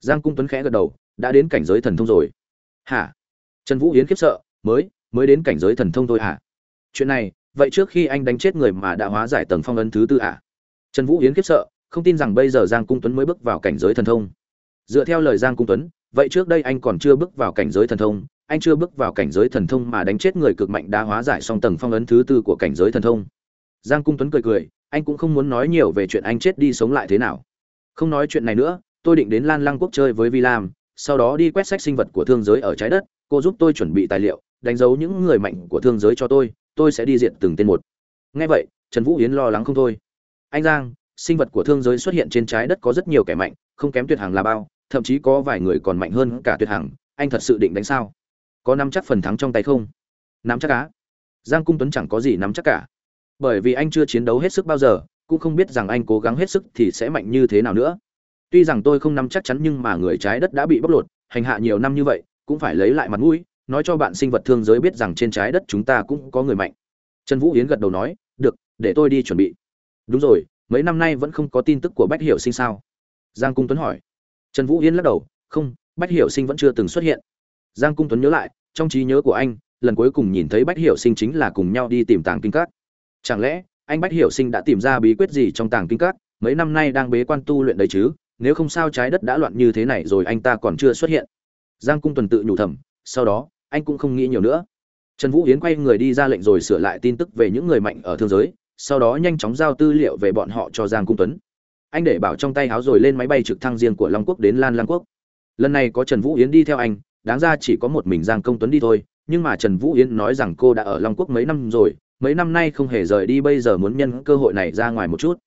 Giang cung tuấn khẽ gật đầu, đã đến cảnh giới thần thông rồi. Hả? Trần vũ yến khiếp sợ, mới mới đến cảnh giới thần thông thôi à? chuyện này, vậy trước khi anh đánh chết người mà đã hóa giải tầng phong ấn thứ tư à? trần vũ yến khiếp sợ, không tin rằng bây giờ giang cung tuấn mới bước vào cảnh giới thần thông dựa theo lời giang cung tuấn, vậy trước đây anh còn chưa bước vào cảnh giới thần thông, anh chưa bước vào cảnh giới thần thông mà đánh chết người cực mạnh đã hóa giải xong tầng phong ấn thứ tư của cảnh giới thần thông giang cung tuấn cười cười, anh cũng không muốn nói nhiều về chuyện anh chết đi sống lại thế nào không nói chuyện này nữa, tôi định đến lan lăng quốc chơi với vi lam, sau đó đi quét sách sinh vật của thương giới ở trái đất, cô giúp tôi chuẩn bị tài liệu đánh dấu những người mạnh của thương giới cho tôi tôi sẽ đi diện từng tên một. Ngay vậy, trần vũ yến lo lắng không thôi. Anh giang, sinh vật của thương giới xuất hiện trên trái đất có rất nhiều kẻ mạnh, không kém tuyệt hàng là bao, thậm chí có vài người còn mạnh hơn cả tuyệt hàng anh thật sự định đánh sao? Có nắm chắc phần thắng trong tay không? Nắm chắc cá giang cung tuấn chẳng có gì nắm chắc cả. Bởi vì anh chưa chiến đấu hết sức bao giờ, cũng không biết rằng anh cố gắng hết sức thì sẽ mạnh như thế nào nữa. Tuy rằng tôi không nắm chắc chắn nhưng mà người trái đất đã bị bóc lột, hành hạ nhiều năm như vậy, cũng phải lấy lại mặt mũi nói cho bạn sinh vật thương giới biết rằng trên trái đất chúng ta cũng có người mạnh. Trần vũ yến gật đầu nói, được, để tôi đi chuẩn bị. Đúng rồi, mấy năm nay vẫn không có tin tức của bách hiểu sinh sao? Giang cung tuấn hỏi. Trần vũ yến lắc đầu, không, bách hiểu sinh vẫn chưa từng xuất hiện. Giang cung tuấn nhớ lại, trong trí nhớ của anh, lần cuối cùng nhìn thấy bách hiểu sinh chính là cùng nhau đi tìm tàng kinh các. Chẳng lẽ, anh bách hiểu sinh đã tìm ra bí quyết gì trong tàng kinh các? Mấy năm nay đang bế quan tu luyện đấy chứ? Nếu không sao trái đất đã loạn như thế này rồi anh ta còn chưa xuất hiện. Giang cung tuần tự nhủ thầm, sau đó anh cũng không nghĩ nhiều nữa. Trần vũ yến quay người đi ra lệnh rồi sửa lại tin tức về những người mạnh ở thương giới, sau đó nhanh chóng giao tư liệu về bọn họ cho giang cung tuấn. Anh để bảo trong tay háo rồi lên máy bay trực thăng riêng của long quốc đến lan lang quốc. Lần này có trần vũ yến đi theo anh, đáng ra chỉ có một mình giang công tuấn đi thôi, nhưng mà trần vũ yến nói rằng cô đã ở long quốc mấy năm rồi, mấy năm nay không hề rời đi, bây giờ muốn nhân cơ hội này ra ngoài một chút.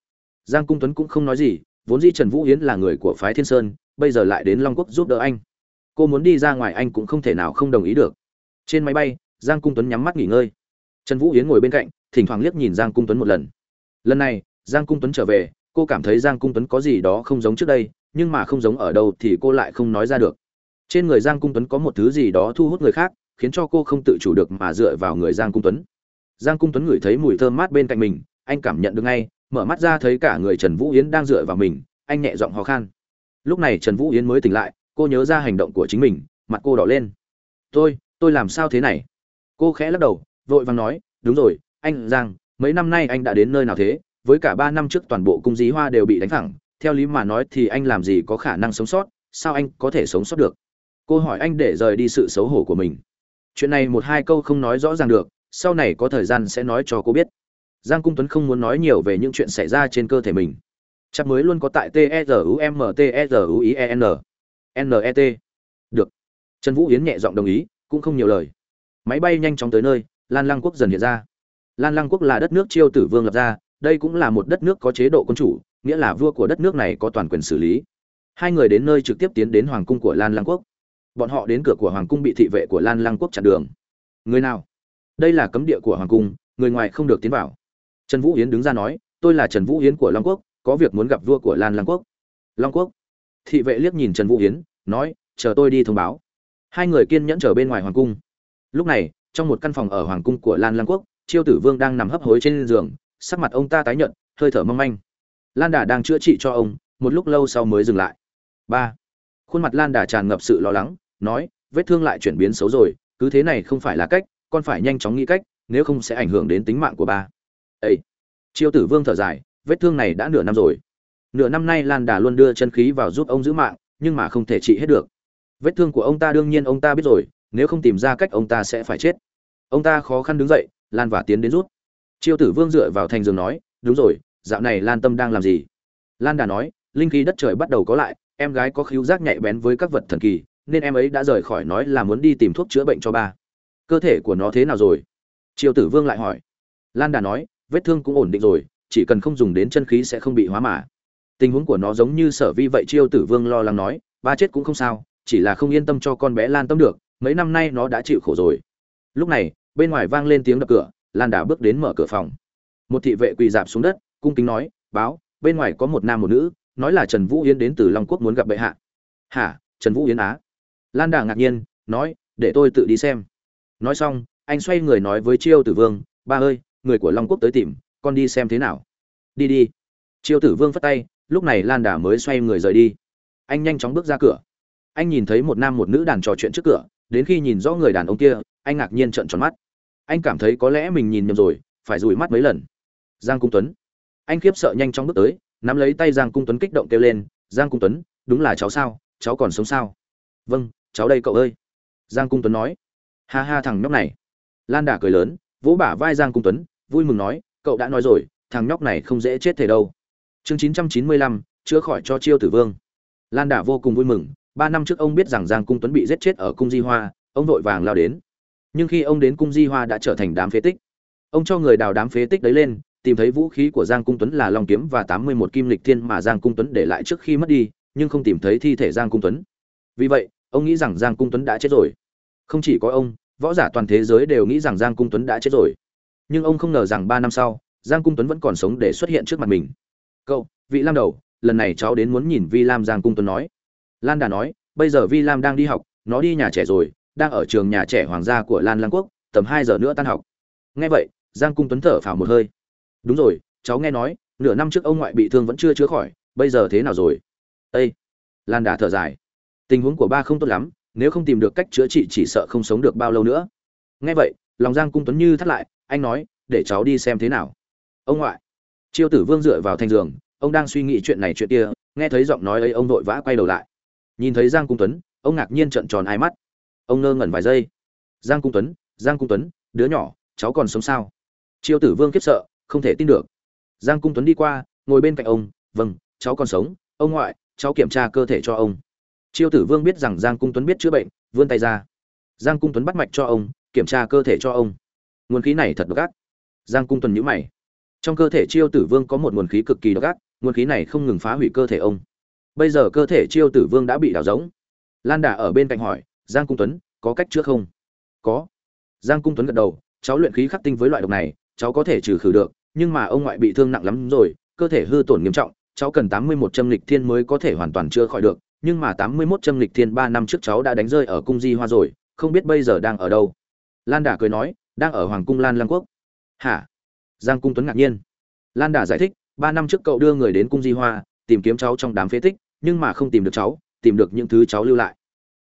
Giang cung tuấn cũng không nói gì, vốn dĩ trần vũ yến là người của phái thiên sơn, bây giờ lại đến long quốc giúp đỡ anh. Cô muốn đi ra ngoài anh cũng không thể nào không đồng ý được trên máy bay, giang cung tuấn nhắm mắt nghỉ ngơi. Trần vũ yến ngồi bên cạnh, thỉnh thoảng liếc nhìn giang cung tuấn một lần. Lần này, giang cung tuấn trở về, cô cảm thấy giang cung tuấn có gì đó không giống trước đây, nhưng mà không giống ở đâu thì cô lại không nói ra được. Trên người giang cung tuấn có một thứ gì đó thu hút người khác, khiến cho cô không tự chủ được mà dựa vào người giang cung tuấn. Giang cung tuấn ngửi thấy mùi thơm mát bên cạnh mình, anh cảm nhận được ngay, mở mắt ra thấy cả người trần vũ yến đang dựa vào mình, anh nhẹ giọng ho khan. Lúc này trần vũ yến mới tỉnh lại, cô nhớ ra hành động của chính mình, mặt cô đỏ lên. Tôi tôi làm sao thế này? Cô khẽ lắc đầu, vội vàng nói, đúng rồi, anh giang, mấy năm nay anh đã đến nơi nào thế? Với cả ba năm trước toàn bộ cung dí hoa đều bị đánh thẳng, theo lý mà nói thì anh làm gì có khả năng sống sót, sao anh có thể sống sót được? Cô hỏi anh để rời đi sự xấu hổ của mình. Chuyện này một hai câu không nói rõ ràng được, sau này có thời gian sẽ nói cho cô biết. Giang cung tuấn không muốn nói nhiều về những chuyện xảy ra trên cơ thể mình. Chắc mới luôn có tại t e r u m t e r u i e n. N e t. Được. Trần vũ yến nhẹ giọng đồng ý cũng không nhiều lời. Máy bay nhanh chóng tới nơi, lan lăng quốc dần hiện ra. Lan lăng quốc là đất nước chiêu tử vương lập ra, đây cũng là một đất nước có chế độ quân chủ, nghĩa là vua của đất nước này có toàn quyền xử lý. Hai người đến nơi trực tiếp tiến đến hoàng cung của lan lăng quốc. Bọn họ đến cửa của hoàng cung bị thị vệ của lan lăng quốc chặn đường. Người nào? Đây là cấm địa của hoàng cung, người ngoài không được tiến vào. Trần vũ yến đứng ra nói, tôi là trần vũ yến của long quốc, có việc muốn gặp vua của lan lăng quốc. Long quốc. Thị vệ liếc nhìn trần vũ yến nói, chờ tôi đi thông báo hai người kiên nhẫn chờ bên ngoài hoàng cung. Lúc này, trong một căn phòng ở hoàng cung của lan lăng quốc, chiêu tử vương đang nằm hấp hối trên giường, sắc mặt ông ta tái nhợt, hơi thở mong manh. Lan đà đang chữa trị cho ông, một lúc lâu sau mới dừng lại. Ba. Khuôn mặt lan đà tràn ngập sự lo lắng, nói, vết thương lại chuyển biến xấu rồi, cứ thế này không phải là cách, con phải nhanh chóng nghĩ cách, nếu không sẽ ảnh hưởng đến tính mạng của ba. Ây chiêu tử vương thở dài, vết thương này đã nửa năm rồi. Nửa năm nay lan đà luôn đưa chân khí vào giúp ông giữ mạng, nhưng mà không thể trị hết được vết thương của ông ta đương nhiên ông ta biết rồi, nếu không tìm ra cách ông ta sẽ phải chết. Ông ta khó khăn đứng dậy, lan và tiến đến rút. Chiêu tử vương dựa vào thành giường nói, đúng rồi, dạo này lan tâm đang làm gì? Lan đà nói, linh khí đất trời bắt đầu có lại, em gái có khíu giác nhạy bén với các vật thần kỳ, nên em ấy đã rời khỏi nói là muốn đi tìm thuốc chữa bệnh cho ba. Cơ thể của nó thế nào rồi? Triều tử vương lại hỏi. Lan đà nói, vết thương cũng ổn định rồi, chỉ cần không dùng đến chân khí sẽ không bị hóa mã tình huống của nó giống như sở vi vậy triều tử vương lo lắng nói, ba chết cũng không sao chỉ là không yên tâm cho con bé lan tâm được, mấy năm nay nó đã chịu khổ rồi. Lúc này, bên ngoài vang lên tiếng đập cửa, lan đà bước đến mở cửa phòng. Một thị vệ quỳ dạp xuống đất, cung kính nói, báo, bên ngoài có một nam một nữ, nói là trần vũ yến đến từ long quốc muốn gặp bệ hạ. Hả, trần vũ yến á? Lan đà ngạc nhiên, nói, để tôi tự đi xem. Nói xong, anh xoay người nói với chiêu tử vương, ba ơi, người của long quốc tới tìm, con đi xem thế nào? Đi đi. Chiêu tử vương phất tay, lúc này lan đà mới xoay người rời đi. Anh nhanh chóng bước ra cửa anh nhìn thấy một nam một nữ đàn trò chuyện trước cửa, đến khi nhìn rõ người đàn ông kia, anh ngạc nhiên trợn tròn mắt. Anh cảm thấy có lẽ mình nhìn nhầm rồi, phải rủi mắt mấy lần. Giang cung tuấn. Anh khiếp sợ nhanh chóng bước tới, nắm lấy tay giang cung tuấn kích động kêu lên, giang cung tuấn, đúng là cháu sao? Cháu còn sống sao? Vâng cháu đây cậu ơi. Giang cung tuấn nói. Ha ha thằng nhóc này. Lan đà cười lớn, vỗ bả vai giang cung tuấn, vui mừng nói, cậu đã nói rồi, thằng nhóc này không dễ chết thể đâu. Chương chín trăm chín mươi lăm, chữa khỏi cho chiêu tử vương. Lan đà vô cùng vui mừng ba năm trước ông biết rằng giang cung tuấn bị giết chết ở cung di hoa, ông vội vàng lao đến. Nhưng khi ông đến cung di hoa đã trở thành đám phế tích. Ông cho người đào đám phế tích đấy lên, tìm thấy vũ khí của giang cung tuấn là long kiếm và tám mươi một kim lịch thiên mà giang cung tuấn để lại trước khi mất đi, nhưng không tìm thấy thi thể giang cung tuấn. Vì vậy, ông nghĩ rằng giang cung tuấn đã chết rồi. Không chỉ có ông, võ giả toàn thế giới đều nghĩ rằng giang cung tuấn đã chết rồi. Nhưng ông không ngờ rằng ba năm sau, giang cung tuấn vẫn còn sống để xuất hiện trước mặt mình. Cậu, vị lam đầu, lần này cháu đến muốn nhìn vi lam, giang cung tuấn nói lan đà nói, bây giờ vi lam đang đi học, nó đi nhà trẻ rồi, đang ở trường nhà trẻ hoàng gia của lan Lăng quốc, tầm hai giờ nữa tan học. Nghe vậy, giang cung tuấn thở phào một hơi. Đúng rồi, cháu nghe nói, nửa năm trước ông ngoại bị thương vẫn chưa chữa khỏi, bây giờ thế nào rồi? Ê! lan đà thở dài. Tình huống của ba không tốt lắm, nếu không tìm được cách chữa trị chỉ sợ không sống được bao lâu nữa. Nghe vậy, lòng giang cung tuấn như thắt lại, anh nói, để cháu đi xem thế nào. Ông ngoại. Chiêu tử vương dựa vào thành giường, ông đang suy nghĩ chuyện này chuyện kia, nghe thấy giọng nói ấy ông vội vã quay đầu lại nhìn thấy giang cung tuấn, ông ngạc nhiên trợn tròn hai mắt. Ông ngơ ngẩn vài giây. Giang cung tuấn, giang cung tuấn, đứa nhỏ, cháu còn sống sao? Chiêu tử vương kiếp sợ, không thể tin được. Giang cung tuấn đi qua, ngồi bên cạnh ông vâng cháu còn sống, ông ngoại, cháu kiểm tra cơ thể cho ông. Chiêu tử vương biết rằng giang cung tuấn biết chữa bệnh, vươn tay ra. Giang cung tuấn bắt mạch cho ông, kiểm tra cơ thể cho ông. Nguồn khí này thật độc ác. Giang cung tuấn nhữ mày. Trong cơ thể chiêu tử vương có một nguồn khí cực kỳ độc ác, nguồn khí này không ngừng phá hủy cơ thể ông bây giờ cơ thể chiêu tử vương đã bị đảo giống lan đà ở bên cạnh hỏi giang cung tuấn có cách chữa không có giang cung tuấn gật đầu cháu luyện khí khắc tinh với loại độc này cháu có thể trừ khử được nhưng mà ông ngoại bị thương nặng lắm rồi cơ thể hư tổn nghiêm trọng cháu cần tám mươi một châm lịch thiên mới có thể hoàn toàn chữa khỏi được nhưng mà tám mươi một châm lịch thiên ba năm trước cháu đã đánh rơi ở cung Di Hoa rồi, không biết bây giờ đang ở đâu. Lan Đả cười nói, đang ở Hoàng cung Lan Lang Quốc. Hả? Giang Cung Tuấn ngạc nhiên. Lan Đả giải thích, ba năm trước cậu đưa người đến cung Di Hoa, tìm kiếm cháu trong đám phế tích, nhưng mà không tìm được cháu, tìm được những thứ cháu lưu lại.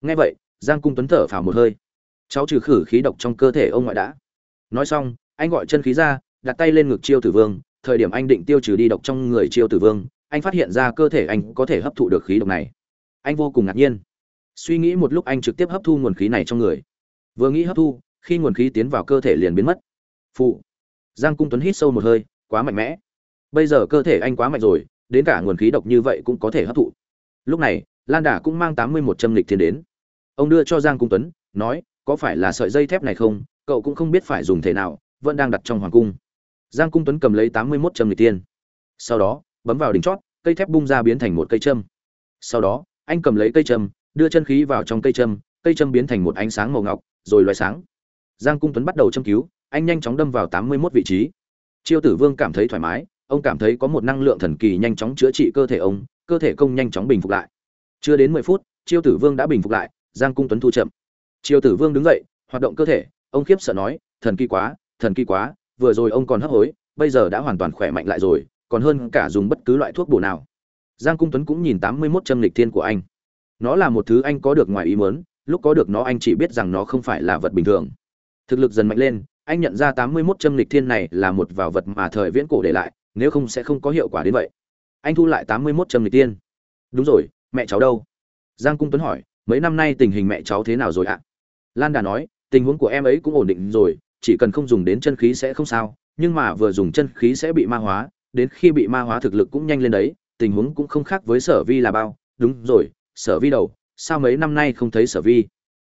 Nghe vậy, Giang Cung Tuấn thở phào một hơi. Cháu trừ khử khí độc trong cơ thể ông ngoại đã. Nói xong, anh gọi chân khí ra, đặt tay lên ngực Chiêu Tử Vương, thời điểm anh định tiêu trừ đi độc trong người Chiêu Tử Vương, anh phát hiện ra cơ thể anh có thể hấp thụ được khí độc này anh vô cùng ngạc nhiên suy nghĩ một lúc anh trực tiếp hấp thu nguồn khí này trong người vừa nghĩ hấp thu khi nguồn khí tiến vào cơ thể liền biến mất phụ giang cung tuấn hít sâu một hơi quá mạnh mẽ bây giờ cơ thể anh quá mạnh rồi đến cả nguồn khí độc như vậy cũng có thể hấp thụ. Lúc này, lan đà cũng mang tám mươi một châm lịch thiên đến. Ông đưa cho giang cung tuấn, nói, có phải là sợi dây thép này không? Cậu cũng không biết phải dùng thế nào, vẫn đang đặt trong hoàng cung. Giang cung tuấn cầm lấy tám mươi một châm lịch tiên sau đó, bấm vào đỉnh chót, cây thép bung ra biến thành một cây châm. Sau đó, anh cầm lấy cây châm, đưa chân khí vào trong cây châm cây châm biến thành một ánh sáng màu ngọc, rồi loài sáng. Giang cung tuấn bắt đầu châm cứu, anh nhanh chóng đâm vào tám mươi 81 vị trí. Chiêu tử vương cảm thấy thoải mái ông cảm thấy có một năng lượng thần kỳ nhanh chóng chữa trị cơ thể ông, cơ thể công nhanh chóng bình phục lại. Chưa đến mười phút, chiêu tử vương đã bình phục lại, giang cung tuấn thu chậm. Chiêu tử vương đứng dậy, hoạt động cơ thể, ông khiếp sợ nói, thần kỳ quá, thần kỳ quá, vừa rồi ông còn hấp hối, bây giờ đã hoàn toàn khỏe mạnh lại rồi, còn hơn cả dùng bất cứ loại thuốc bổ nào. Giang cung tuấn cũng nhìn tám mươi mốt châm lịch thiên của anh. Nó là một thứ anh có được ngoài ý muốn, lúc có được nó anh chỉ biết rằng nó không phải là vật bình thường. Thực lực dần mạnh lên, anh nhận ra tám mươi mốt châm lịch thiên này là một vào vật mà thời viễn cổ để lại nếu không sẽ không có hiệu quả đến vậy. Anh thu lại tám mươi mốt trầm người tiên. Đúng rồi, mẹ cháu đâu? Giang cung tuấn hỏi, mấy năm nay tình hình mẹ cháu thế nào rồi ạ? Lan đà nói, tình huống của em ấy cũng ổn định rồi, chỉ cần không dùng đến chân khí sẽ không sao, nhưng mà vừa dùng chân khí sẽ bị ma hóa, đến khi bị ma hóa thực lực cũng nhanh lên đấy, tình huống cũng không khác với sở vi là bao. Đúng rồi, sở vi đầu, sao mấy năm nay không thấy sở vi?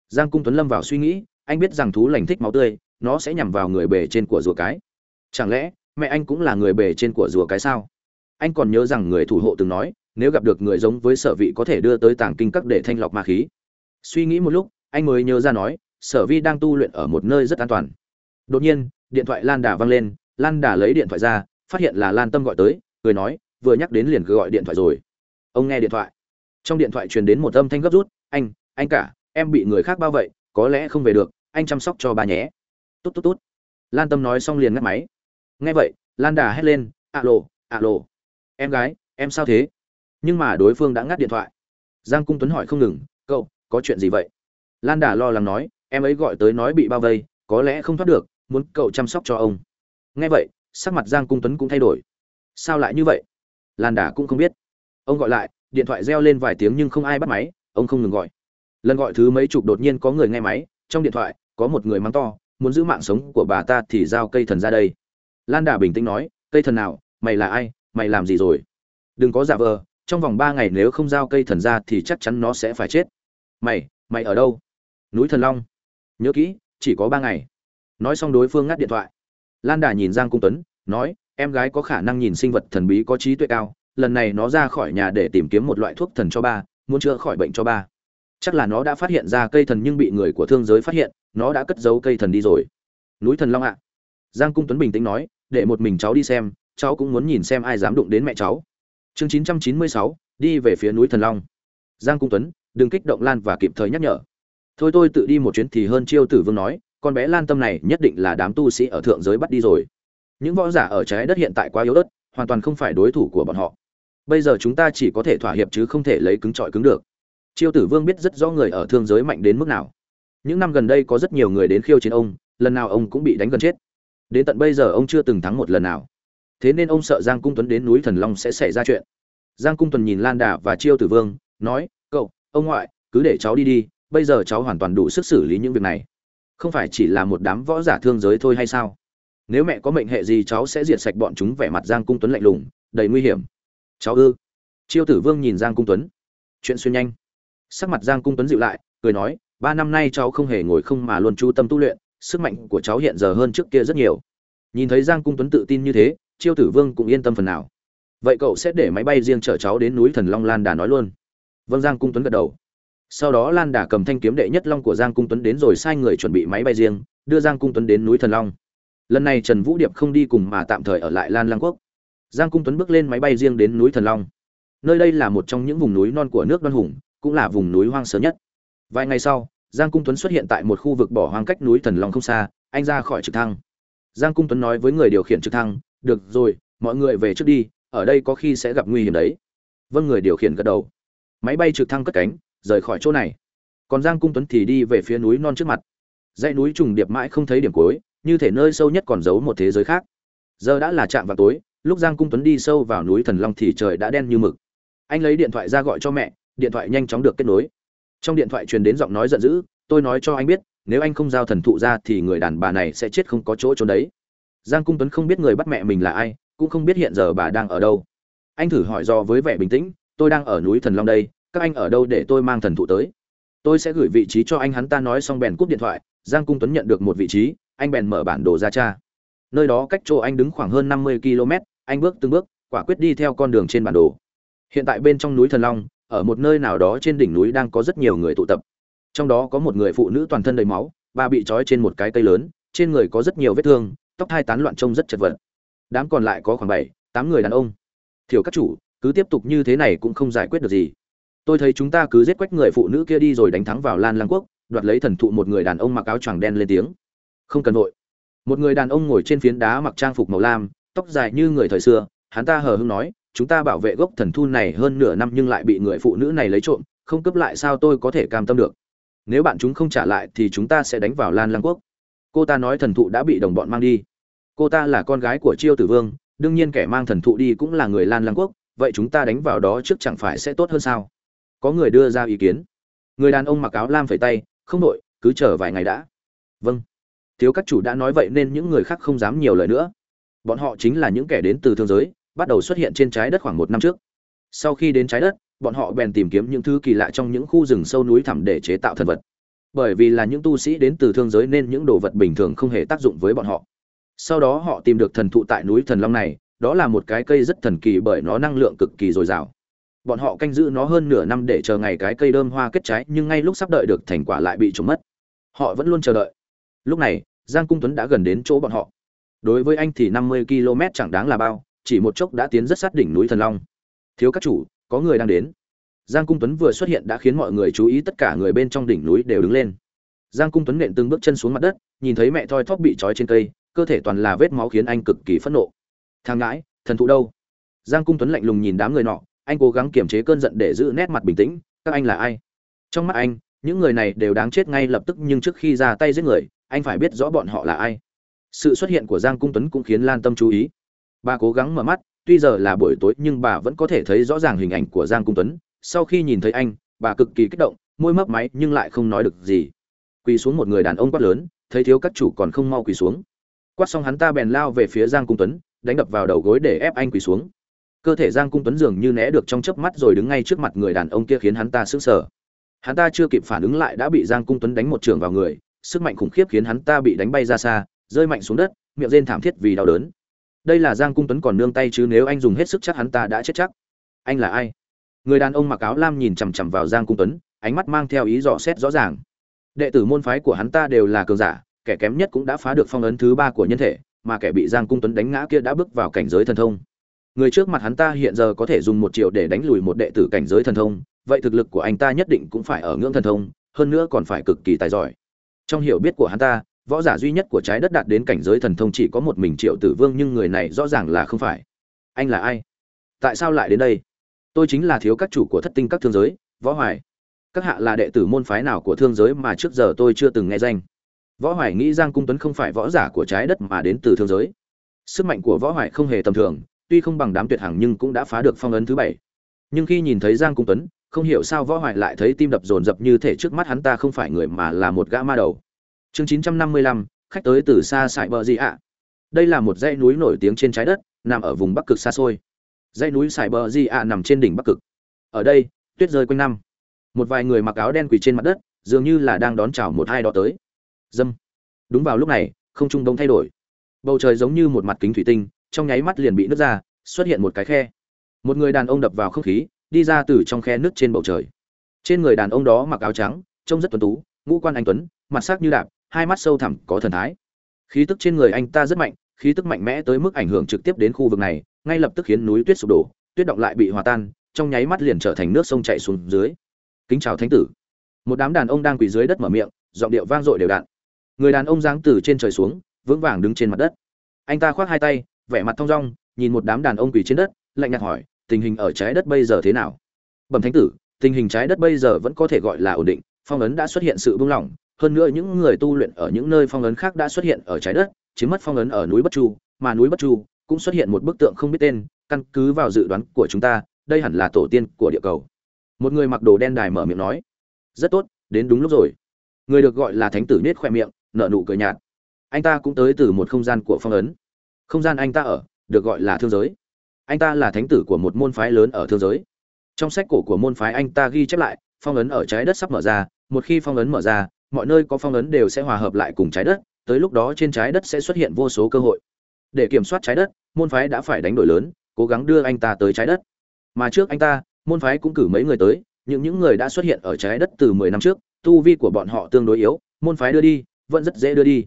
Giang cung tuấn lâm vào suy nghĩ, anh biết rằng thú lành thích máu tươi, nó sẽ nhằm vào người bề trên của rùa cái. Chẳng lẽ mẹ anh cũng là người bề trên của rùa cái sao? Anh còn nhớ rằng người thủ hộ từng nói, nếu gặp được người giống với sở vị có thể đưa tới tàng kinh các để thanh lọc ma khí. Suy nghĩ một lúc, anh mới nhớ ra nói, sở vi đang tu luyện ở một nơi rất an toàn. Đột nhiên, điện thoại lan đà vang lên, lan đà lấy điện thoại ra, phát hiện là lan tâm gọi tới, cười nói, vừa nhắc đến liền cứ gọi điện thoại rồi. Ông nghe điện thoại. Trong điện thoại truyền đến một âm thanh gấp rút, anh anh cả, em bị người khác bao vậy, có lẽ không về được, anh chăm sóc cho bà nhé. Tốt tốt tốt lan tâm nói xong liền ngắt máy nghe vậy, lan đà hét lên, alo alo. Em gái, em sao thế? Nhưng mà đối phương đã ngắt điện thoại. Giang cung tuấn hỏi không ngừng, cậu, có chuyện gì vậy? Lan đà lo lắng nói, em ấy gọi tới nói bị bao vây, có lẽ không thoát được, muốn cậu chăm sóc cho ông. Nghe vậy, sắc mặt giang cung tuấn cũng thay đổi. Sao lại như vậy? Lan đà cũng không biết. Ông gọi lại, điện thoại reo lên vài tiếng nhưng không ai bắt máy, ông không ngừng gọi. Lần gọi thứ mấy chục đột nhiên có người nghe máy, trong điện thoại, có một người mắng to, muốn giữ mạng sống của bà ta thì giao cây thần ra đây lan đà bình tĩnh nói, cây thần nào, mày là ai, mày làm gì rồi? Đừng có giả vờ, trong vòng ba ngày nếu không giao cây thần ra thì chắc chắn nó sẽ phải chết. Mày mày ở đâu? Núi thần long. Nhớ kỹ, chỉ có ba ngày. Nói xong đối phương ngắt điện thoại. Lan đà nhìn giang cung tuấn, nói, em gái có khả năng nhìn sinh vật thần bí có trí tuệ cao, lần này nó ra khỏi nhà để tìm kiếm một loại thuốc thần cho ba, muốn chữa khỏi bệnh cho ba. Chắc là nó đã phát hiện ra cây thần nhưng bị người của thương giới phát hiện, nó đã cất giấu cây thần đi rồi. Núi thần long ạ. Giang cung tuấn bình tĩnh nói để một mình cháu đi xem, cháu cũng muốn nhìn xem ai dám đụng đến mẹ cháu. Chương chín trăm chín mươi sáu, đi về phía núi thần long. Giang cung tuấn, đừng kích động lan và kịp thời nhắc nhở. Thôi tôi tự đi một chuyến thì hơn chiêu tử vương nói, con bé lan tâm này nhất định là đám tu sĩ ở thượng giới bắt đi rồi. Những võ giả ở trái đất hiện tại quá yếu ớt, hoàn toàn không phải đối thủ của bọn họ. Bây giờ chúng ta chỉ có thể thỏa hiệp chứ không thể lấy cứng trọi cứng được. Chiêu tử vương biết rất rõ người ở thương giới mạnh đến mức nào. Những năm gần đây có rất nhiều người đến khiêu chiến ông, lần nào ông cũng bị đánh gần chết đến tận bây giờ ông chưa từng thắng một lần nào. Thế nên ông sợ giang cung tuấn đến núi thần long sẽ xảy ra chuyện. Giang cung tuấn nhìn lan đà và chiêu tử vương, nói, cậu, ông ngoại, cứ để cháu đi đi, bây giờ cháu hoàn toàn đủ sức xử lý những việc này. Không phải chỉ là một đám võ giả thương giới thôi hay sao? Nếu mẹ có mệnh hệ gì cháu sẽ diệt sạch bọn chúng vẻ mặt giang cung tuấn lạnh lùng, đầy nguy hiểm. Cháu ư? Chiêu tử vương nhìn giang cung tuấn. Chuyện xuyên nhanh. Sắc mặt giang cung tuấn dịu lại, cười nói, ba năm nay cháu không hề ngồi không mà luôn chú tâm tu luyện sức mạnh của cháu hiện giờ hơn trước kia rất nhiều. Nhìn thấy giang cung tuấn tự tin như thế, chiêu tử vương cũng yên tâm phần nào. Vậy cậu sẽ để máy bay riêng chở cháu đến núi thần long lan đà nói luôn. Vâng giang cung tuấn gật đầu. Sau đó lan đà cầm thanh kiếm đệ nhất long của giang cung tuấn đến rồi sai người chuẩn bị máy bay riêng, đưa giang cung tuấn đến núi thần long. Lần này trần vũ điệp không đi cùng mà tạm thời ở lại lan lang quốc. Giang cung tuấn bước lên máy bay riêng đến núi thần long. Nơi đây là một trong những vùng núi non của nước đoan hùng, cũng là vùng núi hoang sơ nhất. Vài ngày sau giang cung tuấn xuất hiện tại một khu vực bỏ hoang cách núi thần long không xa, anh ra khỏi trực thăng. Giang cung tuấn nói với người điều khiển trực thăng, được rồi, mọi người về trước đi, ở đây có khi sẽ gặp nguy hiểm đấy. Vâng người điều khiển gật đầu. Máy bay trực thăng cất cánh, rời khỏi chỗ này. Còn giang cung tuấn thì đi về phía núi non trước mặt. Dãy núi trùng điệp mãi không thấy điểm cuối, như thể nơi sâu nhất còn giấu một thế giới khác. Giờ đã là trạm vào tối, lúc giang cung tuấn đi sâu vào núi thần long thì trời đã đen như mực. Anh lấy điện thoại ra gọi cho mẹ, điện thoại nhanh chóng được kết nối trong điện thoại truyền đến giọng nói giận dữ, tôi nói cho anh biết, nếu anh không giao thần thụ ra thì người đàn bà này sẽ chết không có chỗ trốn đấy. Giang cung tuấn không biết người bắt mẹ mình là ai, cũng không biết hiện giờ bà đang ở đâu. Anh thử hỏi do với vẻ bình tĩnh, tôi đang ở núi thần long đây, các anh ở đâu để tôi mang thần thụ tới? Tôi sẽ gửi vị trí cho anh, hắn ta nói xong bèn cúp điện thoại. Giang cung tuấn nhận được một vị trí, anh bèn mở bản đồ ra cha nơi đó cách chỗ anh đứng khoảng hơn năm mươi km anh bước từng bước, quả quyết đi theo con đường trên bản đồ. Hiện tại bên trong núi thần long ở một nơi nào đó trên đỉnh núi đang có rất nhiều người tụ tập. Trong đó có một người phụ nữ toàn thân đầy máu bà bị trói trên một cái cây lớn, trên người có rất nhiều vết thương, tóc hai tán loạn trông rất chật vật. Đám còn lại có khoảng bảy, tám người đàn ông. Thiểu các chủ, cứ tiếp tục như thế này cũng không giải quyết được gì. Tôi thấy chúng ta cứ giết quách người phụ nữ kia đi rồi đánh thắng vào lan lăng quốc, đoạt lấy thần thụ một người đàn ông mặc áo choàng đen lên tiếng. Không cần vội. Một người đàn ông ngồi trên phiến đá mặc trang phục màu lam, tóc dài như người thời xưa, hắn ta hờ hưng nói chúng ta bảo vệ gốc thần thu này hơn nửa năm nhưng lại bị người phụ nữ này lấy trộm, không cướp lại sao tôi có thể cam tâm được? Nếu bạn chúng không trả lại thì chúng ta sẽ đánh vào lan lăng quốc. Cô ta nói thần thụ đã bị đồng bọn mang đi. Cô ta là con gái của chiêu tử vương, đương nhiên kẻ mang thần thụ đi cũng là người lan lăng quốc, vậy chúng ta đánh vào đó trước chẳng phải sẽ tốt hơn sao? Có người đưa ra ý kiến. Người đàn ông mặc áo lam phẩy tay, không đội, cứ chờ vài ngày đã. Vâng. Thiếu các chủ đã nói vậy nên những người khác không dám nhiều lời nữa. Bọn họ chính là những kẻ đến từ thương giới bắt đầu xuất hiện trên trái đất khoảng một năm trước. Sau khi đến trái đất, bọn họ bèn tìm kiếm những thứ kỳ lạ trong những khu rừng sâu núi thẳm để chế tạo thần vật. Bởi vì là những tu sĩ đến từ thương giới nên những đồ vật bình thường không hề tác dụng với bọn họ. Sau đó họ tìm được thần thụ tại núi thần long này, đó là một cái cây rất thần kỳ bởi nó năng lượng cực kỳ dồi dào. Bọn họ canh giữ nó hơn nửa năm để chờ ngày cái cây đơm hoa kết trái, nhưng ngay lúc sắp đợi được thành quả lại bị trộm mất. Họ vẫn luôn chờ đợi. Lúc này, giang cung tuấn đã gần đến chỗ bọn họ. Đối với anh thì năm mươi km chẳng đáng là bao chỉ một chốc đã tiến rất sát đỉnh núi thần long. Thiếu các chủ, có người đang đến. Giang cung tuấn vừa xuất hiện đã khiến mọi người chú ý tất cả người bên trong đỉnh núi đều đứng lên. Giang cung tuấn nện từng bước chân xuống mặt đất, nhìn thấy mẹ thoi thóp bị trói trên cây, cơ thể toàn là vết máu khiến anh cực kỳ phẫn nộ. Thang ngãi, thần thụ đâu? Giang cung tuấn lạnh lùng nhìn đám người nọ, anh cố gắng kiềm chế cơn giận để giữ nét mặt bình tĩnh, các anh là ai? Trong mắt anh, những người này đều đáng chết ngay lập tức nhưng trước khi ra tay giết người, anh phải biết rõ bọn họ là ai. Sự xuất hiện của giang cung tuấn cũng khiến lan tâm chú ý bà cố gắng mở mắt, tuy giờ là buổi tối nhưng bà vẫn có thể thấy rõ ràng hình ảnh của giang cung tuấn. Sau khi nhìn thấy anh, bà cực kỳ kích động, môi mấp máy nhưng lại không nói được gì. Quỳ xuống một người đàn ông quát lớn, thấy thiếu các chủ còn không mau quỳ xuống. Quát xong hắn ta bèn lao về phía giang cung tuấn, đánh đập vào đầu gối để ép anh quỳ xuống. Cơ thể giang cung tuấn dường như né được trong chớp mắt rồi đứng ngay trước mặt người đàn ông kia khiến hắn ta sững sờ. Hắn ta chưa kịp phản ứng lại đã bị giang cung tuấn đánh một trường vào người, sức mạnh khủng khiếp khiến hắn ta bị đánh bay ra xa, rơi mạnh xuống đất, miệng rên thảm thiết vì đau đớn đây là giang cung tuấn còn nương tay chứ nếu anh dùng hết sức chắc hắn ta đã chết chắc. Anh là ai? Người đàn ông mặc áo lam nhìn chằm chằm vào giang cung tuấn, ánh mắt mang theo ý dò xét rõ ràng. Đệ tử môn phái của hắn ta đều là cường giả, kẻ kém nhất cũng đã phá được phong ấn thứ ba của nhân thể, mà kẻ bị giang cung tuấn đánh ngã kia đã bước vào cảnh giới thần thông. Người trước mặt hắn ta hiện giờ có thể dùng một triệu để đánh lùi một đệ tử cảnh giới thần thông, vậy thực lực của anh ta nhất định cũng phải ở ngưỡng thần thông, hơn nữa còn phải cực kỳ tài giỏi. Trong hiểu biết của hắn ta võ giả duy nhất của trái đất đạt đến cảnh giới thần thông chỉ có một mình triệu tử vương, nhưng người này rõ ràng là không phải. Anh là ai? Tại sao lại đến đây? Tôi chính là thiếu các chủ của thất tinh các thương giới, võ hoài. Các hạ là đệ tử môn phái nào của thương giới mà trước giờ tôi chưa từng nghe danh? Võ hoài nghĩ giang cung tuấn không phải võ giả của trái đất mà đến từ thương giới. Sức mạnh của võ hoài không hề tầm thường, tuy không bằng đám tuyệt hằng nhưng cũng đã phá được phong ấn thứ bảy. Nhưng khi nhìn thấy giang cung tuấn, không hiểu sao võ hoài lại thấy tim đập dồn dập như thể trước mắt hắn ta không phải người mà là một gã ma đầu chương 955, khách tới từ xa sải bờ gì ạ? Đây là một dãy núi nổi tiếng trên trái đất nằm ở vùng bắc cực xa xôi. Dãy núi sải bờ gì ạ nằm trên đỉnh bắc cực. Ở đây tuyết rơi quanh năm. Một vài người mặc áo đen quỳ trên mặt đất dường như là đang đón chào một hai đó tới. Dâm. Đúng vào lúc này không trung đông thay đổi. Bầu trời giống như một mặt kính thủy tinh trong nháy mắt liền bị nứt ra xuất hiện một cái khe. Một người đàn ông đập vào không khí đi ra từ trong khe nứt trên bầu trời. Trên người đàn ông đó mặc áo trắng trông rất tuấn tú ngũ quan anh tuấn mặt sắc như đạp hai mắt sâu thẳm, có thần thái. Khí tức trên người anh ta rất mạnh, khí tức mạnh mẽ tới mức ảnh hưởng trực tiếp đến khu vực này, ngay lập tức khiến núi tuyết sụp đổ, tuyết động lại bị hòa tan, trong nháy mắt liền trở thành nước sông chảy xuống dưới. Kính chào thánh tử. Một đám đàn ông đang quỳ dưới đất mở miệng, giọng điệu vang dội đều đặn. Người đàn ông giáng từ trên trời xuống, vững vàng đứng trên mặt đất. Anh ta khoác hai tay, vẻ mặt thong dong, nhìn một đám đàn ông quỳ trên đất, lạnh nhạt hỏi, tình hình ở trái đất bây giờ thế nào? Bẩm thánh tử, tình hình trái đất bây giờ vẫn có thể gọi là ổn định, phong ấn đã xuất hiện sự buông lỏng hơn nữa những người tu luyện ở những nơi phong ấn khác đã xuất hiện ở trái đất, chiếm mất phong ấn ở núi bất chu, mà núi bất chu cũng xuất hiện một bức tượng không biết tên, căn cứ vào dự đoán của chúng ta, đây hẳn là tổ tiên của địa cầu. Một người mặc đồ đen đài mở miệng nói, rất tốt, đến đúng lúc rồi. Người được gọi là thánh tử nết khoe miệng, nở nụ cười nhạt. Anh ta cũng tới từ một không gian của phong ấn. Không gian anh ta ở, được gọi là thương giới. Anh ta là thánh tử của một môn phái lớn ở thương giới. Trong sách cổ của môn phái anh ta ghi chép lại, phong ấn ở trái đất sắp mở ra, một khi phong ấn mở ra mọi nơi có phong ấn đều sẽ hòa hợp lại cùng trái đất, tới lúc đó trên trái đất sẽ xuất hiện vô số cơ hội. Để kiểm soát trái đất, môn phái đã phải đánh đổi lớn, cố gắng đưa anh ta tới trái đất. Mà trước anh ta, môn phái cũng cử mấy người tới những những người đã xuất hiện ở trái đất từ mười năm trước, tu vi của bọn họ tương đối yếu, môn phái đưa đi, vẫn rất dễ đưa đi.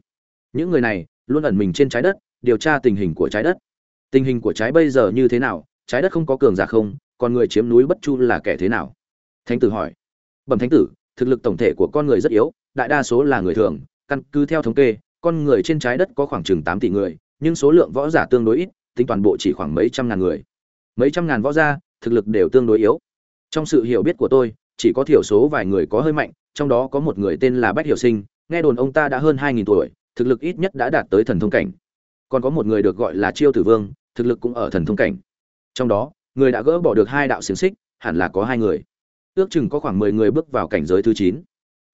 Những người này luôn ẩn mình trên trái đất, điều tra tình hình của trái đất. Tình hình của trái bây giờ như thế nào, trái đất không có cường giả không, còn người chiếm núi bất chu là kẻ thế nào? Thánh tử hỏi. Bẩm thánh tử thực lực tổng thể của con người rất yếu, đại đa số là người thường, căn cứ theo thống kê, con người trên trái đất có khoảng chừng tám tỷ người, nhưng số lượng võ giả tương đối ít, tính toàn bộ chỉ khoảng mấy trăm ngàn người. Mấy trăm ngàn võ gia, thực lực đều tương đối yếu. Trong sự hiểu biết của tôi, chỉ có thiểu số vài người có hơi mạnh, trong đó có một người tên là bách hiểu sinh, nghe đồn ông ta đã hơn hai nghìn tuổi, thực lực ít nhất đã đạt tới thần thông cảnh. Còn có một người được gọi là chiêu tử vương, thực lực cũng ở thần thông cảnh. Trong đó, người đã gỡ bỏ được hai đạo xiềng xích, hẳn là có hai người ước chừng có khoảng mười người bước vào cảnh giới thứ chín.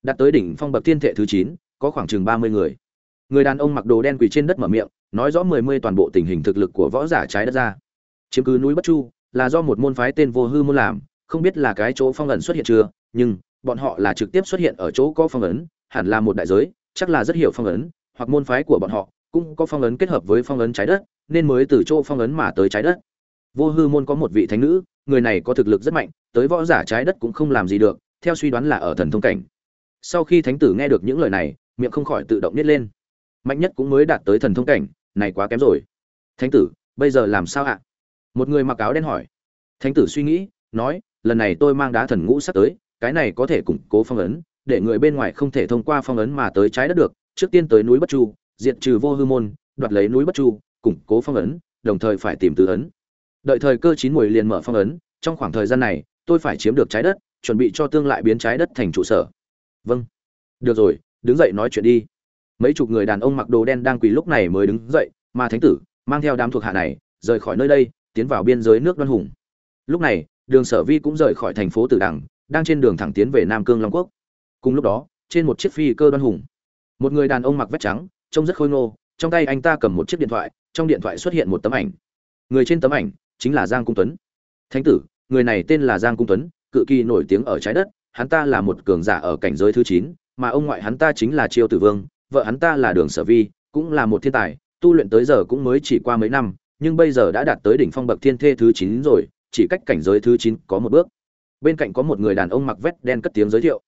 Đạt tới đỉnh phong bậc thiên thệ thứ chín, có khoảng chừng ba mươi người. Người đàn ông mặc đồ đen quỳ trên đất mở miệng, nói rõ mười mươi toàn bộ tình hình thực lực của võ giả trái đất ra. Chiếm cứ núi bất chu, là do một môn phái tên vô hư môn làm, không biết là cái chỗ phong ẩn xuất hiện chưa, nhưng bọn họ là trực tiếp xuất hiện ở chỗ có phong ấn, hẳn là một đại giới, chắc là rất hiểu phong ấn, hoặc môn phái của bọn họ cũng có phong ấn kết hợp với phong ấn trái đất, nên mới từ chỗ phong ấn mà tới trái đất. Vô hư môn có một vị thánh nữ người này có thực lực rất mạnh, tới võ giả trái đất cũng không làm gì được, theo suy đoán là ở thần thông cảnh. Sau khi thánh tử nghe được những lời này, miệng không khỏi tự động nít lên. Mạnh nhất cũng mới đạt tới thần thông cảnh, này quá kém rồi. Thánh tử, bây giờ làm sao ạ? Một người mặc áo đen hỏi. Thánh tử suy nghĩ, nói, lần này tôi mang đá thần ngũ sắp tới, cái này có thể củng cố phong ấn, để người bên ngoài không thể thông qua phong ấn mà tới trái đất được, trước tiên tới núi bất chu, diệt trừ vô hư môn, đoạt lấy núi bất chu, củng cố phong ấn, đồng thời phải tìm tứ ấn đợi thời cơ chín mùi liền mở phong ấn, trong khoảng thời gian này, tôi phải chiếm được trái đất, chuẩn bị cho tương lại biến trái đất thành trụ sở. Vâng. Được rồi, đứng dậy nói chuyện đi. Mấy chục người đàn ông mặc đồ đen đang quỳ lúc này mới đứng dậy, mà thánh tử, mang theo đám thuộc hạ này, rời khỏi nơi đây, tiến vào biên giới nước đoan hùng. Lúc này, đường sở vi cũng rời khỏi thành phố tử đằng, đang trên đường thẳng tiến về nam cương long quốc. Cùng lúc đó, trên một chiếc phi cơ đoan hùng. Một người đàn ông mặc vest trắng, trông rất khôi ngô, trong tay anh ta cầm một chiếc điện thoại, trong điện thoại xuất hiện một tấm ảnh. Người trên tấm ảnh chính là giang cung tuấn. Thánh tử, người này tên là giang cung tuấn, cự kỳ nổi tiếng ở trái đất, hắn ta là một cường giả ở cảnh giới thứ chín, mà ông ngoại hắn ta chính là triều tử vương, vợ hắn ta là đường sở vi, cũng là một thiên tài, tu luyện tới giờ cũng mới chỉ qua mấy năm, nhưng bây giờ đã đạt tới đỉnh phong bậc thiên thê thứ chín rồi, chỉ cách cảnh giới thứ chín có một bước. Bên cạnh có một người đàn ông mặc vest đen cất tiếng giới thiệu.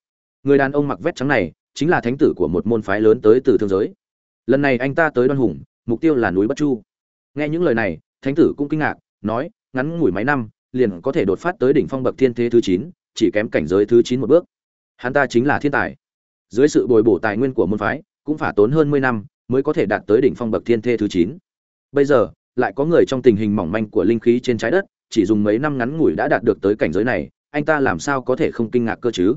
Người đàn ông mặc vest trắng này, chính là thánh tử của một môn phái lớn tới từ thương giới. Lần này anh ta tới đoan hùng, mục tiêu là núi bất chu. Nghe những lời này, thánh tử cũng kinh ngạc nói, ngắn ngủi mấy năm, liền có thể đột phát tới đỉnh phong bậc thiên thế thứ chín, chỉ kém cảnh giới thứ chín một bước. Hắn ta chính là thiên tài. Dưới sự bồi bổ tài nguyên của môn phái, cũng phải tốn hơn mười năm mới có thể đạt tới đỉnh phong bậc thiên thế thứ chín. Bây giờ, lại có người trong tình hình mỏng manh của linh khí trên trái đất, chỉ dùng mấy năm ngắn ngủi đã đạt được tới cảnh giới này, anh ta làm sao có thể không kinh ngạc cơ chứ?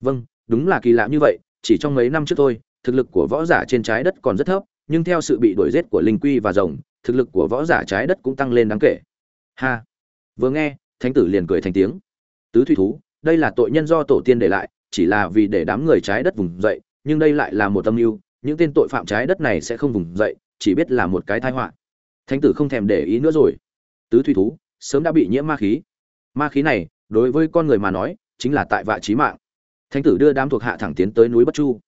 Vâng đúng là kỳ lạ như vậy, chỉ trong mấy năm trước thôi, thực lực của võ giả trên trái đất còn rất thấp, nhưng theo sự bị đuổi giết của linh quy và rồng, thực lực của võ giả trái đất cũng tăng lên đáng kể ha. Vừa nghe, thánh tử liền cười thành tiếng. Tứ thủy thú, đây là tội nhân do tổ tiên để lại, chỉ là vì để đám người trái đất vùng dậy, nhưng đây lại là một âm mưu, những tên tội phạm trái đất này sẽ không vùng dậy, chỉ biết là một cái tai họa. Thánh tử không thèm để ý nữa rồi. Tứ thủy thú, sớm đã bị nhiễm ma khí. Ma khí này, đối với con người mà nói, chính là tại vạ trí mạng. Thánh tử đưa đám thuộc hạ thẳng tiến tới núi bất chu.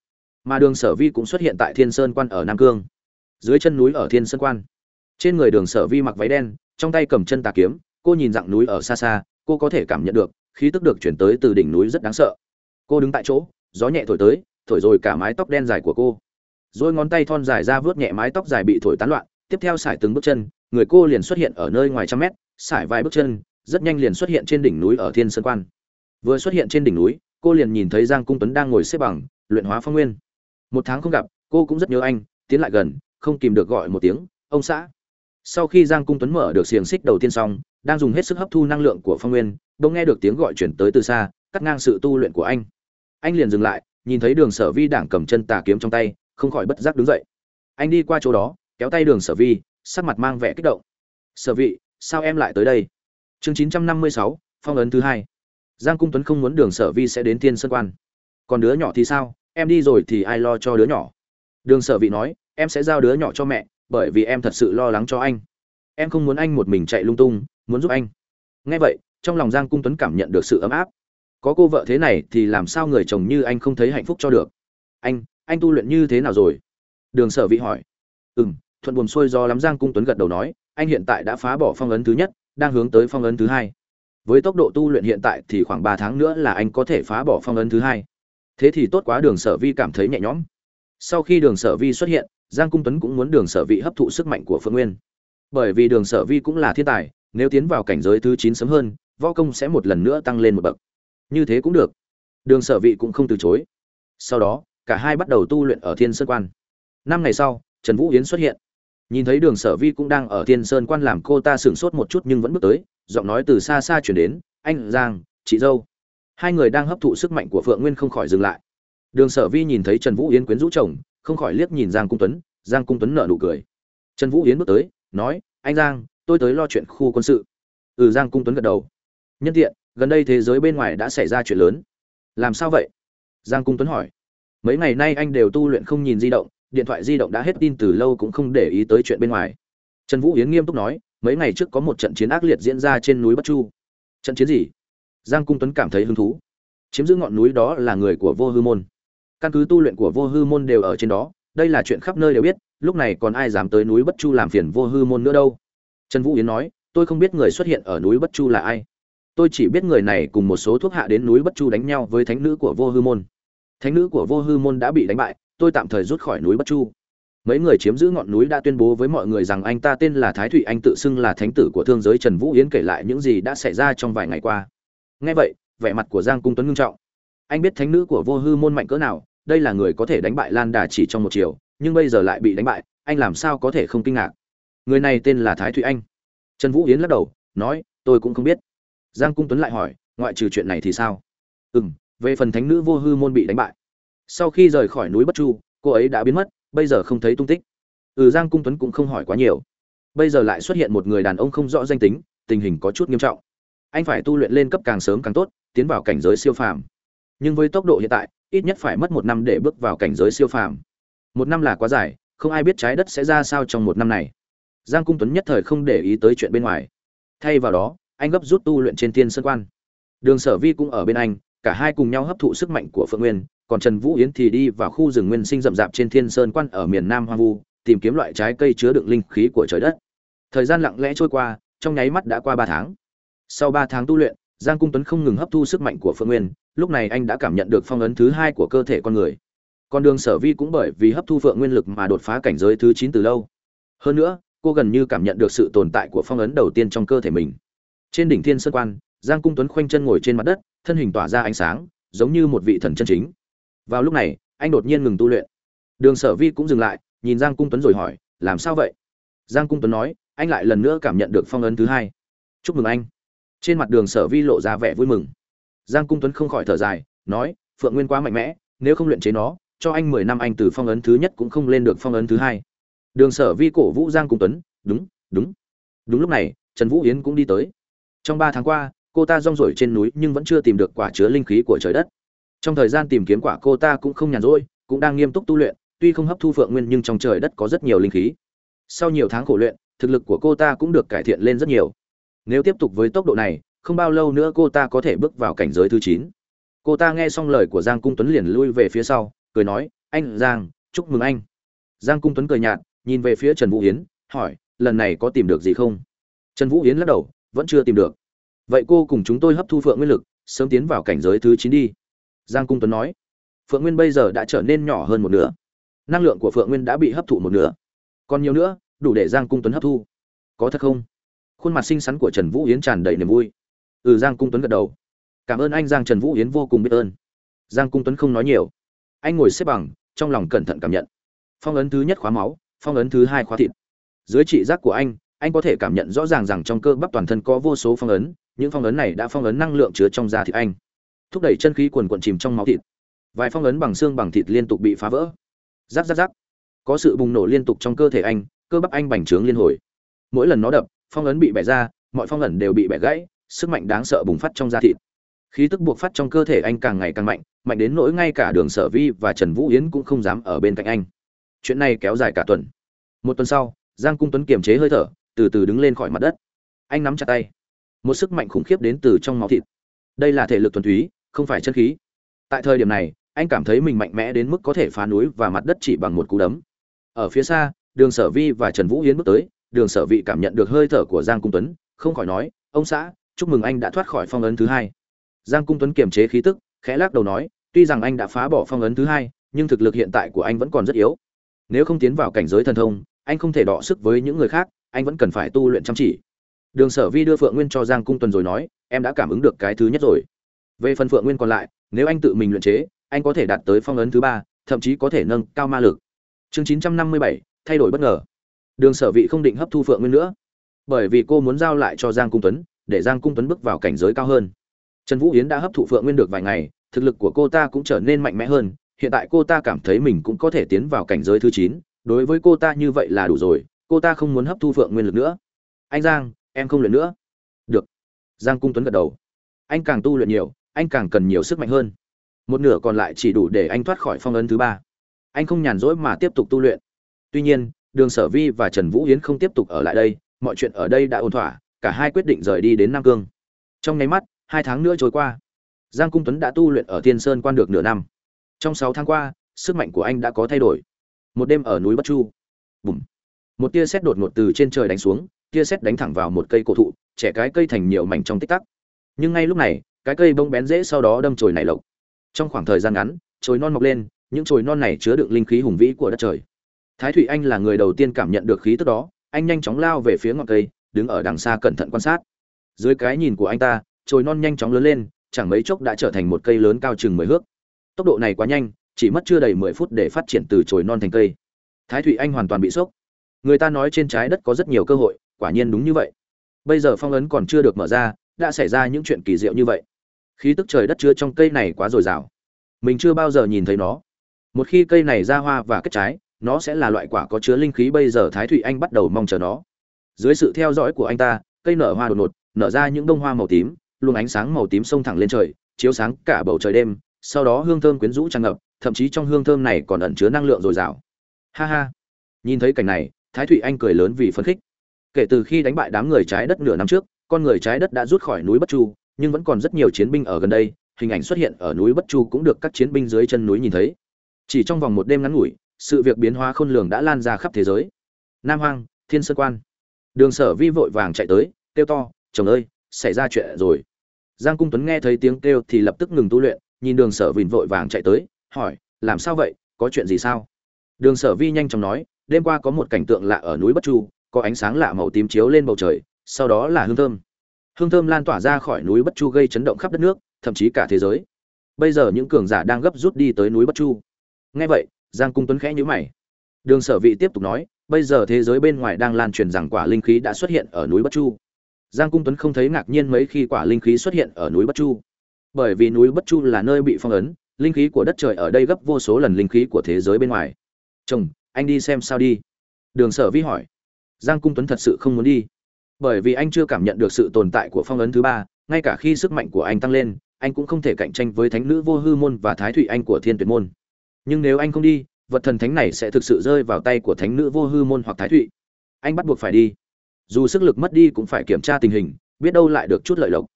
Mà đường sở vi cũng xuất hiện tại thiên sơn quan ở nam cương. Dưới chân núi ở thiên sơn quan. Trên người đường sở vi mặc váy đen trong tay cầm chân tà kiếm, cô nhìn dặng núi ở xa xa, cô có thể cảm nhận được, khí tức được chuyển tới từ đỉnh núi rất đáng sợ. Cô đứng tại chỗ, gió nhẹ thổi tới, thổi rồi cả mái tóc đen dài của cô. Rồi ngón tay thon dài ra vớt nhẹ mái tóc dài bị thổi tán loạn, tiếp theo sải từng bước chân, người cô liền xuất hiện ở nơi ngoài trăm mét, sải vài bước chân, rất nhanh liền xuất hiện trên đỉnh núi ở thiên sơn quan. Vừa xuất hiện trên đỉnh núi, cô liền nhìn thấy giang cung tuấn đang ngồi xếp bằng, luyện hóa phong nguyên. Một tháng không gặp, cô cũng rất nhớ anh, tiến lại gần, không kìm được gọi một tiếng, ông xã sau khi giang cung tuấn mở được xiềng xích đầu tiên xong, đang dùng hết sức hấp thu năng lượng của phong nguyên, bỗng nghe được tiếng gọi chuyển tới từ xa, cắt ngang sự tu luyện của anh. Anh liền dừng lại, nhìn thấy đường sở vi đảng cầm chân tà kiếm trong tay, không khỏi bất giác đứng dậy. Anh đi qua chỗ đó, kéo tay đường sở vi, sắc mặt mang vẻ kích động. Sở vị sao em lại tới đây? Chương chín trăm năm mươi sáu, phong ấn thứ hai. Giang cung tuấn không muốn đường sở vi sẽ đến thiên sơn quan. Còn đứa nhỏ thì sao? Em đi rồi thì ai lo cho đứa nhỏ? Đường sở vị nói, em sẽ giao đứa nhỏ cho mẹ bởi vì em thật sự lo lắng cho anh. Em không muốn anh một mình chạy lung tung, muốn giúp anh. Nghe vậy, trong lòng giang cung tuấn cảm nhận được sự ấm áp. Có cô vợ thế này thì làm sao người chồng như anh không thấy hạnh phúc cho được? Anh anh tu luyện như thế nào rồi? Đường sở vị hỏi. Ừ m thuận buồm xuôi do lắm, giang cung tuấn gật đầu nói, anh hiện tại đã phá bỏ phong ấn thứ nhất, đang hướng tới phong ấn thứ hai. Với tốc độ tu luyện hiện tại thì khoảng ba tháng nữa là anh có thể phá bỏ phong ấn thứ hai. Thế thì tốt quá, đường sở vi cảm thấy nhẹ nhõm. Sau khi đường sở vi xuất hiện giang cung tuấn cũng muốn đường sở vị hấp thụ sức mạnh của phượng nguyên. Bởi vì đường sở vi cũng là thiên tài, nếu tiến vào cảnh giới thứ chín sớm hơn, võ công sẽ một lần nữa tăng lên một bậc. Như thế cũng được. Đường sở vị cũng không từ chối. Sau đó, cả hai bắt đầu tu luyện ở thiên sơn quan. Năm ngày sau, trần vũ yến xuất hiện. Nhìn thấy đường sở vi cũng đang ở thiên sơn quan làm cô ta sửng sốt một chút nhưng vẫn bước tới, giọng nói từ xa xa chuyển đến, anh giang, chị dâu. Hai người đang hấp thụ sức mạnh của phượng nguyên không khỏi dừng lại. Đường sở vi nhìn thấy trần vũ yến quyến rũ chồng không khỏi liếc nhìn giang cung tuấn, giang cung tuấn nở nụ cười. Trần vũ yến bước tới, nói, anh giang, tôi tới lo chuyện khu quân sự. Ừ giang cung tuấn gật đầu. Nhân tiện, gần đây thế giới bên ngoài đã xảy ra chuyện lớn. Làm sao vậy? Giang cung tuấn hỏi. Mấy ngày nay anh đều tu luyện không nhìn di động, điện thoại di động đã hết tin từ lâu cũng không để ý tới chuyện bên ngoài. Trần vũ yến nghiêm túc nói, mấy ngày trước có một trận chiến ác liệt diễn ra trên núi bất chu. Trận chiến gì? Giang cung tuấn cảm thấy hứng thú. Chiếm giữ ngọn núi đó là người của vô hư môn căn cứ tu luyện của vô hư môn đều ở trên đó, đây là chuyện khắp nơi đều biết, lúc này còn ai dám tới núi bất chu làm phiền vô hư môn nữa đâu. Trần vũ yến nói, tôi không biết người xuất hiện ở núi bất chu là ai. Tôi chỉ biết người này cùng một số thuốc hạ đến núi bất chu đánh nhau với thánh nữ của vô hư môn. Thánh nữ của vô hư môn đã bị đánh bại, tôi tạm thời rút khỏi núi bất chu. Mấy người chiếm giữ ngọn núi đã tuyên bố với mọi người rằng anh ta tên là thái thụy, anh tự xưng là thánh tử của thương giới. Trần vũ yến kể lại những gì đã xảy ra trong vài ngày qua. Ngay vậy, vẻ mặt của giang cung tuấn ngưng trọng. Anh biết thánh nữ của vô hư môn mạnh cỡ nào đây là người có thể đánh bại lan đà chỉ trong một chiều, nhưng bây giờ lại bị đánh bại, anh làm sao có thể không kinh ngạc? Người này tên là thái thụy anh. Trần vũ yến lắc đầu, nói, tôi cũng không biết. Giang cung tuấn lại hỏi, ngoại trừ chuyện này thì sao? Ừ về phần thánh nữ vô hư môn bị đánh bại. Sau khi rời khỏi núi bất chu, cô ấy đã biến mất, bây giờ không thấy tung tích. Ừ giang cung tuấn cũng không hỏi quá nhiều. Bây giờ lại xuất hiện một người đàn ông không rõ danh tính, tình hình có chút nghiêm trọng. Anh phải tu luyện lên cấp càng sớm càng tốt, tiến vào cảnh giới siêu phàm. Nhưng với tốc độ hiện tại ít nhất phải mất một năm để bước vào cảnh giới siêu phàm. Một năm là quá dài, không ai biết trái đất sẽ ra sao trong một năm này. Giang cung tuấn nhất thời không để ý tới chuyện bên ngoài. Thay vào đó, anh gấp rút tu luyện trên thiên sơn quan. Đường sở vi cũng ở bên anh, cả hai cùng nhau hấp thụ sức mạnh của phượng nguyên, còn trần vũ yến thì đi vào khu rừng nguyên sinh rậm rạp trên thiên sơn quan ở miền nam hoang vu, tìm kiếm loại trái cây chứa đựng linh khí của trời đất. Thời gian lặng lẽ trôi qua, trong nháy mắt đã qua ba tháng. Sau ba tháng tu luyện, giang cung tuấn không ngừng hấp thu sức mạnh của phượng nguyên lúc này anh đã cảm nhận được phong ấn thứ hai của cơ thể con người. Con đường sở vi cũng bởi vì hấp thu phượng nguyên lực mà đột phá cảnh giới thứ chín từ lâu. Hơn nữa, cô gần như cảm nhận được sự tồn tại của phong ấn đầu tiên trong cơ thể mình. Trên đỉnh thiên sơn quan, giang cung tuấn khoanh chân ngồi trên mặt đất, thân hình tỏa ra ánh sáng, giống như một vị thần chân chính. Vào lúc này, anh đột nhiên ngừng tu luyện. Đường sở vi cũng dừng lại, nhìn giang cung tuấn rồi hỏi, làm sao vậy? Giang cung tuấn nói, anh lại lần nữa cảm nhận được phong ấn thứ hai. Chúc mừng anh. Trên mặt đường sở vi lộ ra vẻ vui mừng giang cung tuấn không khỏi thở dài, nói, phượng nguyên quá mạnh mẽ, nếu không luyện chế nó, cho anh mười năm anh từ phong ấn thứ nhất cũng không lên được phong ấn thứ hai. Đường sở vi cổ vũ giang cung tuấn, đúng đúng. Đúng lúc này, trần vũ yến cũng đi tới. Trong ba tháng qua, cô ta rong rổi trên núi nhưng vẫn chưa tìm được quả chứa linh khí của trời đất. Trong thời gian tìm kiếm quả cô ta cũng không nhàn rỗi, cũng đang nghiêm túc tu luyện, tuy không hấp thu phượng nguyên nhưng trong trời đất có rất nhiều linh khí. Sau nhiều tháng khổ luyện, thực lực của cô ta cũng được cải thiện lên rất nhiều. Nếu tiếp tục với tốc độ này không bao lâu nữa cô ta có thể bước vào cảnh giới thứ chín. Cô ta nghe xong lời của giang cung tuấn liền lui về phía sau, cười nói, anh, giang, chúc mừng anh. Giang cung tuấn cười nhạt, nhìn về phía trần vũ yến, hỏi, lần này có tìm được gì không? Trần vũ yến lắc đầu, vẫn chưa tìm được. Vậy cô cùng chúng tôi hấp thu phượng nguyên lực, sớm tiến vào cảnh giới thứ chín đi. Giang cung tuấn nói. Phượng nguyên bây giờ đã trở nên nhỏ hơn một nửa. Năng lượng của phượng nguyên đã bị hấp thụ một nửa. Còn nhiều nữa, đủ để giang cung tuấn hấp thu. Có thật không? Khuôn mặt xinh xắn của trần vũ yến tràn đầy niềm vui ừ giang cung tuấn gật đầu. Cảm ơn anh giang trần vũ yến vô cùng biết ơn. Giang cung tuấn không nói nhiều. Anh ngồi xếp bằng, trong lòng cẩn thận cảm nhận. Phong ấn thứ nhất khóa máu, phong ấn thứ hai khóa thịt. Dưới trị giác của anh anh có thể cảm nhận rõ ràng rằng trong cơ bắp toàn thân có vô số phong ấn, những phong ấn này đã phong ấn năng lượng chứa trong da thịt anh. Thúc đẩy chân khí quần quận chìm trong máu thịt. Vài phong ấn bằng xương bằng thịt liên tục bị phá vỡ. Giáp giáp giáp có sự bùng nổ liên tục trong cơ thể anh, cơ bắp anh bành trướng liên hồi. Mỗi lần nó đập, phong ấn bị bẻ ra, mọi phong ẩn đều bị bẻ gãy sức mạnh đáng sợ bùng phát trong da thịt. Khí tức buộc phát trong cơ thể anh càng ngày càng mạnh mạnh đến nỗi ngay cả đường sở vi và trần vũ yến cũng không dám ở bên cạnh anh. Chuyện này kéo dài cả tuần. Một tuần sau, giang cung tuấn kiềm chế hơi thở, từ từ đứng lên khỏi mặt đất. Anh nắm chặt tay. Một sức mạnh khủng khiếp đến từ trong máu thịt. Đây là thể lực thuần túy, không phải chân khí. Tại thời điểm này, anh cảm thấy mình mạnh mẽ đến mức có thể phá núi và mặt đất chỉ bằng một cú đấm. Ở phía xa, đường sở vi và trần vũ hiến bước tới, đường sở vị cảm nhận được hơi thở của giang cung tuấn, không khỏi nói, ông xã chúc mừng anh đã thoát khỏi phong ấn thứ hai. Giang cung tuấn kiềm chế khí tức, khẽ lắc đầu nói, tuy rằng anh đã phá bỏ phong ấn thứ hai, nhưng thực lực hiện tại của anh vẫn còn rất yếu. Nếu không tiến vào cảnh giới thần thông, anh không thể đọ sức với những người khác, anh vẫn cần phải tu luyện chăm chỉ. Đường sở vi đưa phượng nguyên cho giang cung Tuấn rồi nói, em đã cảm ứng được cái thứ nhất rồi. Về phần phượng nguyên còn lại, nếu anh tự mình luyện chế, anh có thể đạt tới phong ấn thứ ba, thậm chí có thể nâng cao ma lực. Chương chín trăm năm mươi bảy, thay đổi bất ngờ. Đường sở vị không định hấp thu phượng nguyên nữa. Bởi vì cô muốn giao lại cho giang cung tuấn để giang cung tuấn bước vào cảnh giới cao hơn. Trần vũ yến đã hấp thụ phượng nguyên được vài ngày, thực lực của cô ta cũng trở nên mạnh mẽ hơn, hiện tại cô ta cảm thấy mình cũng có thể tiến vào cảnh giới thứ chín, đối với cô ta như vậy là đủ rồi, cô ta không muốn hấp thu phượng nguyên lực nữa. Anh giang, em không luyện nữa. Được. Giang cung tuấn gật đầu. Anh càng tu luyện nhiều, anh càng cần nhiều sức mạnh hơn. Một nửa còn lại chỉ đủ để anh thoát khỏi phong ấn thứ ba. Anh không nhàn rỗi mà tiếp tục tu luyện. Tuy nhiên, đường sở vi và trần vũ Yến không tiếp tục ở lại đây, mọi chuyện ở đây đã ổn thỏa cả hai quyết định rời đi đến nam cương. Trong nháy mắt, hai tháng nữa trôi qua. Giang cung tuấn đã tu luyện ở thiên sơn quan được nửa năm. Trong sáu tháng qua, sức mạnh của anh đã có thay đổi. Một đêm ở núi bất chu, bùm, một tia sét đột ngột từ trên trời đánh xuống, tia sét đánh thẳng vào một cây cổ thụ, trẻ cái cây thành nhiều mảnh trong tích tắc. Nhưng ngay lúc này, cái cây bông bén dễ sau đó đâm chồi nảy lộc. Trong khoảng thời gian ngắn, chồi non mọc lên, những chồi non này chứa đựng linh khí hùng vĩ của đất trời. Thái thụy anh là người đầu tiên cảm nhận được khí tức đó, anh nhanh chóng lao về phía ngọn cây đứng ở đằng xa cẩn thận quan sát. Dưới cái nhìn của anh ta, chồi non nhanh chóng lớn lên, chẳng mấy chốc đã trở thành một cây lớn cao chừng mười thước. Tốc độ này quá nhanh, chỉ mất chưa đầy mười phút để phát triển từ chồi non thành cây. Thái thụy anh hoàn toàn bị sốc. Người ta nói trên trái đất có rất nhiều cơ hội, quả nhiên đúng như vậy. Bây giờ phong ấn còn chưa được mở ra, đã xảy ra những chuyện kỳ diệu như vậy. Khí tức trời đất chứa trong cây này quá dồi dào. Mình chưa bao giờ nhìn thấy nó. Một khi cây này ra hoa và kết trái, nó sẽ là loại quả có chứa linh khí bây giờ thái thụy anh bắt đầu mong chờ nó dưới sự theo dõi của anh ta, cây nở hoa đột ngột, nở ra những bông hoa màu tím, luồng ánh sáng màu tím xông thẳng lên trời, chiếu sáng cả bầu trời đêm, sau đó hương thơm quyến rũ tràn ngập, thậm chí trong hương thơm này còn ẩn chứa năng lượng dồi dào. Ha ha. Nhìn thấy cảnh này, thái thụy anh cười lớn vì phấn khích. Kể từ khi đánh bại đám người trái đất nửa năm trước, con người trái đất đã rút khỏi núi bất chu, nhưng vẫn còn rất nhiều chiến binh ở gần đây, hình ảnh xuất hiện ở núi bất chu cũng được các chiến binh dưới chân núi nhìn thấy. Chỉ trong vòng một đêm ngắn ngủi, sự việc biến hóa khôn lường đã lan ra khắp thế giới. Nam hoang, thiên sơn quan đường sở vi vội vàng chạy tới, kêu to, chồng ơi, xảy ra chuyện rồi. Giang cung tuấn nghe thấy tiếng kêu thì lập tức ngừng tu luyện, nhìn đường sở vìn vội vàng chạy tới, hỏi, làm sao vậy? Có chuyện gì sao? Đường sở vi nhanh chóng nói, đêm qua có một cảnh tượng lạ ở núi bất chu, có ánh sáng lạ màu tím chiếu lên bầu trời, sau đó là hương thơm. Hương thơm lan tỏa ra khỏi núi bất chu gây chấn động khắp đất nước, thậm chí cả thế giới. Bây giờ những cường giả đang gấp rút đi tới núi bất chu. Nghe vậy, giang cung tuấn khẽ nhíu mày. Đường sở vị tiếp tục nói bây giờ thế giới bên ngoài đang lan truyền rằng quả linh khí đã xuất hiện ở núi bất chu. Giang cung tuấn không thấy ngạc nhiên mấy khi quả linh khí xuất hiện ở núi bất chu. Bởi vì núi bất chu là nơi bị phong ấn, linh khí của đất trời ở đây gấp vô số lần linh khí của thế giới bên ngoài. Chồng, anh đi xem sao đi. Đường sở vi hỏi. Giang cung tuấn thật sự không muốn đi. Bởi vì anh chưa cảm nhận được sự tồn tại của phong ấn thứ ba, ngay cả khi sức mạnh của anh tăng lên, anh cũng không thể cạnh tranh với thánh nữ vô hư môn và thái Thủy anh của thiên tuyệt môn. Nhưng nếu anh không đi vật thần thánh này sẽ thực sự rơi vào tay của thánh nữ vô hư môn hoặc thái thụy. Anh bắt buộc phải đi. Dù sức lực mất đi cũng phải kiểm tra tình hình, biết đâu lại được chút lợi lộc.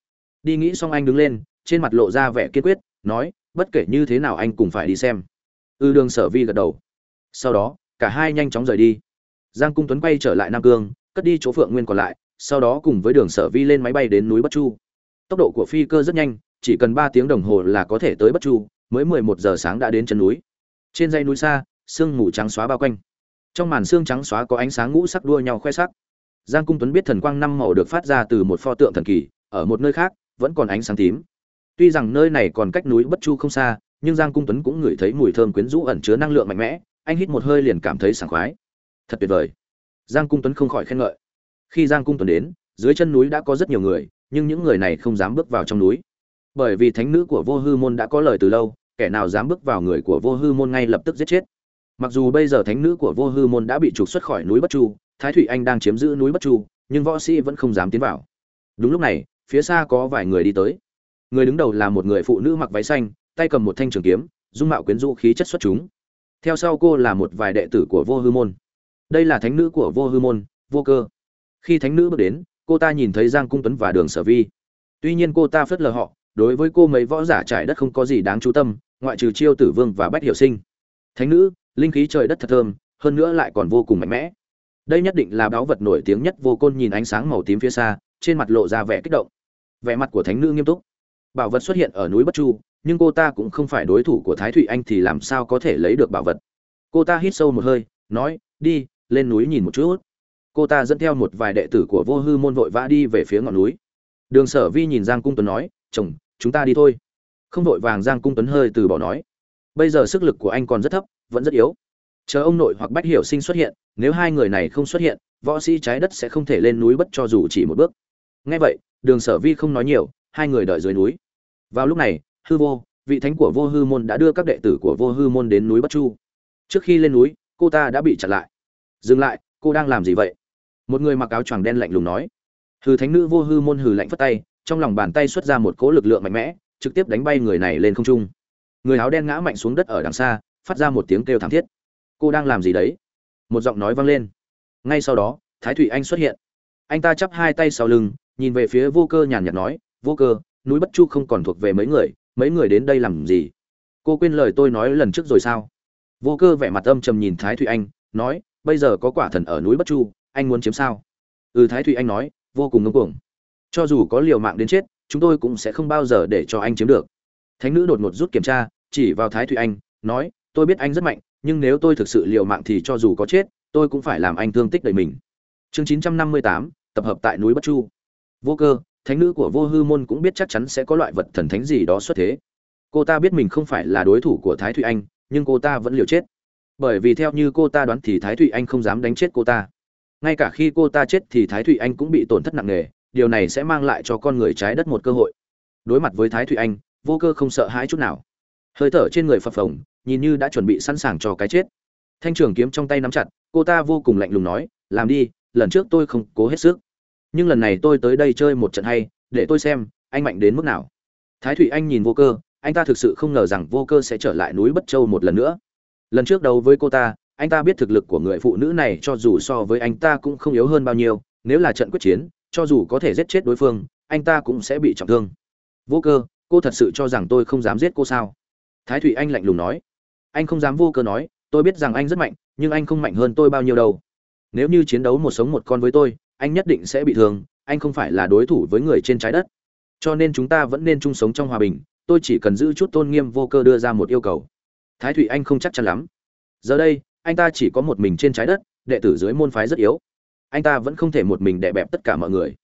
Đi nghĩ xong anh đứng lên, trên mặt lộ ra vẻ kiên quyết, nói, bất kể như thế nào anh cũng phải đi xem. Ư ừ đường sở vi gật đầu. Sau đó, cả hai nhanh chóng rời đi. Giang cung tuấn quay trở lại nam cương, cất đi chỗ phượng nguyên còn lại, sau đó cùng với đường sở vi lên máy bay đến núi bất chu. Tốc độ của phi cơ rất nhanh, chỉ cần ba tiếng đồng hồ là có thể tới bất chu, mới mười một giờ sáng đã đến chân núi trên dãy núi xa, sương mù trắng xóa bao quanh. Trong màn xương trắng xóa có ánh sáng ngũ sắc đua nhau khoe sắc. Giang cung tuấn biết thần quang năm màu được phát ra từ một pho tượng thần kỳ, ở một nơi khác, vẫn còn ánh sáng tím. Tuy rằng nơi này còn cách núi bất chu không xa, nhưng giang cung tuấn cũng ngửi thấy mùi thơm quyến rũ ẩn chứa năng lượng mạnh mẽ, anh hít một hơi liền cảm thấy sảng khoái. Thật tuyệt vời. Giang cung tuấn không khỏi khen ngợi. Khi giang cung tuấn đến, dưới chân núi đã có rất nhiều người, nhưng những người này không dám bước vào trong núi. Bởi vì thánh nữ của vô hư môn đã có lời từ lâu kẻ nào dám bước vào người của vô hư môn ngay lập tức giết chết. Mặc dù bây giờ thánh nữ của vô hư môn đã bị trục xuất khỏi núi bất chu, thái thủy anh đang chiếm giữ núi bất chu, nhưng võ sĩ vẫn không dám tiến vào. Đúng lúc này, phía xa có vài người đi tới. Người đứng đầu là một người phụ nữ mặc váy xanh, tay cầm một thanh trường kiếm, dung mạo quyến rũ khí chất xuất chúng. Theo sau cô là một vài đệ tử của vô hư môn. Đây là thánh nữ của vô hư môn, vô cơ. Khi thánh nữ bước đến, cô ta nhìn thấy giang cung tuấn và đường sở vi. Tuy nhiên cô ta phớt lờ họ, đối với cô mấy võ giả trải đất không có gì đáng chú tâm ngoại trừ chiêu tử vương và bách hiệu sinh. Thánh nữ, linh khí trời đất thật thơm, hơn nữa lại còn vô cùng mạnh mẽ. Đây nhất định là báu vật nổi tiếng nhất, vô côn nhìn ánh sáng màu tím phía xa, trên mặt lộ ra vẻ kích động. Vẻ mặt của thánh nữ nghiêm túc. Bảo vật xuất hiện ở núi bất chu, nhưng cô ta cũng không phải đối thủ của thái thụy anh thì làm sao có thể lấy được bảo vật? Cô ta hít sâu một hơi, nói, đi, lên núi nhìn một chút. Cô ta dẫn theo một vài đệ tử của vô hư môn vội vã đi về phía ngọn núi. Đường sở vi nhìn giang cung tuấn nói, chồng, chúng ta đi thôi không vội vàng giang cung tuấn hơi từ bỏ nói. Bây giờ sức lực của anh còn rất thấp, vẫn rất yếu. Chờ ông nội hoặc bách hiểu sinh xuất hiện, nếu hai người này không xuất hiện, võ sĩ trái đất sẽ không thể lên núi bất cho dù chỉ một bước. Ngay vậy, đường sở vi không nói nhiều, hai người đợi dưới núi. Vào lúc này, hư vô, vị thánh của vô hư môn đã đưa các đệ tử của vô hư môn đến núi bất chu. Trước khi lên núi, cô ta đã bị chặn lại. Dừng lại, cô đang làm gì vậy? Một người mặc áo choàng đen lạnh lùng nói. Hư thánh nữ vô hư môn hừ lạnh phất tay, trong lòng bàn tay xuất ra một cỗ lực lượng mạnh mẽ trực tiếp đánh bay người này lên không trung. Người áo đen ngã mạnh xuống đất ở đằng xa, phát ra một tiếng kêu thảm thiết. Cô đang làm gì đấy? Một giọng nói vang lên. Ngay sau đó, thái thụy anh xuất hiện. Anh ta chắp hai tay sau lưng, nhìn về phía vô cơ nhàn nhạt nói, vô cơ, núi bất chu không còn thuộc về mấy người mấy người đến đây làm gì? Cô quên lời tôi nói lần trước rồi sao? Vô cơ vẻ mặt âm trầm nhìn thái thụy anh, nói, bây giờ có quả thần ở núi bất chu, anh muốn chiếm sao? Ừ thái thụy anh nói, vô cùng ngông cuồng. Cho dù có liều mạng đến chết chúng tôi cũng sẽ không bao giờ để cho anh chiếm được. Thánh nữ đột ngột rút kiểm tra, chỉ vào thái thụy anh, nói, tôi biết anh rất mạnh, nhưng nếu tôi thực sự liều mạng thì cho dù có chết, tôi cũng phải làm anh thương tích đầy mình. Chương chín trăm năm mươi tám, tập hợp tại núi bất chu. Vô cơ, thánh nữ của vô hư môn cũng biết chắc chắn sẽ có loại vật thần thánh gì đó xuất thế. Cô ta biết mình không phải là đối thủ của thái thụy anh, nhưng cô ta vẫn liều chết. Bởi vì theo như cô ta đoán thì thái thụy anh không dám đánh chết cô ta. Ngay cả khi cô ta chết thì thái thụy anh cũng bị tổn thất nặng nề điều này sẽ mang lại cho con người trái đất một cơ hội. Đối mặt với thái thụy anh, vô cơ không sợ hãi chút nào. Hơi thở trên người phập phồng, nhìn như đã chuẩn bị sẵn sàng cho cái chết. Thanh trường kiếm trong tay nắm chặt, cô ta vô cùng lạnh lùng nói, làm đi, lần trước tôi không cố hết sức. Nhưng lần này tôi tới đây chơi một trận hay, để tôi xem, anh mạnh đến mức nào. Thái thụy anh nhìn vô cơ, anh ta thực sự không ngờ rằng vô cơ sẽ trở lại núi bất châu một lần nữa. Lần trước đấu với cô ta, anh ta biết thực lực của người phụ nữ này cho dù so với anh ta cũng không yếu hơn bao nhiêu, nếu là trận quyết chiến cho dù có thể giết chết đối phương, anh ta cũng sẽ bị trọng thương. Vô cơ, cô thật sự cho rằng tôi không dám giết cô sao? Thái thụy anh lạnh lùng nói. Anh không dám vô cơ nói, tôi biết rằng anh rất mạnh, nhưng anh không mạnh hơn tôi bao nhiêu đâu. Nếu như chiến đấu một sống một con với tôi, anh nhất định sẽ bị thương, anh không phải là đối thủ với người trên trái đất. Cho nên chúng ta vẫn nên chung sống trong hòa bình, tôi chỉ cần giữ chút tôn nghiêm vô cơ đưa ra một yêu cầu. Thái thụy anh không chắc chắn lắm. Giờ đây, anh ta chỉ có một mình trên trái đất, đệ tử dưới môn phái rất yếu anh ta vẫn không thể một mình đè bẹp tất cả mọi người.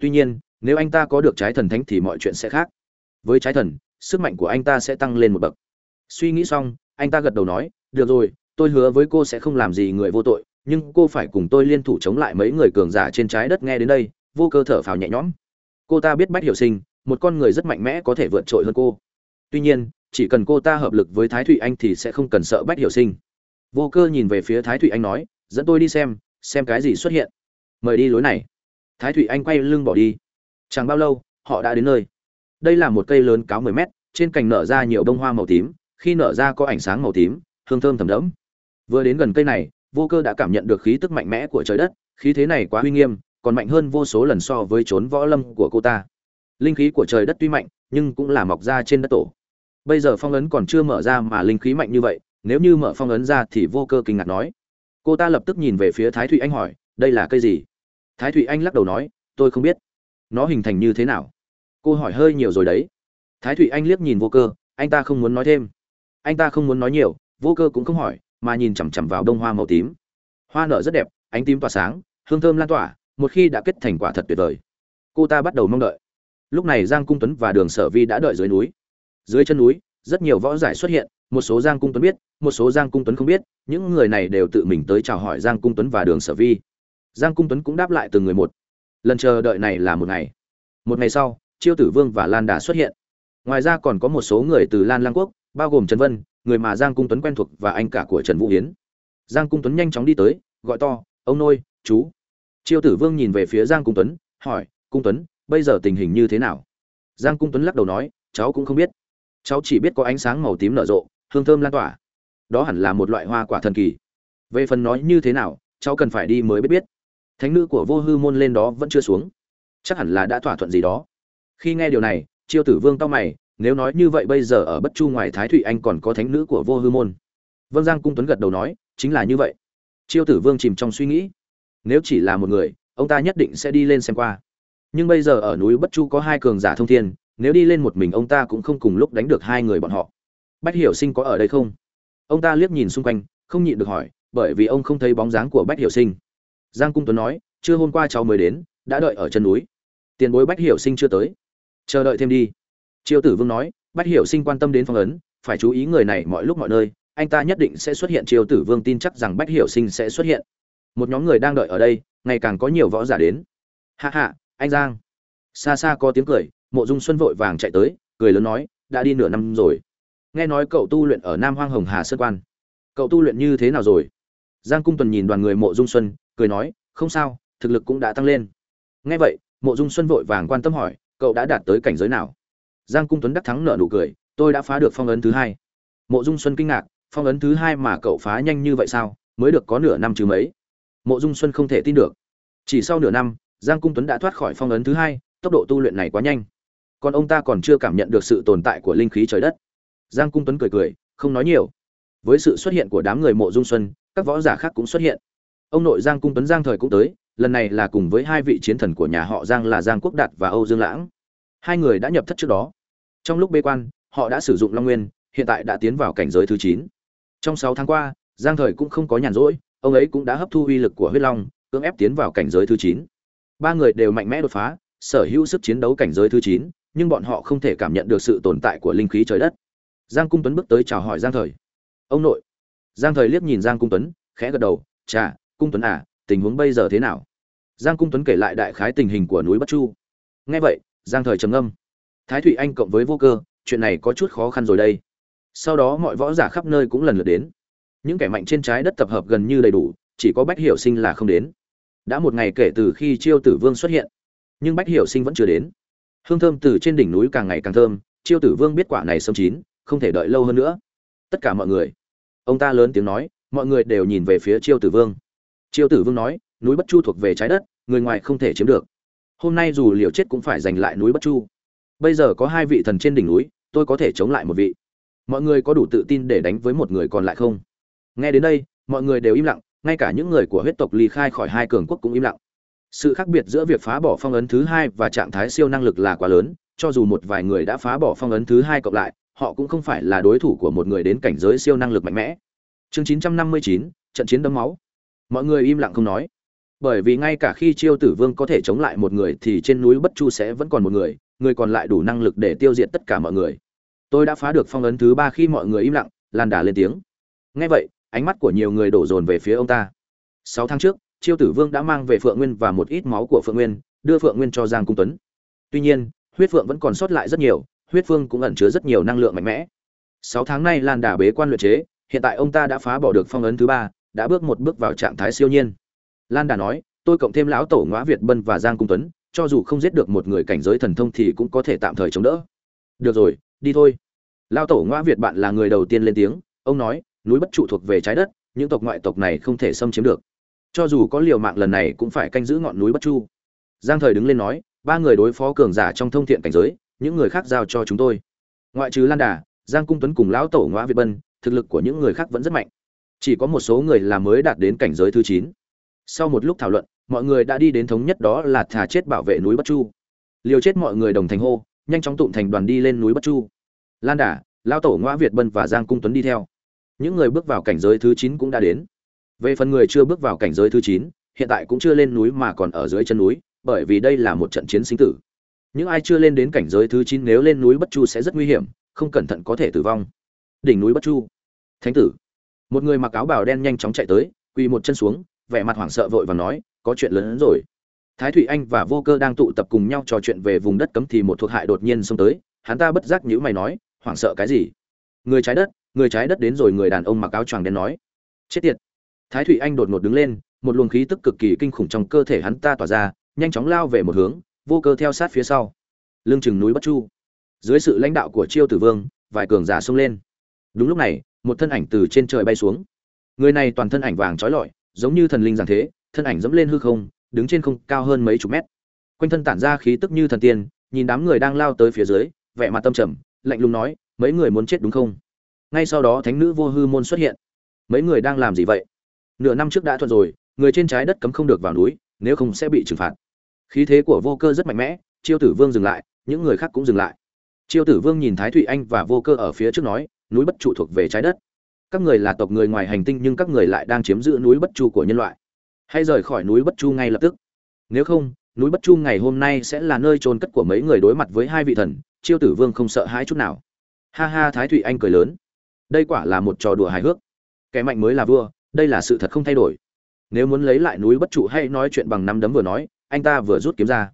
Tuy nhiên, nếu anh ta có được trái thần thánh thì mọi chuyện sẽ khác. Với trái thần, sức mạnh của anh ta sẽ tăng lên một bậc. Suy nghĩ xong, anh ta gật đầu nói, được rồi, tôi hứa với cô sẽ không làm gì người vô tội, nhưng cô phải cùng tôi liên thủ chống lại mấy người cường giả trên trái đất nghe đến đây. Vô cơ thở phào nhẹ nhõm. Cô ta biết bách hiểu sinh, một con người rất mạnh mẽ có thể vượt trội hơn cô. Tuy nhiên, chỉ cần cô ta hợp lực với thái thụy anh thì sẽ không cần sợ bách hiểu sinh. Vô cơ nhìn về phía thái thụy anh nói, dẫn tôi đi xem xem cái gì xuất hiện. Mời đi lối này. Thái thụy anh quay lưng bỏ đi. Chẳng bao lâu, họ đã đến nơi. Đây là một cây lớn cáo mười mét, trên cành nở ra nhiều bông hoa màu tím, khi nở ra có ánh sáng màu tím, hương thơm thầm đẫm. Vừa đến gần cây này, vô cơ đã cảm nhận được khí tức mạnh mẽ của trời đất, khí thế này quá uy nghiêm, còn mạnh hơn vô số lần so với chốn võ lâm của cô ta. Linh khí của trời đất tuy mạnh, nhưng cũng là mọc ra trên đất tổ. Bây giờ phong ấn còn chưa mở ra mà linh khí mạnh như vậy, nếu như mở phong ấn ra thì vô cơ kinh ngạc nói cô ta lập tức nhìn về phía thái thụy anh hỏi, đây là cây gì? Thái thụy anh lắc đầu nói, tôi không biết. Nó hình thành như thế nào? Cô hỏi hơi nhiều rồi đấy. Thái thụy anh liếc nhìn vô cơ, anh ta không muốn nói thêm. Anh ta không muốn nói nhiều. Vô cơ cũng không hỏi, mà nhìn chằm chằm vào đông hoa màu tím. Hoa nở rất đẹp, ánh tím tỏa sáng, hương thơm lan tỏa, một khi đã kết thành quả thật tuyệt vời. Cô ta bắt đầu mong đợi. Lúc này giang cung tuấn và đường sở vi đã đợi dưới núi. Dưới chân núi, rất nhiều võ giải xuất hiện một số giang cung tuấn biết, một số giang cung tuấn không biết, những người này đều tự mình tới chào hỏi giang cung tuấn và đường sở vi. Giang cung tuấn cũng đáp lại từng người một. Lần chờ đợi này là một ngày. Một ngày sau, chiêu tử vương và lan đà xuất hiện. Ngoài ra còn có một số người từ lan lang quốc, bao gồm trần vân, người mà giang cung tuấn quen thuộc và anh cả của trần vũ hiến. Giang cung tuấn nhanh chóng đi tới, gọi to, ông nôi chú. Chiêu tử vương nhìn về phía giang cung tuấn, hỏi, cung tuấn, bây giờ tình hình như thế nào? Giang cung tuấn lắc đầu nói, cháu cũng không biết. Cháu chỉ biết có ánh sáng màu tím nở rộ hương thơm lan tỏa. Đó hẳn là một loại hoa quả thần kỳ. Về phần nói như thế nào, cháu cần phải đi mới biết biết. Thánh nữ của vô hư môn lên đó vẫn chưa xuống. Chắc hẳn là đã thỏa thuận gì đó. Khi nghe điều này, chiêu tử vương tao mày, nếu nói như vậy bây giờ ở bất chu ngoài thái thụy anh còn có thánh nữ của vô hư môn. Vâng giang cung tuấn gật đầu nói, chính là như vậy. Chiêu tử vương chìm trong suy nghĩ. Nếu chỉ là một người, ông ta nhất định sẽ đi lên xem qua. Nhưng bây giờ ở núi bất chu có hai cường giả thông thiên, nếu đi lên một mình ông ta cũng không cùng lúc đánh được hai người bọn họ bách hiểu sinh có ở đây không? Ông ta liếc nhìn xung quanh, không nhịn được hỏi, bởi vì ông không thấy bóng dáng của bách hiểu sinh. Giang cung tuấn nói chưa hôm qua cháu mới đến, đã đợi ở chân núi. Tiền bối bách hiểu sinh chưa tới. Chờ đợi thêm đi. Triệu tử vương nói, bách hiểu sinh quan tâm đến phong ấn, phải chú ý người này mọi lúc mọi nơi, anh ta nhất định sẽ xuất hiện. Triệu tử vương tin chắc rằng bách hiểu sinh sẽ xuất hiện. Một nhóm người đang đợi ở đây, ngày càng có nhiều võ giả đến. Hạ hạ anh giang. Xa xa có tiếng cười, mộ dung xuân vội vàng chạy tới, cười lớn nói, đã đi nửa năm rồi nghe nói cậu tu luyện ở nam hoang hồng hà sơn quan. Cậu tu luyện như thế nào rồi? Giang cung tuần nhìn đoàn người mộ dung xuân, cười nói, không sao, thực lực cũng đã tăng lên. Nghe vậy, mộ dung xuân vội vàng quan tâm hỏi, cậu đã đạt tới cảnh giới nào? Giang cung tuấn đắc thắng nợ nụ cười, tôi đã phá được phong ấn thứ hai. Mộ dung xuân kinh ngạc, phong ấn thứ hai mà cậu phá nhanh như vậy sao? Mới được có nửa năm chứ mấy? Mộ dung xuân không thể tin được. Chỉ sau nửa năm, giang cung tuấn đã thoát khỏi phong ấn thứ hai, tốc độ tu luyện này quá nhanh. Còn ông ta còn chưa cảm nhận được sự tồn tại của linh khí trời đất giang cung tuấn cười cười, không nói nhiều. Với sự xuất hiện của đám người mộ dung xuân, các võ giả khác cũng xuất hiện. Ông nội giang cung tuấn giang thời cũng tới, lần này là cùng với hai vị chiến thần của nhà họ giang là giang quốc đạt và âu dương lãng. Hai người đã nhập thất trước đó. Trong lúc bê quan, họ đã sử dụng long nguyên, hiện tại đã tiến vào cảnh giới thứ chín. Trong sáu tháng qua, giang thời cũng không có nhàn rỗi, ông ấy cũng đã hấp thu uy lực của huyết long, cưỡng ép tiến vào cảnh giới thứ chín. Ba người đều mạnh mẽ đột phá, sở hữu sức chiến đấu cảnh giới thứ chín, nhưng bọn họ không thể cảm nhận được sự tồn tại của linh khí trời đất giang cung tuấn bước tới chào hỏi giang thời. Ông nội. Giang thời liếc nhìn giang cung tuấn, khẽ gật đầu, chà, cung tuấn à tình huống bây giờ thế nào? Giang cung tuấn kể lại đại khái tình hình của núi bất chu. Nghe vậy, giang thời trầm âm thái thụy anh cộng với vô cơ, chuyện này có chút khó khăn rồi đây. Sau đó mọi võ giả khắp nơi cũng lần lượt đến. Những kẻ mạnh trên trái đất tập hợp gần như đầy đủ, chỉ có bách hiểu sinh là không đến. Đã một ngày kể từ khi chiêu tử vương xuất hiện, nhưng bách hiểu sinh vẫn chưa đến. Hương thơm từ trên đỉnh núi càng ngày càng thơm, chiêu tử vương biết quả này sớm chín không thể đợi lâu hơn nữa. Tất cả mọi người. Ông ta lớn tiếng nói, mọi người đều nhìn về phía chiêu tử vương. Chiêu tử vương nói, núi bất chu thuộc về trái đất, người ngoài không thể chiếm được. Hôm nay dù liều chết cũng phải giành lại núi bất chu. Bây giờ có hai vị thần trên đỉnh núi, tôi có thể chống lại một vị. Mọi người có đủ tự tin để đánh với một người còn lại không? Nghe đến đây, mọi người đều im lặng, ngay cả những người của huyết tộc ly khai khỏi hai cường quốc cũng im lặng. Sự khác biệt giữa việc phá bỏ phong ấn thứ hai và trạng thái siêu năng lực là quá lớn, cho dù một vài người đã phá bỏ phong ấn thứ hai cộng lại họ cũng không phải là đối thủ của một người đến cảnh giới siêu năng lực mạnh mẽ. Chương 959, trận chiến đấm máu. Mọi người im lặng không nói. Bởi vì ngay cả khi chiêu tử vương có thể chống lại một người thì trên núi bất chu sẽ vẫn còn một người người còn lại đủ năng lực để tiêu diệt tất cả mọi người. Tôi đã phá được phong ấn thứ ba khi mọi người im lặng lan đà lên tiếng. Nghe vậy ánh mắt của nhiều người đổ dồn về phía ông ta. Sáu tháng trước chiêu tử vương đã mang về phượng nguyên và một ít máu của phượng nguyên đưa phượng nguyên cho giang cung tuấn. Tuy nhiên huyết phượng vẫn còn sót lại rất nhiều huyết phương cũng ẩn chứa rất nhiều năng lượng mạnh mẽ. Sáu tháng nay lan đà bế quan luyện chế, hiện tại ông ta đã phá bỏ được phong ấn thứ ba, đã bước một bước vào trạng thái siêu nhiên. Lan đà nói, tôi cộng thêm lão tổ ngõa việt bân và giang cung tuấn, cho dù không giết được một người cảnh giới thần thông thì cũng có thể tạm thời chống đỡ. Được rồi, đi thôi. Lão tổ ngõa việt bạn là người đầu tiên lên tiếng, ông nói, núi bất trụ thuộc về trái đất, những tộc ngoại tộc này không thể xâm chiếm được. Cho dù có liều mạng lần này cũng phải canh giữ ngọn núi bất chu giang thời đứng lên nói, ba người đối phó cường giả trong thông thiện cảnh giới những người khác giao cho chúng tôi. Ngoại trừ lan đà, giang cung tuấn cùng lão tổ ngoã việt bân, thực lực của những người khác vẫn rất mạnh. Chỉ có một số người là mới đạt đến cảnh giới thứ chín. Sau một lúc thảo luận, mọi người đã đi đến thống nhất đó là thà chết bảo vệ núi bất chu. Liều chết mọi người đồng thành hô, nhanh chóng tụng thành đoàn đi lên núi bất chu. Lan đà lao tổ ngoã việt bân và giang cung tuấn đi theo. Những người bước vào cảnh giới thứ chín cũng đã đến. Về phần người chưa bước vào cảnh giới thứ chín, hiện tại cũng chưa lên núi mà còn ở dưới chân núi, bởi vì đây là một trận chiến sinh tử những ai chưa lên đến cảnh giới thứ chín nếu lên núi bất chu sẽ rất nguy hiểm, không cẩn thận có thể tử vong. Đỉnh núi bất chu. Thánh tử. Một người mặc áo bào đen nhanh chóng chạy tới, quỳ một chân xuống, vẻ mặt hoảng sợ vội và nói, có chuyện lớn hơn rồi. Thái thụy anh và vô cơ đang tụ tập cùng nhau trò chuyện về vùng đất cấm thì một thuộc hại đột nhiên xông tới, hắn ta bất giác nhữ mày nói, hoảng sợ cái gì? Người trái đất, người trái đất đến rồi, người đàn ông mặc áo choàng đen nói. Chết tiệt. Thái thụy anh đột ngột đứng lên, một luồng khí tức cực kỳ kinh khủng trong cơ thể hắn ta tỏa ra, nhanh chóng lao về một hướng vô cơ theo sát phía sau. Lưng chừng núi bất chu. Dưới sự lãnh đạo của chiêu tử vương, vài cường giả xông lên. Đúng lúc này, một thân ảnh từ trên trời bay xuống. Người này toàn thân ảnh vàng trói lọi, giống như thần linh giảng thế, thân ảnh dẫm lên hư không, đứng trên không cao hơn mấy chục mét. Quanh thân tản ra khí tức như thần tiên, nhìn đám người đang lao tới phía dưới, vẻ mặt tâm trầm, lạnh lùng nói, mấy người muốn chết đúng không? Ngay sau đó thánh nữ vô hư môn xuất hiện. Mấy người đang làm gì vậy? Nửa năm trước đã thuận rồi, người trên trái đất cấm không được vào núi, nếu không sẽ bị trừng phạt khí thế của vô cơ rất mạnh mẽ, chiêu tử vương dừng lại, những người khác cũng dừng lại. Chiêu tử vương nhìn thái thụy anh và vô cơ ở phía trước nói, núi bất trụ thuộc về trái đất. Các người là tộc người ngoài hành tinh nhưng các người lại đang chiếm giữ núi bất chu của nhân loại. Hãy rời khỏi núi bất chu ngay lập tức. Nếu không, núi bất chu ngày hôm nay sẽ là nơi trôn cất của mấy người đối mặt với hai vị thần, chiêu tử vương không sợ hãi chút nào. Ha ha, thái thụy anh cười lớn. Đây quả là một trò đùa hài hước. Kẻ mạnh mới là vua, đây là sự thật không thay đổi. Nếu muốn lấy lại núi bất trụ hãy nói chuyện bằng năm đấm vừa nói anh ta vừa rút kiếm ra.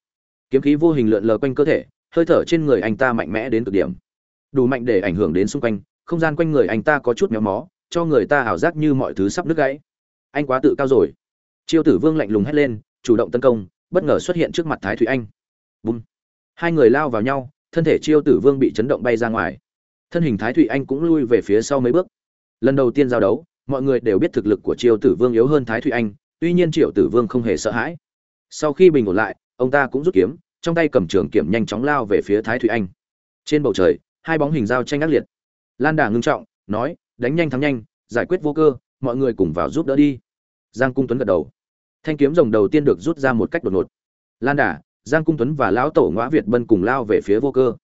Kiếm khí vô hình lượn lờ quanh cơ thể, hơi thở trên người anh ta mạnh mẽ đến cực điểm. Đủ mạnh để ảnh hưởng đến xung quanh, không gian quanh người anh ta có chút méo mó, cho người ta ảo giác như mọi thứ sắp đứt gãy. Anh quá tự cao rồi. Chiêu tử vương lạnh lùng hét lên, chủ động tấn công, bất ngờ xuất hiện trước mặt thái thụy anh. Bùm. Hai người lao vào nhau, thân thể chiêu tử vương bị chấn động bay ra ngoài. Thân hình thái thụy anh cũng lui về phía sau mấy bước. Lần đầu tiên giao đấu, mọi người đều biết thực lực của chiêu tử vương yếu hơn thái thụy anh, tuy nhiên triệu tử vương không hề sợ hãi sau khi bình ổn lại, ông ta cũng rút kiếm, trong tay cầm trường kiểm nhanh chóng lao về phía thái thụy anh. Trên bầu trời, hai bóng hình dao tranh ác liệt. Lan đà ngưng trọng, nói, đánh nhanh thắng nhanh, giải quyết vô cơ, mọi người cùng vào giúp đỡ đi. Giang cung tuấn gật đầu. Thanh kiếm rồng đầu tiên được rút ra một cách đột ngột. Lan đà, giang cung tuấn và lão tổ ngõ việt bân cùng lao về phía vô cơ.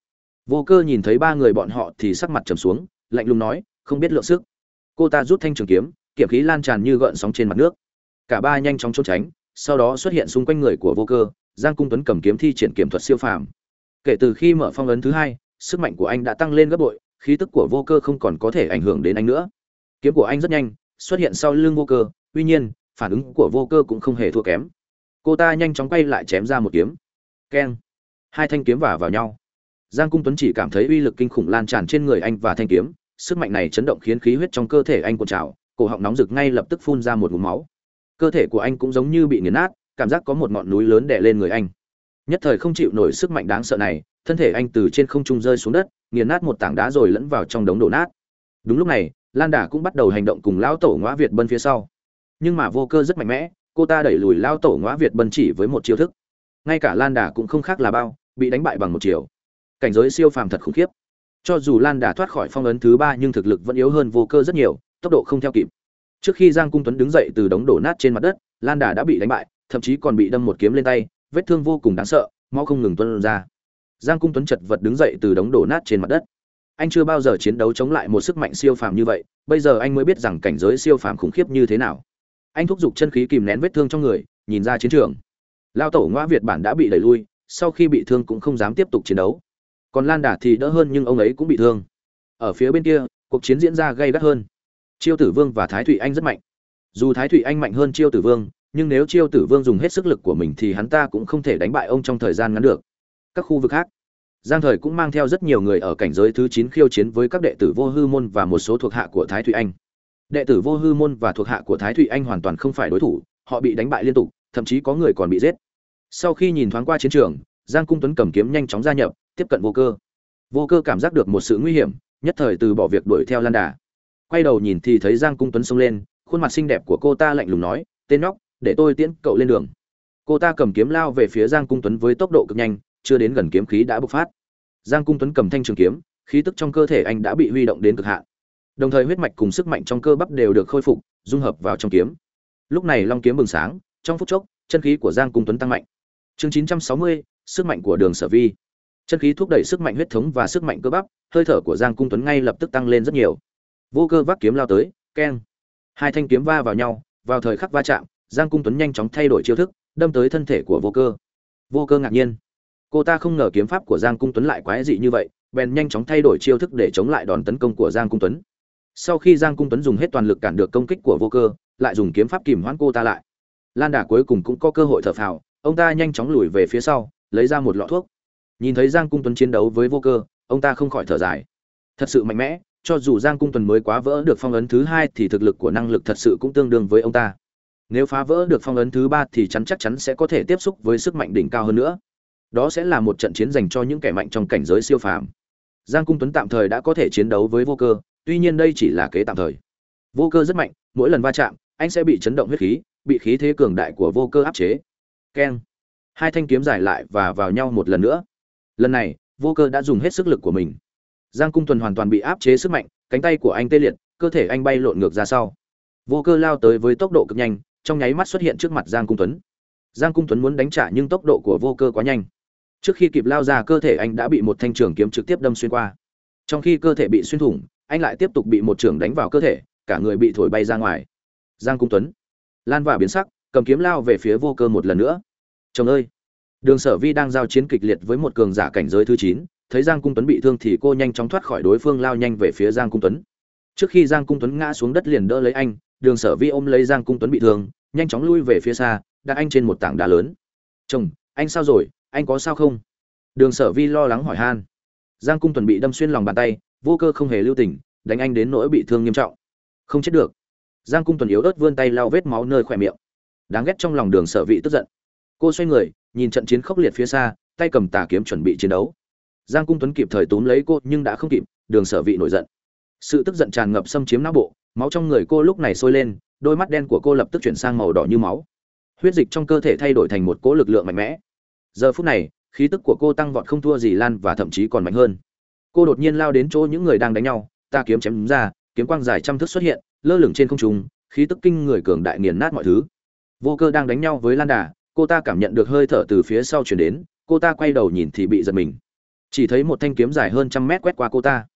Vô cơ nhìn thấy ba người bọn họ thì sắc mặt trầm xuống, lạnh lùng nói, không biết lượng sức. Cô ta rút thanh trường kiếm kiểm khí lan tràn như gợn sóng trên mặt nước. Cả ba nhanh chóng trốn tránh sau đó xuất hiện xung quanh người của vô cơ, giang cung tuấn cầm kiếm thi triển kiểm thuật siêu phàm. Kể từ khi mở phong ấn thứ hai, sức mạnh của anh đã tăng lên gấp bội, khí tức của vô cơ không còn có thể ảnh hưởng đến anh nữa. Kiếm của anh rất nhanh, xuất hiện sau lưng vô cơ, tuy nhiên, phản ứng của vô cơ cũng không hề thua kém. Cô ta nhanh chóng quay lại chém ra một kiếm. Keng. Hai thanh kiếm vào vào nhau. Giang cung tuấn chỉ cảm thấy uy lực kinh khủng lan tràn trên người anh và thanh kiếm, sức mạnh này chấn động khiến khí huyết trong cơ thể anh cuộn trào, cổ họng nóng rực ngay lập tức phun ra một ngụm máu cơ thể của anh cũng giống như bị nghiền nát, cảm giác có một ngọn núi lớn đè lên người anh. Nhất thời không chịu nổi sức mạnh đáng sợ này, thân thể anh từ trên không trung rơi xuống đất, nghiền nát một tảng đá rồi lẫn vào trong đống đổ nát. Đúng lúc này, lan đà cũng bắt đầu hành động cùng lão tổ ngõ việt bân phía sau. Nhưng mà vô cơ rất mạnh mẽ, cô ta đẩy lùi Lão tổ ngõ việt bân chỉ với một chiêu thức. Ngay cả lan đà cũng không khác là bao, bị đánh bại bằng một chiều. Cảnh giới siêu phàm thật khủng khiếp. Cho dù lan đà thoát khỏi phong ấn thứ ba nhưng thực lực vẫn yếu hơn vô cơ rất nhiều, tốc độ không theo kịp trước khi giang cung tuấn đứng dậy từ đống đổ nát trên mặt đất, lan đà đã bị đánh bại, thậm chí còn bị đâm một kiếm lên tay, vết thương vô cùng đáng sợ, mau không ngừng tuân ra. Giang cung tuấn chật vật đứng dậy từ đống đổ nát trên mặt đất. Anh chưa bao giờ chiến đấu chống lại một sức mạnh siêu phàm như vậy, bây giờ anh mới biết rằng cảnh giới siêu phàm khủng khiếp như thế nào. Anh thúc giục chân khí kìm nén vết thương trong người, nhìn ra chiến trường. Lao tổ ngoa việt bản đã bị đẩy lui, sau khi bị thương cũng không dám tiếp tục chiến đấu. Còn lan đà thì đỡ hơn nhưng ông ấy cũng bị thương. Ở phía bên kia, cuộc chiến diễn ra gay gắt hơn chiêu tử vương và thái thụy anh rất mạnh. Dù thái thụy anh mạnh hơn chiêu tử vương, nhưng nếu chiêu tử vương dùng hết sức lực của mình thì hắn ta cũng không thể đánh bại ông trong thời gian ngắn được. Các khu vực khác. Giang thời cũng mang theo rất nhiều người ở cảnh giới thứ chín khiêu chiến với các đệ tử vô hư môn và một số thuộc hạ của thái thụy anh. Đệ tử vô hư môn và thuộc hạ của thái thụy anh hoàn toàn không phải đối thủ, họ bị đánh bại liên tục, thậm chí có người còn bị giết. Sau khi nhìn thoáng qua chiến trường, giang cung tuấn cầm kiếm nhanh chóng gia nhập, tiếp cận vô cơ. Vô cơ cảm giác được một sự nguy hiểm, nhất thời từ bỏ việc đuổi theo lan đà quay đầu nhìn thì thấy giang cung tuấn xông lên khuôn mặt xinh đẹp của cô ta lạnh lùng nói tên nhóc để tôi tiễn cậu lên đường. Cô ta cầm kiếm lao về phía giang cung tuấn với tốc độ cực nhanh chưa đến gần kiếm khí đã bộc phát. Giang cung tuấn cầm thanh trường kiếm khí tức trong cơ thể anh đã bị huy động đến cực hạn. Đồng thời huyết mạch cùng sức mạnh trong cơ bắp đều được khôi phục dung hợp vào trong kiếm. Lúc này long kiếm bừng sáng trong phút chốc chân khí của giang cung tuấn tăng mạnh. Chương 960, sức mạnh của đường sở vi. Chân khí thúc đẩy sức mạnh huyết thống và sức mạnh cơ bắp hơi thở của giang cung tuấn ngay lập tức tăng lên rất nhiều vô cơ vác kiếm lao tới, keng. Hai thanh kiếm va vào nhau, vào thời khắc va chạm, giang cung tuấn nhanh chóng thay đổi chiêu thức, đâm tới thân thể của vô cơ. Vô cơ ngạc nhiên. Cô ta không ngờ kiếm pháp của giang cung tuấn lại quái dị như vậy, bèn nhanh chóng thay đổi chiêu thức để chống lại đòn tấn công của giang cung tuấn. Sau khi giang cung tuấn dùng hết toàn lực cản được công kích của vô cơ, lại dùng kiếm pháp kìm hoãn cô ta lại. Lan đà cuối cùng cũng có cơ hội thở phào, ông ta nhanh chóng lùi về phía sau, lấy ra một lọ thuốc. Nhìn thấy giang cung tuấn chiến đấu với vô cơ, ông ta không khỏi thở dài. Thật sự mạnh mẽ cho dù giang cung Tuần mới quá vỡ được phong ấn thứ hai thì thực lực của năng lực thật sự cũng tương đương với ông ta. Nếu phá vỡ được phong ấn thứ ba thì chắn chắc chắn sẽ có thể tiếp xúc với sức mạnh đỉnh cao hơn nữa. Đó sẽ là một trận chiến dành cho những kẻ mạnh trong cảnh giới siêu phàm. Giang cung tuấn tạm thời đã có thể chiến đấu với vô cơ, tuy nhiên đây chỉ là kế tạm thời. Vô cơ rất mạnh, mỗi lần va chạm, anh sẽ bị chấn động huyết khí, bị khí thế cường đại của vô cơ áp chế. Keng. Hai thanh kiếm giải lại và vào nhau một lần nữa. Lần này, vô cơ đã dùng hết sức lực của mình giang cung tuần hoàn toàn bị áp chế sức mạnh, cánh tay của anh tê liệt, cơ thể anh bay lộn ngược ra sau. Vô cơ lao tới với tốc độ cực nhanh, trong nháy mắt xuất hiện trước mặt giang cung tuấn. Giang cung tuấn muốn đánh trả nhưng tốc độ của vô cơ quá nhanh. Trước khi kịp lao ra, cơ thể anh đã bị một thanh trường kiếm trực tiếp đâm xuyên qua. Trong khi cơ thể bị xuyên thủng, anh lại tiếp tục bị một trường đánh vào cơ thể, cả người bị thổi bay ra ngoài. Giang cung tuấn. Lan và biến sắc, cầm kiếm lao về phía vô cơ một lần nữa. Chồng ơi! Đường sở vi đang giao chiến kịch liệt với một cường giả cảnh giới thứ chín thấy giang cung tuấn bị thương thì cô nhanh chóng thoát khỏi đối phương lao nhanh về phía giang cung tuấn. Trước khi giang cung tuấn ngã xuống đất liền đỡ lấy anh, đường sở vi ôm lấy giang cung tuấn bị thương, nhanh chóng lui về phía xa, đặt anh trên một tảng đá lớn. Chồng, anh sao rồi? Anh có sao không? Đường sở vi lo lắng hỏi han. Giang cung tuấn bị đâm xuyên lòng bàn tay, vô cơ không hề lưu tình, đánh anh đến nỗi bị thương nghiêm trọng. Không chết được. Giang cung tuấn yếu ớt vươn tay lau vết máu nơi khỏe miệng. Đáng ghét trong lòng đường sở vị tức giận. Cô xoay người, nhìn trận chiến khốc liệt phía xa, tay cầm tà kiếm chuẩn bị chiến đấu giang cung tuấn kịp thời túm lấy cô, nhưng đã không kịp, đường sở vị nổi giận. Sự tức giận tràn ngập xâm chiếm não bộ, máu trong người cô lúc này sôi lên, đôi mắt đen của cô lập tức chuyển sang màu đỏ như máu. Huyết dịch trong cơ thể thay đổi thành một cỗ lực lượng mạnh mẽ. Giờ phút này, khí tức của cô tăng vọt không thua gì lan và thậm chí còn mạnh hơn. Cô đột nhiên lao đến chỗ những người đang đánh nhau, ta kiếm chém ra, kiếm quang dài trăm thước xuất hiện, lơ lửng trên không trung, khí tức kinh người cường đại nghiền nát mọi thứ. Vô cơ đang đánh nhau với lan đà, cô ta cảm nhận được hơi thở từ phía sau chuyển đến, cô ta quay đầu nhìn thì bị giật mình chỉ thấy một thanh kiếm dài hơn trăm mét quét qua cô ta.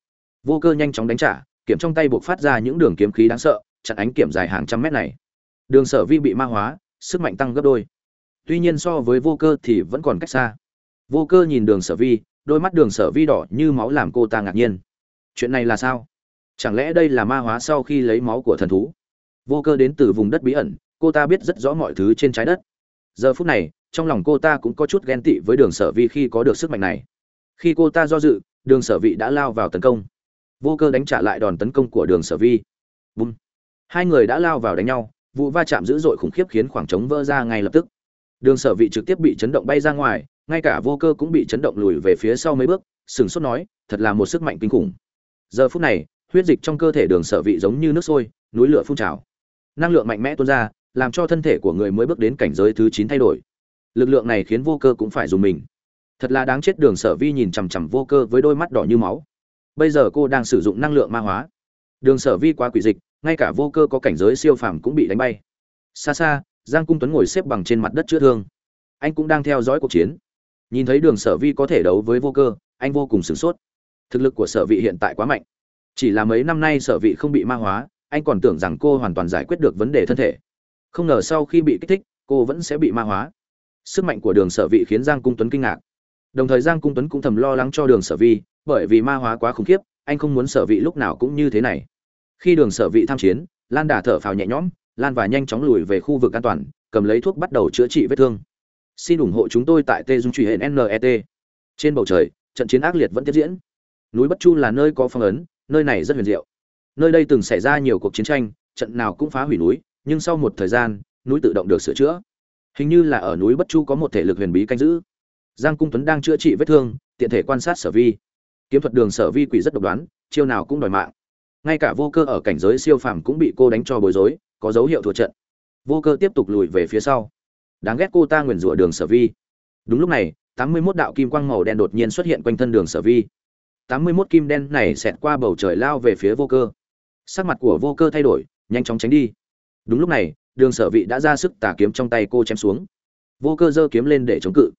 Vô cơ nhanh chóng đánh trả kiểm trong tay buộc phát ra những đường kiếm khí đáng sợ, chặn ánh kiểm dài hàng trăm mét này. Đường sở vi bị ma hóa, sức mạnh tăng gấp đôi. Tuy nhiên so với vô cơ thì vẫn còn cách xa. Vô cơ nhìn đường sở vi, đôi mắt đường sở vi đỏ như máu làm cô ta ngạc nhiên. Chuyện này là sao? Chẳng lẽ đây là ma hóa sau khi lấy máu của thần thú? Vô cơ đến từ vùng đất bí ẩn, cô ta biết rất rõ mọi thứ trên trái đất. Giờ phút này, trong lòng cô ta cũng có chút ghen tị với đường sở vi khi có được sức mạnh này khi cô ta do dự, đường sở vị đã lao vào tấn công. Vô cơ đánh trả lại đòn tấn công của đường sở vi. Bùm. Hai người đã lao vào đánh nhau, vụ va chạm dữ dội khủng khiếp khiến khoảng trống vỡ ra ngay lập tức. Đường sở vị trực tiếp bị chấn động bay ra ngoài, ngay cả vô cơ cũng bị chấn động lùi về phía sau mấy bước, sừng sốt nói, thật là một sức mạnh kinh khủng. Giờ phút này, huyết dịch trong cơ thể đường sở vị giống như nước sôi, núi lửa phun trào. Năng lượng mạnh mẽ tuôn ra, làm cho thân thể của người mới bước đến cảnh giới thứ chín thay đổi. Lực lượng này khiến vô cơ cũng phải dùng mình thật là đáng chết, đường sở vi nhìn chằm chằm vô cơ với đôi mắt đỏ như máu. Bây giờ cô đang sử dụng năng lượng ma hóa. Đường sở vi quá quỷ dịch, ngay cả vô cơ có cảnh giới siêu phàm cũng bị đánh bay. Xa xa, giang cung tuấn ngồi xếp bằng trên mặt đất chữa thương. Anh cũng đang theo dõi cuộc chiến. Nhìn thấy đường sở vi có thể đấu với vô cơ, anh vô cùng sửng sốt. Thực lực của sở vị hiện tại quá mạnh. Chỉ là mấy năm nay sở vị không bị ma hóa, anh còn tưởng rằng cô hoàn toàn giải quyết được vấn đề thân thể. Không ngờ sau khi bị kích thích, cô vẫn sẽ bị ma hóa. Sức mạnh của đường sở vị khiến giang cung tuấn kinh ngạc đồng thời giang cung tuấn cũng thầm lo lắng cho đường sở vi bởi vì ma hóa quá khủng khiếp, anh không muốn sở vị lúc nào cũng như thế này. Khi đường sở vị tham chiến, lan đà thở phào nhẹ nhõm, lan và nhanh chóng lùi về khu vực an toàn, cầm lấy thuốc bắt đầu chữa trị vết thương. Xin ủng hộ chúng tôi tại tê dung truy hệ net trên bầu trời, trận chiến ác liệt vẫn tiếp diễn. Núi bất chu là nơi có phong ấn, nơi này rất huyền diệu. Nơi đây từng xảy ra nhiều cuộc chiến tranh, trận nào cũng phá hủy núi, nhưng sau một thời gian, núi tự động được sửa chữa. Hình như là ở núi bất chu có một thể lực huyền bí canh giữ giang cung tuấn đang chữa trị vết thương, tiện thể quan sát sở vi. Kiếm thuật đường sở vi quỷ rất độc đoán, chiêu nào cũng đòi mạng. Ngay cả vô cơ ở cảnh giới siêu phàm cũng bị cô đánh cho bối rối, có dấu hiệu thua trận. Vô cơ tiếp tục lùi về phía sau. Đáng ghét cô ta nguyền rủa đường sở vi. Đúng lúc này, tám mươi 81 đạo kim quang màu đen đột nhiên xuất hiện quanh thân đường sở vi. tám mươi 81 kim đen này xẹt qua bầu trời lao về phía vô cơ. Sắc mặt của vô cơ thay đổi, nhanh chóng tránh đi. Đúng lúc này, đường sở vị đã ra sức tà kiếm trong tay cô chém xuống. Vô cơ giơ kiếm lên để chống cự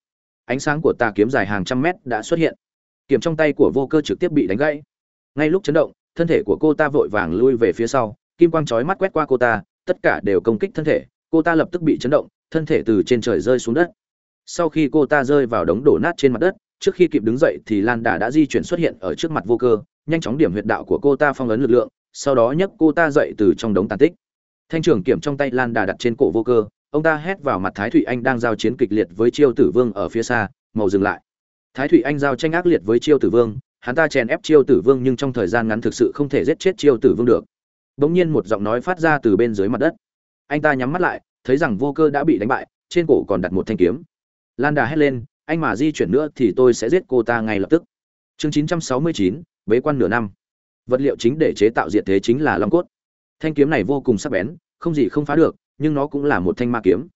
ánh sáng của tà kiếm dài hàng trăm mét đã xuất hiện. Kiếm trong tay của vô cơ trực tiếp bị đánh gãy. Ngay lúc chấn động, thân thể của cô ta vội vàng lui về phía sau, kim quang chói mắt quét qua cô ta, tất cả đều công kích thân thể, cô ta lập tức bị chấn động, thân thể từ trên trời rơi xuống đất. Sau khi cô ta rơi vào đống đổ nát trên mặt đất, trước khi kịp đứng dậy thì lan đà đã di chuyển xuất hiện ở trước mặt vô cơ, nhanh chóng điểm huyệt đạo của cô ta phong ấn lực lượng, sau đó nhấc cô ta dậy từ trong đống tàn tích. Thanh trưởng kiểm trong tay lan đà đặt trên cổ vô cơ ông ta hét vào mặt thái thụy anh đang giao chiến kịch liệt với chiêu tử vương ở phía xa màu dừng lại. Thái thụy anh giao tranh ác liệt với chiêu tử vương hắn ta chèn ép chiêu tử vương nhưng trong thời gian ngắn thực sự không thể giết chết chiêu tử vương được. Bỗng nhiên một giọng nói phát ra từ bên dưới mặt đất. Anh ta nhắm mắt lại thấy rằng vô cơ đã bị đánh bại trên cổ còn đặt một thanh kiếm. Lan đà hét lên anh mà di chuyển nữa thì tôi sẽ giết cô ta ngay lập tức. Chương 969, bế quan nửa năm. Vật liệu chính để chế tạo diệt thế chính là long cốt. Thanh kiếm này vô cùng sắc bén không gì không phá được nhưng nó cũng là một thanh ma kiếm.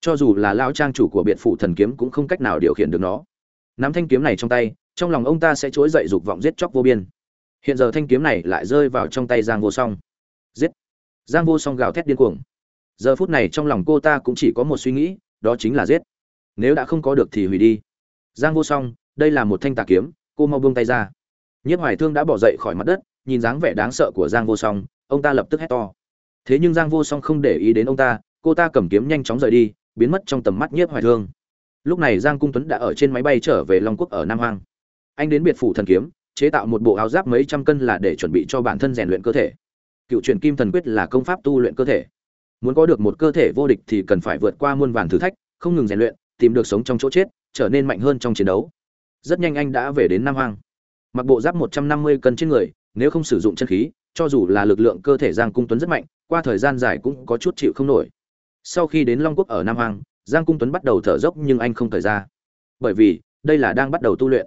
Cho dù là lao trang chủ của biệt phủ thần kiếm cũng không cách nào điều khiển được nó. Nắm thanh kiếm này trong tay, trong lòng ông ta sẽ trỗi dậy dục vọng giết chóc vô biên. Hiện giờ thanh kiếm này lại rơi vào trong tay giang vô song. Giết! Giang vô song gào thét điên cuồng. Giờ phút này trong lòng cô ta cũng chỉ có một suy nghĩ, đó chính là giết. Nếu đã không có được thì hủy đi. Giang vô song, đây là một thanh tà kiếm, cô mau buông tay ra. Nhiếp hoài thương đã bỏ dậy khỏi mặt đất, nhìn dáng vẻ đáng sợ của giang vô song, ông ta lập tức hét to thế nhưng giang vô song không để ý đến ông ta cô ta cầm kiếm nhanh chóng rời đi biến mất trong tầm mắt nhiếp hoài thương. Lúc này giang cung tuấn đã ở trên máy bay trở về long quốc ở nam Hoang. anh đến biệt phủ thần kiếm chế tạo một bộ áo giáp mấy trăm cân là để chuẩn bị cho bản thân rèn luyện cơ thể. Cựu truyền kim thần quyết là công pháp tu luyện cơ thể. Muốn có được một cơ thể vô địch thì cần phải vượt qua muôn vàn thử thách không ngừng rèn luyện tìm được sống trong chỗ chết trở nên mạnh hơn trong chiến đấu. Rất nhanh anh đã về đến nam Hoang, mặc bộ giáp một trăm năm mươi cân trên người nếu không sử dụng chân khí cho dù là lực lượng cơ thể giang cung tuấn rất mạnh qua thời gian dài cũng có chút chịu không nổi. Sau khi đến long quốc ở nam hoàng giang cung tuấn bắt đầu thở dốc nhưng anh không thời ra. Bởi vì, đây là đang bắt đầu tu luyện.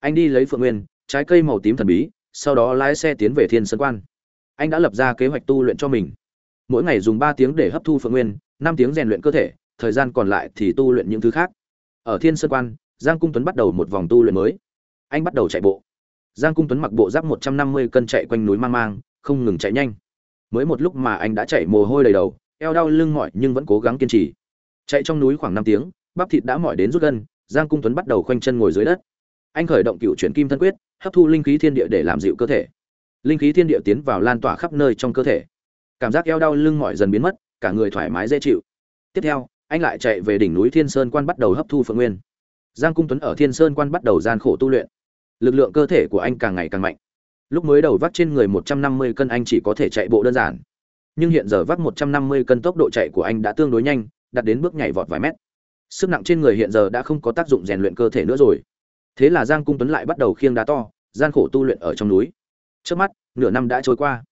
Anh đi lấy phượng nguyên, trái cây màu tím thần bí, sau đó lái xe tiến về thiên sơn quan. Anh đã lập ra kế hoạch tu luyện cho mình. Mỗi ngày dùng ba tiếng để hấp thu phượng nguyên, năm tiếng rèn luyện cơ thể, thời gian còn lại thì tu luyện những thứ khác. Ở thiên sơn quan, giang cung tuấn bắt đầu một vòng tu luyện mới. Anh bắt đầu chạy bộ. Giang cung tuấn mặc bộ giáp một trăm năm mươi cân chạy quanh núi mang mang, không ngừng chạy nhanh mới một lúc mà anh đã chạy mồ hôi đầy đầu, eo đau lưng mỏi nhưng vẫn cố gắng kiên trì. Chạy trong núi khoảng năm tiếng, bắp thịt đã mỏi đến rút gân, giang cung tuấn bắt đầu khoanh chân ngồi dưới đất. Anh khởi động cựu chuyển kim thân quyết, hấp thu linh khí thiên địa để làm dịu cơ thể. Linh khí thiên địa tiến vào lan tỏa khắp nơi trong cơ thể. Cảm giác eo đau lưng mỏi dần biến mất, cả người thoải mái dễ chịu. Tiếp theo, anh lại chạy về đỉnh núi thiên sơn quan bắt đầu hấp thu phượng nguyên. Giang cung tuấn ở thiên sơn quan bắt đầu gian khổ tu luyện. Lực lượng cơ thể của anh càng ngày càng mạnh lúc mới đầu vác trên người một trăm năm mươi cân anh chỉ có thể chạy bộ đơn giản. Nhưng hiện giờ vác một trăm năm mươi cân tốc độ chạy của anh đã tương đối nhanh, đạt đến bước nhảy vọt vài mét. Sức nặng trên người hiện giờ đã không có tác dụng rèn luyện cơ thể nữa rồi. Thế là giang cung tuấn lại bắt đầu khiêng đá to, gian khổ tu luyện ở trong núi. Trước mắt, nửa năm đã trôi qua.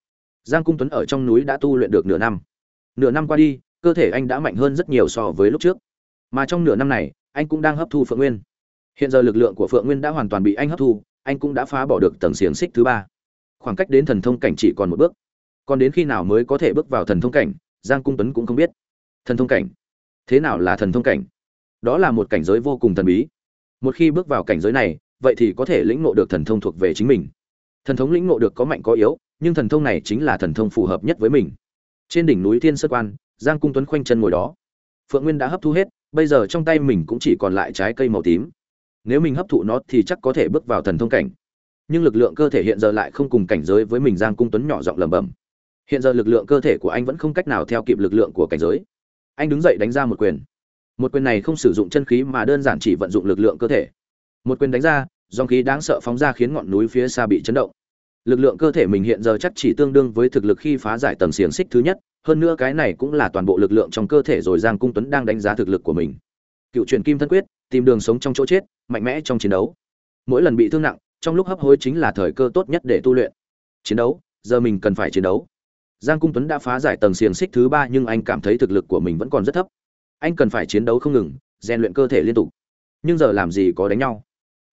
Giang cung tuấn ở trong núi đã tu luyện được nửa năm. Nửa năm qua đi, cơ thể anh đã mạnh hơn rất nhiều so với lúc trước. Mà trong nửa năm này, anh cũng đang hấp thu phượng nguyên. Hiện giờ lực lượng của phượng nguyên đã hoàn toàn bị anh hấp thu anh cũng đã phá bỏ được tầng xiềng xích thứ ba. Khoảng cách đến thần thông cảnh chỉ còn một bước. Còn đến khi nào mới có thể bước vào thần thông cảnh, giang cung tuấn cũng không biết. Thần thông cảnh? Thế nào là thần thông cảnh? Đó là một cảnh giới vô cùng thần bí. Một khi bước vào cảnh giới này, vậy thì có thể lĩnh ngộ được thần thông thuộc về chính mình. Thần thống lĩnh ngộ được có mạnh có yếu, nhưng thần thông này chính là thần thông phù hợp nhất với mình. Trên đỉnh núi thiên sơ quan, giang cung tuấn khoanh chân ngồi đó. Phượng nguyên đã hấp thu hết, bây giờ trong tay mình cũng chỉ còn lại trái cây màu tím nếu mình hấp thụ nó thì chắc có thể bước vào thần thông cảnh. Nhưng lực lượng cơ thể hiện giờ lại không cùng cảnh giới với mình, giang cung tuấn nhỏ giọng lẩm bẩm. Hiện giờ lực lượng cơ thể của anh vẫn không cách nào theo kịp lực lượng của cảnh giới. Anh đứng dậy đánh ra một quyền. Một quyền này không sử dụng chân khí mà đơn giản chỉ vận dụng lực lượng cơ thể. Một quyền đánh ra, dòng khí đáng sợ phóng ra khiến ngọn núi phía xa bị chấn động. Lực lượng cơ thể mình hiện giờ chắc chỉ tương đương với thực lực khi phá giải tầng xiềng xích thứ nhất, hơn nữa cái này cũng là toàn bộ lực lượng trong cơ thể rồi giang cung tuấn đang đánh giá thực lực của mình. Cựu truyền kim thân quyết tìm đường sống trong chỗ chết, mạnh mẽ trong chiến đấu. Mỗi lần bị thương nặng, trong lúc hấp hối chính là thời cơ tốt nhất để tu luyện. Chiến đấu, giờ mình cần phải chiến đấu. Giang cung tuấn đã phá giải tầng xiềng xích thứ ba nhưng anh cảm thấy thực lực của mình vẫn còn rất thấp. Anh cần phải chiến đấu không ngừng, rèn luyện cơ thể liên tục. Nhưng giờ làm gì có đánh nhau?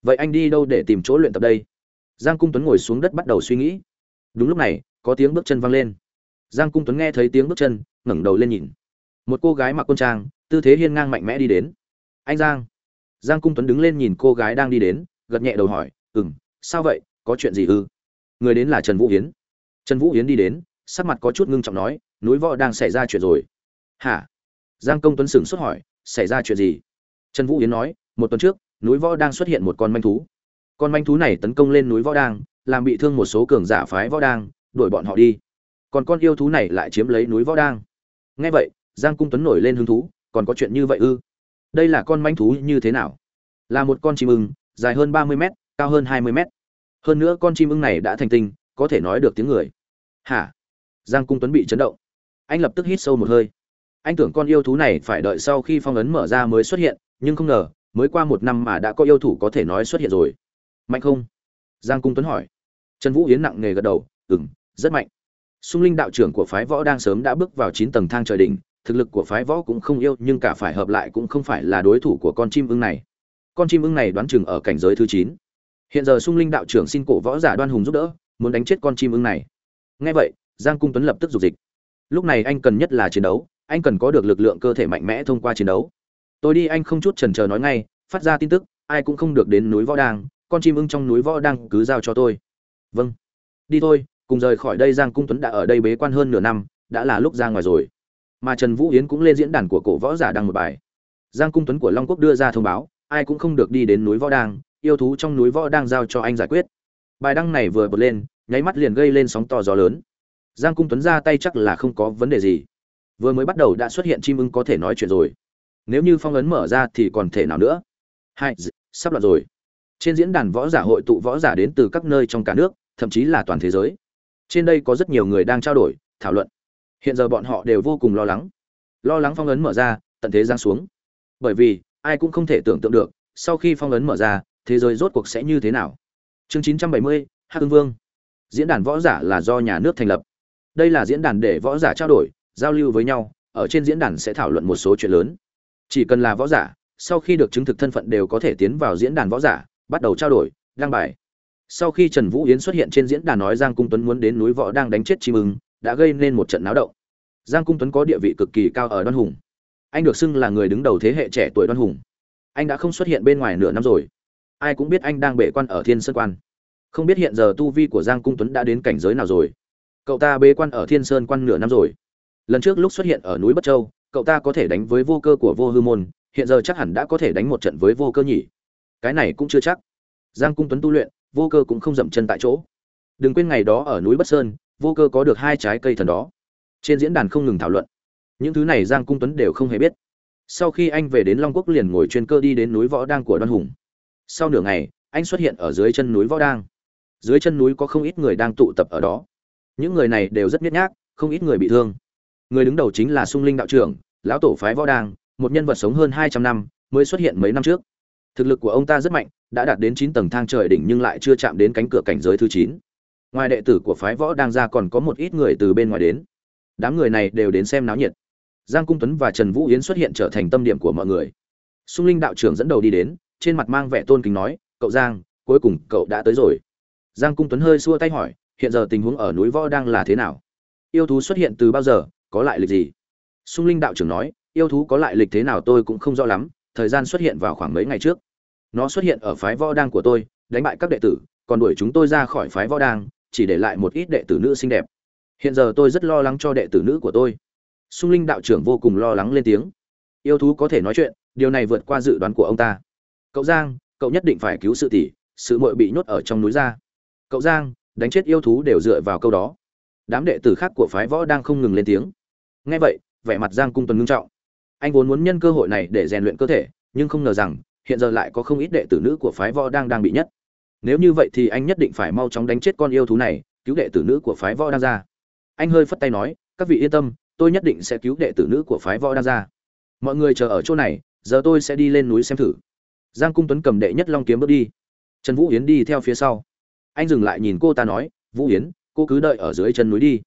Vậy anh đi đâu để tìm chỗ luyện tập đây? Giang cung tuấn ngồi xuống đất bắt đầu suy nghĩ. Đúng lúc này, có tiếng bước chân vang lên. Giang cung tuấn nghe thấy tiếng bước chân, ngẩng đầu lên nhìn. Một cô gái mặc quân trang, tư thế hiên ngang mạnh mẽ đi đến. Anh giang giang cung tuấn đứng lên nhìn cô gái đang đi đến, gật nhẹ đầu hỏi ừ m sao vậy? Có chuyện gì ư? Người đến là trần vũ hiến. Trần vũ hiến đi đến, sắc mặt có chút ngưng trọng nói, núi võ đang xảy ra chuyện rồi. Hả? Giang công tuấn sửng sốt hỏi, xảy ra chuyện gì? Trần vũ hiến nói, một tuần trước, núi võ đang xuất hiện một con manh thú. Con manh thú này tấn công lên núi võ đang, làm bị thương một số cường giả phái võ đang, đuổi bọn họ đi. Còn con yêu thú này lại chiếm lấy núi võ đang. Nghe vậy, giang cung tuấn nổi lên hứng thú, còn có chuyện như vậy ư? Đây là con manh thú như thế nào? Là một con chim ưng, dài hơn ba mươi mét, cao hơn hai mươi mét. Hơn nữa con chim ưng này đã thành tinh, có thể nói được tiếng người. Hả? Giang cung tuấn bị chấn động. Anh lập tức hít sâu một hơi. Anh tưởng con yêu thú này phải đợi sau khi phong ấn mở ra mới xuất hiện, nhưng không ngờ, mới qua một năm mà đã có yêu thủ có thể nói xuất hiện rồi. Mạnh không? Giang cung tuấn hỏi. Trần vũ yến nặng nề gật đầu. Ừ m rất mạnh. Sung linh đạo trưởng của phái võ đang sớm đã bước vào chín tầng thang trời đỉnh thực lực của phái võ cũng không yêu, nhưng cả phải hợp lại cũng không phải là đối thủ của con chim ưng này. Con chim ưng này đoán chừng ở cảnh giới thứ chín. Hiện giờ sung linh đạo trưởng xin cổ võ giả đoan hùng giúp đỡ, muốn đánh chết con chim ưng này. Ngay vậy, giang cung tuấn lập tức dục dịch. Lúc này anh cần nhất là chiến đấu, anh cần có được lực lượng cơ thể mạnh mẽ thông qua chiến đấu. Tôi đi, anh không chút trần chờ nói ngay, phát ra tin tức, ai cũng không được đến núi võ đang, con chim ưng trong núi võ đang cứ giao cho tôi. Vâng. Đi thôi, cùng rời khỏi đây, giang cung tuấn đã ở đây bế quan hơn nửa năm, đã là lúc ra ngoài rồi mà trần vũ yến cũng lên diễn đàn của cổ võ giả đăng một bài. Giang cung tuấn của long quốc đưa ra thông báo, ai cũng không được đi đến núi võ đang yêu thú trong núi võ đang giao cho anh giải quyết. Bài đăng này vừa bật lên, nháy mắt liền gây lên sóng to gió lớn. Giang cung tuấn ra tay chắc là không có vấn đề gì. Vừa mới bắt đầu đã xuất hiện chim ưng có thể nói chuyện rồi. Nếu như phong ấn mở ra thì còn thể nào nữa? Hai sắp loạn rồi. Trên diễn đàn võ giả hội tụ võ giả đến từ các nơi trong cả nước, thậm chí là toàn thế giới. Trên đây có rất nhiều người đang trao đổi, thảo luận hiện giờ bọn họ đều vô cùng lo lắng. Lo lắng phong ấn mở ra tận thế giang xuống. Bởi vì ai cũng không thể tưởng tượng được sau khi phong ấn mở ra thế giới rốt cuộc sẽ như thế nào. Chương 970, Hắc Ưng Vương. Diễn đàn võ giả là do nhà nước thành lập. Đây là diễn đàn để võ giả trao đổi giao lưu với nhau ở trên diễn đàn sẽ thảo luận một số chuyện lớn. Chỉ cần là võ giả sau khi được chứng thực thân phận đều có thể tiến vào diễn đàn võ giả bắt đầu trao đổi đăng bài. Sau khi trần vũ yến xuất hiện trên diễn đàn nói giang cung tuấn muốn đến núi võ đang đánh chết chim ưng đã gây nên một trận náo động. Giang cung tuấn có địa vị cực kỳ cao ở đoan hùng. Anh được xưng là người đứng đầu thế hệ trẻ tuổi đoan hùng. Anh đã không xuất hiện bên ngoài nửa năm rồi. Ai cũng biết anh đang bế quan ở thiên sơn quan. Không biết hiện giờ tu vi của giang cung tuấn đã đến cảnh giới nào rồi. Cậu ta bế quan ở thiên sơn quan nửa năm rồi. Lần trước lúc xuất hiện ở núi bất châu, cậu ta có thể đánh với vô cơ của vô hư môn, hiện giờ chắc hẳn đã có thể đánh một trận với vô cơ nhỉ. Cái này cũng chưa chắc. Giang cung tuấn tu luyện, vô cơ cũng không dậm chân tại chỗ. Đừng quên ngày đó ở núi bất sơn vô cơ có được hai trái cây thần đó. Trên diễn đàn không ngừng thảo luận. Những thứ này giang cung tuấn đều không hề biết. Sau khi anh về đến long quốc liền ngồi chuyên cơ đi đến núi võ đang của đoan hùng. Sau nửa ngày, anh xuất hiện ở dưới chân núi võ đang. Dưới chân núi có không ít người đang tụ tập ở đó. Những người này đều rất nhét nhác, không ít người bị thương. Người đứng đầu chính là sung linh đạo trưởng, lão tổ phái võ đang, một nhân vật sống hơn hai trăm năm, mới xuất hiện mấy năm trước. Thực lực của ông ta rất mạnh, đã đạt đến chín tầng thang trời đỉnh nhưng lại chưa chạm đến cánh cửa cảnh giới thứ chín ngoài đệ tử của phái võ đang ra còn có một ít người từ bên ngoài đến. Đám người này đều đến xem náo nhiệt. Giang cung tuấn và trần vũ yến xuất hiện trở thành tâm điểm của mọi người. Sung linh đạo trưởng dẫn đầu đi đến, trên mặt mang vẻ tôn kính nói, cậu giang, cuối cùng cậu đã tới rồi. Giang cung tuấn hơi xua tay hỏi, hiện giờ tình huống ở núi võ đang là thế nào? Yêu thú xuất hiện từ bao giờ, có lại lịch gì? Sung linh đạo trưởng nói, yêu thú có lại lịch thế nào tôi cũng không rõ lắm, thời gian xuất hiện vào khoảng mấy ngày trước. Nó xuất hiện ở phái võ đang của tôi, đánh bại các đệ tử, còn đuổi chúng tôi ra khỏi phái võ đang chỉ để lại một ít đệ tử nữ xinh đẹp. Hiện giờ tôi rất lo lắng cho đệ tử nữ của tôi. Sung linh đạo trưởng vô cùng lo lắng lên tiếng. Yêu thú có thể nói chuyện, điều này vượt qua dự đoán của ông ta. Cậu giang, cậu nhất định phải cứu sự tỷ, sự muội bị nhốt ở trong núi ra. Cậu giang, đánh chết yêu thú đều dựa vào câu đó. Đám đệ tử khác của phái võ đang không ngừng lên tiếng. Nghe vậy, vẻ mặt giang cung tuần ngưng trọng. Anh vốn muốn nhân cơ hội này để rèn luyện cơ thể, nhưng không ngờ rằng, hiện giờ lại có không ít đệ tử nữ của phái võ đang đang bị nhất nếu như vậy thì anh nhất định phải mau chóng đánh chết con yêu thú này, cứu đệ tử nữ của phái võ đang ra anh hơi phất tay nói, các vị yên tâm, tôi nhất định sẽ cứu đệ tử nữ của phái võ đang ra mọi người chờ ở chỗ này, giờ tôi sẽ đi lên núi xem thử. Giang cung tuấn cầm đệ nhất long kiếm bước đi. Trần vũ yến đi theo phía sau. Anh dừng lại nhìn cô ta nói, vũ yến, cô cứ đợi ở dưới chân núi đi.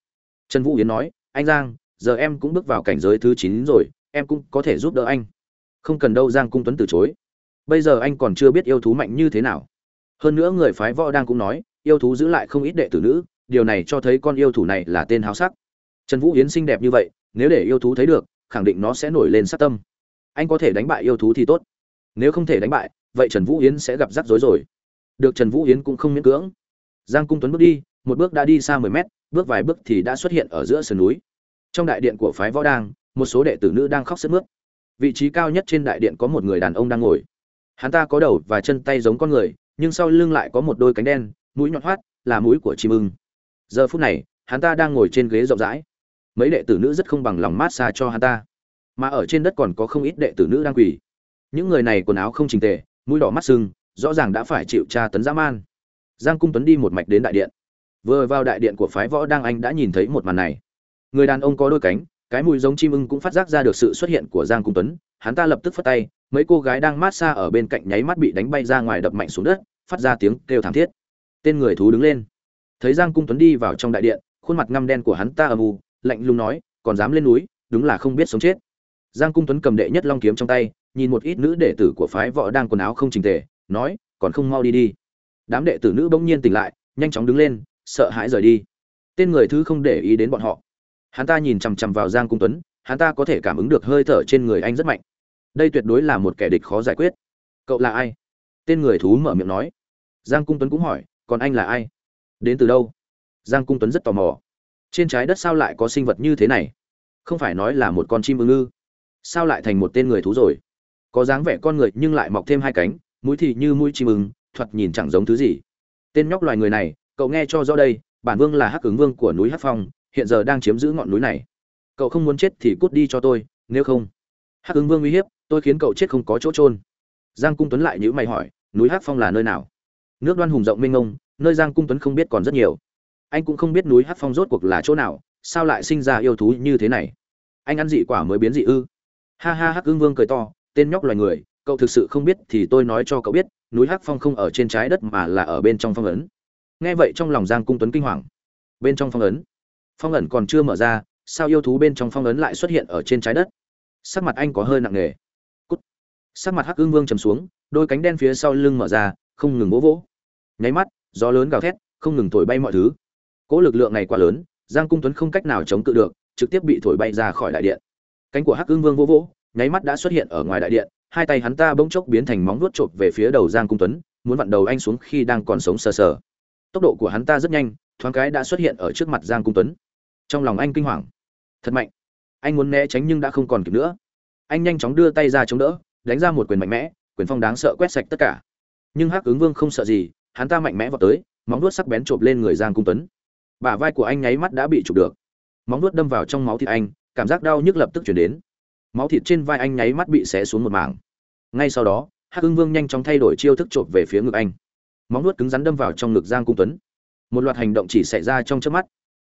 Trần vũ yến nói, anh giang, giờ em cũng bước vào cảnh giới thứ chín rồi, em cũng có thể giúp đỡ anh. Không cần đâu giang cung tuấn từ chối. Bây giờ anh còn chưa biết yêu thú mạnh như thế nào hơn nữa người phái võ đang cũng nói, yêu thú giữ lại không ít đệ tử nữ, điều này cho thấy con yêu thủ này là tên háo sắc. Trần vũ yến xinh đẹp như vậy, nếu để yêu thú thấy được, khẳng định nó sẽ nổi lên sát tâm. Anh có thể đánh bại yêu thú thì tốt. Nếu không thể đánh bại, vậy trần vũ yến sẽ gặp rắc rối rồi. Được trần vũ yến cũng không miễn cưỡng. Giang cung tuấn bước đi, một bước đã đi xa mười mét, bước vài bước thì đã xuất hiện ở giữa sườn núi. Trong đại điện của phái võ đang, một số đệ tử nữ đang khóc sức mướt. Vị trí cao nhất trên đại điện có một người đàn ông đang ngồi. Hắn ta có đầu và chân tay giống con người nhưng sau lưng lại có một đôi cánh đen, mũi nhọn hoắt, là mũi của chim ưng. Giờ phút này, hắn ta đang ngồi trên ghế rộng rãi. Mấy đệ tử nữ rất không bằng lòng mát xa cho hắn ta. Mà ở trên đất còn có không ít đệ tử nữ đang quỳ. Những người này quần áo không trình tề, mũi đỏ mắt sưng, rõ ràng đã phải chịu tra tấn dã man. Giang cung tuấn đi một mạch đến đại điện. Vừa vào đại điện của phái võ đang anh đã nhìn thấy một màn này. Người đàn ông có đôi cánh cái mùi giống chim ưng cũng phát giác ra được sự xuất hiện của giang cung tuấn. Hắn ta lập tức phất tay, mấy cô gái đang mát xa ở bên cạnh nháy mắt bị đánh bay ra ngoài đập mạnh xuống đất, phát ra tiếng kêu thảm thiết. Tên người thú đứng lên. Thấy giang cung tuấn đi vào trong đại điện, khuôn mặt ngăm đen của hắn ta âm u, lạnh lùng nói, còn dám lên núi, đúng là không biết sống chết. Giang cung tuấn cầm đệ nhất long kiếm trong tay, nhìn một ít nữ đệ tử của phái võ đang quần áo không chỉnh tề, nói, còn không mau đi đi. Đám đệ tử nữ bỗng nhiên tỉnh lại, nhanh chóng đứng lên, sợ hãi rời đi. Tên người thứ không để ý đến bọn họ hắn ta nhìn chằm chằm vào giang cung tuấn, hắn ta có thể cảm ứng được hơi thở trên người anh rất mạnh. Đây tuyệt đối là một kẻ địch khó giải quyết. Cậu là ai? Tên người thú mở miệng nói. Giang cung tuấn cũng hỏi, còn anh là ai? Đến từ đâu? Giang cung tuấn rất tò mò. Trên trái đất sao lại có sinh vật như thế này? Không phải nói là một con chim ưng ư? Sao lại thành một tên người thú rồi? Có dáng vẻ con người nhưng lại mọc thêm hai cánh, mũi thì như mũi chim ưng, thoạt nhìn chẳng giống thứ gì. Tên nhóc loài người này, cậu nghe cho rõ đây, bản vương là hắc ứng vương của núi hắc phong hiện giờ đang chiếm giữ ngọn núi này. Cậu không muốn chết thì cút đi cho tôi, nếu không. Hắc ứng vương uy hiếp, tôi khiến cậu chết không có chỗ trôn giang cung tuấn lại nhữ mày hỏi, núi hắc phong là nơi nào? Nước đoan hùng rộng mênh mông, nơi giang cung tuấn không biết còn rất nhiều. Anh cũng không biết núi hắc phong rốt cuộc là chỗ nào, sao lại sinh ra yêu thú như thế này? Anh ăn dị quả mới biến dị ư? Ha ha, hắc ương vương cười to, tên nhóc loài người, cậu thực sự không biết thì tôi nói cho cậu biết, núi hắc phong không ở trên trái đất mà là ở bên trong phong ấn. Nghe vậy trong lòng giang cung tuấn kinh hoàng. Bên trong phong ấn phong ẩn còn chưa mở ra, sao yêu thú bên trong phong ấn lại xuất hiện ở trên trái đất? Sắc mặt anh có hơi nặng nề. Cút. Sắc mặt hắc ương vương trầm xuống, đôi cánh đen phía sau lưng mở ra, không ngừng vỗ vỗ. Nháy mắt, gió lớn gào thét, không ngừng thổi bay mọi thứ. Cỗ lực lượng này quá lớn, giang cung tuấn không cách nào chống cự được, trực tiếp bị thổi bay ra khỏi đại điện. Cánh của hắc ương vương vỗ vỗ, nháy mắt đã xuất hiện ở ngoài đại điện, hai tay hắn ta bỗng chốc biến thành móng vuốt chộp về phía đầu giang cung tuấn, muốn vặn đầu anh xuống khi đang còn sống sờ sờ. Tốc độ của hắn ta rất nhanh, thoáng cái đã xuất hiện ở trước mặt giang cung tuấn trong lòng anh kinh hoàng. Thật mạnh. Anh muốn né tránh nhưng đã không còn kịp nữa. Anh nhanh chóng đưa tay ra chống đỡ, đánh ra một quyền mạnh mẽ, quyền phong đáng sợ quét sạch tất cả. Nhưng hắc ứng vương không sợ gì, hắn ta mạnh mẽ vào tới, móng vuốt sắc bén chộp lên người giang cung tuấn. Bả vai của anh nháy mắt đã bị chụp được. Móng vuốt đâm vào trong máu thịt anh, cảm giác đau nhức lập tức chuyển đến. Máu thịt trên vai anh nháy mắt bị xé xuống một mảng. Ngay sau đó, hắc ứng vương nhanh chóng thay đổi chiêu thức chộp về phía ngực anh. Móng vuốt cứng rắn đâm vào trong ngực giang cung tuấn. Một loạt hành động chỉ xảy ra trong chớp mắt.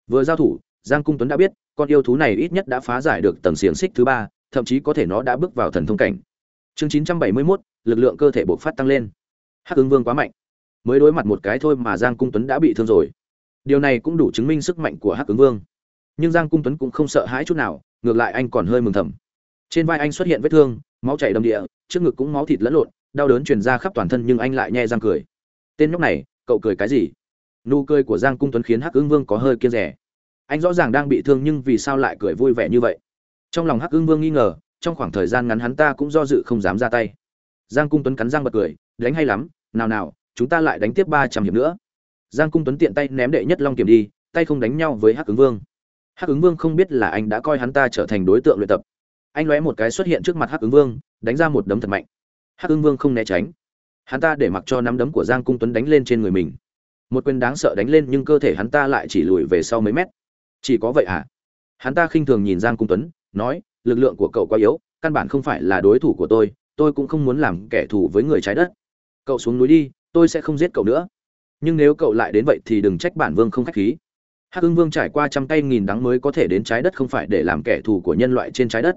Vừa giao thủ giang cung tuấn đã biết con yêu thú này ít nhất đã phá giải được tầng xiềng xích thứ ba thậm chí có thể nó đã bước vào thần thông cảnh. Chương chín trăm bảy mươi 971, lực lượng cơ thể bộc phát tăng lên. Hắc ưng vương quá mạnh. Mới đối mặt một cái thôi mà giang cung tuấn đã bị thương rồi. Điều này cũng đủ chứng minh sức mạnh của hắc ứng vương. Nhưng giang cung tuấn cũng không sợ hãi chút nào ngược lại anh còn hơi mừng thầm. Trên vai anh xuất hiện vết thương máu chảy đầm địa trước ngực cũng máu thịt lẫn lộn đau đớn truyền ra khắp toàn thân nhưng anh lại nhe răng cười. Tên nhóc này cậu cười cái gì? Nụ cười của giang cung tuấn khiến hắc ứng vương có hơi kiêng rẻ anh rõ ràng đang bị thương nhưng vì sao lại cười vui vẻ như vậy? Trong lòng hắc ứng vương nghi ngờ, trong khoảng thời gian ngắn hắn ta cũng do dự không dám ra tay. Giang cung tuấn cắn răng bật cười, đánh hay lắm, nào nào, chúng ta lại đánh tiếp ba trăm hiệp nữa. Giang cung tuấn tiện tay ném đệ nhất long kiểm đi, tay không đánh nhau với hắc ứng vương. Hắc ứng vương không biết là anh đã coi hắn ta trở thành đối tượng luyện tập. Anh lóe một cái xuất hiện trước mặt hắc ứng vương, đánh ra một đấm thật mạnh. Hắc ứng vương không né tránh. Hắn ta để mặc cho nắm đấm của giang cung tuấn đánh lên trên người mình. Một quyền đáng sợ đánh lên nhưng cơ thể hắn ta lại chỉ lùi về sau mấy mét chỉ có vậy à? Hắn ta khinh thường nhìn giang cung tuấn, nói, lực lượng của cậu quá yếu, căn bản không phải là đối thủ của tôi tôi cũng không muốn làm kẻ thù với người trái đất. Cậu xuống núi đi, tôi sẽ không giết cậu nữa. Nhưng nếu cậu lại đến vậy thì đừng trách bản vương không khách khí. Hắc ưng vương trải qua trăm tay nghìn đắng mới có thể đến trái đất không phải để làm kẻ thù của nhân loại trên trái đất.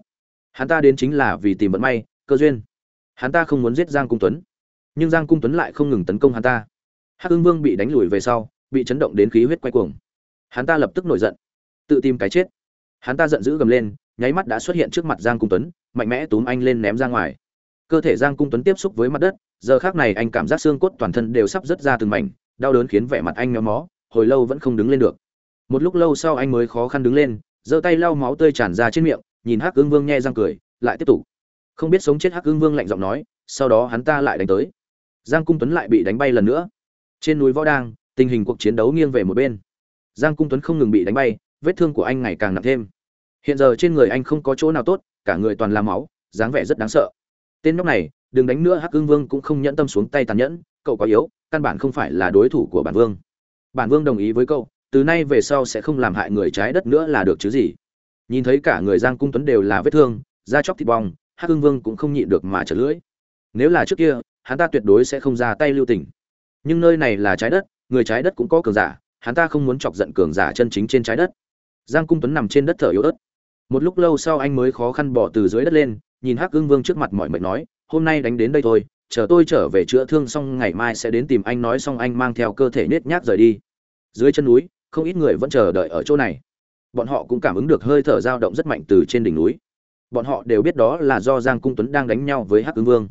Hắn ta đến chính là vì tìm vận may, cơ duyên. Hắn ta không muốn giết giang cung tuấn. Nhưng giang cung tuấn lại không ngừng tấn công hắn ta. Hắc ưng vương bị đánh lùi về sau, bị chấn động đến khí huyết quay cuồng. Hắn ta lập tức nổi giận tự tìm cái chết. Hắn ta giận dữ gầm lên, nháy mắt đã xuất hiện trước mặt giang cung tuấn, mạnh mẽ túm anh lên ném ra ngoài. Cơ thể giang cung tuấn tiếp xúc với mặt đất, giờ khác này anh cảm giác xương cốt toàn thân đều sắp rớt ra từng mảnh, đau đớn khiến vẻ mặt anh méo mó, hồi lâu vẫn không đứng lên được. Một lúc lâu sau anh mới khó khăn đứng lên, giơ tay lau máu tươi tràn ra trên miệng, nhìn hắc ương vương nhe răng cười, lại tiếp tục. Không biết sống chết hắc ương vương lạnh giọng nói, sau đó hắn ta lại đánh tới. Giang cung tuấn lại bị đánh bay lần nữa. Trên núi võ đang, tình hình cuộc chiến đấu nghiêng về một bên. Giang cung tuấn không ngừng bị đánh bay vết thương của anh ngày càng nặng thêm. Hiện giờ trên người anh không có chỗ nào tốt, cả người toàn là máu, dáng vẻ rất đáng sợ. Tên nhóc này, đừng đánh nữa, hắc ương vương cũng không nhẫn tâm xuống tay tàn nhẫn, cậu quá yếu, căn bản không phải là đối thủ của bản vương. Bản vương đồng ý với cậu, từ nay về sau sẽ không làm hại người trái đất nữa là được chứ gì. Nhìn thấy cả người giang cung tuấn đều là vết thương, da chóc thịt bong, hắc ương vương cũng không nhịn được mà trở lưỡi. Nếu là trước kia, hắn ta tuyệt đối sẽ không ra tay lưu tình. Nhưng nơi này là trái đất, người trái đất cũng có cường giả, hắn ta không muốn chọc giận cường giả chân chính trên trái đất giang cung tuấn nằm trên đất thở yếu ớt. Một lúc lâu sau anh mới khó khăn bỏ từ dưới đất lên, nhìn hắc ương vương trước mặt mọi mệt nói, hôm nay đánh đến đây thôi, chờ tôi trở về chữa thương xong ngày mai sẽ đến tìm anh nói xong anh mang theo cơ thể nết nhác rời đi. Dưới chân núi, không ít người vẫn chờ đợi ở chỗ này. Bọn họ cũng cảm ứng được hơi thở dao động rất mạnh từ trên đỉnh núi. Bọn họ đều biết đó là do giang cung tuấn đang đánh nhau với hắc ứng vương.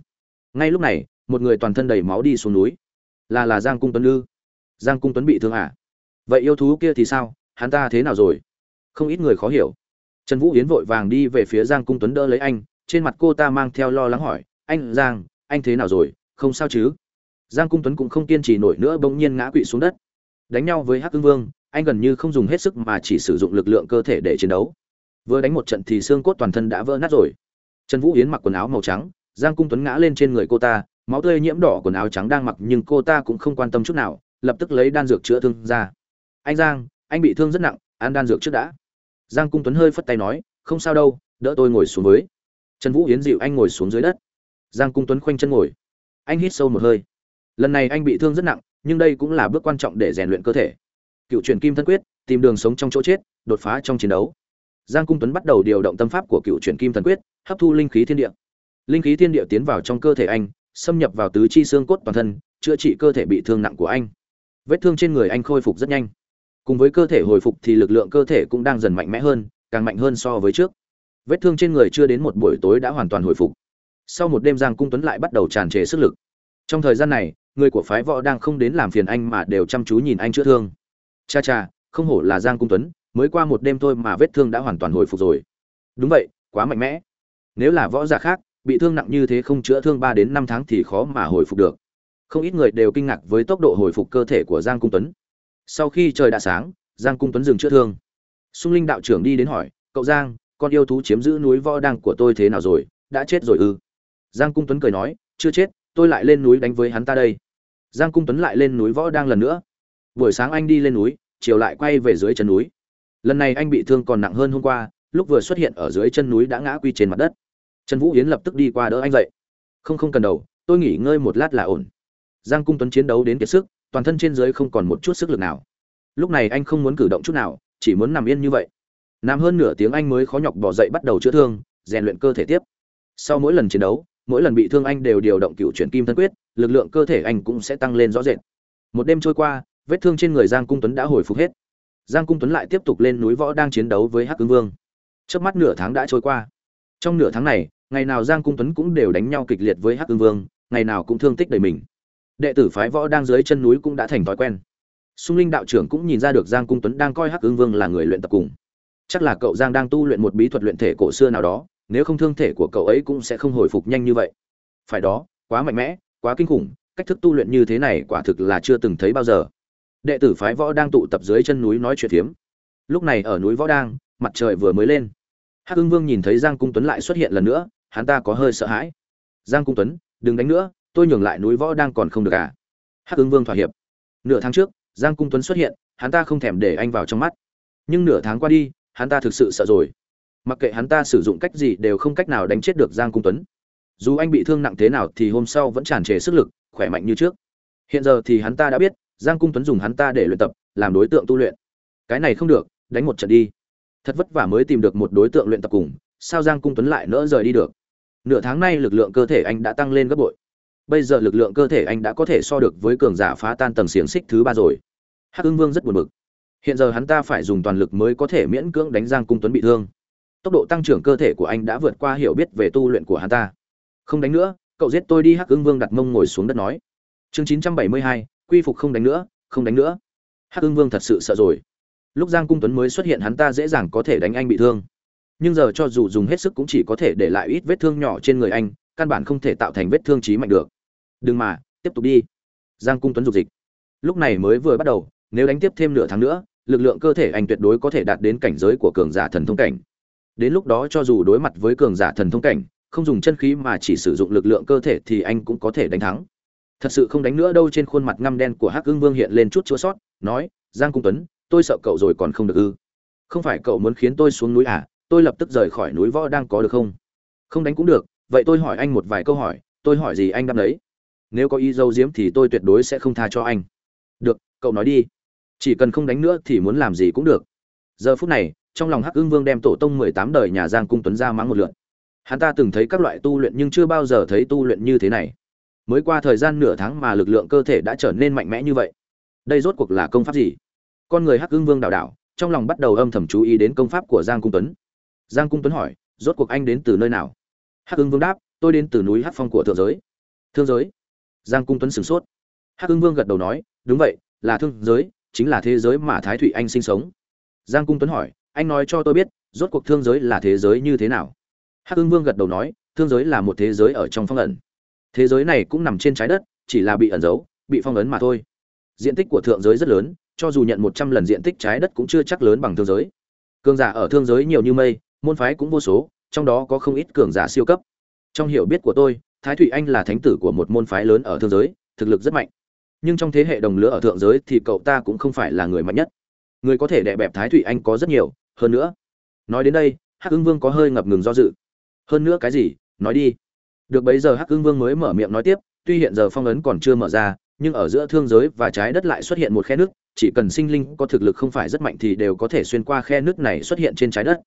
Ngay lúc này, một người toàn thân đầy máu đi xuống núi. Là là giang cung tuấn ư? Giang cung tuấn bị thương à? Vậy yêu thú kia thì sao? Hắn ta thế nào rồi? Không ít người khó hiểu. Trần vũ yến vội vàng đi về phía giang cung tuấn đỡ lấy anh, trên mặt cô ta mang theo lo lắng hỏi, anh, giang, anh thế nào rồi? Không sao chứ? Giang cung tuấn cũng không kiên trì nổi nữa, bỗng nhiên ngã quỵ xuống đất. Đánh nhau với hắc ưng vương, anh gần như không dùng hết sức mà chỉ sử dụng lực lượng cơ thể để chiến đấu. Vừa đánh một trận thì xương cốt toàn thân đã vỡ nát rồi. Trần vũ yến mặc quần áo màu trắng, giang cung tuấn ngã lên trên người cô ta, máu tươi nhiễm đỏ, quần áo trắng đang mặc nhưng cô ta cũng không quan tâm chút nào, lập tức lấy đan dược chữa thương ra. Anh giang, anh bị thương rất nặng, ăn đan dược trước đã giang cung tuấn hơi phất tay nói, không sao đâu, đỡ tôi ngồi xuống với. Trần vũ yến dịu anh ngồi xuống dưới đất. Giang cung tuấn khoanh chân ngồi. Anh hít sâu một hơi. Lần này anh bị thương rất nặng, nhưng đây cũng là bước quan trọng để rèn luyện cơ thể. Cựu truyền kim thân quyết, tìm đường sống trong chỗ chết, đột phá trong chiến đấu. Giang cung tuấn bắt đầu điều động tâm pháp của cựu truyền kim thần quyết, hấp thu linh khí thiên địa. Linh khí thiên địa tiến vào trong cơ thể anh, xâm nhập vào tứ chi xương cốt toàn thân, chữa trị cơ thể bị thương nặng của anh. Vết thương trên người anh khôi phục rất nhanh cùng với cơ thể hồi phục thì lực lượng cơ thể cũng đang dần mạnh mẽ hơn, càng mạnh hơn so với trước. Vết thương trên người chưa đến một buổi tối đã hoàn toàn hồi phục. Sau một đêm giang cung tuấn lại bắt đầu tràn trề sức lực. Trong thời gian này, người của phái võ đang không đến làm phiền anh mà đều chăm chú nhìn anh chữa thương. Cha cha, không hổ là giang cung tuấn, mới qua một đêm thôi mà vết thương đã hoàn toàn hồi phục rồi. Đúng vậy, quá mạnh mẽ. Nếu là võ giả khác, bị thương nặng như thế không chữa thương ba đến năm tháng thì khó mà hồi phục được. Không ít người đều kinh ngạc với tốc độ hồi phục cơ thể của giang cung tuấn sau khi trời đã sáng, giang cung tuấn dừng chữa thương. Sung linh đạo trưởng đi đến hỏi, cậu giang, con yêu thú chiếm giữ núi võ đăng của tôi thế nào rồi? Đã chết rồi ư? Giang cung tuấn cười nói, chưa chết, tôi lại lên núi đánh với hắn ta đây. Giang cung tuấn lại lên núi võ đang lần nữa. Buổi sáng anh đi lên núi, chiều lại quay về dưới chân núi. Lần này anh bị thương còn nặng hơn hôm qua, lúc vừa xuất hiện ở dưới chân núi đã ngã quy trên mặt đất. Trần vũ yến lập tức đi qua đỡ anh dậy. Không không cần đầu tôi nghỉ ngơi một lát là ổn. Giang cung tuấn chiến đấu đến kiệt sức toàn thân trên dưới không còn một chút sức lực nào. Lúc này anh không muốn cử động chút nào, chỉ muốn nằm yên như vậy. Nằm hơn nửa tiếng anh mới khó nhọc bỏ dậy bắt đầu chữa thương, rèn luyện cơ thể tiếp. Sau mỗi lần chiến đấu, mỗi lần bị thương anh đều điều động cựu chuyển kim thân quyết, lực lượng cơ thể anh cũng sẽ tăng lên rõ rệt. Một đêm trôi qua, vết thương trên người giang cung tuấn đã hồi phục hết. Giang cung tuấn lại tiếp tục lên núi võ đang chiến đấu với hắc ứng vương. Trước mắt nửa tháng đã trôi qua. Trong nửa tháng này, ngày nào giang cung tuấn cũng đều đánh nhau kịch liệt với hắc ứng vương, ngày nào cũng thương tích đầy mình đệ tử phái võ đang dưới chân núi cũng đã thành thói quen. Sung linh đạo trưởng cũng nhìn ra được giang cung tuấn đang coi hắc ương vương là người luyện tập cùng. Chắc là cậu giang đang tu luyện một bí thuật luyện thể cổ xưa nào đó, nếu không thương thể của cậu ấy cũng sẽ không hồi phục nhanh như vậy. Phải đó, quá mạnh mẽ, quá kinh khủng, cách thức tu luyện như thế này quả thực là chưa từng thấy bao giờ. Đệ tử phái võ đang tụ tập dưới chân núi nói chuyện phiếm. Lúc này ở núi võ đang, mặt trời vừa mới lên. Hắc ương vương nhìn thấy giang cung tuấn lại xuất hiện lần nữa, hắn ta có hơi sợ hãi. Giang cung tuấn, đừng đánh nữa tôi nhường lại núi võ đang còn không được à? Hắc ứng vương thỏa hiệp. Nửa tháng trước, giang cung tuấn xuất hiện, hắn ta không thèm để anh vào trong mắt. Nhưng nửa tháng qua đi, hắn ta thực sự sợ rồi. Mặc kệ hắn ta sử dụng cách gì đều không cách nào đánh chết được giang cung tuấn. Dù anh bị thương nặng thế nào thì hôm sau vẫn tràn trề sức lực, khỏe mạnh như trước. Hiện giờ thì hắn ta đã biết, giang cung tuấn dùng hắn ta để luyện tập, làm đối tượng tu luyện. Cái này không được, đánh một trận đi. Thật vất vả mới tìm được một đối tượng luyện tập cùng, sao giang cung tuấn lại nỡ rời đi được? Nửa tháng nay lực lượng cơ thể anh đã tăng lên gấp bội bây giờ lực lượng cơ thể anh đã có thể so được với cường giả phá tan tầng xiềng xích thứ ba rồi. Hắc ương vương rất buồn bực. Hiện giờ hắn ta phải dùng toàn lực mới có thể miễn cưỡng đánh giang cung tuấn bị thương. Tốc độ tăng trưởng cơ thể của anh đã vượt qua hiểu biết về tu luyện của hắn ta. Không đánh nữa, cậu giết tôi đi, hắc ưng vương đặt mông ngồi xuống đất nói. Chương chín trăm bảy mươi hai, quy phục không đánh nữa, không đánh nữa. Hắc ưng vương thật sự sợ rồi. Lúc giang cung tuấn mới xuất hiện hắn ta dễ dàng có thể đánh anh bị thương. Nhưng giờ cho dù dùng hết sức cũng chỉ có thể để lại ít vết thương nhỏ trên người anh, căn bản không thể tạo thành vết thương trí mạnh được đừng mà, tiếp tục đi. Giang cung tuấn dục dịch. Lúc này mới vừa bắt đầu, nếu đánh tiếp thêm nửa tháng nữa, lực lượng cơ thể anh tuyệt đối có thể đạt đến cảnh giới của cường giả thần thông cảnh. Đến lúc đó cho dù đối mặt với cường giả thần thông cảnh, không dùng chân khí mà chỉ sử dụng lực lượng cơ thể thì anh cũng có thể đánh thắng. Thật sự không đánh nữa đâu trên khuôn mặt ngăm đen của hắc ương vương hiện lên chút chua sót, nói, giang cung tuấn, tôi sợ cậu rồi còn không được ư? Không phải cậu muốn khiến tôi xuống núi à? Tôi lập tức rời khỏi núi võ đang có được không? Không đánh cũng được, vậy tôi hỏi anh một vài câu hỏi, tôi hỏi gì anh đáp đấy nếu có ý dâu diếm thì tôi tuyệt đối sẽ không tha cho anh. Được, cậu nói đi. Chỉ cần không đánh nữa thì muốn làm gì cũng được. Giờ phút này, trong lòng hắc ương vương đem tổ tông mười tám đời nhà giang cung tuấn ra mắng một lượn hắn ta từng thấy các loại tu luyện nhưng chưa bao giờ thấy tu luyện như thế này. Mới qua thời gian nửa tháng mà lực lượng cơ thể đã trở nên mạnh mẽ như vậy. Đây rốt cuộc là công pháp gì? Con người hắc ương vương đảo đảo, trong lòng bắt đầu âm thầm chú ý đến công pháp của giang cung tuấn. Giang cung tuấn hỏi, rốt cuộc anh đến từ nơi nào? Hắc ưng vương đáp, tôi đến từ núi hắc phong của thượng giới. Thương giới? Giang cung tuấn sửng sốt. Hắc ưng vương gật đầu nói, đúng vậy, là thương giới, chính là thế giới mà thái thụy anh sinh sống. Giang cung tuấn hỏi, anh nói cho tôi biết, rốt cuộc thương giới là thế giới như thế nào? Hắc ưng vương gật đầu nói, thương giới là một thế giới ở trong phong ẩn thế giới này cũng nằm trên trái đất, chỉ là bị ẩn giấu, bị phong ấn mà thôi. Diện tích của thượng giới rất lớn, cho dù nhận một trăm lần diện tích trái đất cũng chưa chắc lớn bằng thương giới. Cường giả ở thương giới nhiều như mây, môn phái cũng vô số, trong đó có không ít cường giả siêu cấp. Trong hiểu biết của tôi thái Thủy anh là thánh tử của một môn phái lớn ở thương giới, thực lực rất mạnh. Nhưng trong thế hệ đồng lứa ở thượng giới thì cậu ta cũng không phải là người mạnh nhất. Người có thể đè bẹp thái Thủy anh có rất nhiều, hơn nữa, nói đến đây, hắc ưng vương có hơi ngập ngừng do dự. Hơn nữa cái gì? Nói đi. Được bấy giờ hắc ưng vương mới mở miệng nói tiếp, tuy hiện giờ phong ấn còn chưa mở ra, nhưng ở giữa thương giới và trái đất lại xuất hiện một khe nước, chỉ cần sinh linh có thực lực không phải rất mạnh thì đều có thể xuyên qua khe nước này xuất hiện trên trái đất.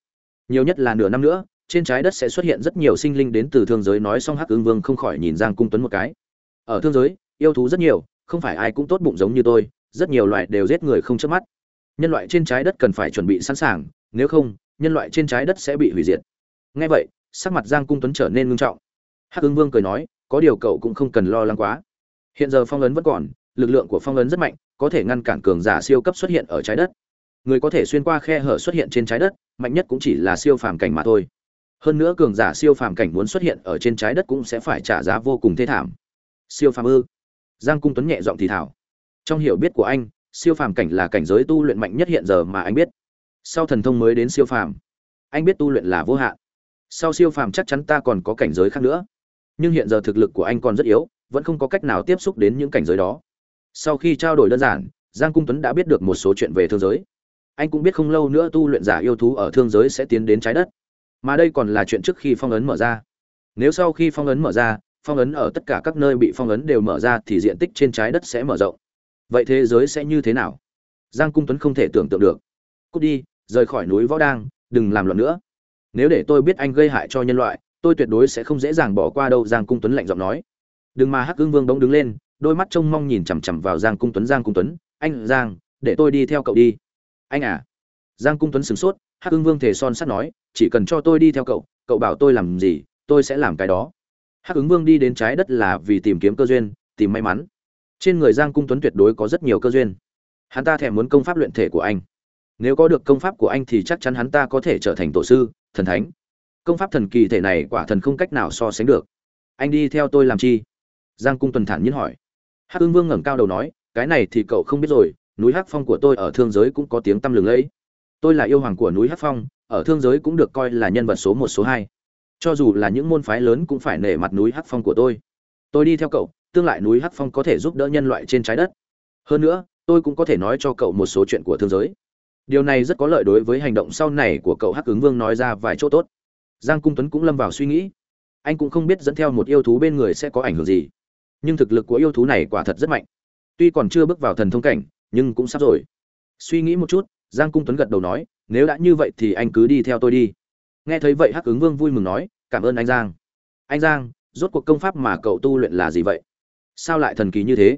Nhiều nhất là nửa năm nữa trên trái đất sẽ xuất hiện rất nhiều sinh linh đến từ thương giới nói xong hắc ưng vương không khỏi nhìn giang cung tuấn một cái. Ở thương giới, yêu thú rất nhiều, không phải ai cũng tốt bụng giống như tôi, rất nhiều loại đều giết người không chớp mắt. Nhân loại trên trái đất cần phải chuẩn bị sẵn sàng, nếu không, nhân loại trên trái đất sẽ bị hủy diệt. Nghe vậy, sắc mặt giang cung tuấn trở nên ngưng trọng. Hắc ưng vương cười nói, có điều cậu cũng không cần lo lắng quá. Hiện giờ phong ấn vẫn còn, lực lượng của phong ấn rất mạnh, có thể ngăn cản cường giả siêu cấp xuất hiện ở trái đất. Người có thể xuyên qua khe hở xuất hiện trên trái đất, mạnh nhất cũng chỉ là siêu phàm cảnh mà thôi hơn nữa cường giả siêu phàm cảnh muốn xuất hiện ở trên trái đất cũng sẽ phải trả giá vô cùng thê thảm. Siêu phàm ư? Giang cung tuấn nhẹ giọng thì thảo trong hiểu biết của anh, siêu phàm cảnh là cảnh giới tu luyện mạnh nhất hiện giờ mà anh biết. Sau thần thông mới đến siêu phàm. Anh biết tu luyện là vô hạn. Sau siêu phàm chắc chắn ta còn có cảnh giới khác nữa. Nhưng hiện giờ thực lực của anh còn rất yếu, vẫn không có cách nào tiếp xúc đến những cảnh giới đó. Sau khi trao đổi đơn giản, giang cung tuấn đã biết được một số chuyện về thương giới. Anh cũng biết không lâu nữa tu luyện giả yêu thú ở thương giới sẽ tiến đến trái đất mà đây còn là chuyện trước khi phong ấn mở ra. Nếu sau khi phong ấn mở ra, phong ấn ở tất cả các nơi bị phong ấn đều mở ra thì diện tích trên trái đất sẽ mở rộng. Vậy thế giới sẽ như thế nào? Giang cung tuấn không thể tưởng tượng được. Cút đi, rời khỏi núi võ đang, đừng làm loạn nữa. Nếu để tôi biết anh gây hại cho nhân loại, tôi tuyệt đối sẽ không dễ dàng bỏ qua đâu, giang cung tuấn lạnh giọng nói. Đừng mà hắc ương vương bỗng đứng lên, đôi mắt trông mong nhìn chằm chằm vào giang cung tuấn. Giang cung tuấn, anh, giang, để tôi đi theo cậu đi. Anh à giang cung tuấn sửng sốt, hắc ương vương thể son sắt nói, chỉ cần cho tôi đi theo cậu cậu bảo tôi làm gì, tôi sẽ làm cái đó. Hắc ứng vương đi đến trái đất là vì tìm kiếm cơ duyên, tìm may mắn. Trên người giang cung tuấn tuyệt đối có rất nhiều cơ duyên. Hắn ta thèm muốn công pháp luyện thể của anh. Nếu có được công pháp của anh thì chắc chắn hắn ta có thể trở thành tổ sư, thần thánh. Công pháp thần kỳ thể này quả thần không cách nào so sánh được. Anh đi theo tôi làm chi? Giang cung tuần thản nhiên hỏi. Hắc ương vương ngẩng cao đầu nói, cái này thì cậu không biết rồi, núi hắc phong của tôi ở thương giới cũng có tiếng tăm lừng lẫy tôi là yêu hoàng của núi hắc phong, ở thương giới cũng được coi là nhân vật số một, số hai. Cho dù là những môn phái lớn cũng phải nể mặt núi hắc phong của tôi. Tôi đi theo cậu, tương lại núi hắc phong có thể giúp đỡ nhân loại trên trái đất. Hơn nữa, tôi cũng có thể nói cho cậu một số chuyện của thương giới. Điều này rất có lợi đối với hành động sau này của cậu, hắc ứng vương nói ra vài chỗ tốt. Giang cung tuấn cũng lâm vào suy nghĩ. Anh cũng không biết dẫn theo một yêu thú bên người sẽ có ảnh hưởng gì. Nhưng thực lực của yêu thú này quả thật rất mạnh. Tuy còn chưa bước vào thần thông cảnh, nhưng cũng sắp rồi. Suy nghĩ một chút giang cung tuấn gật đầu nói, nếu đã như vậy thì anh cứ đi theo tôi đi. Nghe thấy vậy hắc ứng vương vui mừng nói, cảm ơn anh giang. Anh giang, rốt cuộc công pháp mà cậu tu luyện là gì vậy? Sao lại thần kỳ như thế?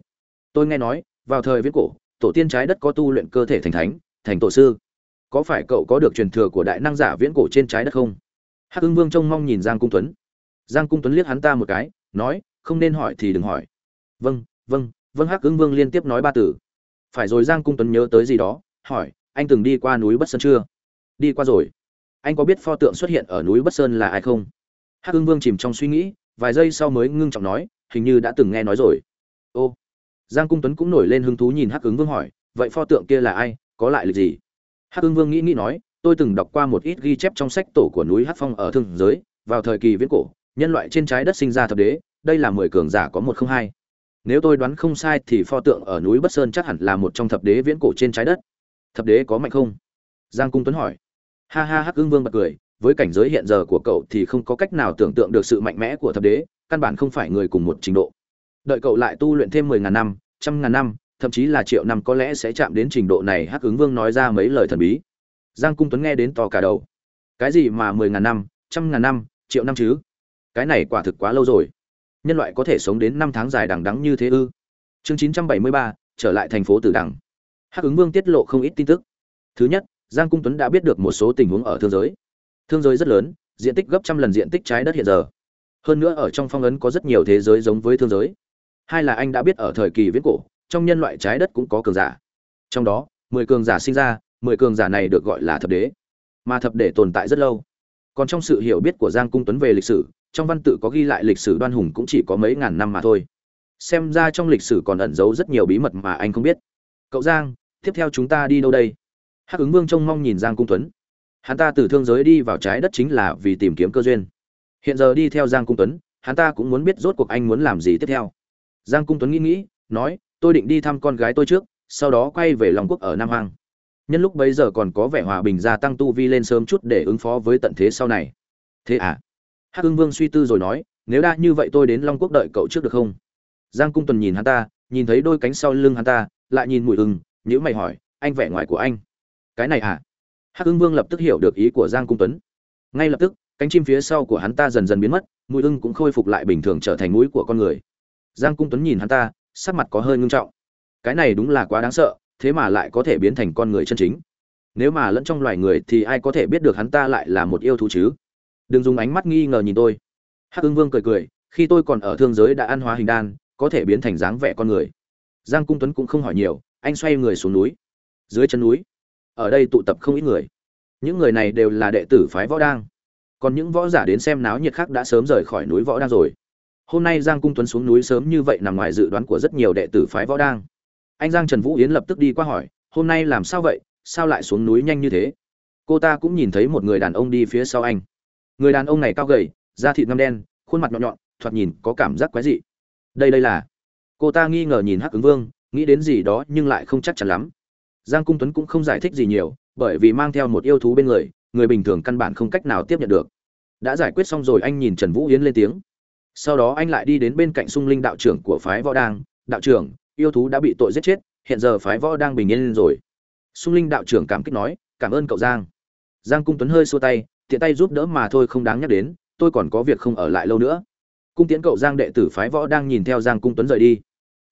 Tôi nghe nói, vào thời viễn cổ, tổ tiên trái đất có tu luyện cơ thể thành thánh, thành tổ sư. Có phải cậu có được truyền thừa của đại năng giả viễn cổ trên trái đất không? Hắc ứng vương trông mong nhìn giang cung tuấn. Giang cung tuấn liếc hắn ta một cái, nói, không nên hỏi thì đừng hỏi. Vâng vâng vâng. Hắc ứng vương liên tiếp nói ba từ. Phải rồi giang cung tuấn nhớ tới gì đó, hỏi anh từng đi qua núi bất sơn chưa? Đi qua rồi. Anh có biết pho tượng xuất hiện ở núi bất sơn là ai không? Hắc hưng vương chìm trong suy nghĩ, vài giây sau mới ngưng trọng nói, hình như đã từng nghe nói rồi. Ô, giang cung tuấn cũng nổi lên hứng thú nhìn hắc ứng vương hỏi, vậy pho tượng kia là ai, có lại lịch gì? Hắc ưng vương nghĩ nghĩ nói, tôi từng đọc qua một ít ghi chép trong sách tổ của núi hắc phong ở thương giới, vào thời kỳ viễn cổ, nhân loại trên trái đất sinh ra thập đế, đây là mười cường giả có một không hai. Nếu tôi đoán không sai thì pho tượng ở núi bất sơn chắc hẳn là một trong thập đế viễn cổ trên trái đất thập đế có mạnh không? Giang cung tuấn hỏi. Ha ha hắc ương vương bật cười, với cảnh giới hiện giờ của cậu thì không có cách nào tưởng tượng được sự mạnh mẽ của thập đế, căn bản không phải người cùng một trình độ. Đợi cậu lại tu luyện thêm mười ngàn năm, trăm ngàn năm, thậm chí là triệu năm có lẽ sẽ chạm đến trình độ này, hắc ứng vương nói ra mấy lời thần bí. Giang cung tuấn nghe đến to cả đầu. Cái gì mà mười ngàn năm, trăm ngàn năm, triệu năm chứ? Cái này quả thực quá lâu rồi. Nhân loại có thể sống đến năm tháng dài đằng đắng như thế ư? Chương chín trăm bảy mươi ba, trở lại thành phố tử đằng hắc ứng vương tiết lộ không ít tin tức. Thứ nhất, giang cung tuấn đã biết được một số tình huống ở thương giới. Thương giới rất lớn, diện tích gấp trăm lần diện tích trái đất hiện giờ. Hơn nữa ở trong phong ấn có rất nhiều thế giới giống với thương giới. Hai là anh đã biết ở thời kỳ viễn cổ, trong nhân loại trái đất cũng có cường giả. Trong đó, mười cường giả sinh ra, mười cường giả này được gọi là thập đế. Mà thập đế tồn tại rất lâu. Còn trong sự hiểu biết của giang cung tuấn về lịch sử, trong văn tự có ghi lại lịch sử đoan hùng cũng chỉ có mấy ngàn năm mà thôi. Xem ra trong lịch sử còn ẩn giấu rất nhiều bí mật mà anh không biết. Cậu giang tiếp theo chúng ta đi đâu đây? Hắc ứng vương trông mong nhìn giang cung tuấn. Hắn ta từ thương giới đi vào trái đất chính là vì tìm kiếm cơ duyên. Hiện giờ đi theo giang cung tuấn, hắn ta cũng muốn biết rốt cuộc anh muốn làm gì tiếp theo. Giang cung tuấn nghĩ nghĩ, nói, tôi định đi thăm con gái tôi trước, sau đó quay về long quốc ở nam hoàng nhân lúc bấy giờ còn có vẻ hòa bình gia tăng tu vi lên sớm chút để ứng phó với tận thế sau này. Thế à? Hắc ưng vương suy tư rồi nói, nếu đã như vậy tôi đến long quốc đợi cậu trước được không? Giang cung tuần nhìn hắn ta, nhìn thấy đôi cánh sau lưng hắn ta, lại nhìn mùi ưng nhữ mày hỏi, anh vẻ ngoài của anh. Cái này à? Hắc ưng vương lập tức hiểu được ý của giang cung tuấn. Ngay lập tức, cánh chim phía sau của hắn ta dần dần biến mất mũi ưng cũng khôi phục lại bình thường trở thành mũi của con người. Giang cung tuấn nhìn hắn ta, sắc mặt có hơi ngưng trọng. Cái này đúng là quá đáng sợ, thế mà lại có thể biến thành con người chân chính. Nếu mà lẫn trong loài người thì ai có thể biết được hắn ta lại là một yêu thú chứ? Đừng dùng ánh mắt nghi ngờ nhìn tôi. Hắc ưng vương cười cười, khi tôi còn ở thương giới đã ăn hóa hình đan, có thể biến thành dáng vẻ con người. Giang cung tuấn cũng không hỏi nhiều anh xoay người xuống núi. Dưới chân núi, ở đây tụ tập không ít người. Những người này đều là đệ tử phái võ đang. Còn những võ giả đến xem náo nhiệt khác đã sớm rời khỏi núi võ đang rồi. Hôm nay giang cung tuấn xuống núi sớm như vậy nằm ngoài dự đoán của rất nhiều đệ tử phái võ đang. Anh giang trần vũ yến lập tức đi qua hỏi, hôm nay làm sao vậy? Sao lại xuống núi nhanh như thế? Cô ta cũng nhìn thấy một người đàn ông đi phía sau anh. Người đàn ông này cao gầy, da thịt ngâm đen, khuôn mặt nhọn nhọn, thoạt nhìn có cảm giác quái dị. Đây đây là. Cô ta nghi ngờ nhìn hắc ứng vương nghĩ đến gì đó nhưng lại không chắc chắn lắm. Giang cung tuấn cũng không giải thích gì nhiều, bởi vì mang theo một yêu thú bên người người bình thường căn bản không cách nào tiếp nhận được. Đã giải quyết xong rồi anh nhìn trần vũ yến lên tiếng. Sau đó anh lại đi đến bên cạnh sung linh đạo trưởng của phái võ đang. Đạo trưởng, yêu thú đã bị tội giết chết, hiện giờ phái võ đang bình yên lên rồi. Sung linh đạo trưởng cảm kích nói, cảm ơn cậu giang. Giang cung tuấn hơi xua tay, tiện tay giúp đỡ mà thôi không đáng nhắc đến, tôi còn có việc không ở lại lâu nữa. Cung tiến cậu giang đệ tử phái võ đang nhìn theo giang cung tuấn rời đi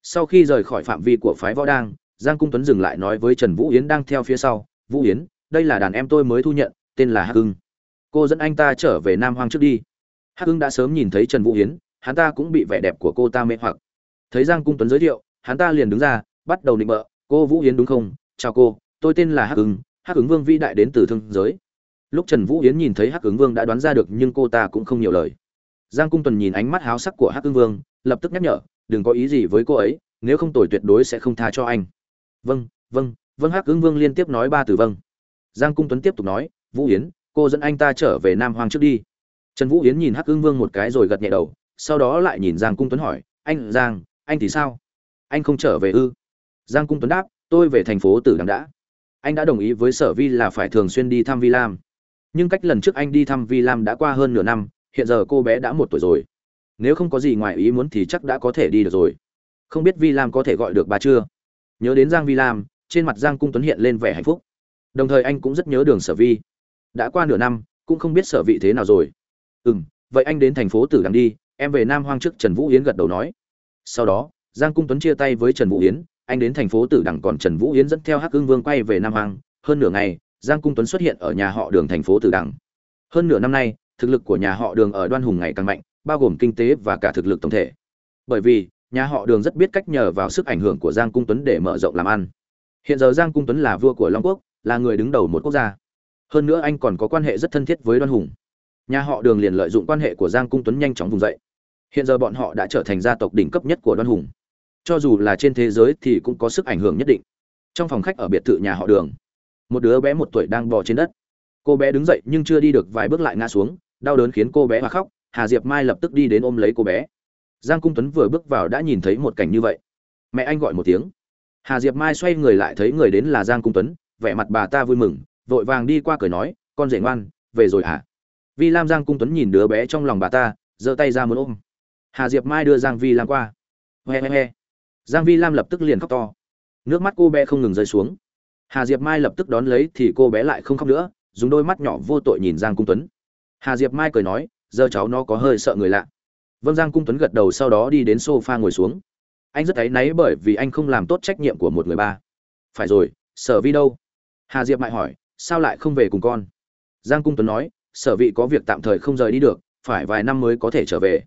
sau khi rời khỏi phạm vi của phái võ đang, giang cung tuấn dừng lại nói với trần vũ yến đang theo phía sau, vũ yến, đây là đàn em tôi mới thu nhận, tên là hắc hưng cô dẫn anh ta trở về nam hoang trước đi. Hắc hưng đã sớm nhìn thấy trần vũ yến, hắn ta cũng bị vẻ đẹp của cô ta mê hoặc. Thấy giang cung tuấn giới thiệu, hắn ta liền đứng ra, bắt đầu định bợ, cô vũ yến đúng không? Chào cô, tôi tên là hắc hưng hắc ứng vương vĩ đại đến từ thương giới. Lúc trần vũ yến nhìn thấy hắc ứng vương đã đoán ra được nhưng cô ta cũng không nhiều lời. Giang cung tuần nhìn ánh mắt háo sắc của hắc ứng vương, lập tức nhắc nhở đừng có ý gì với cô ấy, nếu không tồi tuyệt đối sẽ không tha cho anh. Vâng vâng vâng hắc ứng vương liên tiếp nói ba từ vâng. Giang cung tuấn tiếp tục nói, vũ yến, cô dẫn anh ta trở về nam hoàng trước đi. Trần vũ yến nhìn hắc ứng vương một cái rồi gật nhẹ đầu, sau đó lại nhìn giang cung tuấn hỏi, anh, giang, anh thì sao? Anh không trở về ư? Giang cung tuấn đáp, tôi về thành phố tử đằng đã. Anh đã đồng ý với sở vi là phải thường xuyên đi thăm vi lam. Nhưng cách lần trước anh đi thăm vi lam đã qua hơn nửa năm, hiện giờ cô bé đã một tuổi rồi nếu không có gì ngoài ý muốn thì chắc đã có thể đi được rồi. Không biết vi lam có thể gọi được bà chưa? Nhớ đến giang vi lam, trên mặt giang cung tuấn hiện lên vẻ hạnh phúc. Đồng thời anh cũng rất nhớ đường sở vi. Đã qua nửa năm, cũng không biết sở vị thế nào rồi. Ừ m vậy anh đến thành phố tử đằng đi, em về nam hoang trước trần vũ yến gật đầu nói. Sau đó, giang cung tuấn chia tay với trần vũ yến, anh đến thành phố tử đằng còn trần vũ yến dẫn theo hắc hưng vương quay về nam Hoang. hơn nửa ngày, giang cung tuấn xuất hiện ở nhà họ đường thành phố tử đằng. Hơn nửa năm nay, thực lực của nhà họ đường ở đoan hùng ngày càng mạnh bao gồm kinh tế và cả thực lực tổng thể. Bởi vì, nhà họ đường rất biết cách nhờ vào sức ảnh hưởng của giang cung tuấn để mở rộng làm ăn. Hiện giờ giang cung tuấn là vua của long quốc, là người đứng đầu một quốc gia. Hơn nữa anh còn có quan hệ rất thân thiết với đoan hùng. Nhà họ đường liền lợi dụng quan hệ của giang cung tuấn nhanh chóng vùng dậy. Hiện giờ bọn họ đã trở thành gia tộc đỉnh cấp nhất của đoan hùng. Cho dù là trên thế giới thì cũng có sức ảnh hưởng nhất định. Trong phòng khách ở biệt thự nhà họ đường, một đứa bé một tuổi đang bò trên đất. Cô bé đứng dậy nhưng chưa đi được vài bước lại ngã xuống, đau đớn khiến cô bé mà khóc hà diệp mai lập tức đi đến ôm lấy cô bé. Giang cung tuấn vừa bước vào đã nhìn thấy một cảnh như vậy. Mẹ anh gọi một tiếng. Hà diệp mai xoay người lại thấy người đến là giang cung tuấn, vẻ mặt bà ta vui mừng, vội vàng đi qua cười nói, con rể ngoan, về rồi hả? Vi lam giang cung tuấn nhìn đứa bé trong lòng bà ta, giơ tay ra muốn ôm. Hà diệp mai đưa giang vi lam qua. He he he. Giang vi lam lập tức liền khóc to. Nước mắt cô bé không ngừng rơi xuống. Hà diệp mai lập tức đón lấy thì cô bé lại không khóc nữa, dùng đôi mắt nhỏ vô tội nhìn giang cung tuấn. Hà diệp mai cười nói giờ cháu nó có hơi sợ người lạ. Vâng giang cung tuấn gật đầu sau đó đi đến sofa ngồi xuống. Anh rất áy náy bởi vì anh không làm tốt trách nhiệm của một người ba. Phải rồi, sở vi đâu? Hà diệp mai hỏi, sao lại không về cùng con? Giang cung tuấn nói, sở vị có việc tạm thời không rời đi được, phải vài năm mới có thể trở về.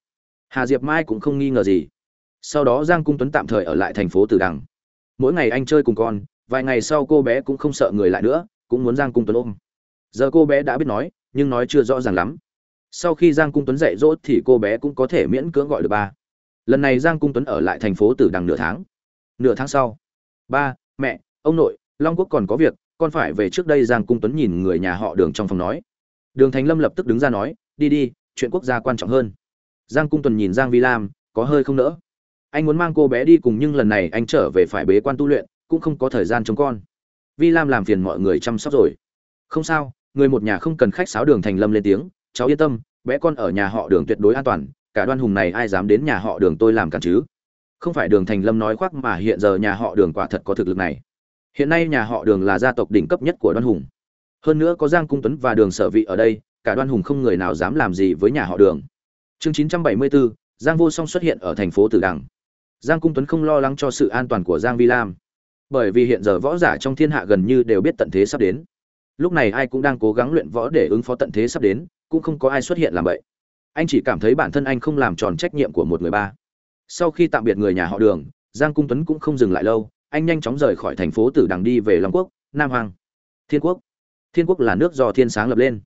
Hà diệp mai cũng không nghi ngờ gì. Sau đó giang cung tuấn tạm thời ở lại thành phố tử đằng. Mỗi ngày anh chơi cùng con, vài ngày sau cô bé cũng không sợ người lại nữa, cũng muốn giang cung tuấn ôm. Giờ cô bé đã biết nói, nhưng nói chưa rõ ràng lắm sau khi giang cung tuấn dạy dỗ thì cô bé cũng có thể miễn cưỡng gọi được ba. Lần này giang cung tuấn ở lại thành phố tử đằng nửa tháng. Nửa tháng sau, ba, mẹ, ông nội, long quốc còn có việc, con phải về trước đây giang cung tuấn nhìn người nhà họ đường trong phòng nói. Đường thành lâm lập tức đứng ra nói, đi đi, chuyện quốc gia quan trọng hơn. Giang cung tuấn nhìn giang vi lam, có hơi không nỡ. Anh muốn mang cô bé đi cùng nhưng lần này anh trở về phải bế quan tu luyện, cũng không có thời gian chống con. Vi lam làm phiền mọi người chăm sóc rồi. Không sao, người một nhà không cần khách sáo. Đường thành lâm lên tiếng cháu yên tâm bé con ở nhà họ đường tuyệt đối an toàn cả đoan hùng này ai dám đến nhà họ đường tôi làm cản chứ? Không phải đường thành lâm nói khoác mà hiện giờ nhà họ đường quả thật có thực lực này. Hiện nay nhà họ đường là gia tộc đỉnh cấp nhất của đoan hùng. Hơn nữa có giang cung tuấn và đường sở vị ở đây cả đoan hùng không người nào dám làm gì với nhà họ đường. Chương 974, giang vô song xuất hiện ở thành phố tử đằng. Giang cung tuấn không lo lắng cho sự an toàn của giang vi lam bởi vì hiện giờ võ giả trong thiên hạ gần như đều biết tận thế sắp đến. Lúc này ai cũng đang cố gắng luyện võ để ứng phó tận thế sắp đến cũng không có ai xuất hiện làm vậy. Anh chỉ cảm thấy bản thân anh không làm tròn trách nhiệm của một người ba. Sau khi tạm biệt người nhà họ đường, giang cung tuấn cũng không dừng lại lâu, anh nhanh chóng rời khỏi thành phố tử đằng đi về long quốc, nam hoàng thiên quốc. Thiên quốc là nước do thiên sáng lập lên.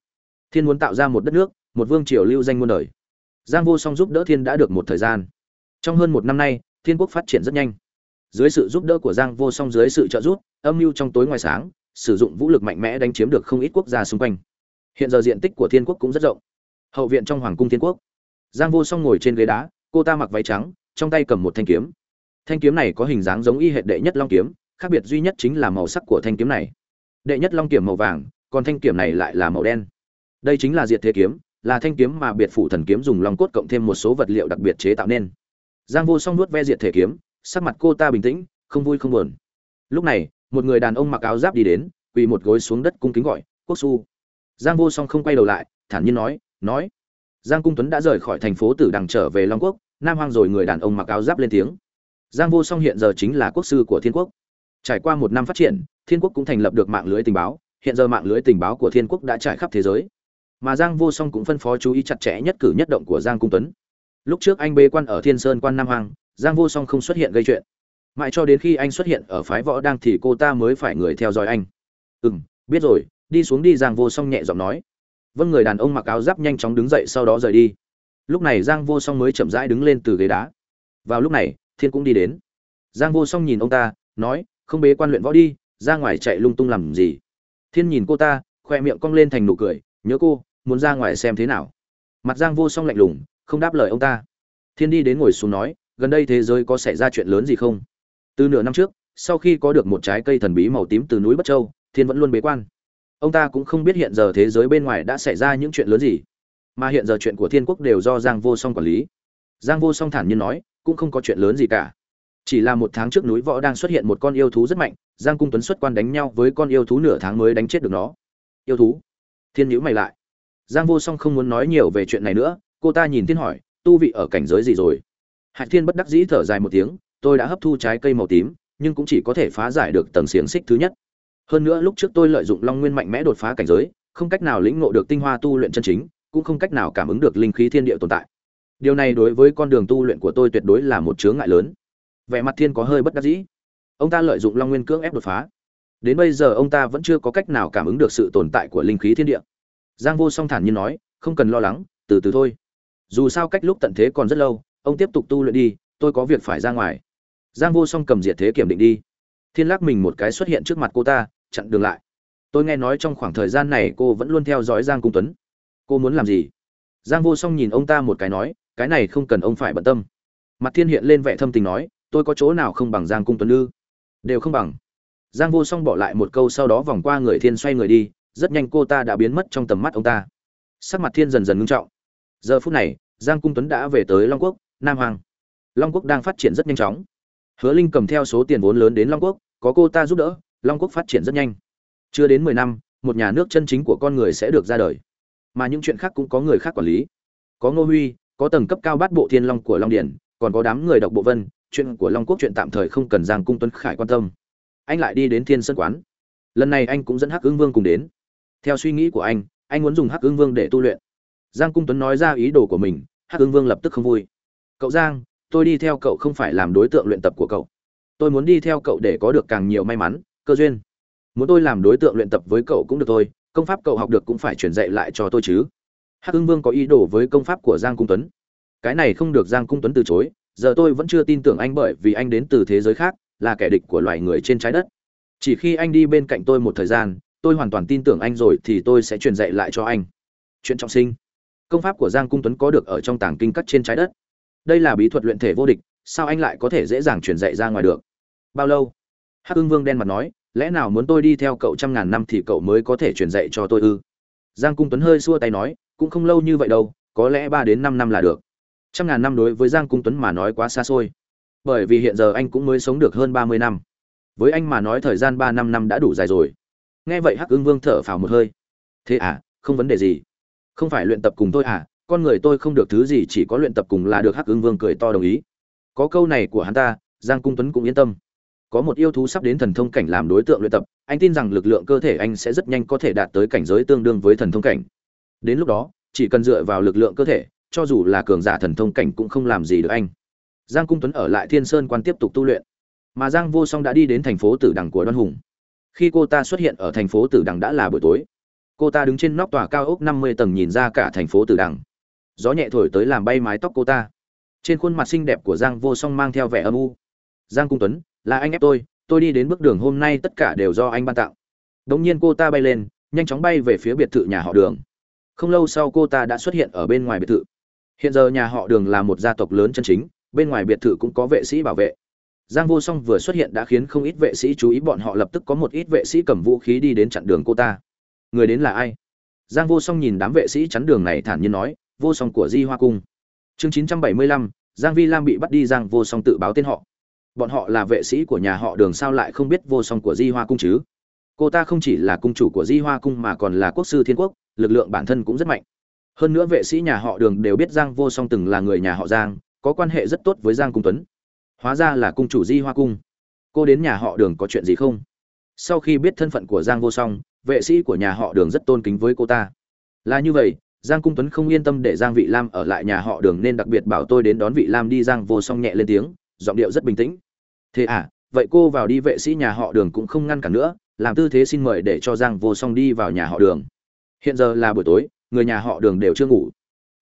Thiên muốn tạo ra một đất nước, một vương triều lưu danh muôn đời. Giang vô song giúp đỡ thiên đã được một thời gian. Trong hơn một năm nay, thiên quốc phát triển rất nhanh. Dưới sự giúp đỡ của giang vô song dưới sự trợ giúp, âm mưu trong tối ngoài sáng, sử dụng vũ lực mạnh mẽ đánh chiếm được không ít quốc gia xung quanh hiện giờ diện tích của thiên quốc cũng rất rộng. Hậu viện trong hoàng cung thiên quốc. Giang vô song ngồi trên ghế đá, cô ta mặc váy trắng, trong tay cầm một thanh kiếm. Thanh kiếm này có hình dáng giống y hệ đệ nhất long kiếm, khác biệt duy nhất chính là màu sắc của thanh kiếm này. Đệ nhất long kiếm màu vàng, còn thanh kiếm này lại là màu đen. Đây chính là diệt thế kiếm, là thanh kiếm mà biệt phủ thần kiếm dùng long cốt cộng thêm một số vật liệu đặc biệt chế tạo nên. Giang vô song nuốt ve diệt thể kiếm, sắc mặt cô ta bình tĩnh, không vui không buồn. Lúc này, một người đàn ông mặc áo giáp đi đến, quỳ một gối xuống đất cung kính gọi, quốc su giang vô song không quay đầu lại, thản nhiên nói nói. Giang cung tuấn đã rời khỏi thành phố tử đằng trở về long quốc, nam hoang rồi người đàn ông mặc áo giáp lên tiếng. Giang vô song hiện giờ chính là quốc sư của thiên quốc. Trải qua một năm phát triển, thiên quốc cũng thành lập được mạng lưới tình báo, hiện giờ mạng lưới tình báo của thiên quốc đã trải khắp thế giới. Mà giang vô song cũng phân phó chú ý chặt chẽ nhất cử nhất động của giang cung tuấn. Lúc trước anh bê quan ở thiên sơn quan nam hoàng giang vô song không xuất hiện gây chuyện. Mãi cho đến khi anh xuất hiện ở phái võ đang thì cô ta mới phải người theo dõi anh. Ừ m biết rồi đi xuống đi, giang vô song nhẹ giọng nói. Vâng người đàn ông mặc áo giáp nhanh chóng đứng dậy sau đó rời đi. Lúc này giang vô song mới chậm rãi đứng lên từ ghế đá. Vào lúc này, thiên cũng đi đến. Giang vô song nhìn ông ta, nói, không bế quan luyện võ đi, ra ngoài chạy lung tung làm gì? Thiên nhìn cô ta, khoe miệng cong lên thành nụ cười, nhớ cô, muốn ra ngoài xem thế nào? Mặt giang vô song lạnh lùng, không đáp lời ông ta. Thiên đi đến ngồi xuống nói, gần đây thế giới có xảy ra chuyện lớn gì không? Từ nửa năm trước, sau khi có được một trái cây thần bí màu tím từ núi bất châu, thiên vẫn luôn bế quan ông ta cũng không biết hiện giờ thế giới bên ngoài đã xảy ra những chuyện lớn gì, mà hiện giờ chuyện của thiên quốc đều do giang vô song quản lý. Giang vô song thản nhiên nói, cũng không có chuyện lớn gì cả. Chỉ là một tháng trước núi võ đang xuất hiện một con yêu thú rất mạnh, giang cung tuấn xuất quan đánh nhau với con yêu thú nửa tháng mới đánh chết được nó. Yêu thú? Thiên nhữ mày lại. Giang vô song không muốn nói nhiều về chuyện này nữa, cô ta nhìn thiên hỏi, tu vị ở cảnh giới gì rồi? Hạnh thiên bất đắc dĩ thở dài một tiếng, tôi đã hấp thu trái cây màu tím, nhưng cũng chỉ có thể phá giải được tầng xiềng xích thứ nhất hơn nữa lúc trước tôi lợi dụng long nguyên mạnh mẽ đột phá cảnh giới, không cách nào lĩnh ngộ được tinh hoa tu luyện chân chính, cũng không cách nào cảm ứng được linh khí thiên địa tồn tại. Điều này đối với con đường tu luyện của tôi tuyệt đối là một chướng ngại lớn. Vẻ mặt thiên có hơi bất đắc dĩ. Ông ta lợi dụng long nguyên cưỡng ép đột phá. Đến bây giờ ông ta vẫn chưa có cách nào cảm ứng được sự tồn tại của linh khí thiên địa. Giang vô song thản nhiên nói, không cần lo lắng, từ từ thôi. Dù sao cách lúc tận thế còn rất lâu, ông tiếp tục tu luyện đi, tôi có việc phải ra ngoài. Giang vô song cầm diệt thế kiểm định đi. Thiên lắc mình một cái xuất hiện trước mặt cô ta chặn đường lại. Tôi nghe nói trong khoảng thời gian này cô vẫn luôn theo dõi giang cung tuấn. Cô muốn làm gì? Giang vô song nhìn ông ta một cái nói, cái này không cần ông phải bận tâm. Mặt thiên hiện lên vẻ thâm tình nói, tôi có chỗ nào không bằng giang cung tuấn ư? Đều không bằng. Giang vô song bỏ lại một câu sau đó vòng qua người thiên xoay người đi, rất nhanh cô ta đã biến mất trong tầm mắt ông ta. Sắc mặt thiên dần dần ngưng trọng. Giờ phút này, giang cung tuấn đã về tới long quốc, nam hoàng long quốc đang phát triển rất nhanh chóng. Hứa linh cầm theo số tiền vốn lớn đến long quốc, có cô ta giúp đỡ long quốc phát triển rất nhanh. Chưa đến mười năm, một nhà nước chân chính của con người sẽ được ra đời. Mà những chuyện khác cũng có người khác quản lý. Có ngô huy, có tầng cấp cao bát bộ thiên long của long điển còn có đám người độc bộ vân, chuyện của long quốc chuyện tạm thời không cần giang cung tuấn khải quan tâm. Anh lại đi đến thiên sơn quán. Lần này anh cũng dẫn hắc ứng vương cùng đến. Theo suy nghĩ của anh anh muốn dùng hắc ương vương để tu luyện. Giang cung tuấn nói ra ý đồ của mình, hắc ương vương lập tức không vui. Cậu giang, tôi đi theo cậu không phải làm đối tượng luyện tập của cậu. Tôi muốn đi theo cậu để có được càng nhiều may mắn cơ duyên. Muốn tôi làm đối tượng luyện tập với cậu cũng được thôi, công pháp cậu học được cũng phải truyền dạy lại cho tôi chứ. Hắc hưng vương có ý đồ với công pháp của giang cung tuấn. Cái này không được giang cung tuấn từ chối, giờ tôi vẫn chưa tin tưởng anh bởi vì anh đến từ thế giới khác, là kẻ địch của loài người trên trái đất. Chỉ khi anh đi bên cạnh tôi một thời gian, tôi hoàn toàn tin tưởng anh rồi thì tôi sẽ truyền dạy lại cho anh. Chuyện trọng sinh. Công pháp của giang cung tuấn có được ở trong tảng kinh cắt trên trái đất. Đây là bí thuật luyện thể vô địch, sao anh lại có thể dễ dàng truyền dạy ra ngoài được? Bao lâu? Hắc hưng vương đen mặt nói lẽ nào muốn tôi đi theo cậu trăm ngàn năm thì cậu mới có thể truyền dạy cho tôi ư? Giang cung tuấn hơi xua tay nói, cũng không lâu như vậy đâu, có lẽ ba đến năm năm là được. Trăm ngàn năm đối với giang cung tuấn mà nói quá xa xôi. Bởi vì hiện giờ anh cũng mới sống được hơn ba mươi năm. Với anh mà nói thời gian ba năm năm đã đủ dài rồi. Nghe vậy hắc ưng vương thở phào một hơi. Thế à không vấn đề gì. Không phải luyện tập cùng tôi à con người tôi không được thứ gì chỉ có luyện tập cùng là được hắc ưng vương cười to đồng ý. Có câu này của hắn ta, giang cung tuấn cũng yên tâm có một yêu thú sắp đến thần thông cảnh làm đối tượng luyện tập, anh tin rằng lực lượng cơ thể anh sẽ rất nhanh có thể đạt tới cảnh giới tương đương với thần thông cảnh. Đến lúc đó, chỉ cần dựa vào lực lượng cơ thể, cho dù là cường giả thần thông cảnh cũng không làm gì được anh. Giang cung tuấn ở lại thiên sơn quan tiếp tục tu luyện. Mà giang vô song đã đi đến thành phố tử đằng của đoan hùng. Khi cô ta xuất hiện ở thành phố tử đằng đã là buổi tối. Cô ta đứng trên nóc tòa cao ốc năm mươi tầng nhìn ra cả thành phố tử đằng. Gió nhẹ thổi tới làm bay mái tóc cô ta. Trên khuôn mặt xinh đẹp của giang vô song mang theo vẻ âm u. Giang cung tuấn là anh ép tôi tôi đi đến bước đường hôm nay tất cả đều do anh ban tặng. Đống nhiên cô ta bay lên, nhanh chóng bay về phía biệt thự nhà họ đường. Không lâu sau cô ta đã xuất hiện ở bên ngoài biệt thự. Hiện giờ nhà họ đường là một gia tộc lớn chân chính, bên ngoài biệt thự cũng có vệ sĩ bảo vệ. Giang vô song vừa xuất hiện đã khiến không ít vệ sĩ chú ý bọn họ lập tức có một ít vệ sĩ cầm vũ khí đi đến chặn đường cô ta. Người đến là ai? Giang vô song nhìn đám vệ sĩ chắn đường này thản nhiên nói, vô song của di hoa cung. Chương chín trăm bảy mươi lăm, giang vi lam bị bắt đi, giang vô song tự báo tên họ bọn họ là vệ sĩ của nhà họ đường sao lại không biết vô song của di hoa cung chứ? Cô ta không chỉ là cung chủ của di hoa cung mà còn là quốc sư thiên quốc, lực lượng bản thân cũng rất mạnh. Hơn nữa vệ sĩ nhà họ đường đều biết giang vô song từng là người nhà họ giang, có quan hệ rất tốt với giang cung tuấn. Hóa ra là cung chủ di hoa cung. Cô đến nhà họ đường có chuyện gì không? Sau khi biết thân phận của giang vô song, vệ sĩ của nhà họ đường rất tôn kính với cô ta. Là như vậy, giang cung tuấn không yên tâm để giang vị lam ở lại nhà họ đường nên đặc biệt bảo tôi đến đón vị lam đi. Giang vô song nhẹ lên tiếng, giọng điệu rất bình tĩnh thế à vậy cô vào đi vệ sĩ nhà họ đường cũng không ngăn cản nữa, làm tư thế xin mời để cho giang vô song đi vào nhà họ đường. Hiện giờ là buổi tối, người nhà họ đường đều chưa ngủ.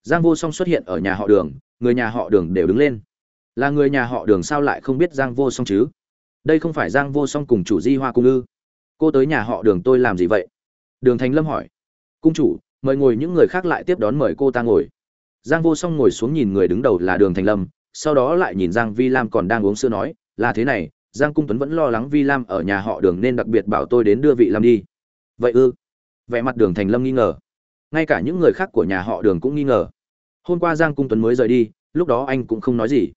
Giang vô song xuất hiện ở nhà họ đường, người nhà họ đường đều đứng lên. Là người nhà họ đường sao lại không biết giang vô song chứ? Đây không phải giang vô song cùng chủ di hoa cung ư? Cô tới nhà họ đường tôi làm gì vậy? Đường thành lâm hỏi. Cung chủ, mời ngồi, những người khác lại tiếp đón mời cô ta ngồi. Giang vô song ngồi xuống nhìn người đứng đầu là đường thành lâm, sau đó lại nhìn giang vi lam còn đang uống sữa nói là thế này, giang cung tuấn vẫn lo lắng vi lam ở nhà họ đường nên đặc biệt bảo tôi đến đưa vị lam đi. Vậy ư? Vẻ mặt đường thành lâm nghi ngờ. Ngay cả những người khác của nhà họ đường cũng nghi ngờ. Hôm qua giang cung tuấn mới rời đi, lúc đó anh cũng không nói gì.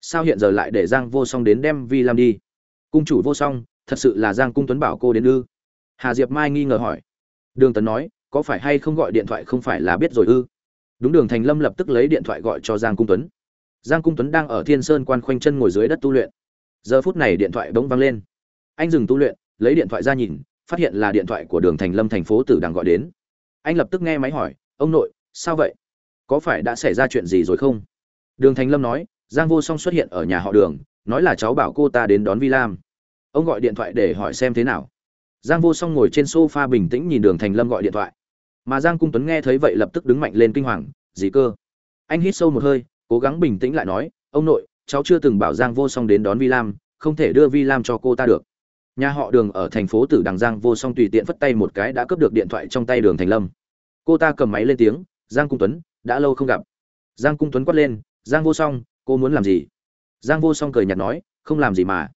Sao hiện giờ lại để giang vô song đến đem vi lam đi? Cung chủ vô song, thật sự là giang cung tuấn bảo cô đến ư? Hà diệp mai nghi ngờ hỏi. Đường tấn nói, có phải hay không gọi điện thoại không phải là biết rồi ư? Đúng đường thành lâm lập tức lấy điện thoại gọi cho giang cung tuấn. Giang cung tuấn đang ở thiên sơn quan khoanh chân ngồi dưới đất tu luyện giờ phút này điện thoại bỗng vang lên. Anh dừng tu luyện, lấy điện thoại ra nhìn, phát hiện là điện thoại của đường thành lâm thành phố tử đằng gọi đến. Anh lập tức nghe máy hỏi, ông nội, sao vậy? Có phải đã xảy ra chuyện gì rồi không? Đường thành lâm nói, giang vô song xuất hiện ở nhà họ đường, nói là cháu bảo cô ta đến đón vi lam. Ông gọi điện thoại để hỏi xem thế nào. Giang vô song ngồi trên s o f a bình tĩnh nhìn đường thành lâm gọi điện thoại. Mà giang cung tuấn nghe thấy vậy lập tức đứng mạnh lên kinh hoàng gì cơ. Anh hít sâu một hơi, cố gắng bình tĩnh lại nói, ông nội cháu chưa từng bảo giang vô song đến đón vi lam, không thể đưa vi lam cho cô ta được. Nhà họ đường ở thành phố tử đằng giang vô song tùy tiện phất tay một cái đã cướp được điện thoại trong tay đường thành lâm. Cô ta cầm máy lên tiếng, giang cung tuấn, đã lâu không gặp. Giang cung tuấn quát lên, giang vô song, cô muốn làm gì? Giang vô song cười nhạt nói, không làm gì mà.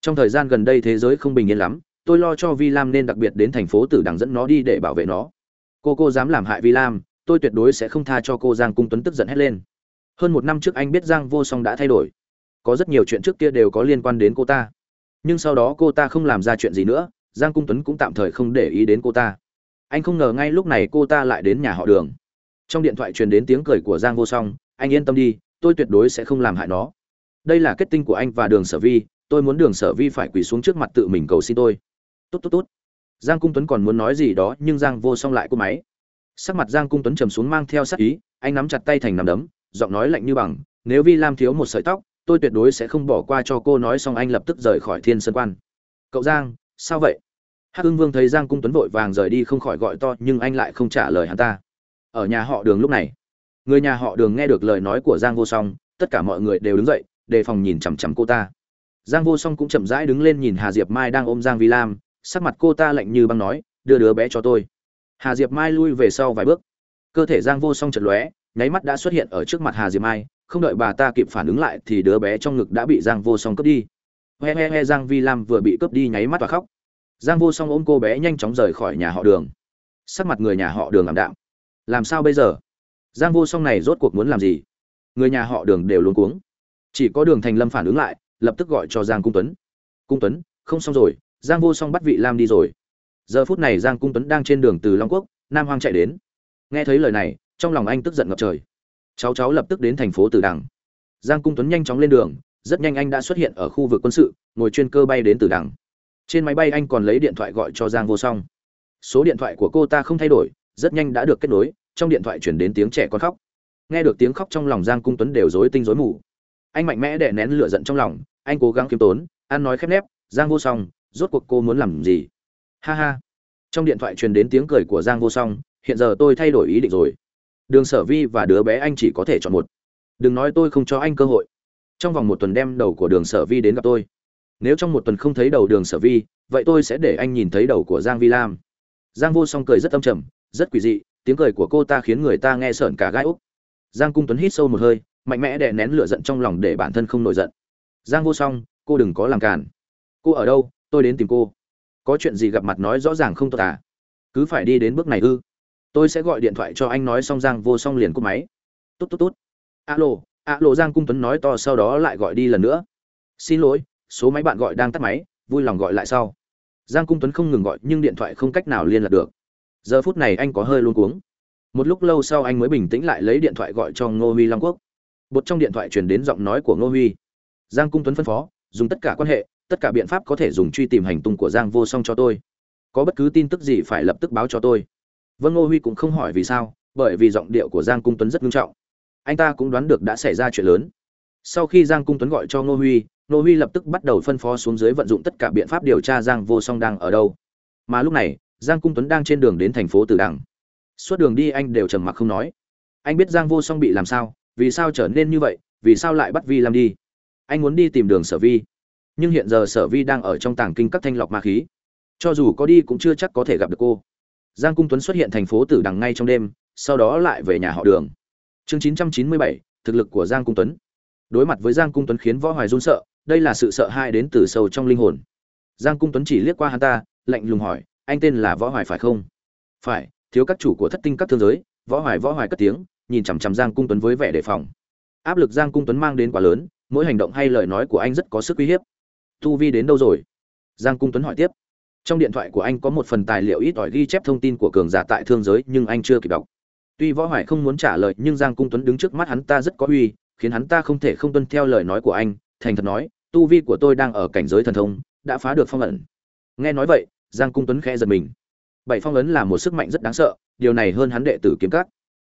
Trong thời gian gần đây thế giới không bình yên lắm, tôi lo cho vi lam nên đặc biệt đến thành phố tử đằng dẫn nó đi để bảo vệ nó. Cô cô dám làm hại vi lam, tôi tuyệt đối sẽ không tha cho cô. Giang cung tuấn tức giận hét lên hơn một năm trước anh biết giang vô song đã thay đổi. Có rất nhiều chuyện trước kia đều có liên quan đến cô ta. Nhưng sau đó cô ta không làm ra chuyện gì nữa, giang cung tuấn cũng tạm thời không để ý đến cô ta. Anh không ngờ ngay lúc này cô ta lại đến nhà họ đường. Trong điện thoại truyền đến tiếng cười của giang vô song, anh yên tâm đi, tôi tuyệt đối sẽ không làm hại nó. Đây là kết tinh của anh và đường sở vi, tôi muốn đường sở vi phải quỳ xuống trước mặt tự mình cầu xin tôi. Tốt tốt tốt. Giang cung tuấn còn muốn nói gì đó, nhưng giang vô song lại cô máy. Sắc mặt giang cung tuấn trầm xuống mang theo sắc ý, anh nắm chặt tay thành nằm đấm giọng nói lạnh như bằng, nếu vi lam thiếu một sợi tóc, tôi tuyệt đối sẽ không bỏ qua cho cô nói xong anh lập tức rời khỏi thiên sơn quan. Cậu giang, sao vậy? Hắc hưng vương thấy giang cung tuấn vội vàng rời đi không khỏi gọi to, nhưng anh lại không trả lời hắn ta. Ở nhà họ đường lúc này, người nhà họ đường nghe được lời nói của giang vô song, tất cả mọi người đều đứng dậy, đề phòng nhìn chằm chằm cô ta. Giang vô song cũng chậm rãi đứng lên nhìn hà diệp mai đang ôm giang vi lam, sắc mặt cô ta lạnh như băng nói, đưa đứa bé cho tôi. Hà diệp mai lui về sau vài bước. Cơ thể giang vô song chật lóe nháy mắt đã xuất hiện ở trước mặt hà diệp mai, không đợi bà ta kịp phản ứng lại thì đứa bé trong ngực đã bị giang vô song cướp đi. He he he giang vi lam vừa bị cướp đi nháy mắt và khóc. Giang vô song ôm cô bé nhanh chóng rời khỏi nhà họ đường. Sắc mặt người nhà họ đường ảm đạm. Làm sao bây giờ? Giang vô song này rốt cuộc muốn làm gì? Người nhà họ đường đều luống cuống. Chỉ có đường thành lâm phản ứng lại, lập tức gọi cho giang cung tuấn. Cung tuấn, không xong rồi, giang vô song bắt vị lam đi rồi. Giờ phút này giang cung tuấn đang trên đường từ long quốc, nam hoang chạy đến. Nghe thấy lời này trong lòng anh tức giận ngập trời. Cháu cháu lập tức đến thành phố tử đằng. Giang cung tuấn nhanh chóng lên đường, rất nhanh anh đã xuất hiện ở khu vực quân sự, ngồi chuyên cơ bay đến tử đằng. Trên máy bay anh còn lấy điện thoại gọi cho giang vô song. Số điện thoại của cô ta không thay đổi, rất nhanh đã được kết nối, trong điện thoại chuyển đến tiếng trẻ con khóc. Nghe được tiếng khóc trong lòng giang cung tuấn đều rối tinh rối mù. Anh mạnh mẽ đè nén lửa giận trong lòng, anh cố gắng kiềm tốn, ăn nói khép nép, giang vô song, rốt cuộc cô muốn làm gì? Ha ha. Trong điện thoại truyền đến tiếng cười của giang vô song, hiện giờ tôi thay đổi ý định rồi đường sở vi và đứa bé anh chỉ có thể chọn một. Đừng nói tôi không cho anh cơ hội. Trong vòng một tuần đem đầu của đường sở vi đến gặp tôi. Nếu trong một tuần không thấy đầu đường sở vi, vậy tôi sẽ để anh nhìn thấy đầu của giang vi lam. Giang vô song cười rất âm trầm, rất quỷ dị, tiếng cười của cô ta khiến người ta nghe sợn cả gai úc giang cung tuấn hít sâu một hơi, mạnh mẽ đè nén lửa giận trong lòng để bản thân không nổi giận. Giang vô song, cô đừng có làm cản cô ở đâu? Tôi đến tìm cô. Có chuyện gì gặp mặt nói rõ ràng không tốt à? Cứ phải đi đến bước này ư? Tôi sẽ gọi điện thoại cho anh nói xong giang vô song liền cúp máy. Tốt tốt tốt alo alo, giang cung tuấn nói to sau đó lại gọi đi lần nữa. Xin lỗi, số máy bạn gọi đang tắt máy, vui lòng gọi lại sau. Giang cung tuấn không ngừng gọi nhưng điện thoại không cách nào liên lạc được. Giờ phút này anh có hơi luôn cuống. Một lúc lâu sau anh mới bình tĩnh lại lấy điện thoại gọi cho ngô huy long quốc. Bột trong điện thoại truyền đến giọng nói của ngô huy. Giang cung tuấn phân phó, dùng tất cả quan hệ, tất cả biện pháp có thể dùng truy tìm hành tung của giang vô song cho tôi. Có bất cứ tin tức gì phải lập tức báo cho tôi vâng ngô huy cũng không hỏi vì sao, bởi vì giọng điệu của giang cung tuấn rất nghiêm trọng. Anh ta cũng đoán được đã xảy ra chuyện lớn. Sau khi giang cung tuấn gọi cho ngô huy ngô huy lập tức bắt đầu phân phó xuống dưới vận dụng tất cả biện pháp điều tra giang vô song đang ở đâu. Mà lúc này, giang cung tuấn đang trên đường đến thành phố từ đằng. Suốt đường đi anh đều trầm mặc không nói. Anh biết giang vô song bị làm sao, vì sao trở nên như vậy, vì sao lại bắt vi làm đi? Anh muốn đi tìm đường sở vi. Nhưng hiện giờ sở vi đang ở trong tàng kinh các thanh lọc ma khí. Cho dù có đi cũng chưa chắc có thể gặp được cô giang cung tuấn xuất hiện thành phố tử đằng ngay trong đêm sau đó lại về nhà họ đường. Chương 997, thực lực của giang cung tuấn. Đối mặt với giang cung tuấn khiến võ hoài run sợ đây là sự sợ hãi đến từ sâu trong linh hồn. Giang cung tuấn chỉ liếc qua hắn ta lạnh lùng hỏi anh tên là võ hoài phải không? Phải thiếu các chủ của thất tinh các thương giới. Võ hoài võ hoài cất tiếng nhìn chằm chằm giang cung tuấn với vẻ đề phòng. Áp lực giang cung tuấn mang đến quá lớn mỗi hành động hay lời nói của anh rất có sức uy hiếp. Tu vi đến đâu rồi? Giang cung tuấn hỏi tiếp trong điện thoại của anh có một phần tài liệu ít ỏi ghi chép thông tin của cường giả tại thương giới, nhưng anh chưa kịp đọc. Tuy võ hoài không muốn trả lời, nhưng giang cung tuấn đứng trước mắt hắn ta rất có uy, khiến hắn ta không thể không tuân theo lời nói của anh, thành thật nói, tu vi của tôi đang ở cảnh giới thần thông, đã phá được phong ẩn nghe nói vậy, giang cung tuấn khẽ giật mình. Bảy phong ấn là một sức mạnh rất đáng sợ, điều này hơn hắn đệ tử kiếm các.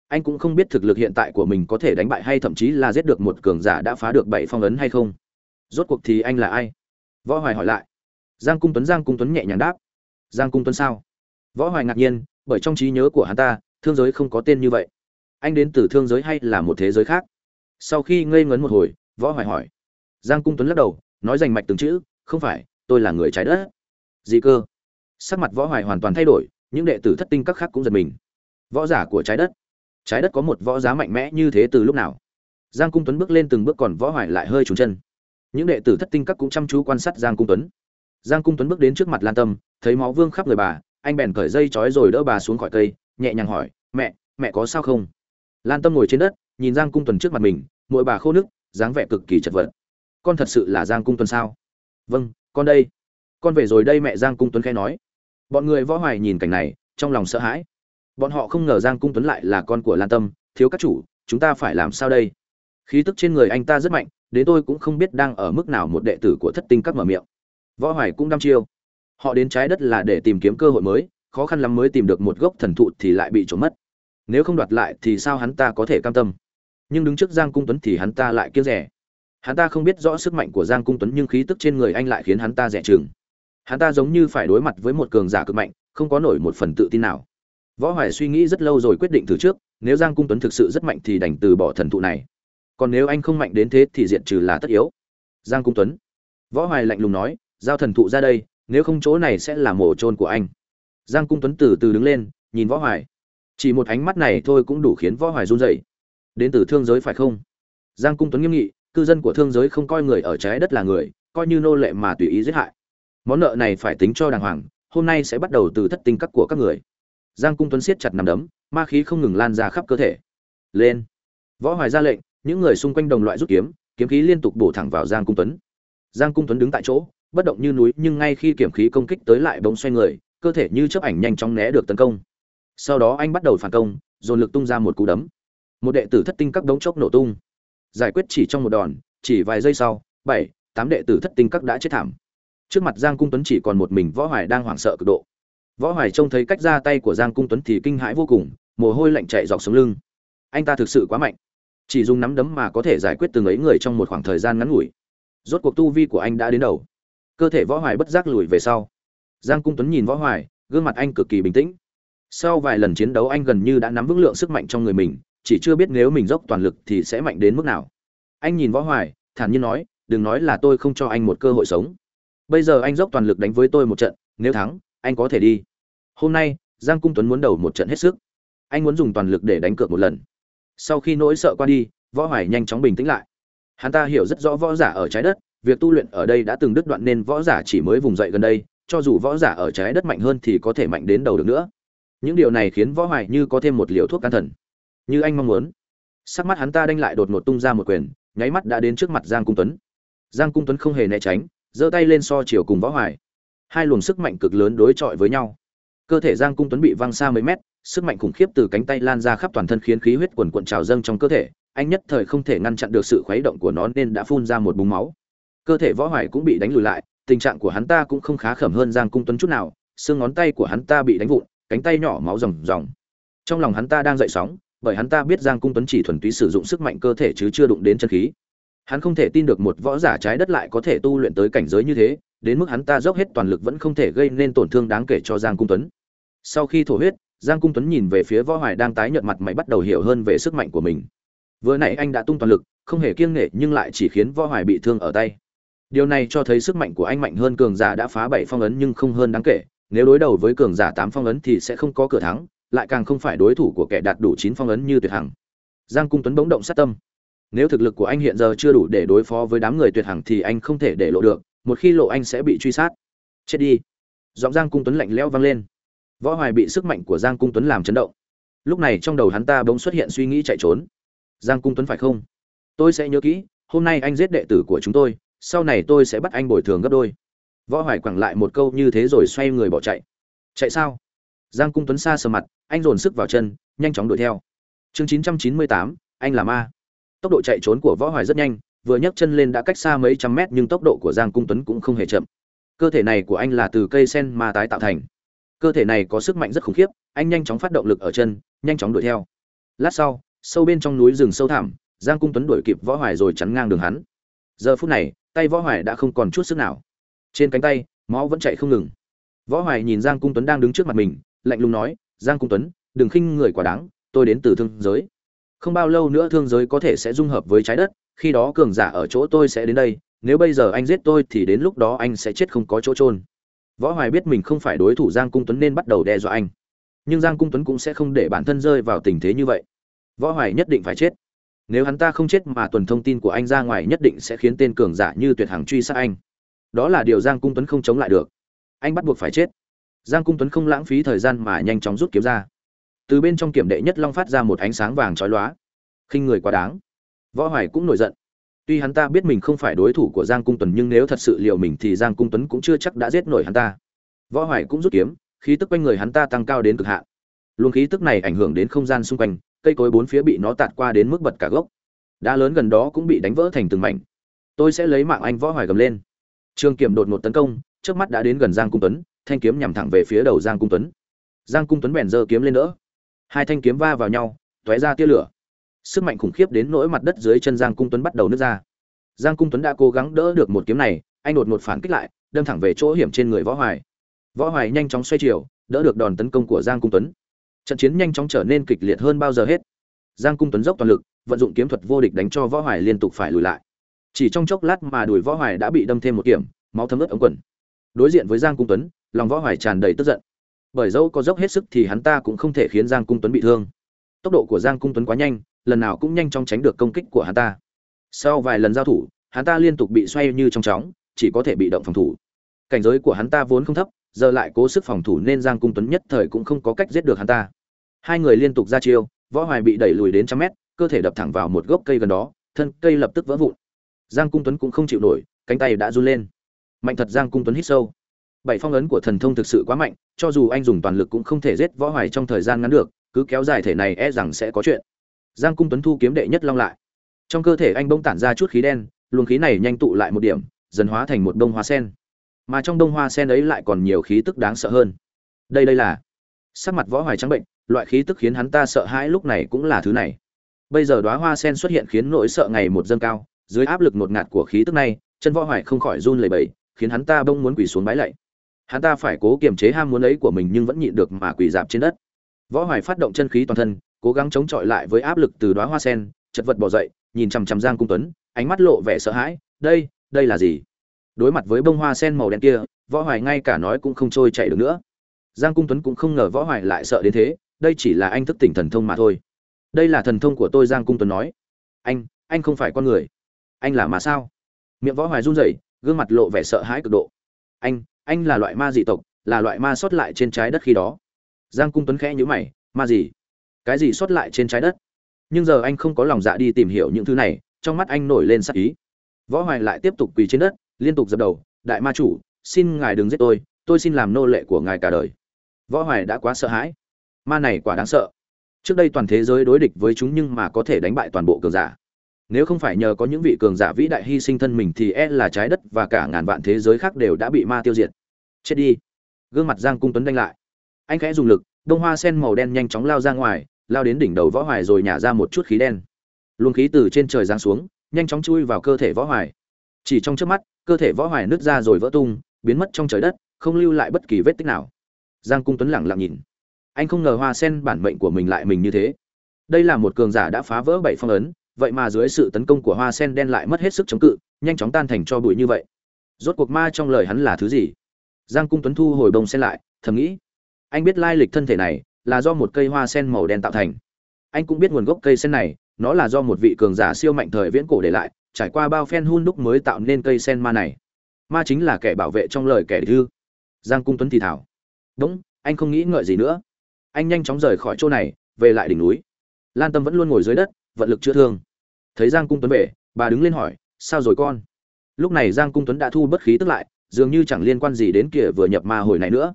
Anh cũng không biết thực lực hiện tại của mình có thể đánh bại hay thậm chí là giết được một cường giả đã phá được bảy phong ấn hay không. Rốt cuộc thì anh là ai? Võ hoài hỏi lại giang cung tuấn, giang cung tuấn nhẹ nhàng đáp. Giang cung tuấn sao? Võ hoài ngạc nhiên, bởi trong trí nhớ của hắn ta, thương giới không có tên như vậy. Anh đến từ thương giới hay là một thế giới khác? Sau khi ngây ngấn một hồi, võ hoài hỏi. Giang cung tuấn lắc đầu, nói rành mạch từng chữ, không phải, tôi là người trái đất. Gì cơ? Sắc mặt võ hoài hoàn toàn thay đổi, những đệ tử thất tinh các khác cũng giật mình. Võ giả của trái đất? Trái đất có một võ giá mạnh mẽ như thế từ lúc nào? Giang cung tuấn bước lên từng bước còn võ hoài lại hơi trùng chân. Những đệ tử thất tinh các cũng chăm chú quan sát giang cung tuấn giang cung tuấn bước đến trước mặt lan tâm, thấy máu vương khắp người bà, anh bèn cởi dây chói rồi đỡ bà xuống khỏi cây, nhẹ nhàng hỏi, mẹ mẹ có sao không? Lan tâm ngồi trên đất, nhìn giang cung tuấn trước mặt mình mỗi bà khô nước dáng vẻ cực kỳ chật vật. Con thật sự là giang cung tuấn sao? Vâng con đây. Con về rồi đây mẹ, giang cung tuấn khẽ nói. Bọn người võ hoài nhìn cảnh này, trong lòng sợ hãi. Bọn họ không ngờ giang cung tuấn lại là con của lan tâm, thiếu các chủ, chúng ta phải làm sao đây? Khí tức trên người anh ta rất mạnh, đến tôi cũng không biết đang ở mức nào một đệ tử của thất tinh các mở miệng võ hoài cũng đăm chiêu. Họ đến trái đất là để tìm kiếm cơ hội mới, khó khăn lắm mới tìm được một gốc thần thụ thì lại bị trộm mất. Nếu không đoạt lại thì sao hắn ta có thể cam tâm? Nhưng đứng trước giang cung tuấn thì hắn ta lại kiêng rẻ. Hắn ta không biết rõ sức mạnh của giang cung tuấn nhưng khí tức trên người anh lại khiến hắn ta rẻ chừng. Hắn ta giống như phải đối mặt với một cường giả cực mạnh, không có nổi một phần tự tin nào. Võ hoài suy nghĩ rất lâu rồi quyết định từ trước, nếu giang cung tuấn thực sự rất mạnh thì đành từ bỏ thần thụ này. Còn nếu anh không mạnh đến thế thì diện trừ là tất yếu. Giang cung tuấn. Võ hoài lạnh lùng nói giao thần thụ ra đây, nếu không chỗ này sẽ là mổ trôn của anh. Giang cung tuấn từ từ đứng lên, nhìn võ hoài. Chỉ một ánh mắt này thôi cũng đủ khiến võ hoài run rẩy. Đến từ thương giới phải không? Giang cung tuấn nghiêm nghị, cư dân của thương giới không coi người ở trái đất là người, coi như nô lệ mà tùy ý giết hại. Món nợ này phải tính cho đàng hoàng, hôm nay sẽ bắt đầu từ thất tinh các của các người. Giang cung tuấn siết chặt nằm đấm, ma khí không ngừng lan ra khắp cơ thể. Lên. Võ hoài ra lệnh, những người xung quanh đồng loại rút kiếm kiếm khí liên tục bổ thẳng vào giang cung tuấn. Giang cung tuấn đứng tại chỗ bất động như núi nhưng ngay khi kiểm khí công kích tới lại bỗng xoay người, cơ thể như chớp ảnh nhanh chóng né được tấn công. Sau đó anh bắt đầu phản công, dồn lực tung ra một cú đấm. Một đệ tử thất tinh các đống chốc nổ tung. Giải quyết chỉ trong một đòn, chỉ vài giây sau, bảy, tám đệ tử thất tinh các đã chết thảm. Trước mặt giang cung tuấn chỉ còn một mình võ hoài đang hoảng sợ cực độ. Võ hoài trông thấy cách ra tay của giang cung tuấn thì kinh hãi vô cùng, mồ hôi lạnh chạy dọc sống lưng. Anh ta thực sự quá mạnh. Chỉ dùng nắm đấm mà có thể giải quyết từng ấy người trong một khoảng thời gian ngắn ngủi. Rốt cuộc tu vi của anh đã đến đầu cơ thể võ hoài bất giác lùi về sau. Giang cung tuấn nhìn võ hoài, gương mặt anh cực kỳ bình tĩnh. Sau vài lần chiến đấu anh gần như đã nắm vững lượng sức mạnh trong người mình, chỉ chưa biết nếu mình dốc toàn lực thì sẽ mạnh đến mức nào. Anh nhìn võ hoài, thản nhiên nói, đừng nói là tôi không cho anh một cơ hội sống. Bây giờ anh dốc toàn lực đánh với tôi một trận, nếu thắng, anh có thể đi. Hôm nay, giang cung tuấn muốn đầu một trận hết sức. Anh muốn dùng toàn lực để đánh cược một lần. Sau khi nỗi sợ qua đi, võ hoài nhanh chóng bình tĩnh lại. Hắn ta hiểu rất rõ võ giả ở trái đất việc tu luyện ở đây đã từng đứt đoạn nên võ giả chỉ mới vùng dậy gần đây, cho dù võ giả ở trái đất mạnh hơn thì có thể mạnh đến đầu được nữa. Những điều này khiến võ hoài như có thêm một liều thuốc can thần. Như anh mong muốn. Sắc mắt hắn ta đanh lại đột ngột tung ra một quyền, nháy mắt đã đến trước mặt giang cung tuấn. Giang cung tuấn không hề né tránh, giơ tay lên so chiều cùng võ hoài. Hai luồng sức mạnh cực lớn đối chọi với nhau. Cơ thể giang cung tuấn bị văng xa mấy mét, sức mạnh khủng khiếp từ cánh tay lan ra khắp toàn thân khiến khí huyết quần quận trào dâng trong cơ thể, anh nhất thời không thể ngăn chặn được sự khuấy động của nó nên đã phun ra một búng máu cơ thể võ hoài cũng bị đánh lùi lại, tình trạng của hắn ta cũng không khá khẩm hơn giang cung tuấn chút nào, xương ngón tay của hắn ta bị đánh vụn, cánh tay nhỏ máu ròng ròng. Trong lòng hắn ta đang dậy sóng, bởi hắn ta biết giang cung tuấn chỉ thuần túy sử dụng sức mạnh cơ thể chứ chưa đụng đến chân khí. Hắn không thể tin được một võ giả trái đất lại có thể tu luyện tới cảnh giới như thế, đến mức hắn ta dốc hết toàn lực vẫn không thể gây nên tổn thương đáng kể cho giang cung tuấn. Sau khi thổ huyết, giang cung tuấn nhìn về phía võ hoài đang tái nhợt mặt mày bắt đầu hiểu hơn về sức mạnh của mình. Vừa nãy anh đã tung toàn lực, không hề kiêng nghệ nhưng lại chỉ khiến võ hoài bị thương ở tay điều này cho thấy sức mạnh của anh mạnh hơn cường giả đã phá bảy phong ấn nhưng không hơn đáng kể. Nếu đối đầu với cường giả tám phong ấn thì sẽ không có cửa thắng, lại càng không phải đối thủ của kẻ đạt đủ chín phong ấn như tuyệt hằng. Giang cung tuấn bỗng động sát tâm. Nếu thực lực của anh hiện giờ chưa đủ để đối phó với đám người tuyệt hằng thì anh không thể để lộ được, một khi lộ anh sẽ bị truy sát. Chết đi. Giọng giang cung tuấn lạnh lẽo vang lên. Võ hoài bị sức mạnh của giang cung tuấn làm chấn động. Lúc này trong đầu hắn ta bỗng xuất hiện suy nghĩ chạy trốn. Giang cung tuấn phải không? Tôi sẽ nhớ kỹ, hôm nay anh giết đệ tử của chúng tôi sau này tôi sẽ bắt anh bồi thường gấp đôi. Võ hoài quẳng lại một câu như thế rồi xoay người bỏ chạy. Chạy sao? Giang cung tuấn xa sờ mặt anh dồn sức vào chân nhanh chóng đuổi theo. Chương 998, anh là ma. Tốc độ chạy trốn của võ hoài rất nhanh vừa nhấc chân lên đã cách xa mấy trăm mét nhưng tốc độ của giang cung tuấn cũng không hề chậm. Cơ thể này của anh là từ cây sen ma tái tạo thành. Cơ thể này có sức mạnh rất khủng khiếp anh nhanh chóng phát động lực ở chân nhanh chóng đuổi theo. Lát sau sâu bên trong núi rừng sâu thẳm giang cung tuấn đuổi kịp võ hoài rồi chắn ngang đường hắn. Giờ phút này tay võ hoài đã không còn chút sức nào. Trên cánh tay, máu vẫn chạy không ngừng. Võ hoài nhìn giang cung tuấn đang đứng trước mặt mình, lạnh lùng nói, giang cung tuấn, đừng khinh người quá đáng, tôi đến từ thương giới. Không bao lâu nữa thương giới có thể sẽ dung hợp với trái đất, khi đó cường giả ở chỗ tôi sẽ đến đây, nếu bây giờ anh giết tôi thì đến lúc đó anh sẽ chết không có chỗ trôn võ hoài biết mình không phải đối thủ giang cung tuấn nên bắt đầu đe dọa anh. Nhưng giang cung tuấn cũng sẽ không để bản thân rơi vào tình thế như vậy. Võ hoài nhất định phải chết nếu hắn ta không chết mà tuần thông tin của anh ra ngoài nhất định sẽ khiến tên cường giả như tuyệt hằng truy sát anh. Đó là điều giang cung tuấn không chống lại được. Anh bắt buộc phải chết. Giang cung tuấn không lãng phí thời gian mà nhanh chóng rút kiếm ra. Từ bên trong kiểm đệ nhất long phát ra một ánh sáng vàng chói lóa. Khinh người quá đáng. Võ hoài cũng nổi giận. Tuy hắn ta biết mình không phải đối thủ của giang cung tuấn, nhưng nếu thật sự liều mình thì giang cung tuấn cũng chưa chắc đã giết nổi hắn ta. Võ hoài cũng rút kiếm. Khí tức quanh người hắn ta tăng cao đến cực hạn. Luồng khí tức này ảnh hưởng đến không gian xung quanh cây cối bốn phía bị nó tạt qua đến mức bật cả gốc. Đá lớn gần đó cũng bị đánh vỡ thành từng mảnh. Tôi sẽ lấy mạng anh võ hoài gầm lên. Trường kiểm đột ngột tấn công trước mắt đã đến gần giang cung tuấn, thanh kiếm nhằm thẳng về phía đầu giang cung tuấn. Giang cung tuấn bèn giơ kiếm lên đỡ. Hai thanh kiếm va vào nhau, tóe ra tia lửa. Sức mạnh khủng khiếp đến nỗi mặt đất dưới chân giang cung tuấn bắt đầu nứt ra. Giang cung tuấn đã cố gắng đỡ được một kiếm này, anh đột một phản kích lại, đâm thẳng về chỗ hiểm trên người võ hoài. Võ hoài nhanh chóng xoay chiều, đỡ được đòn tấn công của giang cung tuấn trận chiến nhanh chóng trở nên kịch liệt hơn bao giờ hết. Giang cung tuấn dốc toàn lực, vận dụng kiếm thuật vô địch đánh cho võ hoài liên tục phải lùi lại. Chỉ trong chốc lát mà đuổi võ hoài đã bị đâm thêm một kiểm máu thấm ướt ống quần. Đối diện với giang cung tuấn, lòng võ hoài tràn đầy tức giận. Bởi dẫu có dốc hết sức thì hắn ta cũng không thể khiến giang cung tuấn bị thương. Tốc độ của giang cung tuấn quá nhanh, lần nào cũng nhanh chóng tránh được công kích của hắn ta. Sau vài lần giao thủ, hắn ta liên tục bị xoay như trong chóng, chỉ có thể bị động phòng thủ. Cảnh giới của hắn ta vốn không thấp giờ lại cố sức phòng thủ nên giang cung tuấn nhất thời cũng không có cách giết được hắn ta. Hai người liên tục ra chiêu, võ hoài bị đẩy lùi đến trăm mét, cơ thể đập thẳng vào một gốc cây gần đó, thân cây lập tức vỡ vụn. Giang cung tuấn cũng không chịu nổi, cánh tay đã run lên. Mạnh thật giang cung tuấn hít sâu. Bảy phong ấn của thần thông thực sự quá mạnh, cho dù anh dùng toàn lực cũng không thể giết võ hoài trong thời gian ngắn được, cứ kéo dài thể này e rằng sẽ có chuyện. Giang cung tuấn thu kiếm đệ nhất long lại. Trong cơ thể anh bỗng tản ra chút khí đen, luồng khí này nhanh tụ lại một điểm, dần hóa thành một bông hoa sen mà trong đông hoa sen ấy lại còn nhiều khí tức đáng sợ hơn. Đây đây là sắc mặt võ hoài trắng bệnh, loại khí tức khiến hắn ta sợ hãi lúc này cũng là thứ này. Bây giờ đóa hoa sen xuất hiện khiến nỗi sợ ngày một dâng cao, dưới áp lực ngột ngạt của khí tức này, chân võ hoài không khỏi run lẩy bẩy, khiến hắn ta bông muốn quỳ xuống bái lạy. Hắn ta phải cố kiềm chế ham muốn ấy của mình nhưng vẫn nhịn được mà quỳ dạp trên đất. Võ hoài phát động chân khí toàn thân, cố gắng chống chọi lại với áp lực từ đóa hoa sen, chật vật bỏ dậy, nhìn chằm chằm giang cung tuấn, ánh mắt lộ vẻ sợ hãi, đây đây là gì? Đối mặt với bông hoa sen màu đen kia, võ hoài ngay cả nói cũng không trôi chạy được nữa. Giang cung tuấn cũng không ngờ võ hoài lại sợ đến thế, đây chỉ là anh thức tỉnh thần thông mà thôi. Đây là thần thông của tôi, giang cung tuấn nói. Anh anh không phải con người. Anh là mà sao? Miệng võ hoài run rẩy, gương mặt lộ vẻ sợ hãi cực độ. Anh anh là loại ma dị tộc, là loại ma sót lại trên trái đất khi đó. Giang cung tuấn khẽ nhữ mày, ma gì? Cái gì sót lại trên trái đất? Nhưng giờ anh không có lòng dạ đi tìm hiểu những thứ này, trong mắt anh nổi lên sắc ý. Võ hoài lại tiếp tục quỳ trên đất liên tục dập đầu, đại ma chủ, xin ngài đừng giết tôi tôi xin làm nô lệ của ngài cả đời. Võ hoài đã quá sợ hãi. Ma này quả đáng sợ. Trước đây toàn thế giới đối địch với chúng nhưng mà có thể đánh bại toàn bộ cường giả. Nếu không phải nhờ có những vị cường giả vĩ đại hy sinh thân mình thì e là trái đất và cả ngàn vạn thế giới khác đều đã bị ma tiêu diệt. Chết đi. Gương mặt giang cung tuấn đánh lại. Anh khẽ dùng lực, đông hoa sen màu đen nhanh chóng lao ra ngoài, lao đến đỉnh đầu võ hoài rồi nhả ra một chút khí đen. Luồng khí từ trên trời giáng xuống, nhanh chóng chui vào cơ thể võ hoài. Chỉ trong trước mắt cơ thể võ hoài nứt ra rồi vỡ tung, biến mất trong trời đất, không lưu lại bất kỳ vết tích nào. Giang cung tuấn lẳng lặng nhìn. Anh không ngờ hoa sen bản mệnh của mình lại mình như thế. Đây là một cường giả đã phá vỡ bảy phong ấn, vậy mà dưới sự tấn công của hoa sen đen lại mất hết sức chống cự, nhanh chóng tan thành cho bụi như vậy. Rốt cuộc ma trong lời hắn là thứ gì? Giang cung tuấn thu hồi bông sen lại, thầm nghĩ. Anh biết lai lịch thân thể này là do một cây hoa sen màu đen tạo thành. Anh cũng biết nguồn gốc cây sen này, nó là do một vị cường giả siêu mạnh thời viễn cổ để lại trải qua bao phen hun đúc mới tạo nên cây sen ma này. Ma chính là kẻ bảo vệ trong lời kẻ thư giang cung tuấn thì thảo. Đúng, anh không nghĩ ngợi gì nữa. Anh nhanh chóng rời khỏi chỗ này, về lại đỉnh núi. Lan tâm vẫn luôn ngồi dưới đất, vận lực chữa thương. Thấy giang cung tuấn về, bà đứng lên hỏi, sao rồi con? Lúc này giang cung tuấn đã thu bất khí tức lại, dường như chẳng liên quan gì đến kia vừa nhập ma hồi này nữa.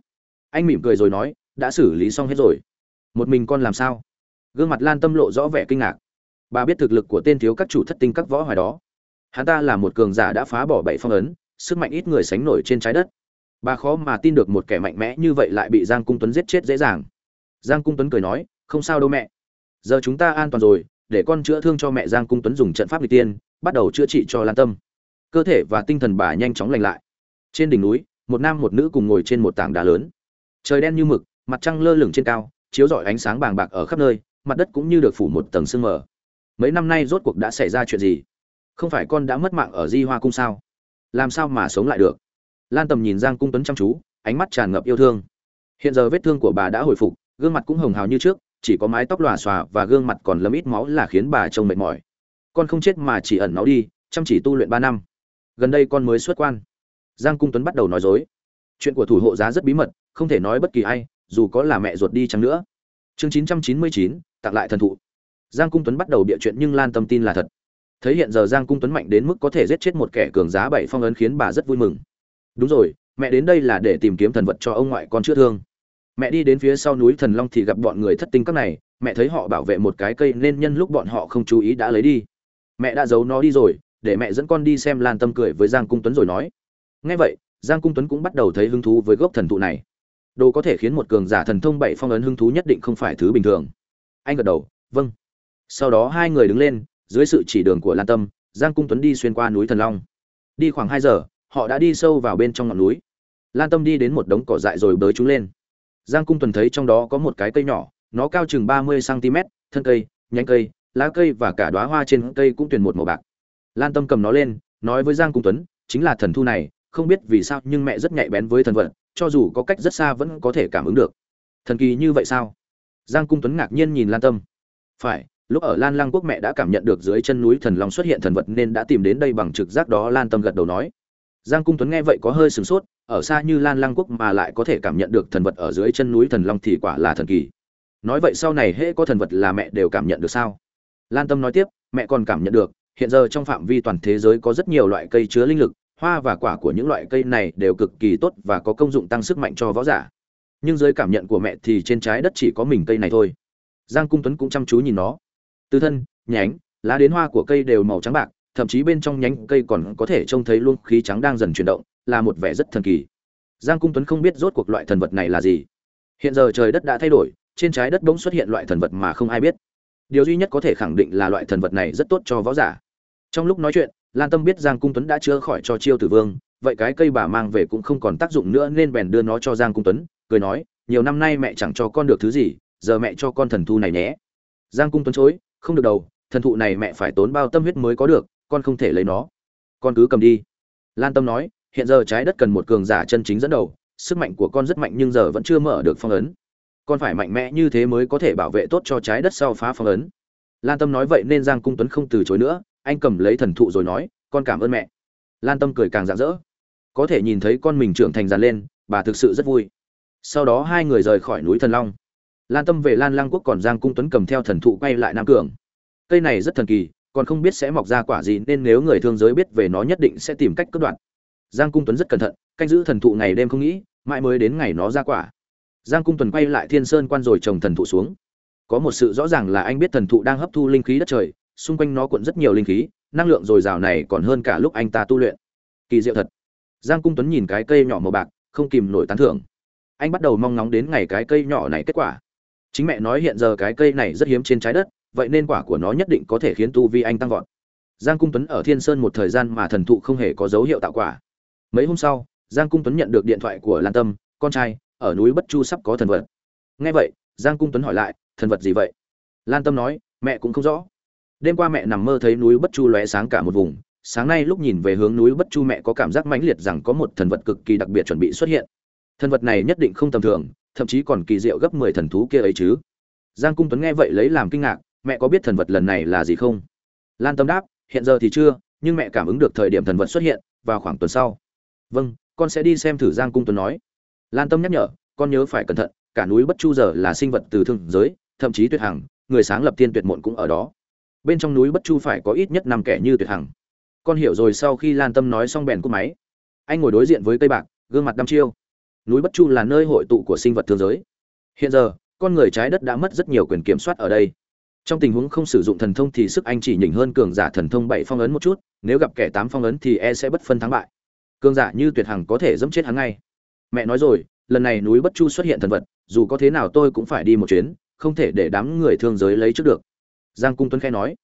Anh mỉm cười rồi nói, đã xử lý xong hết rồi. Một mình con làm sao? Gương mặt lan tâm lộ rõ vẻ kinh ngạc. Bà biết thực lực của tên thiếu các chủ thất tinh các võ hoài đó hắn ta là một cường giả đã phá bỏ bảy phong ấn, sức mạnh ít người sánh nổi trên trái đất. Bà khó mà tin được một kẻ mạnh mẽ như vậy lại bị giang cung tuấn giết chết dễ dàng. Giang cung tuấn cười nói, không sao đâu mẹ. Giờ chúng ta an toàn rồi, để con chữa thương cho mẹ. Giang cung tuấn dùng trận pháp n tiên, bắt đầu chữa trị cho lan tâm. Cơ thể và tinh thần bà nhanh chóng lành lại. Trên đỉnh núi, một nam một nữ cùng ngồi trên một tảng đá lớn. Trời đen như mực, mặt trăng lơ lửng trên cao, chiếu rọi ánh sáng bàng bạc ở khắp nơi, mặt đất cũng như được phủ một tầng sương mờ. Mấy năm nay rốt cuộc đã xảy ra chuyện gì? Không phải con đã mất mạng ở di hoa cung sao? Làm sao mà sống lại được? Lan tầm nhìn giang cung tuấn chăm chú, ánh mắt tràn ngập yêu thương. Hiện giờ vết thương của bà đã hồi phục, gương mặt cũng hồng hào như trước, chỉ có mái tóc lòa xòa và gương mặt còn lấm ít máu là khiến bà trông mệt mỏi. Con không chết mà chỉ ẩn nó đi, chăm chỉ tu luyện ba năm. Gần đây con mới xuất quan. Giang cung tuấn bắt đầu nói dối. Chuyện của thủ hộ giá rất bí mật, không thể nói bất kỳ ai, dù có là mẹ ruột đi chăng nữa. Chương chín trăm chín mươi chín, tặng lại thần thụ. Giang cung tuấn bắt đầu bịa chuyện nhưng lan tâm tin là thật thấy hiện giờ giang cung tuấn mạnh đến mức có thể giết chết một kẻ cường giá bảy phong ấn khiến bà rất vui mừng. Đúng rồi, mẹ đến đây là để tìm kiếm thần vật cho ông ngoại con chữa thương. Mẹ đi đến phía sau núi thần long thì gặp bọn người thất tinh các này, mẹ thấy họ bảo vệ một cái cây nên nhân lúc bọn họ không chú ý đã lấy đi. Mẹ đã giấu nó đi rồi, để mẹ dẫn con đi xem lan tâm cười với giang cung tuấn rồi nói. Ngay vậy, giang cung tuấn cũng bắt đầu thấy hứng thú với gốc thần thụ này. Đồ có thể khiến một cường giả thần thông bảy phong ấn hứng thú nhất định không phải thứ bình thường. Anh gật đầu vâng. Sau đó hai người đứng lên dưới sự chỉ đường của lan tâm, giang cung tuấn đi xuyên qua núi thần long. Đi khoảng hai giờ, họ đã đi sâu vào bên trong ngọn núi. Lan tâm đi đến một đống cỏ dại rồi bới chúng lên. Giang cung tuấn thấy trong đó có một cái cây nhỏ, nó cao chừng ba mươi cm thân cây, nhánh cây, lá cây và cả đóa hoa trên cây cũng tuyển một màu bạc. Lan tâm cầm nó lên, nói với giang cung tuấn, chính là thần thu này, không biết vì sao nhưng mẹ rất nhạy bén với thần vật cho dù có cách rất xa vẫn có thể cảm ứng được. Thần kỳ như vậy sao? Giang cung tuấn ngạc nhiên nhìn lan tâm. Phải lúc ở lan lăng quốc mẹ đã cảm nhận được dưới chân núi thần long xuất hiện thần vật nên đã tìm đến đây bằng trực giác đó lan tâm gật đầu nói. Giang cung tuấn nghe vậy có hơi sửng sốt, ở xa như lan lăng quốc mà lại có thể cảm nhận được thần vật ở dưới chân núi thần long thì quả là thần kỳ. Nói vậy sau này hễ có thần vật là mẹ đều cảm nhận được sao? Lan tâm nói tiếp, mẹ còn cảm nhận được, hiện giờ trong phạm vi toàn thế giới có rất nhiều loại cây chứa linh lực, hoa và quả của những loại cây này đều cực kỳ tốt và có công dụng tăng sức mạnh cho võ giả. Nhưng dưới cảm nhận của mẹ thì trên trái đất chỉ có mình cây này thôi. Giang cung tuấn cũng chăm chú nhìn nó từ thân, nhánh, lá đến hoa của cây đều màu trắng bạc, thậm chí bên trong nhánh cây còn có thể trông thấy luôn khí trắng đang dần chuyển động, là một vẻ rất thần kỳ. Giang cung tuấn không biết rốt cuộc loại thần vật này là gì. Hiện giờ trời đất đã thay đổi, trên trái đất bỗng xuất hiện loại thần vật mà không ai biết. Điều duy nhất có thể khẳng định là loại thần vật này rất tốt cho võ giả. Trong lúc nói chuyện, lan tâm biết giang cung tuấn đã chữa khỏi cho chiêu tử vương, vậy cái cây bà mang về cũng không còn tác dụng nữa nên bèn đưa nó cho giang cung tuấn, cười nói, nhiều năm nay mẹ chẳng cho con được thứ gì, giờ mẹ cho con thần thu này nhé. Giang cung tuấn chối không được đâu, thần thụ này mẹ phải tốn bao tâm huyết mới có được con không thể lấy nó. Con cứ cầm đi. Lan tâm nói hiện giờ trái đất cần một cường giả chân chính dẫn đầu sức mạnh của con rất mạnh nhưng giờ vẫn chưa mở được phong ấn. Con phải mạnh mẽ như thế mới có thể bảo vệ tốt cho trái đất sau phá phong ấn. Lan tâm nói vậy nên giang cung tuấn không từ chối nữa anh cầm lấy thần thụ rồi nói con cảm ơn mẹ. Lan tâm cười càng rạng rỡ. Có thể nhìn thấy con mình trưởng thành dàn lên bà thực sự rất vui. Sau đó hai người rời khỏi núi thần long lan tâm về lan Lang quốc còn giang cung tuấn cầm theo thần thụ quay lại nam cường. Cây này rất thần kỳ, còn không biết sẽ mọc ra quả gì nên nếu người thương giới biết về nó nhất định sẽ tìm cách cất đoạn. Giang cung tuấn rất cẩn thận, canh giữ thần thụ ngày đêm không nghĩ, mãi mới đến ngày nó ra quả. Giang cung tuấn quay lại thiên sơn quan rồi trồng thần thụ xuống. Có một sự rõ ràng là anh biết thần thụ đang hấp thu linh khí đất trời, xung quanh nó cuộn rất nhiều linh khí, năng lượng dồi dào này còn hơn cả lúc anh ta tu luyện. Kỳ diệu thật. Giang cung tuấn nhìn cái cây nhỏ màu bạc, không kìm nổi tán thưởng. Anh bắt đầu mong ngóng đến ngày cái cây nhỏ này kết quả chính mẹ nói hiện giờ cái cây này rất hiếm trên trái đất, vậy nên quả của nó nhất định có thể khiến tu vi anh tăng vọt. Giang cung tuấn ở thiên sơn một thời gian mà thần thụ không hề có dấu hiệu tạo quả. Mấy hôm sau, giang cung tuấn nhận được điện thoại của lan tâm, con trai, ở núi bất chu sắp có thần vật. Nghe vậy, giang cung tuấn hỏi lại, thần vật gì vậy? Lan tâm nói, mẹ cũng không rõ. Đêm qua mẹ nằm mơ thấy núi bất chu lóe sáng cả một vùng, sáng nay lúc nhìn về hướng núi bất chu mẹ có cảm giác mãnh liệt rằng có một thần vật cực kỳ đặc biệt chuẩn bị xuất hiện. Thần vật này nhất định không tầm thường thậm chí còn kỳ diệu gấp mười thần thú kia ấy chứ. Giang cung tuấn nghe vậy lấy làm kinh ngạc, mẹ có biết thần vật lần này là gì không? Lan tâm đáp, hiện giờ thì chưa, nhưng mẹ cảm ứng được thời điểm thần vật xuất hiện, vào khoảng tuần sau. Vâng con sẽ đi xem thử, giang cung tuấn nói. Lan tâm nhắc nhở, con nhớ phải cẩn thận, cả núi bất chu giờ là sinh vật từ thương giới, thậm chí tuyệt hằng, người sáng lập tiên tuyệt mộn cũng ở đó. Bên trong núi bất chu phải có ít nhất năm kẻ như tuyệt hằng. Con hiểu rồi sau khi lan tâm nói xong bèn cúp máy. Anh ngồi đối diện với cây bạc, gương mặt đăm chiêu núi bất chu là nơi hội tụ của sinh vật thương giới. Hiện giờ, con người trái đất đã mất rất nhiều quyền kiểm soát ở đây. Trong tình huống không sử dụng thần thông thì sức anh chỉ nhỉnh hơn cường giả thần thông bảy phong ấn một chút, nếu gặp kẻ tám phong ấn thì e sẽ bất phân thắng bại. Cường giả như tuyệt hằng có thể dẫm chết hắn ngay. Mẹ nói rồi, lần này núi bất chu xuất hiện thần vật, dù có thế nào tôi cũng phải đi một chuyến, không thể để đám người thương giới lấy trước được. Giang cung tuấn khẽ nói,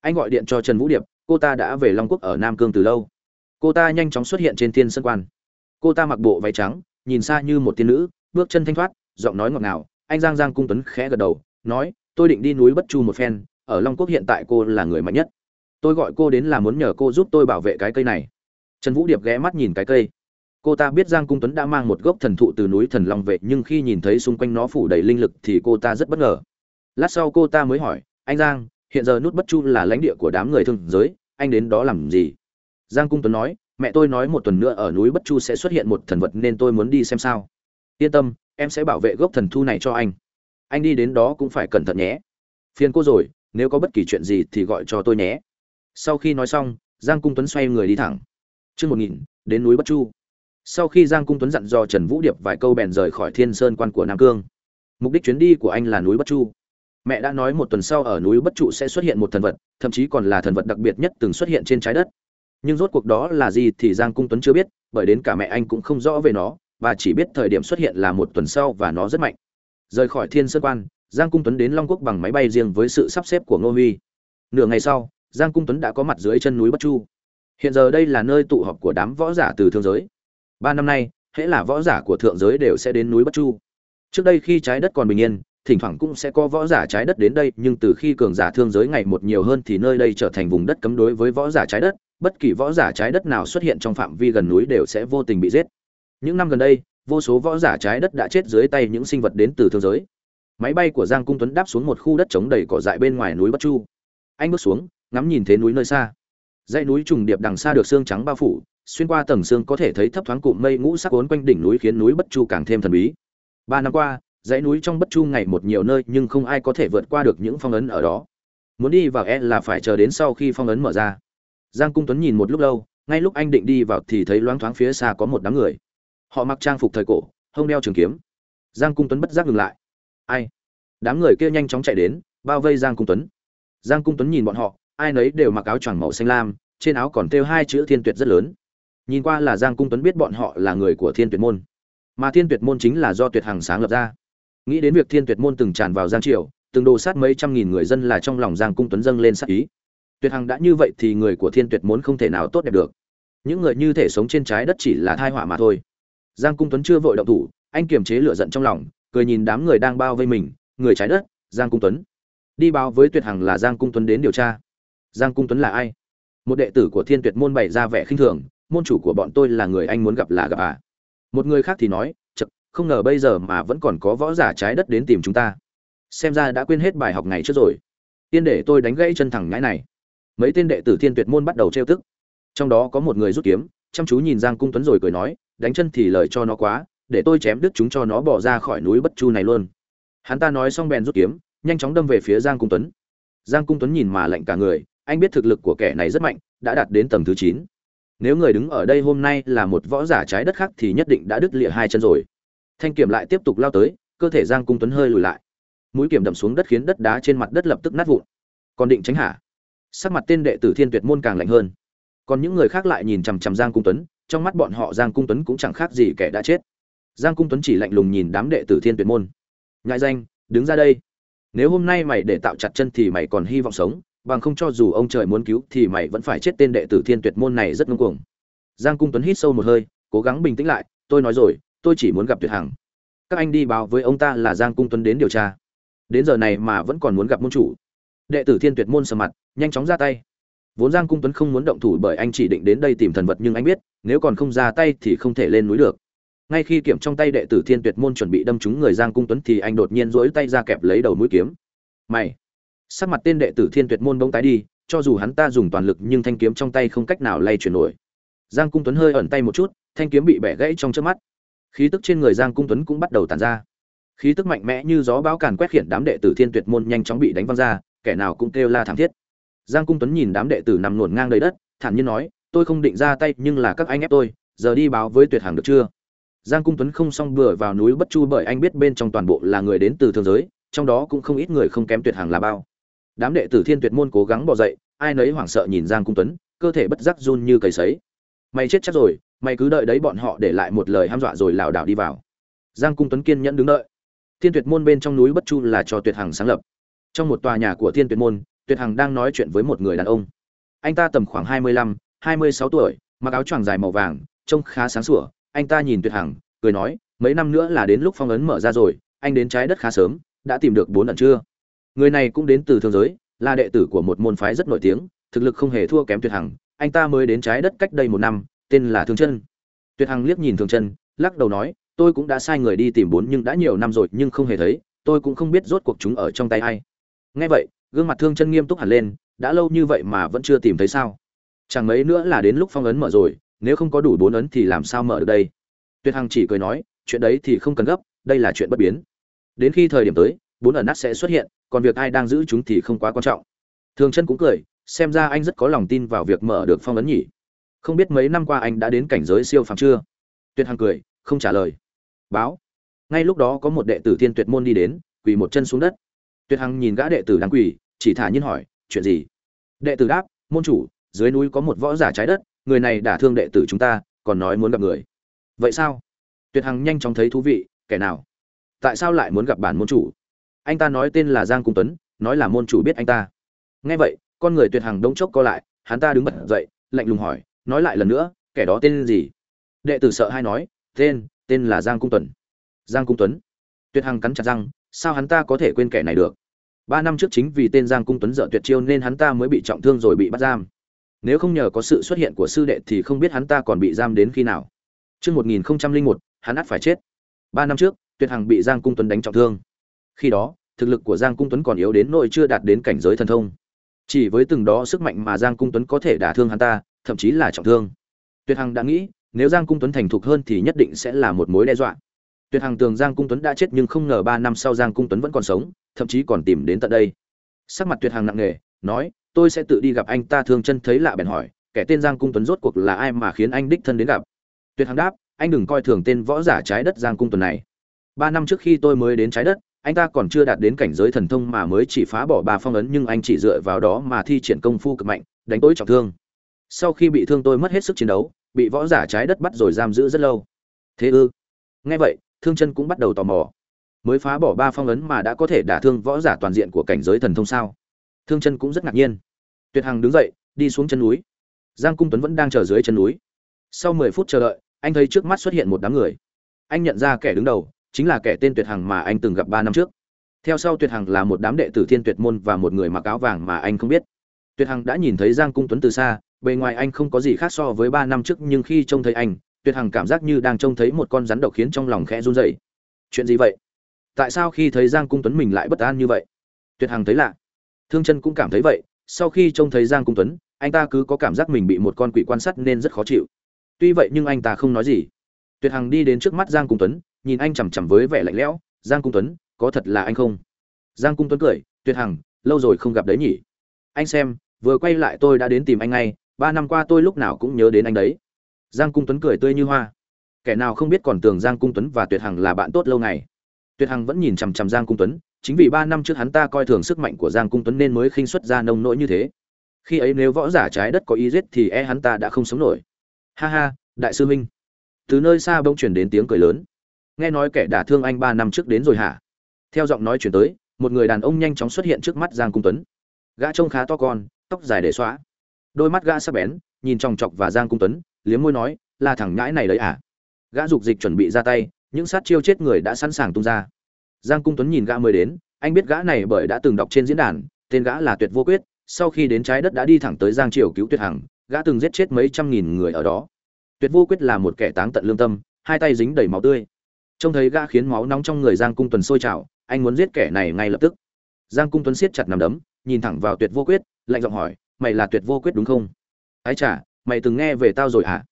anh gọi điện cho trần vũ điệp, cô ta đã về long quốc ở nam cương từ lâu. Cô ta nhanh chóng xuất hiện trên thiên sân quan. Cô ta mặc bộ váy trắng nhìn xa như một tiên nữ, bước chân thanh thoát, giọng nói ngọt ngào. Anh giang giang cung tuấn khẽ gật đầu, nói, tôi định đi núi bất chu một phen, ở long quốc hiện tại cô là người mạnh nhất. Tôi gọi cô đến là muốn nhờ cô giúp tôi bảo vệ cái cây này. Trần vũ điệp ghé mắt nhìn cái cây. Cô ta biết giang cung tuấn đã mang một gốc thần thụ từ núi thần long vệ nhưng khi nhìn thấy xung quanh nó phủ đầy linh lực thì cô ta rất bất ngờ. Lát sau cô ta mới hỏi, anh giang, hiện giờ nút bất chu là lãnh địa của đám người thương giới, anh đến đó làm gì? Giang cung tuấn nói mẹ tôi nói một tuần nữa ở núi bất chu sẽ xuất hiện một thần vật nên tôi muốn đi xem sao. Yên tâm, em sẽ bảo vệ gốc thần thu này cho anh. Anh đi đến đó cũng phải cẩn thận nhé. Phiền cô rồi, nếu có bất kỳ chuyện gì thì gọi cho tôi nhé. Sau khi nói xong, giang cung tuấn xoay người đi thẳng. Chương một nghìn, đến núi bất chu. Sau khi giang cung tuấn dặn dò trần vũ điệp vài câu bèn rời khỏi thiên sơn quan của nam cương. Mục đích chuyến đi của anh là núi bất chu. Mẹ đã nói một tuần sau ở núi bất trụ sẽ xuất hiện một thần vật, thậm chí còn là thần vật đặc biệt nhất từng xuất hiện trên trái đất nhưng rốt cuộc đó là gì thì giang cung tuấn chưa biết, bởi đến cả mẹ anh cũng không rõ về nó, và chỉ biết thời điểm xuất hiện là một tuần sau và nó rất mạnh. Rời khỏi thiên sơn quan, giang cung tuấn đến long quốc bằng máy bay riêng với sự sắp xếp của ngô huy. Nửa ngày sau, giang cung tuấn đã có mặt dưới chân núi bất chu. Hiện giờ đây là nơi tụ họp của đám võ giả từ thương giới. Ba năm nay, hễ là võ giả của thượng giới đều sẽ đến núi bất chu. Trước đây khi trái đất còn bình yên, thỉnh thoảng cũng sẽ có võ giả trái đất đến đây, nhưng từ khi cường giả thương giới ngày một nhiều hơn thì nơi đây trở thành vùng đất cấm đối với võ giả trái đất bất kỳ võ giả trái đất nào xuất hiện trong phạm vi gần núi đều sẽ vô tình bị giết. Những năm gần đây, vô số võ giả trái đất đã chết dưới tay những sinh vật đến từ thương giới. Máy bay của giang cung tuấn đáp xuống một khu đất trống đầy cỏ dại bên ngoài núi bất chu. Anh bước xuống, ngắm nhìn thế núi nơi xa. Dãy núi trùng điệp đằng xa được xương trắng bao phủ, xuyên qua tầng xương có thể thấy thấp thoáng cụm mây ngũ sắc cuốn quanh đỉnh núi khiến núi bất chu càng thêm thần bí. Ba năm qua, dãy núi trong bất chu ngày một nhiều nơi nhưng không ai có thể vượt qua được những phong ấn ở đó. Muốn đi vào e là phải chờ đến sau khi phong ấn mở ra giang cung tuấn nhìn một lúc lâu, ngay lúc anh định đi vào thì thấy loáng thoáng phía xa có một đám người. Họ mặc trang phục thời cổ, hông đeo trường kiếm. Giang cung tuấn bất giác ngừng lại. Ai? Đám người kia nhanh chóng chạy đến, bao vây giang cung tuấn. Giang cung tuấn nhìn bọn họ, ai nấy đều mặc áo choàng màu xanh lam, trên áo còn thêu hai chữ thiên tuyệt rất lớn. Nhìn qua là giang cung tuấn biết bọn họ là người của thiên tuyệt môn. Mà thiên tuyệt môn chính là do tuyệt hằng sáng lập ra. Nghĩ đến việc thiên tuyệt môn từng tràn vào giang triều, từng đồ sát mấy trăm nghìn người dân là trong lòng giang cung tuấn dâng lên sát ý tuyệt hằng đã như vậy thì người của thiên tuyệt muốn không thể nào tốt đẹp được. Những người như thể sống trên trái đất chỉ là thai họa mà thôi. Giang cung tuấn chưa vội động thủ, anh kiềm chế lửa giận trong lòng, cười nhìn đám người đang bao vây mình, người trái đất, giang cung tuấn. Đi báo với tuyệt hằng là giang cung tuấn đến điều tra. Giang cung tuấn là ai? Một đệ tử của thiên tuyệt môn bày ra vẻ khinh thường, môn chủ của bọn tôi là người anh muốn gặp là gặp à? Một người khác thì nói chật không ngờ bây giờ mà vẫn còn có võ giả trái đất đến tìm chúng ta. Xem ra đã quên hết bài học ngày trước rồi. Tiên để tôi đánh gãy chân thẳng ngãi này mấy tên đệ tử thiên tuyệt môn bắt đầu trêu tức. Trong đó có một người rút kiếm, chăm chú nhìn giang cung tuấn rồi cười nói, đánh chân thì lời cho nó quá, để tôi chém đứt chúng cho nó bỏ ra khỏi núi bất chu này luôn. Hắn ta nói xong bèn rút kiếm, nhanh chóng đâm về phía giang cung tuấn. Giang cung tuấn nhìn mà lạnh cả người, anh biết thực lực của kẻ này rất mạnh, đã đạt đến tầng thứ chín. Nếu người đứng ở đây hôm nay là một võ giả trái đất khác thì nhất định đã đứt lịa hai chân rồi. Thanh kiểm lại tiếp tục lao tới, cơ thể giang cung tuấn hơi lùi lại. Mũi kiểm đậm xuống đất khiến đất đá trên mặt đất lập tức nát vụn. Còn định tránh hả? Sắc mặt tên đệ tử thiên tuyệt môn càng lạnh hơn. Còn những người khác lại nhìn chằm chằm giang cung tuấn, trong mắt bọn họ giang cung tuấn cũng chẳng khác gì kẻ đã chết. Giang cung tuấn chỉ lạnh lùng nhìn đám đệ tử thiên tuyệt môn. Nhại danh, đứng ra đây. Nếu hôm nay mày để tạo chặt chân thì mày còn hy vọng sống, bằng không cho dù ông trời muốn cứu thì mày vẫn phải chết tên đệ tử thiên tuyệt môn này rất ngông cuồng. Giang cung tuấn hít sâu một hơi, cố gắng bình tĩnh lại, tôi nói rồi, tôi chỉ muốn gặp tuyệt hằng. Các anh đi báo với ông ta là giang cung tuấn đến điều tra. Đến giờ này mà vẫn còn muốn gặp môn chủ đệ tử thiên tuyệt môn sầm mặt, nhanh chóng ra tay. Vốn giang cung tuấn không muốn động thủ bởi anh chỉ định đến đây tìm thần vật nhưng anh biết, nếu còn không ra tay thì không thể lên núi được. Ngay khi kiểm trong tay đệ tử thiên tuyệt môn chuẩn bị đâm trúng người giang cung tuấn thì anh đột nhiên rỗi tay ra kẹp lấy đầu mũi kiếm. Mày! Sắc mặt tên đệ tử thiên tuyệt môn bỗng tái đi, cho dù hắn ta dùng toàn lực nhưng thanh kiếm trong tay không cách nào lay chuyển nổi. Giang cung tuấn hơi ẩn tay một chút, thanh kiếm bị bẻ gãy trong trước mắt. Khí tức trên người giang cung tuấn cũng bắt đầu tàn ra. Khí tức mạnh mẽ như gió bão càn quét khiển đám đệ tử thiên tuyệt môn nhanh chóng bị đánh văng ra kẻ nào cũng kêu la thảm thiết. Giang cung tuấn nhìn đám đệ tử nằm ngổn ngang đầy đất, thản nhiên nói, tôi không định ra tay, nhưng là các anh ép tôi, giờ đi báo với tuyệt hàng được chưa? Giang cung tuấn không xong bừa vào núi bất chu bởi anh biết bên trong toàn bộ là người đến từ thương giới, trong đó cũng không ít người không kém tuyệt hàng là bao. Đám đệ tử thiên tuyệt môn cố gắng bỏ dậy, ai nấy hoảng sợ nhìn giang cung tuấn, cơ thể bất giác run như cầy sấy. Mày chết chắc rồi, mày cứ đợi đấy bọn họ để lại một lời ham dọa rồi lảo đảo đi vào. Giang cung tuấn kiên nhẫn đứng đợi. Thiên tuyệt môn bên trong núi bất chu là cho tuyệt hằng sáng lập trong một tòa nhà của thiên tuyệt môn, tuyệt hằng đang nói chuyện với một người đàn ông. Anh ta tầm khoảng hai mươi lăm, hai mươi sáu tuổi, mặc áo choàng dài màu vàng, trông khá sáng sủa. Anh ta nhìn tuyệt hằng, cười nói, mấy năm nữa là đến lúc phong ấn mở ra rồi, anh đến trái đất khá sớm, đã tìm được bốn lần chưa? Người này cũng đến từ thương giới, là đệ tử của một môn phái rất nổi tiếng, thực lực không hề thua kém tuyệt hằng. Anh ta mới đến trái đất cách đây một năm, tên là thương chân. Tuyệt hằng liếc nhìn thương chân, lắc đầu nói, tôi cũng đã sai người đi tìm bốn nhưng đã nhiều năm rồi nhưng không hề thấy, tôi cũng không biết rốt cuộc chúng ở trong tay ai nghe vậy, gương mặt thương chân nghiêm túc hẳn lên, đã lâu như vậy mà vẫn chưa tìm thấy sao? Chẳng mấy nữa là đến lúc phong ấn mở rồi, nếu không có đủ bốn ấn thì làm sao mở được đây? Tuyệt hằng chỉ cười nói, chuyện đấy thì không cần gấp, đây là chuyện bất biến. Đến khi thời điểm tới, bốn ẩn nát sẽ xuất hiện, còn việc ai đang giữ chúng thì không quá quan trọng. Thường chân cũng cười, xem ra anh rất có lòng tin vào việc mở được phong ấn nhỉ. Không biết mấy năm qua anh đã đến cảnh giới siêu phàm chưa? Tuyệt hằng cười, không trả lời. Báo. Ngay lúc đó có một đệ tử thiên tuyệt môn đi đến, quỳ một chân xuống đất tuyệt hằng nhìn gã đệ tử đang quỳ, chỉ thả nhiên hỏi, chuyện gì? Đệ tử đáp, môn chủ, dưới núi có một võ giả trái đất, người này đả thương đệ tử chúng ta, còn nói muốn gặp người. Vậy sao? Tuyệt hằng nhanh chóng thấy thú vị, kẻ nào? Tại sao lại muốn gặp bản môn chủ? Anh ta nói tên là giang cung tuấn, nói là môn chủ biết anh ta. Nghe vậy, con người tuyệt hằng đống chốc co lại, hắn ta đứng bật dậy, lạnh lùng hỏi, nói lại lần nữa, kẻ đó tên gì? Đệ tử sợ hay nói, tên tên là giang cung tuấn. Giang cung tuấn? Tuyệt hằng cắn chặt răng sao hắn ta có thể quên kẻ này được ba năm trước chính vì tên giang cung tuấn dợ tuyệt chiêu nên hắn ta mới bị trọng thương rồi bị bắt giam nếu không nhờ có sự xuất hiện của sư đệ thì không biết hắn ta còn bị giam đến khi nào Trước 1001, hắn ắt phải chết. Ba năm trước, Tuyệt Hằng bị Giang Cung Tuấn đánh trọng thương. Khi đó, thực lực của Giang Cung Tuấn còn yếu đến nỗi chưa đạt đến cảnh giới thần thông. Chỉ với từng đó sức mạnh mà Giang Cung Tuấn có thể đả thương hắn ta, thậm chí là trọng thương. Tuyệt Hằng đã nghĩ, nếu Giang Cung Tuấn thành thục hơn thì nhất định sẽ là một mối đe dọa. Tuyệt Hằng tường Giang Cung Tuấn đã chết nhưng không ngờ ba năm sau Giang Cung Tuấn vẫn còn sống, thậm chí còn tìm đến tận đây. Sắc mặt Tuyệt Hằng nặng nề, nói, tôi sẽ tự đi gặp anh ta thương chân thấy lạ bèn hỏi, kẻ tên Giang Cung Tuấn rốt cuộc là ai mà khiến anh đích thân đến gặp. Tuyệt Hằng đáp, anh đừng coi thường tên võ giả trái đất Giang Cung Tuấn này. Ba năm trước khi tôi mới đến trái đất, anh ta còn chưa đạt đến cảnh giới thần thông mà mới chỉ phá bỏ ba phong ấn nhưng anh chỉ dựa vào đó mà thi triển công phu cực mạnh, đánh tối trọng thương. Sau khi bị thương tôi mất hết sức chiến đấu, bị võ giả trái đất bắt rồi giam giữ rất lâu. Thế ư? Nghe vậy, Thương Chân cũng bắt đầu tò mò. Mới phá bỏ ba phong ấn mà đã có thể đả thương võ giả toàn diện của cảnh giới thần thông sao? Thương Chân cũng rất ngạc nhiên. Tuyệt Hằng đứng dậy, đi xuống chân núi. Giang Cung Tuấn vẫn đang chờ dưới chân núi. Sau 10 phút chờ đợi, anh thấy trước mắt xuất hiện một đám người. Anh nhận ra kẻ đứng đầu, chính là kẻ tên Tuyệt Hằng mà anh từng gặp ba năm trước. Theo sau Tuyệt Hằng là một đám đệ tử Thiên Tuyệt môn và một người mặc áo vàng mà anh không biết. Tuyệt Hằng đã nhìn thấy Giang Cung Tuấn từ xa, bề ngoài anh không có gì khác so với ba năm trước nhưng khi trông thấy anh, Tuyệt Hằng cảm giác như đang trông thấy một con rắn độc khiến trong lòng khẽ run rẩy. Chuyện gì vậy? Tại sao khi thấy Giang Cung Tuấn mình lại bất an như vậy? Tuyệt Hằng thấy lạ. Thương Chân cũng cảm thấy vậy, sau khi trông thấy Giang Cung Tuấn, anh ta cứ có cảm giác mình bị một con quỷ quan sát nên rất khó chịu. Tuy vậy nhưng anh ta không nói gì. Tuyệt Hằng đi đến trước mắt Giang Cung Tuấn, nhìn anh chằm chằm với vẻ lạnh lẽo, "Giang Cung Tuấn, có thật là anh không?" Giang Cung Tuấn cười, "Tuyệt Hằng, lâu rồi không gặp đấy nhỉ? Anh xem, vừa quay lại tôi đã đến tìm anh ngay, ba năm qua tôi lúc nào cũng nhớ đến anh đấy." Giang Cung Tuấn cười tươi như hoa. Kẻ nào không biết còn tưởng Giang Cung Tuấn và Tuyệt Hằng là bạn tốt lâu ngày. Tuyệt Hằng vẫn nhìn chằm chằm Giang Cung Tuấn, chính vì ba năm trước hắn ta coi thường sức mạnh của Giang Cung Tuấn nên mới khinh xuất ra nông nỗi như thế. Khi ấy nếu võ giả trái đất có ý giết thì e hắn ta đã không sống nổi. Ha ha, đại sư minh từ nơi xa bỗng chuyển đến tiếng cười lớn nghe nói kẻ đả thương anh ba năm trước đến rồi hả theo giọng nói chuyển tới một người đàn ông nhanh chóng xuất hiện trước mắt giang cung tuấn gã trông khá to con tóc dài để xóa đôi mắt gã sắc bén nhìn chòng chọc và giang cung tuấn liếm môi nói, là thằng nhãi này đấy à? Gã dục dịch chuẩn bị ra tay, những sát chiêu chết người đã sẵn sàng tung ra. Giang cung tuấn nhìn gã mới đến, anh biết gã này bởi đã từng đọc trên diễn đàn, tên gã là tuyệt vô quyết, sau khi đến trái đất đã đi thẳng tới giang triều cứu tuyệt hằng, gã từng giết chết mấy trăm nghìn người ở đó. Tuyệt vô quyết là một kẻ táng tận lương tâm, hai tay dính đầy máu tươi. Trông thấy gã khiến máu nóng trong người giang cung tuấn sôi trào, anh muốn giết kẻ này ngay lập tức. Giang cung tuấn siết chặt nằm đấm, nhìn thẳng vào tuyệt vô quyết, lạnh giọng hỏi, mày là tuyệt vô quyết đúng không? Ái chả mày từng nghe về tao rồi hả?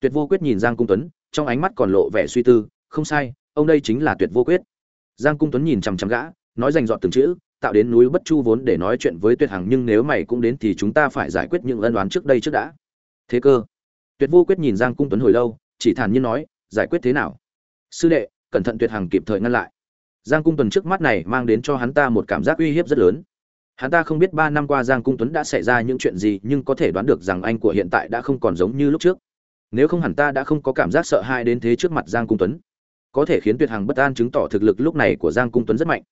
Tuyệt vô quyết nhìn giang cung tuấn, trong ánh mắt còn lộ vẻ suy tư, không sai, ông đây chính là tuyệt vô quyết. Giang cung tuấn nhìn chằm chằm gã, nói rành dọn từng chữ, tạo đến núi bất chu vốn để nói chuyện với tuyệt hằng, nhưng nếu mày cũng đến thì chúng ta phải giải quyết những ân đoán trước đây trước đã. Thế cơ? Tuyệt vô quyết nhìn giang cung tuấn hồi lâu, chỉ thản nhiên nói, giải quyết thế nào? Sư đệ, cẩn thận tuyệt hằng kịp thời ngăn lại. Giang cung tuấn trước mắt này mang đến cho hắn ta một cảm giác uy hiếp rất lớn hắn ta không biết ba năm qua giang cung tuấn đã xảy ra những chuyện gì, nhưng có thể đoán được rằng anh của hiện tại đã không còn giống như lúc trước. Nếu không hẳn ta đã không có cảm giác sợ hãi đến thế trước mặt giang cung tuấn. Có thể khiến tuyệt hằng bất an chứng tỏ thực lực lúc này của giang cung tuấn rất mạnh.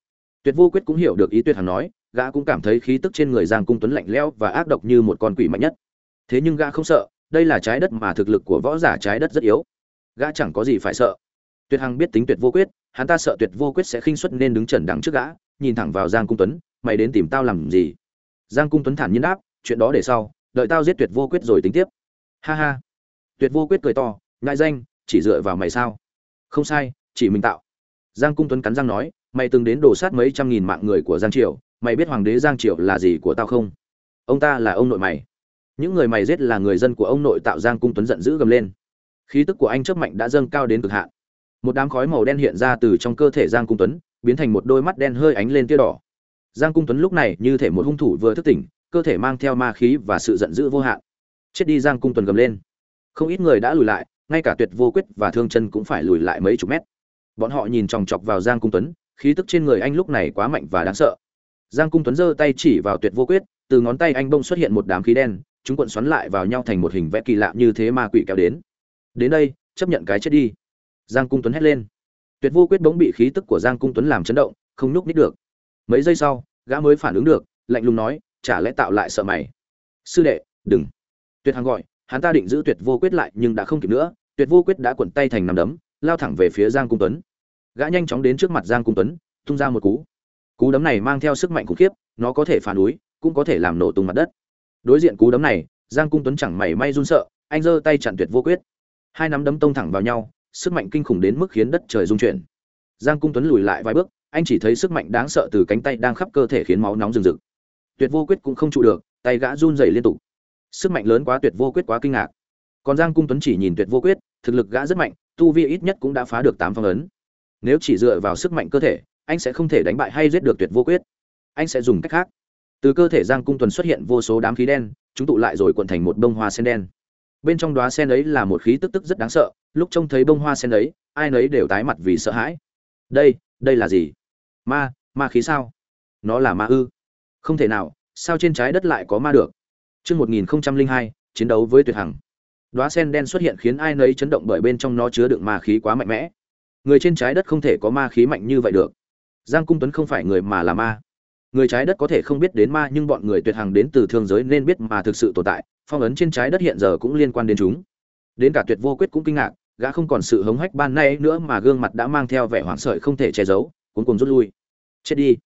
Tuyệt vô quyết cũng hiểu được ý tuyệt hằng nói, gã cũng cảm thấy khí tức trên người giang cung tuấn lạnh lẽo và ác độc như một con quỷ mạnh nhất. Thế nhưng gã không sợ, đây là trái đất mà thực lực của võ giả trái đất rất yếu. Gã chẳng có gì phải sợ. Tuyệt hằng biết tính tuyệt vô quyết, hắn ta sợ tuyệt vô quyết sẽ khinh suất nên đứng trần đằng trước gã, nhìn thẳng vào giang cung tuấn mày đến tìm tao làm gì? Giang cung tuấn thản nhiên đáp, chuyện đó để sau, đợi tao giết tuyệt vô quyết rồi tính tiếp. Ha ha. Tuyệt vô quyết cười to, ngại danh, chỉ dựa vào mày sao? Không sai, chỉ mình tạo. Giang cung tuấn cắn răng nói, mày từng đến đổ sát mấy trăm nghìn mạng người của giang triều, mày biết hoàng đế giang triều là gì của tao không? Ông ta là ông nội mày. Những người mày giết là người dân của ông nội tạo giang cung tuấn giận dữ gầm lên. Khí tức của anh chớp mạnh đã dâng cao đến cực hạn. Một đám khói màu đen hiện ra từ trong cơ thể giang cung tuấn, biến thành một đôi mắt đen hơi ánh lên tia đỏ giang cung tuấn lúc này như thể một hung thủ vừa thức tỉnh, cơ thể mang theo ma khí và sự giận dữ vô hạn. Chết đi giang cung tuấn gầm lên. Không ít người đã lùi lại, ngay cả tuyệt vô quyết và thương chân cũng phải lùi lại mấy chục mét. Bọn họ nhìn chòng chọc vào giang cung tuấn, khí tức trên người anh lúc này quá mạnh và đáng sợ. Giang cung tuấn giơ tay chỉ vào tuyệt vô quyết, từ ngón tay anh bông xuất hiện một đám khí đen, chúng cuộn xoắn lại vào nhau thành một hình vẽ kỳ lạ như thế ma quỷ kéo đến. Đến đây, chấp nhận cái chết đi. Giang cung tuấn hét lên. Tuyệt vô quyết bỗng bị khí tức của giang cung tuấn làm chấn động, không nhúc nít được mấy giây sau, gã mới phản ứng được, lạnh lùng nói, chả lẽ tạo lại sợ mày? Sư đệ, đừng. Tuyệt hằng gọi, hắn ta định giữ tuyệt vô quyết lại nhưng đã không kịp nữa, tuyệt vô quyết đã cuộn tay thành nằm đấm, lao thẳng về phía giang cung tuấn. Gã nhanh chóng đến trước mặt giang cung tuấn, tung ra một cú. Cú đấm này mang theo sức mạnh khủng khiếp, nó có thể phản núi, cũng có thể làm nổ tung mặt đất. Đối diện cú đấm này, giang cung tuấn chẳng mảy may run sợ, anh giơ tay chặn tuyệt vô quyết. Hai nắm đấm tông thẳng vào nhau, sức mạnh kinh khủng đến mức khiến đất trời rung chuyển. Giang cung tuấn lùi lại vài bước anh chỉ thấy sức mạnh đáng sợ từ cánh tay đang khắp cơ thể khiến máu nóng rừng rực. Tuyệt vô quyết cũng không trụ được, tay gã run rẩy liên tục. Sức mạnh lớn quá tuyệt vô quyết quá kinh ngạc. Còn giang cung tuấn chỉ nhìn tuyệt vô quyết, thực lực gã rất mạnh, tu vi ít nhất cũng đã phá được tám phong ấn. Nếu chỉ dựa vào sức mạnh cơ thể, anh sẽ không thể đánh bại hay giết được tuyệt vô quyết. Anh sẽ dùng cách khác. Từ cơ thể giang cung tuấn xuất hiện vô số đám khí đen, chúng tụ lại rồi cuộn thành một bông hoa sen đen. Bên trong đóa sen ấy là một khí tức tức rất đáng sợ, lúc trông thấy bông hoa sen ấy, ai nấy đều tái mặt vì sợ hãi. Đây đây là gì? Ma ma khí sao? Nó là ma ư? Không thể nào, sao trên trái đất lại có ma được? Chương một nghìn hai, chiến đấu với tuyệt hằng. Đóa sen đen xuất hiện khiến ai nấy chấn động bởi bên trong nó chứa đựng ma khí quá mạnh mẽ. Người trên trái đất không thể có ma khí mạnh như vậy được. Giang cung tuấn không phải người mà là ma. Người trái đất có thể không biết đến ma, nhưng bọn người tuyệt hằng đến từ thương giới nên biết mà thực sự tồn tại. Phong ấn trên trái đất hiện giờ cũng liên quan đến chúng. Đến cả tuyệt vô quyết cũng kinh ngạc, gã không còn sự hống hách ban nay nữa mà gương mặt đã mang theo vẻ hoảng sợi không thể che giấu cuốn cùng rút lui chết đi.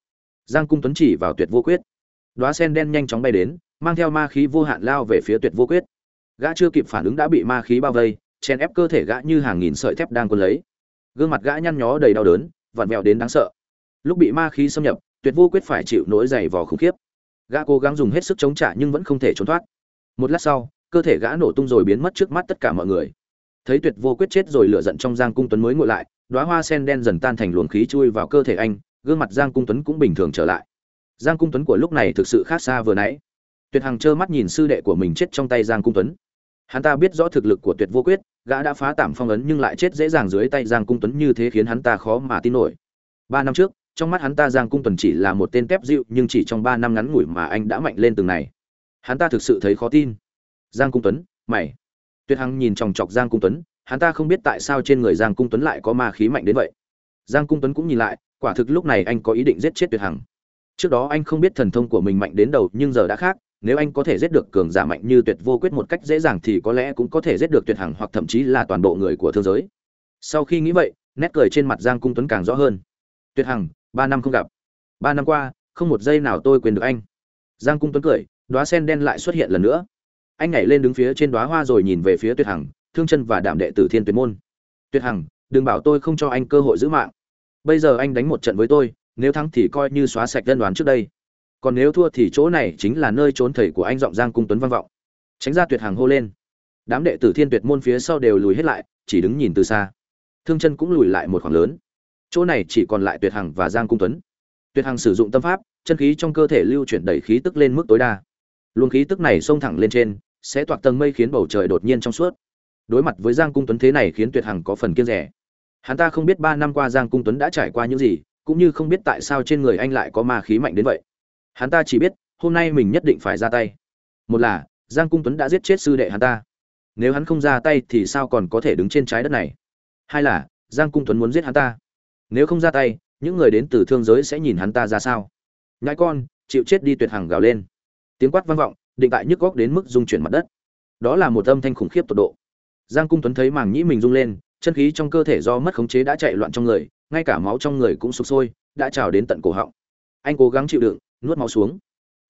Giang cung tuấn chỉ vào tuyệt vô quyết. Đoá sen đen nhanh chóng bay đến, mang theo ma khí vô hạn lao về phía tuyệt vô quyết. Gã chưa kịp phản ứng đã bị ma khí bao vây, chèn ép cơ thể gã như hàng nghìn sợi thép đang quân lấy. Gương mặt gã nhăn nhó đầy đau đớn, vặn vẹo đến đáng sợ. Lúc bị ma khí xâm nhập, tuyệt vô quyết phải chịu nỗi dày vò khủng khiếp. Gã cố gắng dùng hết sức chống trả nhưng vẫn không thể trốn thoát. Một lát sau, cơ thể gã nổ tung rồi biến mất trước mắt tất cả mọi người. Thấy tuyệt vô quyết chết rồi lửa giận trong giang cung tuấn mới ngồi lại, đóa hoa sen đen dần tan thành luồng khí chui vào cơ thể anh gương mặt giang cung tuấn cũng bình thường trở lại. Giang cung tuấn của lúc này thực sự khác xa vừa nãy. Tuyệt hằng trơ mắt nhìn sư đệ của mình chết trong tay giang cung tuấn. Hắn ta biết rõ thực lực của tuyệt vô quyết, gã đã phá tạm phong ấn nhưng lại chết dễ dàng dưới tay giang cung tuấn như thế khiến hắn ta khó mà tin nổi. Ba năm trước, trong mắt hắn ta giang cung tuấn chỉ là một tên tép dịu nhưng chỉ trong ba năm ngắn ngủi mà anh đã mạnh lên từng này. Hắn ta thực sự thấy khó tin. Giang cung tuấn, mày. Tuyệt hằng nhìn chòng chọc giang cung tuấn, hắn ta không biết tại sao trên người giang cung tuấn lại có ma khí mạnh đến vậy. Giang cung tuấn cũng nhìn lại quả thực lúc này anh có ý định giết chết tuyệt hằng. Trước đó anh không biết thần thông của mình mạnh đến đầu nhưng giờ đã khác, nếu anh có thể giết được cường giả mạnh như tuyệt vô quyết một cách dễ dàng thì có lẽ cũng có thể giết được tuyệt hằng hoặc thậm chí là toàn bộ người của thương giới. Sau khi nghĩ vậy, nét cười trên mặt giang cung tuấn càng rõ hơn. Tuyệt hằng, ba năm không gặp. Ba năm qua, không một giây nào tôi quên được anh. Giang cung tuấn cười đoá sen đen lại xuất hiện lần nữa. Anh nhảy lên đứng phía trên đoá hoa rồi nhìn về phía tuyệt hằng, thương chân và đảm đệ tử thiên tuyệt môn. Tuyệt hằng, đừng bảo tôi không cho anh cơ hội giữ mạng bây giờ anh đánh một trận với tôi, nếu thắng thì coi như xóa sạch dân đoán trước đây. Còn nếu thua thì chỗ này chính là nơi trốn thầy của anh giọng giang cung tuấn vang vọng. Tránh ra tuyệt hàng hô lên. Đám đệ tử thiên tuyệt môn phía sau đều lùi hết lại, chỉ đứng nhìn từ xa. Thương chân cũng lùi lại một khoảng lớn. Chỗ này chỉ còn lại tuyệt hằng và giang cung tuấn. Tuyệt hằng sử dụng tâm pháp, chân khí trong cơ thể lưu chuyển đẩy khí tức lên mức tối đa. Luồng khí tức này xông thẳng lên trên, sẽ toạc tầng mây khiến bầu trời đột nhiên trong suốt. Đối mặt với giang cung tuấn thế này khiến tuyệt hằng có phần kiêng rẻ hắn ta không biết ba năm qua giang cung tuấn đã trải qua những gì, cũng như không biết tại sao trên người anh lại có ma khí mạnh đến vậy. Hắn ta chỉ biết, hôm nay mình nhất định phải ra tay. Một là, giang cung tuấn đã giết chết sư đệ hắn ta. Nếu hắn không ra tay thì sao còn có thể đứng trên trái đất này? Hai là, giang cung tuấn muốn giết hắn ta. Nếu không ra tay, những người đến từ thương giới sẽ nhìn hắn ta ra sao? Nhãi con, chịu chết đi tuyệt hằng gào lên. Tiếng quát vang vọng, định tại nhức góc đến mức rung chuyển mặt đất. Đó là một âm thanh khủng khiếp tột độ. Giang cung tuấn thấy màng nhĩ mình rung lên chân khí trong cơ thể do mất khống chế đã chạy loạn trong người, ngay cả máu trong người cũng sụp sôi, đã trào đến tận cổ họng. Anh cố gắng chịu đựng, nuốt máu xuống.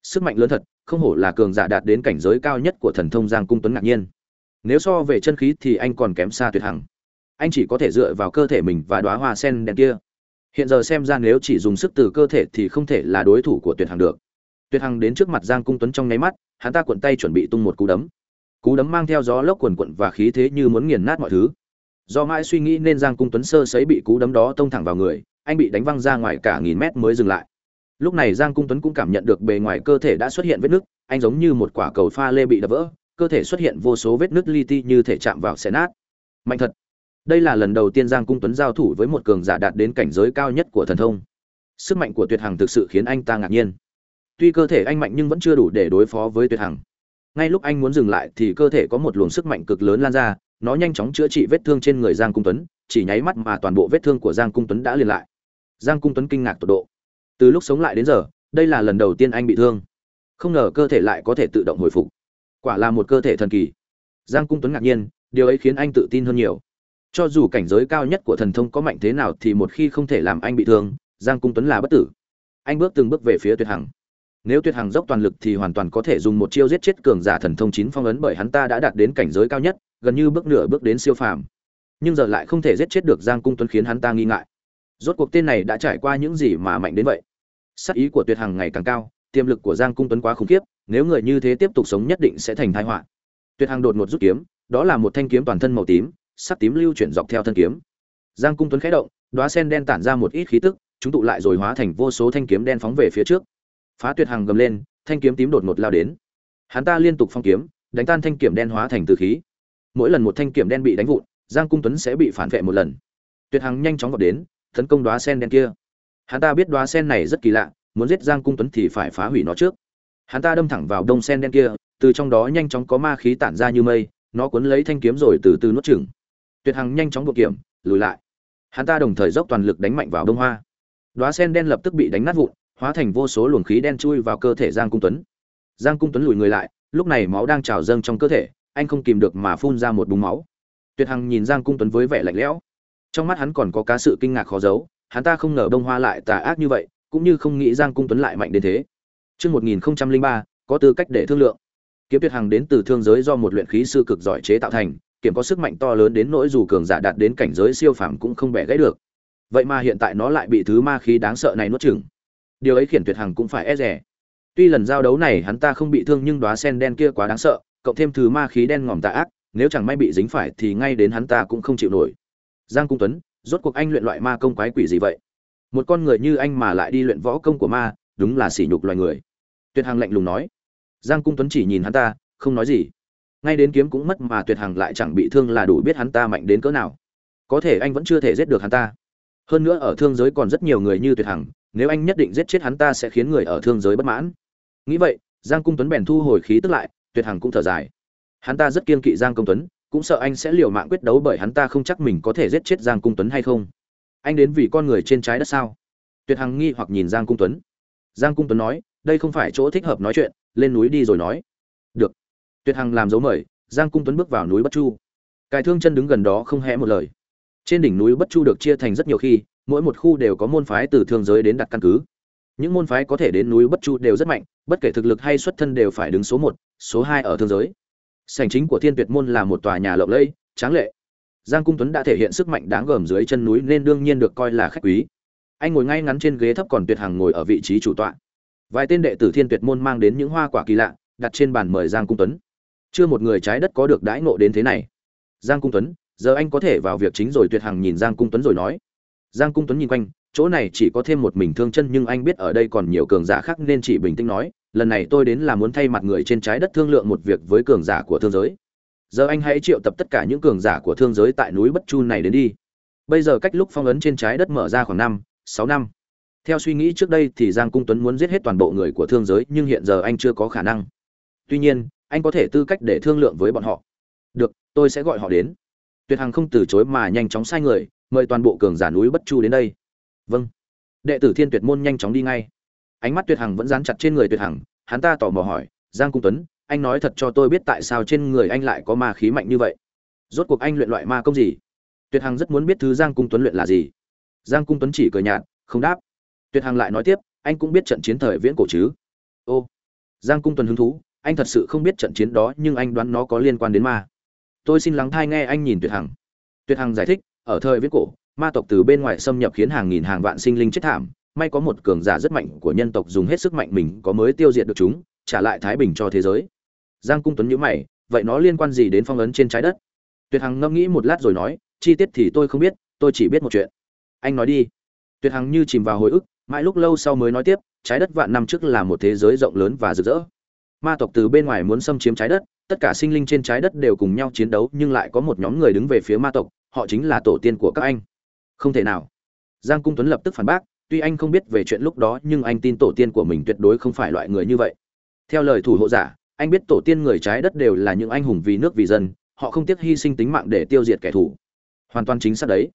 Sức mạnh lớn thật, không hổ là cường giả đạt đến cảnh giới cao nhất của thần thông giang cung tuấn ngạc nhiên. Nếu so về chân khí thì anh còn kém xa tuyệt hằng. Anh chỉ có thể dựa vào cơ thể mình và đóa hoa sen đen kia. Hiện giờ xem ra nếu chỉ dùng sức từ cơ thể thì không thể là đối thủ của tuyệt hằng được. Tuyệt hằng đến trước mặt giang cung tuấn trong nháy mắt, hắn ta cuộn tay chuẩn bị tung một cú đấm. Cú đấm mang theo gió lốc quần quận và khí thế như muốn nghiền nát mọi thứ do mãi suy nghĩ nên giang cung tuấn sơ sấy bị cú đấm đó tông thẳng vào người, anh bị đánh văng ra ngoài cả nghìn mét mới dừng lại. Lúc này giang cung tuấn cũng cảm nhận được bề ngoài cơ thể đã xuất hiện vết nứt, anh giống như một quả cầu pha lê bị đập vỡ, cơ thể xuất hiện vô số vết nứt li ti như thể chạm vào xe nát. Mạnh thật, đây là lần đầu tiên giang cung tuấn giao thủ với một cường giả đạt đến cảnh giới cao nhất của thần thông. Sức mạnh của tuyệt hằng thực sự khiến anh ta ngạc nhiên. Tuy cơ thể anh mạnh nhưng vẫn chưa đủ để đối phó với tuyệt hằng. Ngay lúc anh muốn dừng lại thì cơ thể có một luồng sức mạnh cực lớn lan ra nó nhanh chóng chữa trị vết thương trên người giang cung tuấn, chỉ nháy mắt mà toàn bộ vết thương của giang cung tuấn đã liền lại. Giang cung tuấn kinh ngạc tột độ. Từ lúc sống lại đến giờ, đây là lần đầu tiên anh bị thương. Không ngờ cơ thể lại có thể tự động hồi phục. Quả là một cơ thể thần kỳ. Giang cung tuấn ngạc nhiên, điều ấy khiến anh tự tin hơn nhiều. Cho dù cảnh giới cao nhất của thần thông có mạnh thế nào thì một khi không thể làm anh bị thương, giang cung tuấn là bất tử. Anh bước từng bước về phía tuyệt hằng. Nếu tuyệt hằng dốc toàn lực thì hoàn toàn có thể dùng một chiêu giết chết cường giả thần thông chín phong ấn bởi hắn ta đã đạt đến cảnh giới cao nhất gần như bước nửa bước đến siêu phàm. Nhưng giờ lại không thể giết chết được giang cung tuấn khiến hắn ta nghi ngại. Rốt cuộc tên này đã trải qua những gì mà mạnh đến vậy? Sắc ý của tuyệt hằng ngày càng cao, tiềm lực của giang cung tuấn quá khủng khiếp, nếu người như thế tiếp tục sống nhất định sẽ thành tai họa. Tuyệt hằng đột ngột rút kiếm, đó là một thanh kiếm toàn thân màu tím, sắc tím lưu chuyển dọc theo thân kiếm. Giang cung tuấn khẽ động, đóa sen đen tản ra một ít khí tức, chúng tụ lại rồi hóa thành vô số thanh kiếm đen phóng về phía trước. Phá tuyệt hằng gầm lên, thanh kiếm tím đột ngột lao đến. Hắn ta liên tục phong kiếm, đánh tan thanh kiếm đen hóa thành từ khí mỗi lần một thanh kiếm đen bị đánh vụn, giang cung tuấn sẽ bị phản vệ một lần. Tuyệt hằng nhanh chóng vọt đến, tấn công đóa sen đen kia. Hắn ta biết đóa sen này rất kỳ lạ, muốn giết giang cung tuấn thì phải phá hủy nó trước. Hắn ta đâm thẳng vào đông sen đen kia, từ trong đó nhanh chóng có ma khí tản ra như mây, nó cuốn lấy thanh kiếm rồi từ từ nuốt chửng. Tuyệt hằng nhanh chóng buộc kiểm lùi lại. Hắn ta đồng thời dốc toàn lực đánh mạnh vào đông hoa. Đóa sen đen lập tức bị đánh nát vụn, hóa thành vô số luồng khí đen chui vào cơ thể giang cung tuấn. Giang cung tuấn lùi người lại, lúc này máu đang trào dâng trong cơ thể anh không kìm được mà phun ra một búng máu tuyệt hằng nhìn giang cung tuấn với vẻ lạnh lẽo trong mắt hắn còn có cá sự kinh ngạc khó giấu hắn ta không ngờ đông hoa lại tà ác như vậy cũng như không nghĩ giang cung tuấn lại mạnh đến thế Chương 1003, có tư cách để thương lượng. Kiếm Tuyệt Hằng đến từ thương giới do một luyện khí sư cực giỏi chế tạo thành, kiếm có sức mạnh to lớn đến nỗi dù cường giả đạt đến cảnh giới siêu phàm cũng không bẻ gãy được. Vậy mà hiện tại nó lại bị thứ ma khí đáng sợ này nuốt chửng. Điều ấy khiến Tuyệt Hằng cũng phải e rẻ Tuy lần giao đấu này hắn ta không bị thương nhưng đóa sen đen kia quá đáng sợ, cộng thêm thứ ma khí đen ngòm tà ác, nếu chẳng may bị dính phải thì ngay đến hắn ta cũng không chịu nổi. Giang Cung Tuấn, rốt cuộc anh luyện loại ma công quái quỷ gì vậy? Một con người như anh mà lại đi luyện võ công của ma, đúng là sỉ nhục loài người. Tuyệt hằng lạnh lùng nói. Giang cung tuấn chỉ nhìn hắn ta không nói gì. Ngay đến kiếm cũng mất mà tuyệt hằng lại chẳng bị thương là đủ biết hắn ta mạnh đến cỡ nào. Có thể anh vẫn chưa thể giết được hắn ta. Hơn nữa ở thương giới còn rất nhiều người như tuyệt hằng nếu anh nhất định giết chết hắn ta sẽ khiến người ở thương giới bất mãn. Nghĩ vậy giang cung tuấn bèn thu hồi khí tức lại tuyệt hằng cũng thở dài. Hắn ta rất kiên kỵ giang công tuấn, cũng sợ anh sẽ liều mạng quyết đấu bởi hắn ta không chắc mình có thể giết chết giang cung tuấn hay không. Anh đến vì con người trên trái đất sao? Tuyệt hằng nghi hoặc nhìn giang cung tuấn. Giang cung tuấn nói, đây không phải chỗ thích hợp nói chuyện, lên núi đi rồi nói. Được. Tuyệt hằng làm dấu mời, giang cung tuấn bước vào núi bất chu. Cài thương chân đứng gần đó không hé một lời. Trên đỉnh núi bất chu được chia thành rất nhiều khi, mỗi một khu đều có môn phái từ thương giới đến đặt căn cứ những môn phái có thể đến núi bất chu đều rất mạnh, bất kể thực lực hay xuất thân đều phải đứng số một, số hai ở thương giới. Sảnh chính của thiên tuyệt môn là một tòa nhà lộng lẫy, tráng lệ. Giang cung tuấn đã thể hiện sức mạnh đáng gờm dưới chân núi nên đương nhiên được coi là khách quý. Anh ngồi ngay ngắn trên ghế thấp còn tuyệt hằng ngồi ở vị trí chủ tọa. Vài tên đệ tử thiên tuyệt môn mang đến những hoa quả kỳ lạ, đặt trên bàn mời giang cung tuấn. Chưa một người trái đất có được đãi ngộ đến thế này. Giang cung tuấn, giờ anh có thể vào việc chính rồi, tuyệt hằng nhìn giang cung tuấn rồi nói. Giang cung tuấn nhìn quanh chỗ này chỉ có thêm một mình thương chân nhưng anh biết ở đây còn nhiều cường giả khác nên chỉ bình tĩnh nói lần này tôi đến là muốn thay mặt người trên trái đất thương lượng một việc với cường giả của thương giới giờ anh hãy triệu tập tất cả những cường giả của thương giới tại núi bất chu này đến đi bây giờ cách lúc phong ấn trên trái đất mở ra khoảng năm sáu năm theo suy nghĩ trước đây thì Giang Cung Tuấn muốn giết hết toàn bộ người của thương giới, nhưng hiện giờ anh chưa có khả năng. Tuy nhiên, anh có thể tư cách để thương lượng với bọn họ. Được, tôi sẽ gọi họ đến. Tuyệt Hằng không từ chối mà nhanh chóng sai người, mời toàn bộ cường giả núi Bất Chu đến đây. Vâng. Đệ tử Thiên Tuyệt môn nhanh chóng đi ngay. Ánh mắt Tuyệt Hằng vẫn dán chặt trên người Tuyệt Hằng, hắn ta tò mò hỏi, "Giang Cung Tuấn, anh nói thật cho tôi biết tại sao trên người anh lại có ma khí mạnh như vậy? Rốt cuộc anh luyện loại ma công gì?" Tuyệt Hằng rất muốn biết thứ Giang Cung Tuấn luyện là gì. Giang Cung Tuấn chỉ cười nhạt, không đáp tuyệt hằng lại nói tiếp anh cũng biết trận chiến thời viễn cổ chứ ô giang cung tuấn hứng thú anh thật sự không biết trận chiến đó nhưng anh đoán nó có liên quan đến ma tôi xin lắng thai nghe anh nhìn tuyệt hằng tuyệt hằng giải thích ở thời viễn cổ ma tộc từ bên ngoài xâm nhập khiến hàng nghìn hàng vạn sinh linh chết thảm. May có một cường giả rất mạnh của nhân tộc dùng hết sức mạnh mình có mới tiêu diệt được chúng, trả lại thái bình cho thế giới. Giang cung tuấn nhữ mày, vậy nó liên quan gì đến phong ấn trên trái đất? Tuyệt hằng ngẫm nghĩ một lát rồi nói, chi tiết thì tôi không biết, tôi chỉ biết một chuyện. Anh nói đi. Tuyệt hằng như chìm vào hồi ức, mãi lúc lâu sau mới nói tiếp, trái đất vạn năm trước là một thế giới rộng lớn và rực rỡ. Ma tộc từ bên ngoài muốn xâm chiếm trái đất, tất cả sinh linh trên trái đất đều cùng nhau chiến đấu nhưng lại có một nhóm người đứng về phía ma tộc, họ chính là tổ tiên của các anh không thể nào. Giang cung tuấn lập tức phản bác, tuy anh không biết về chuyện lúc đó, nhưng anh tin tổ tiên của mình tuyệt đối không phải loại người như vậy. Theo lời thủ hộ giả, anh biết tổ tiên người trái đất đều là những anh hùng vì nước vì dân, họ không tiếc hy sinh tính mạng để tiêu diệt kẻ thù. Hoàn toàn chính xác đấy.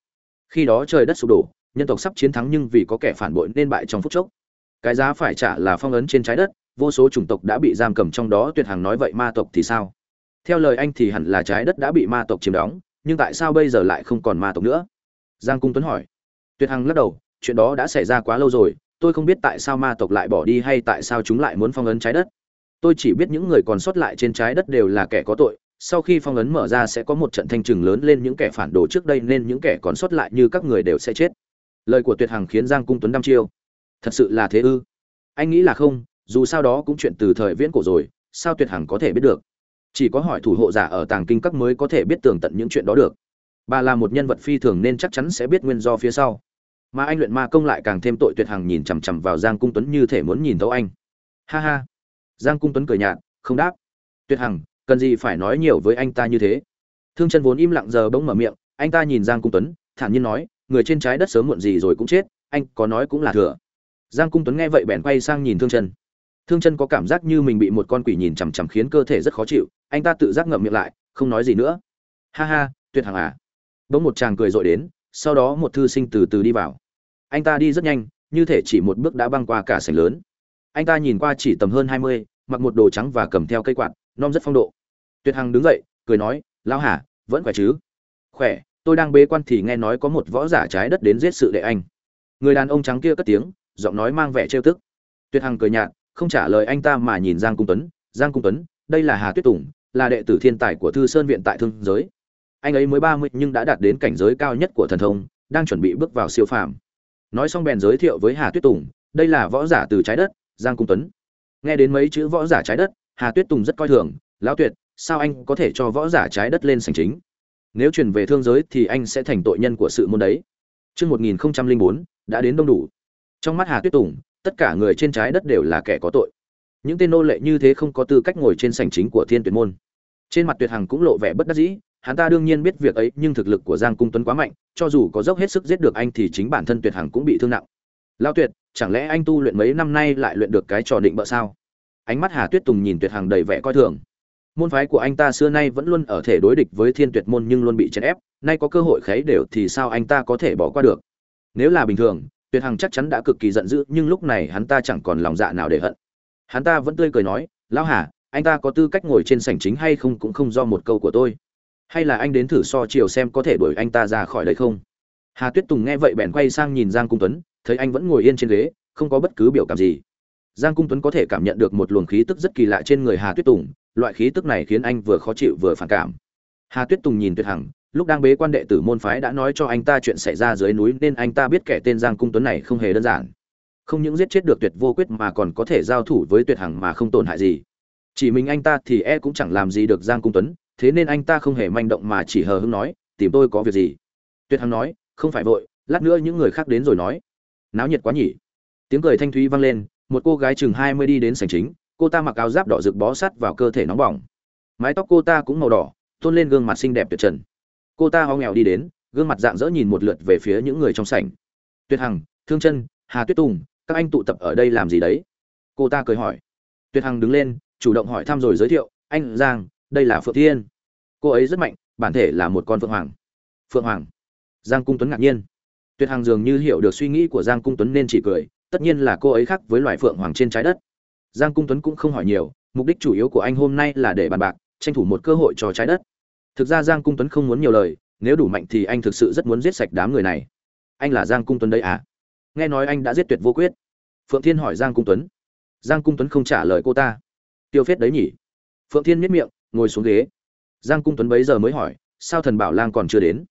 Khi đó trời đất sụp đổ, nhân tộc sắp chiến thắng nhưng vì có kẻ phản bội nên bại trong phút chốc. Cái giá phải trả là phong ấn trên trái đất, vô số chủng tộc đã bị giam cầm trong đó, tuyệt hàng nói vậy ma tộc thì sao? Theo lời anh thì hẳn là trái đất đã bị ma tộc chiếm đóng, nhưng tại sao bây giờ lại không còn ma tộc nữa? Giang cung tuấn hỏi. Tuyệt hằng lắc đầu, chuyện đó đã xảy ra quá lâu rồi, tôi không biết tại sao ma tộc lại bỏ đi hay tại sao chúng lại muốn phong ấn trái đất. Tôi chỉ biết những người còn sót lại trên trái đất đều là kẻ có tội, sau khi phong ấn mở ra sẽ có một trận thanh trừng lớn lên những kẻ phản đồ trước đây nên những kẻ còn sót lại như các người đều sẽ chết. Lời của tuyệt hằng khiến giang cung tuấn đăm chiêu. Thật sự là thế ư? Anh nghĩ là không, dù sao đó cũng chuyện từ thời viễn cổ rồi, sao tuyệt hằng có thể biết được? Chỉ có hỏi thủ hộ giả ở tàng kinh các mới có thể biết tường tận những chuyện đó được bà là một nhân vật phi thường nên chắc chắn sẽ biết nguyên do phía sau. Mà anh luyện ma công lại càng thêm tội tuyệt hằng nhìn chằm chằm vào giang cung tuấn như thể muốn nhìn thấu anh. Ha ha. Giang cung tuấn cười nhạt, không đáp. Tuyệt hằng, cần gì phải nói nhiều với anh ta như thế? Thương chân vốn im lặng giờ bỗng mở miệng, anh ta nhìn giang cung tuấn, thản nhiên nói, người trên trái đất sớm muộn gì rồi cũng chết, anh có nói cũng là thừa. Giang cung tuấn nghe vậy bèn quay sang nhìn thương chân. Thương chân có cảm giác như mình bị một con quỷ nhìn chằm chằm khiến cơ thể rất khó chịu, anh ta tự giác ngậm miệng lại, không nói gì nữa. Ha ha, tuyệt hằng à bỗng một chàng cười rộ đến, sau đó một thư sinh từ từ đi vào. Anh ta đi rất nhanh, như thể chỉ một bước đã băng qua cả sảnh lớn. Anh ta nhìn qua chỉ tầm hơn hai mươi, mặc một đồ trắng và cầm theo cây quạt, nom rất phong độ. Tuyệt hằng đứng dậy, cười nói, lão hả vẫn khỏe chứ? Khỏe, tôi đang bế quan thì nghe nói có một võ giả trái đất đến giết sự đệ anh. Người đàn ông trắng kia cất tiếng, giọng nói mang vẻ trêu tức. Tuyệt hằng cười nhạt, không trả lời anh ta mà nhìn giang cung tuấn. Giang cung tuấn, đây là hà tuyết tùng, là đệ tử thiên tài của thư sơn viện tại thương giới anh ấy mới ba mươi nhưng đã đạt đến cảnh giới cao nhất của thần thông đang chuẩn bị bước vào siêu phàm nói xong bèn giới thiệu với hà tuyết tùng đây là võ giả từ trái đất giang cung tuấn nghe đến mấy chữ võ giả trái đất hà tuyết tùng rất coi thường lão tuyệt sao anh có thể cho võ giả trái đất lên sành chính nếu truyền về thương giới thì anh sẽ thành tội nhân của sự môn đấy Trước 1004, đã đến đông đủ. Trong mắt Hà Tuyết Tùng, tất cả người trên trái đất đều là kẻ có tội. Những tên nô lệ như thế không có tư cách ngồi trên sảnh chính của Thiên Tuyệt môn. Trên mặt Tuyệt Hằng cũng lộ vẻ bất đắc dĩ, hắn ta đương nhiên biết việc ấy, nhưng thực lực của Giang Cung Tuấn quá mạnh, cho dù có dốc hết sức giết được anh thì chính bản thân Tuyệt Hằng cũng bị thương nặng. Lão Tuyệt, chẳng lẽ anh tu luyện mấy năm nay lại luyện được cái trò định bợ sao? Ánh mắt Hà Tuyết Tùng nhìn Tuyệt Hằng đầy vẻ coi thường môn phái của anh ta xưa nay vẫn luôn ở thể đối địch với thiên tuyệt môn nhưng luôn bị chèn ép nay có cơ hội kháy đều thì sao anh ta có thể bỏ qua được nếu là bình thường tuyệt hằng chắc chắn đã cực kỳ giận dữ nhưng lúc này hắn ta chẳng còn lòng dạ nào để hận hắn ta vẫn tươi cười nói lão hà anh ta có tư cách ngồi trên sảnh chính hay không cũng không do một câu của tôi hay là anh đến thử so chiều xem có thể đuổi anh ta ra khỏi đây không? Hà tuyết tùng nghe vậy bèn quay sang nhìn giang cung tuấn, thấy anh vẫn ngồi yên trên ghế, không có bất cứ biểu cảm gì. Giang cung tuấn có thể cảm nhận được một luồng khí tức rất kỳ lạ trên người hà tuyết tùng, loại khí tức này khiến anh vừa khó chịu vừa phản cảm. Hà tuyết tùng nhìn tuyệt hằng, lúc đang bế quan đệ tử môn phái đã nói cho anh ta chuyện xảy ra dưới núi nên anh ta biết kẻ tên giang cung tuấn này không hề đơn giản. Không những giết chết được tuyệt vô quyết mà còn có thể giao thủ với tuyệt hằng mà không tổn hại gì. Chỉ mình anh ta thì e cũng chẳng làm gì được giang cung tuấn thế nên anh ta không hề manh động mà chỉ hờ hững nói, tìm tôi có việc gì? Tuyệt hằng nói, không phải vội, lát nữa những người khác đến rồi nói. Náo nhiệt quá nhỉ. Tiếng cười thanh thúy vang lên, một cô gái chừng hai mươi đi đến sảnh chính, cô ta mặc áo giáp đỏ rực bó sắt vào cơ thể nóng bỏng. Mái tóc cô ta cũng màu đỏ, tôn lên gương mặt xinh đẹp tuyệt trần. Cô ta ho nghèo đi đến, gương mặt dạng dỡ nhìn một lượt về phía những người trong sảnh. Tuyệt hằng, thương chân, hà tuyết tùng, các anh tụ tập ở đây làm gì đấy? Cô ta cười hỏi. Tuyệt hằng đứng lên, chủ động hỏi thăm rồi giới thiệu, anh giang đây là phượng thiên. Cô ấy rất mạnh, bản thể là một con phượng hoàng. Phượng hoàng. Giang cung tuấn ngạc nhiên. Tuyệt hằng dường như hiểu được suy nghĩ của giang cung tuấn nên chỉ cười, tất nhiên là cô ấy khác với loài phượng hoàng trên trái đất. Giang cung tuấn cũng không hỏi nhiều, mục đích chủ yếu của anh hôm nay là để bàn bạc, tranh thủ một cơ hội cho trái đất. Thực ra giang cung tuấn không muốn nhiều lời, nếu đủ mạnh thì anh thực sự rất muốn giết sạch đám người này. Anh là giang cung tuấn đấy à? Nghe nói anh đã giết tuyệt vô quyết. Phượng thiên hỏi giang cung tuấn. Giang cung tuấn không trả lời cô ta. Tiêu phết đấy nhỉ? Phượng thiên miết miệng ngồi xuống ghế. Giang cung tuấn bấy giờ mới hỏi, sao thần bảo lang còn chưa đến?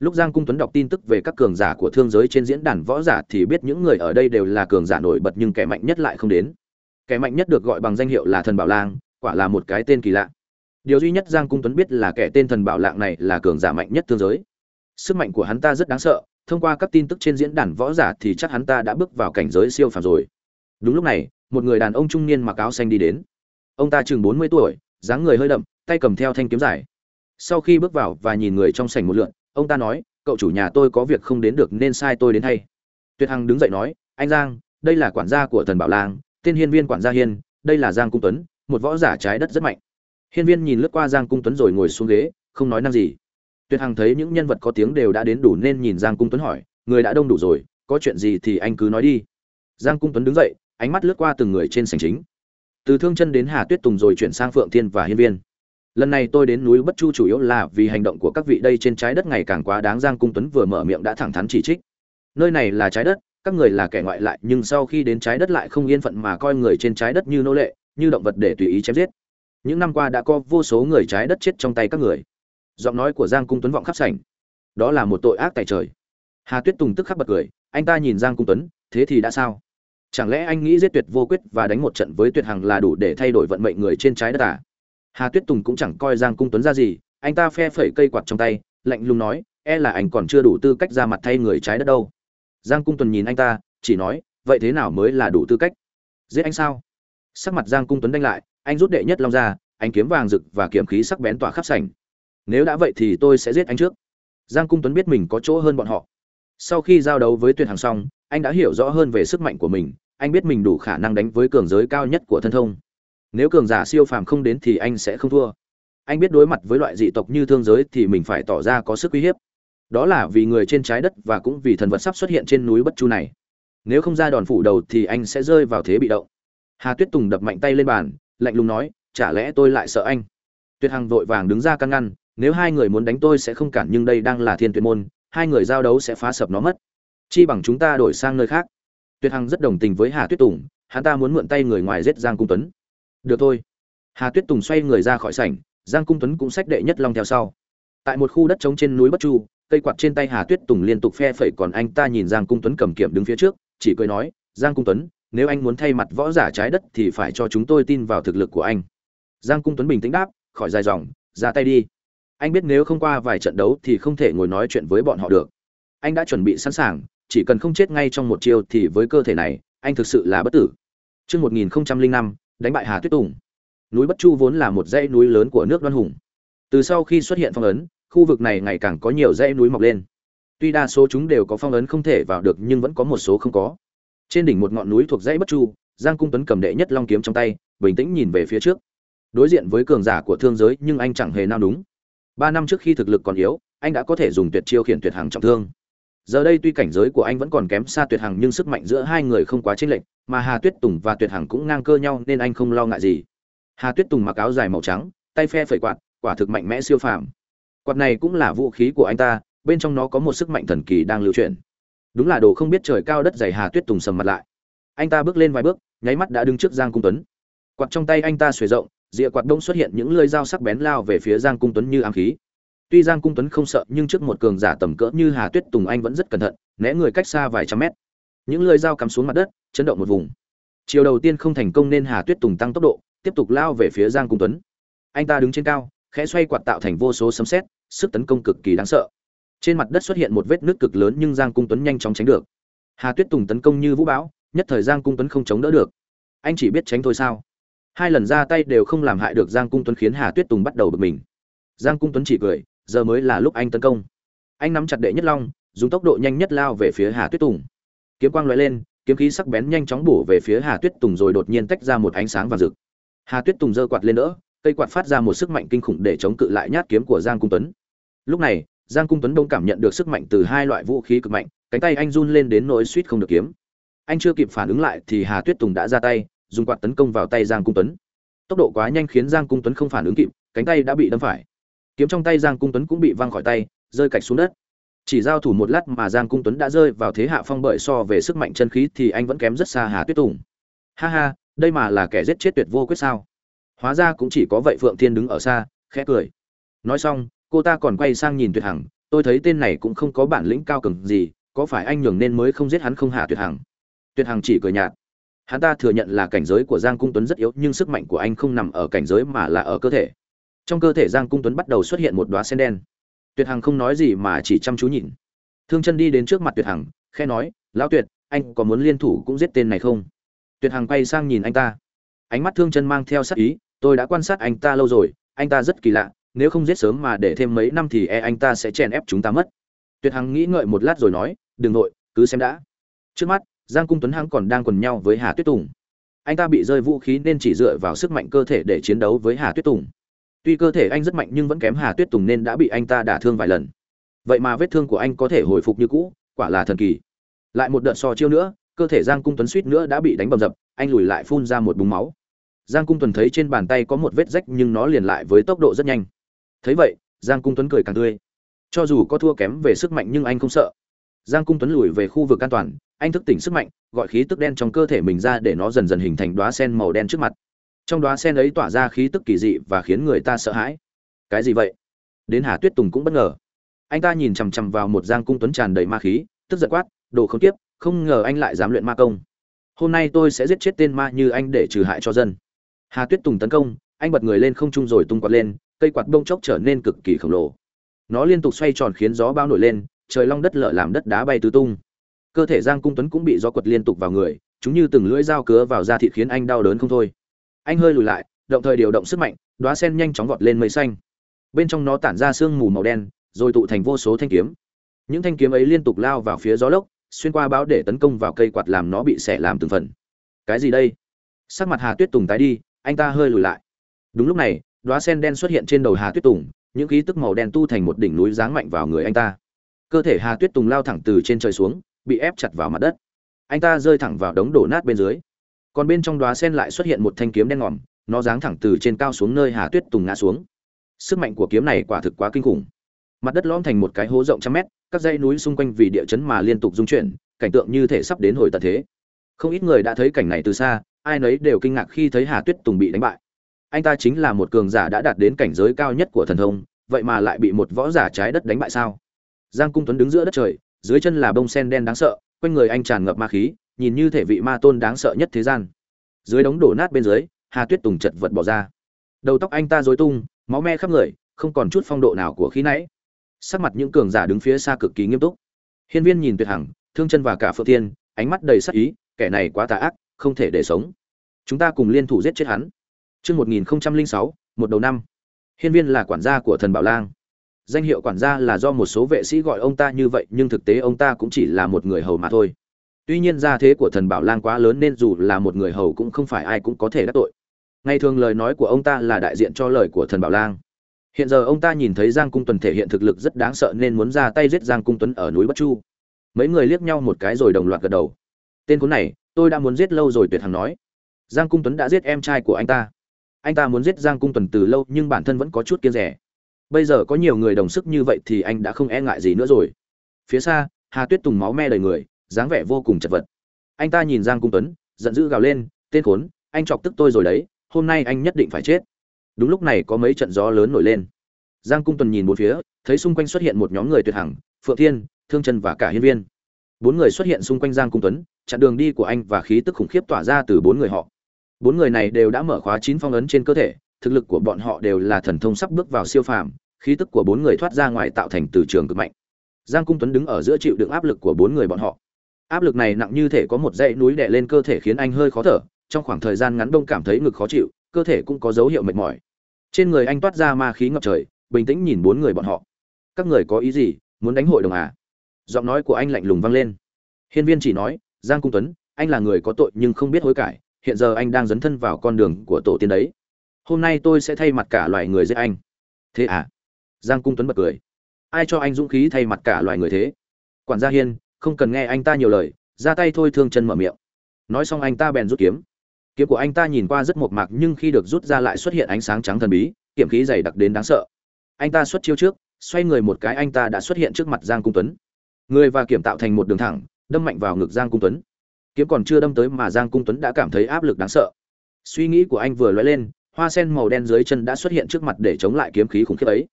Lúc giang cung tuấn đọc tin tức về các cường giả của thương giới trên diễn đàn võ giả thì biết những người ở đây đều là cường giả nổi bật nhưng kẻ mạnh nhất lại không đến. Kẻ mạnh nhất được gọi bằng danh hiệu là thần bảo lang, quả là một cái tên kỳ lạ. Điều duy nhất giang cung tuấn biết là kẻ tên thần bảo lạng này là cường giả mạnh nhất thương giới. Sức mạnh của hắn ta rất đáng sợ, thông qua các tin tức trên diễn đàn võ giả thì chắc hắn ta đã bước vào cảnh giới siêu phàm rồi. Đúng lúc này, một người đàn ông trung niên mặc áo xanh đi đến. Ông ta chừng bốn mươi tuổi dáng người hơi đậm, tay cầm theo thanh kiếm dài. Sau khi bước vào và nhìn người trong sảnh một lượn, ông ta nói, cậu chủ nhà tôi có việc không đến được nên sai tôi đến thay. Tuyệt hằng đứng dậy nói, anh giang, đây là quản gia của thần bảo lang, tên hiên viên quản gia hiên, đây là giang cung tuấn, một võ giả trái đất rất mạnh. Hiên viên nhìn lướt qua giang cung tuấn rồi ngồi xuống ghế, không nói năng gì. Tuyệt hằng thấy những nhân vật có tiếng đều đã đến đủ nên nhìn giang cung tuấn hỏi, người đã đông đủ rồi, có chuyện gì thì anh cứ nói đi. Giang cung tuấn đứng dậy, ánh mắt lướt qua từng người trên sảnh chính từ thương chân đến hà tuyết tùng rồi chuyển sang phượng thiên và hiên viên. Lần này tôi đến núi bất chu chủ yếu là vì hành động của các vị đây trên trái đất ngày càng quá đáng giang cung tuấn vừa mở miệng đã thẳng thắn chỉ trích. Nơi này là trái đất, các người là kẻ ngoại lại, nhưng sau khi đến trái đất lại không yên phận mà coi người trên trái đất như nô lệ, như động vật để tùy ý chém giết. Những năm qua đã có vô số người trái đất chết trong tay các người. Giọng nói của giang cung tuấn vọng khắp sảnh. Đó là một tội ác tại trời. Hà tuyết tùng tức khắc bật cười, anh ta nhìn giang cung tuấn, thế thì đã sao? Chẳng lẽ anh nghĩ giết tuyệt vô quyết và đánh một trận với tuyệt hằng là đủ để thay đổi vận mệnh người trên trái đất à? Hà tuyết tùng cũng chẳng coi giang cung tuấn ra gì, anh ta phe phẩy cây quạt trong tay, lạnh lùng nói e là anh còn chưa đủ tư cách ra mặt thay người trái đất đâu. Giang cung tuấn nhìn anh ta, chỉ nói, vậy thế nào mới là đủ tư cách? Giết anh sao? Sắc mặt giang cung tuấn đanh lại, anh rút đệ nhất long ra, anh kiếm vàng rực và kiếm khí sắc bén tỏa khắp sảnh. Nếu đã vậy thì tôi sẽ giết anh trước. Giang cung tuấn biết mình có chỗ hơn bọn họ. Sau khi giao đấu với tuyệt hàng xong anh đã hiểu rõ hơn về sức mạnh của mình, anh biết mình đủ khả năng đánh với cường giới cao nhất của thân thông. Nếu cường giả siêu phàm không đến thì anh sẽ không thua. Anh biết đối mặt với loại dị tộc như thương giới thì mình phải tỏ ra có sức uy hiếp. Đó là vì người trên trái đất và cũng vì thần vật sắp xuất hiện trên núi bất chu này. Nếu không ra đòn phủ đầu thì anh sẽ rơi vào thế bị động. Hà tuyết tùng đập mạnh tay lên bàn, lạnh lùng nói, chả lẽ tôi lại sợ anh? Tuyệt hằng vội vàng đứng ra căn ngăn, nếu hai người muốn đánh tôi sẽ không cản nhưng đây đang là thiên tuyệt môn, hai người giao đấu sẽ phá sập nó mất chi bằng chúng ta đổi sang nơi khác. Tuyệt hằng rất đồng tình với hà tuyết tùng, hắn ta muốn mượn tay người ngoài giết giang cung tuấn. Được thôi. Hà tuyết tùng xoay người ra khỏi sảnh, giang cung tuấn cũng sách đệ nhất long theo sau. Tại một khu đất trống trên núi bất chu, cây quạt trên tay hà tuyết tùng liên tục phe phẩy còn anh ta nhìn giang cung tuấn cầm kiểm đứng phía trước, chỉ cười nói, giang cung tuấn, nếu anh muốn thay mặt võ giả trái đất thì phải cho chúng tôi tin vào thực lực của anh. Giang cung tuấn bình tĩnh đáp, khỏi dài dòng, ra tay đi. Anh biết nếu không qua vài trận đấu thì không thể ngồi nói chuyện với bọn họ được. Anh đã chuẩn bị sẵn sàng chỉ cần không chết ngay trong một chiêu thì với cơ thể này anh thực sự là bất tử Chương 1005, đánh bại Hà Tuyết Tùng. Núi Bất Chu vốn là một dãy núi lớn của nước Đoan Hùng. Từ sau khi xuất hiện phong ấn, khu vực này ngày càng có nhiều dãy núi mọc lên. Tuy đa số chúng đều có phong ấn không thể vào được nhưng vẫn có một số không có. Trên đỉnh một ngọn núi thuộc dãy Bất Chu, Giang Cung Tuấn cầm đệ nhất long kiếm trong tay, bình tĩnh nhìn về phía trước. Đối diện với cường giả của thương giới, nhưng anh chẳng hề nao núng. Ba năm trước khi thực lực còn yếu, anh đã có thể dùng tuyệt chiêu khiển tuyệt hàng trọng thương giờ đây tuy cảnh giới của anh vẫn còn kém xa tuyệt hằng nhưng sức mạnh giữa hai người không quá chênh lệch, mà hà tuyết tùng và tuyệt hằng cũng ngang cơ nhau nên anh không lo ngại gì. Hà tuyết tùng mặc áo dài màu trắng, tay phe phẩy quạt, quả thực mạnh mẽ siêu phàm. Quạt này cũng là vũ khí của anh ta, bên trong nó có một sức mạnh thần kỳ đang lưu chuyển. Đúng là đồ không biết trời cao đất dày hà tuyết tùng sầm mặt lại. Anh ta bước lên vài bước, nháy mắt đã đứng trước giang cung tuấn. Quạt trong tay anh ta xuề rộng rìa quạt đông xuất hiện những lưỡi dao sắc bén lao về phía giang cung tuấn như ám khí. Tuy Giang Cung Tuấn không sợ, nhưng trước một cường giả tầm cỡ như Hà Tuyết Tùng anh vẫn rất cẩn thận, né người cách xa vài trăm mét. Những lưỡi dao cắm xuống mặt đất, chấn động một vùng. Chiều đầu tiên không thành công nên Hà Tuyết Tùng tăng tốc độ, tiếp tục lao về phía Giang Cung Tuấn. Anh ta đứng trên cao, khẽ xoay quạt tạo thành vô số sấm sét, sức tấn công cực kỳ đáng sợ. Trên mặt đất xuất hiện một vết nứt cực lớn nhưng Giang Cung Tuấn nhanh chóng tránh được. Hà Tuyết Tùng tấn công như vũ bão, nhất thời Giang Cung Tuấn không chống đỡ được. Anh chỉ biết tránh thôi sao? Hai lần ra tay đều không làm hại được Giang Cung Tuấn khiến Hà Tuyết Tùng bắt đầu bực mình. Giang Cung Tuấn chỉ cười, giờ mới là lúc anh tấn công. Anh nắm chặt đệ nhất long, dùng tốc độ nhanh nhất lao về phía hà tuyết tùng. Kiếm quang lóe lên, kiếm khí sắc bén nhanh chóng bổ về phía hà tuyết tùng rồi đột nhiên tách ra một ánh sáng vàng rực. Hà tuyết tùng giơ quạt lên đỡ, cây quạt phát ra một sức mạnh kinh khủng để chống cự lại nhát kiếm của giang cung tuấn. Lúc này, giang cung tuấn đông cảm nhận được sức mạnh từ hai loại vũ khí cực mạnh, cánh tay anh run lên đến nỗi suýt không được kiếm. Anh chưa kịp phản ứng lại thì hà tuyết tùng đã ra tay, dùng quạt tấn công vào tay giang cung tuấn. Tốc độ quá nhanh khiến giang cung tuấn không phản ứng kịp, cánh tay đã bị đâm phải kiếm trong tay giang cung tuấn cũng bị văng khỏi tay, rơi cạch xuống đất. Chỉ giao thủ một lát mà giang cung tuấn đã rơi vào thế hạ phong bởi so về sức mạnh chân khí thì anh vẫn kém rất xa hà tuyết tùng. Ha ha, đây mà là kẻ giết chết tuyệt vô quyết sao? Hóa ra cũng chỉ có vậy phượng thiên đứng ở xa, khẽ cười. Nói xong, cô ta còn quay sang nhìn tuyệt hằng, tôi thấy tên này cũng không có bản lĩnh cao cường gì, có phải anh nhường nên mới không giết hắn không hạ tuyệt hằng? Tuyệt hằng chỉ cười nhạt. Hắn ta thừa nhận là cảnh giới của giang cung tuấn rất yếu nhưng sức mạnh của anh không nằm ở cảnh giới mà là ở cơ thể trong cơ thể giang cung tuấn bắt đầu xuất hiện một đoá sen đen. Tuyệt hằng không nói gì mà chỉ chăm chú nhìn. Thương chân đi đến trước mặt tuyệt hằng khe nói, lão tuyệt, anh có muốn liên thủ cũng giết tên này không? Tuyệt hằng quay sang nhìn anh ta. Ánh mắt thương chân mang theo sắc ý, tôi đã quan sát anh ta lâu rồi, anh ta rất kỳ lạ, nếu không giết sớm mà để thêm mấy năm thì e anh ta sẽ chèn ép chúng ta mất. Tuyệt hằng nghĩ ngợi một lát rồi nói, đừng nội, cứ xem đã. Trước mắt, giang cung tuấn hằng còn đang quần nhau với hà tuyết tùng. Anh ta bị rơi vũ khí nên chỉ dựa vào sức mạnh cơ thể để chiến đấu với hà tuyết tùng tuy cơ thể anh rất mạnh nhưng vẫn kém hà tuyết tùng nên đã bị anh ta đả thương vài lần. Vậy mà vết thương của anh có thể hồi phục như cũ, quả là thần kỳ. Lại một đợt so chiêu nữa, cơ thể giang cung tuấn suýt nữa đã bị đánh bầm dập, anh lùi lại phun ra một búng máu. Giang cung tuấn thấy trên bàn tay có một vết rách nhưng nó liền lại với tốc độ rất nhanh. Thấy vậy, giang cung tuấn cười càng tươi. Cho dù có thua kém về sức mạnh nhưng anh không sợ. Giang cung tuấn lùi về khu vực an toàn, anh thức tỉnh sức mạnh, gọi khí tức đen trong cơ thể mình ra để nó dần dần hình thành đóa sen màu đen trước mặt trong đóa sen ấy tỏa ra khí tức kỳ dị và khiến người ta sợ hãi. Cái gì vậy? Đến hà tuyết tùng cũng bất ngờ. Anh ta nhìn chằm chằm vào một giang cung tuấn tràn đầy ma khí, tức giận quát, đồ không tiếp không ngờ anh lại dám luyện ma công. Hôm nay tôi sẽ giết chết tên ma như anh để trừ hại cho dân. Hà tuyết tùng tấn công, anh bật người lên không trung rồi tung quạt lên, cây quạt bông chốc trở nên cực kỳ khổng lồ. Nó liên tục xoay tròn khiến gió bao nổi lên, trời long đất lở làm đất đá bay tứ tung. Cơ thể giang cung tuấn cũng bị gió quật liên tục vào người, chúng như từng lưỡi dao cứa vào da thịt khiến anh đau đớn không thôi anh hơi lùi lại, động thời điều động sức mạnh, đóa sen nhanh chóng vọt lên mây xanh. Bên trong nó tản ra sương mù màu đen, rồi tụ thành vô số thanh kiếm. Những thanh kiếm ấy liên tục lao vào phía gió lốc, xuyên qua báo để tấn công vào cây quạt làm nó bị xẻ làm từng phần. Cái gì đây? Sắc mặt hà tuyết tùng tái đi, anh ta hơi lùi lại. Đúng lúc này, đóa sen đen xuất hiện trên đầu hà tuyết tùng, những khí tức màu đen tu thành một đỉnh núi giáng mạnh vào người anh ta. Cơ thể hà tuyết tùng lao thẳng từ trên trời xuống, bị ép chặt vào mặt đất. Anh ta rơi thẳng vào đống đổ nát bên dưới còn bên trong đóa sen lại xuất hiện một thanh kiếm đen ngòm, nó giáng thẳng từ trên cao xuống nơi hà tuyết tùng ngã xuống. Sức mạnh của kiếm này quả thực quá kinh khủng. Mặt đất lõm thành một cái hố rộng trăm mét, các dãy núi xung quanh vì địa chấn mà liên tục rung chuyển, cảnh tượng như thể sắp đến hồi tận thế. Không ít người đã thấy cảnh này từ xa, ai nấy đều kinh ngạc khi thấy hà tuyết tùng bị đánh bại. Anh ta chính là một cường giả đã đạt đến cảnh giới cao nhất của thần thông, vậy mà lại bị một võ giả trái đất đánh bại sao? Giang cung tuấn đứng giữa đất trời, dưới chân là bông sen đen đáng sợ, quanh người anh tràn ngập ma khí nhìn như thể vị ma tôn đáng sợ nhất thế gian dưới đống đổ nát bên dưới hà tuyết tùng chật vật bỏ ra đầu tóc anh ta rối tung máu me khắp người không còn chút phong độ nào của khí nãy sắc mặt những cường giả đứng phía xa cực kỳ nghiêm túc hiên viên nhìn tuyệt hằng thương chân và cả phượng tiên ánh mắt đầy sắc ý kẻ này quá tà ác không thể để sống chúng ta cùng liên thủ giết chết hắn Chương 1006, một đầu năm. Hiên Viên là quản gia của thần Bảo Lang. Danh hiệu quản gia là do một số vệ sĩ gọi ông ta như vậy, nhưng thực tế ông ta cũng chỉ là một người hầu mà thôi. Tuy nhiên gia thế của thần Bảo Lang quá lớn nên dù là một người hầu cũng không phải ai cũng có thể đắc tội. Ngày thường lời nói của ông ta là đại diện cho lời của thần Bảo Lang. Hiện giờ ông ta nhìn thấy Giang Cung Tuấn thể hiện thực lực rất đáng sợ nên muốn ra tay giết Giang Cung Tuấn ở núi Bất Chu. Mấy người liếc nhau một cái rồi đồng loạt gật đầu. Tên cuốn này, tôi đã muốn giết lâu rồi Tuyệt Hằng nói. Giang Cung Tuấn đã giết em trai của anh ta anh ta muốn giết giang cung tuần từ lâu nhưng bản thân vẫn có chút kiên rẻ bây giờ có nhiều người đồng sức như vậy thì anh đã không e ngại gì nữa rồi phía xa hà tuyết tùng máu me đầy người dáng vẻ vô cùng chật vật. Anh ta nhìn giang cung tuấn, giận dữ gào lên, tên khốn, anh chọc tức tôi rồi đấy, hôm nay anh nhất định phải chết. Đúng lúc này có mấy trận gió lớn nổi lên. Giang cung Tuấn nhìn bốn phía, thấy xung quanh xuất hiện một nhóm người tuyệt hằng, phượng thiên, thương Trần và cả hiên viên. Bốn người xuất hiện xung quanh giang cung tuấn, chặn đường đi của anh và khí tức khủng khiếp tỏa ra từ bốn người họ. Bốn người này đều đã mở khóa chín phong ấn trên cơ thể, thực lực của bọn họ đều là thần thông sắp bước vào siêu phàm, khí tức của bốn người thoát ra ngoài tạo thành từ trường cực mạnh. Giang cung tuấn đứng ở giữa chịu đựng áp lực của bốn người bọn họ áp lực này nặng như thể có một dãy núi đè lên cơ thể khiến anh hơi khó thở, trong khoảng thời gian ngắn đông cảm thấy ngực khó chịu, cơ thể cũng có dấu hiệu mệt mỏi. Trên người anh toát ra ma khí ngập trời, bình tĩnh nhìn bốn người bọn họ. Các người có ý gì, muốn đánh hội đồng à? Giọng nói của anh lạnh lùng vang lên. Hiên viên chỉ nói, giang cung tuấn, anh là người có tội nhưng không biết hối cải, hiện giờ anh đang dấn thân vào con đường của tổ tiên đấy. Hôm nay tôi sẽ thay mặt cả loài người giết anh. Thế à? Giang cung tuấn bật cười. Ai cho anh dũng khí thay mặt cả loài người thế? Quản gia hiên không cần nghe anh ta nhiều lời, ra tay thôi, thương chân mở miệng. Nói xong anh ta bèn rút kiếm. Kiếm của anh ta nhìn qua rất mộc mạc, nhưng khi được rút ra lại xuất hiện ánh sáng trắng thần bí kiểm khí dày đặc đến đáng sợ. Anh ta xuất chiêu trước, xoay người một cái anh ta đã xuất hiện trước mặt giang cung tuấn. Người và kiểm tạo thành một đường thẳng, đâm mạnh vào ngực giang cung tuấn. Kiếm còn chưa đâm tới mà giang cung tuấn đã cảm thấy áp lực đáng sợ. Suy nghĩ của anh vừa lóe lên, hoa sen màu đen dưới chân đã xuất hiện trước mặt để chống lại kiếm khí khủng khiếp ấy.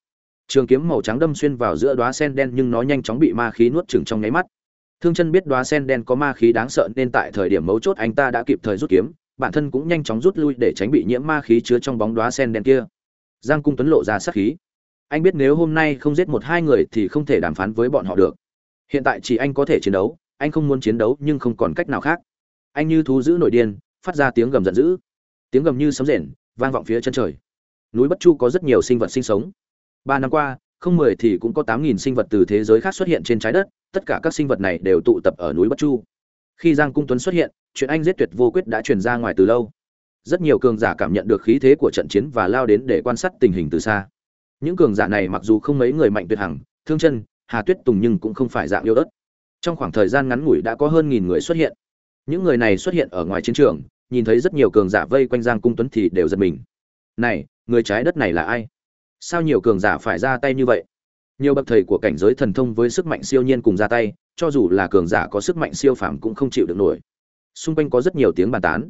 Trường kiếm màu trắng đâm xuyên vào giữa đóa sen đen, nhưng nó nhanh chóng bị ma khí nuốt chửng trong nháy mắt thương chân biết đóa sen đen có ma khí đáng sợ nên tại thời điểm mấu chốt anh ta đã kịp thời rút kiếm, bản thân cũng nhanh chóng rút lui để tránh bị nhiễm ma khí chứa trong bóng đóa sen đen kia. Giang cung tuấn lộ ra sát khí. Anh biết nếu hôm nay không giết một hai người thì không thể đàm phán với bọn họ được. Hiện tại chỉ anh có thể chiến đấu, anh không muốn chiến đấu nhưng không còn cách nào khác. Anh như thú dữ nổi điên, phát ra tiếng gầm giận dữ. Tiếng gầm như sấm rền, vang vọng phía chân trời. Núi bất chu có rất nhiều sinh vật sinh sống. Ba năm qua không mười thì cũng có tám nghìn sinh vật từ thế giới khác xuất hiện trên trái đất, tất cả các sinh vật này đều tụ tập ở núi bất chu. Khi giang cung tuấn xuất hiện, chuyện anh giết tuyệt vô quyết đã truyền ra ngoài từ lâu. Rất nhiều cường giả cảm nhận được khí thế của trận chiến và lao đến để quan sát tình hình từ xa. Những cường giả này mặc dù không mấy người mạnh tuyệt hằng, thương chân, hà tuyết tùng nhưng cũng không phải dạng yêu ớt trong khoảng thời gian ngắn ngủi đã có hơn nghìn người xuất hiện. Những người này xuất hiện ở ngoài chiến trường, nhìn thấy rất nhiều cường giả vây quanh giang cung tuấn thì đều giật mình. Này, người trái đất này là ai? Sao nhiều cường giả phải ra tay như vậy? Nhiều bậc thầy của cảnh giới thần thông với sức mạnh siêu nhiên cùng ra tay, cho dù là cường giả có sức mạnh siêu phàm cũng không chịu được nổi. Xung quanh có rất nhiều tiếng bàn tán.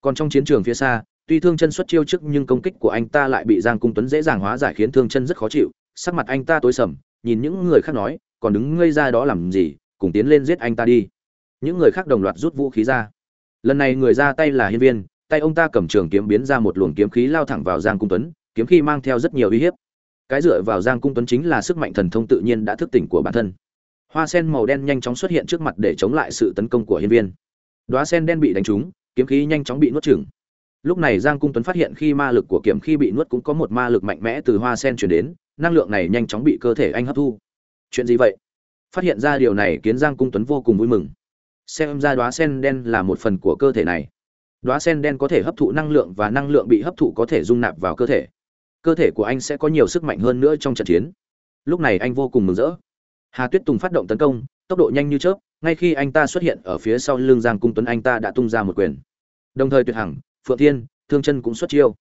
Còn trong chiến trường phía xa, tuy thương chân xuất chiêu trước nhưng công kích của anh ta lại bị giang cung tuấn dễ dàng hóa giải khiến thương chân rất khó chịu. Sắc mặt anh ta tối sầm, nhìn những người khác nói, còn đứng ngây ra đó làm gì? Cùng tiến lên giết anh ta đi. Những người khác đồng loạt rút vũ khí ra. Lần này người ra tay là hiên viên, tay ông ta cầm trường kiếm biến ra một luồng kiếm khí lao thẳng vào giang cung tuấn kiếm khí mang theo rất nhiều uy hiếp. Cái dựa vào giang cung tuấn chính là sức mạnh thần thông tự nhiên đã thức tỉnh của bản thân. Hoa sen màu đen nhanh chóng xuất hiện trước mặt để chống lại sự tấn công của hiên viên. Đoá sen đen bị đánh trúng, kiếm khí nhanh chóng bị nuốt chửng. Lúc này giang cung tuấn phát hiện khi ma lực của kiếm khi bị nuốt cũng có một ma lực mạnh mẽ từ hoa sen chuyển đến, năng lượng này nhanh chóng bị cơ thể anh hấp thu. Chuyện gì vậy? Phát hiện ra điều này khiến giang cung tuấn vô cùng vui mừng. Xem ra đoá sen đen là một phần của cơ thể này. Đoá sen đen có thể hấp thụ năng lượng và năng lượng bị hấp thụ có thể dung nạp vào cơ thể cơ thể của anh sẽ có nhiều sức mạnh hơn nữa trong trận chiến. Lúc này anh vô cùng mừng rỡ. Hà tuyết tùng phát động tấn công, tốc độ nhanh như chớp, ngay khi anh ta xuất hiện ở phía sau lưng giang cung tuấn anh ta đã tung ra một quyền. Đồng thời tuyệt hằng, phượng thiên, thương chân cũng xuất chiêu.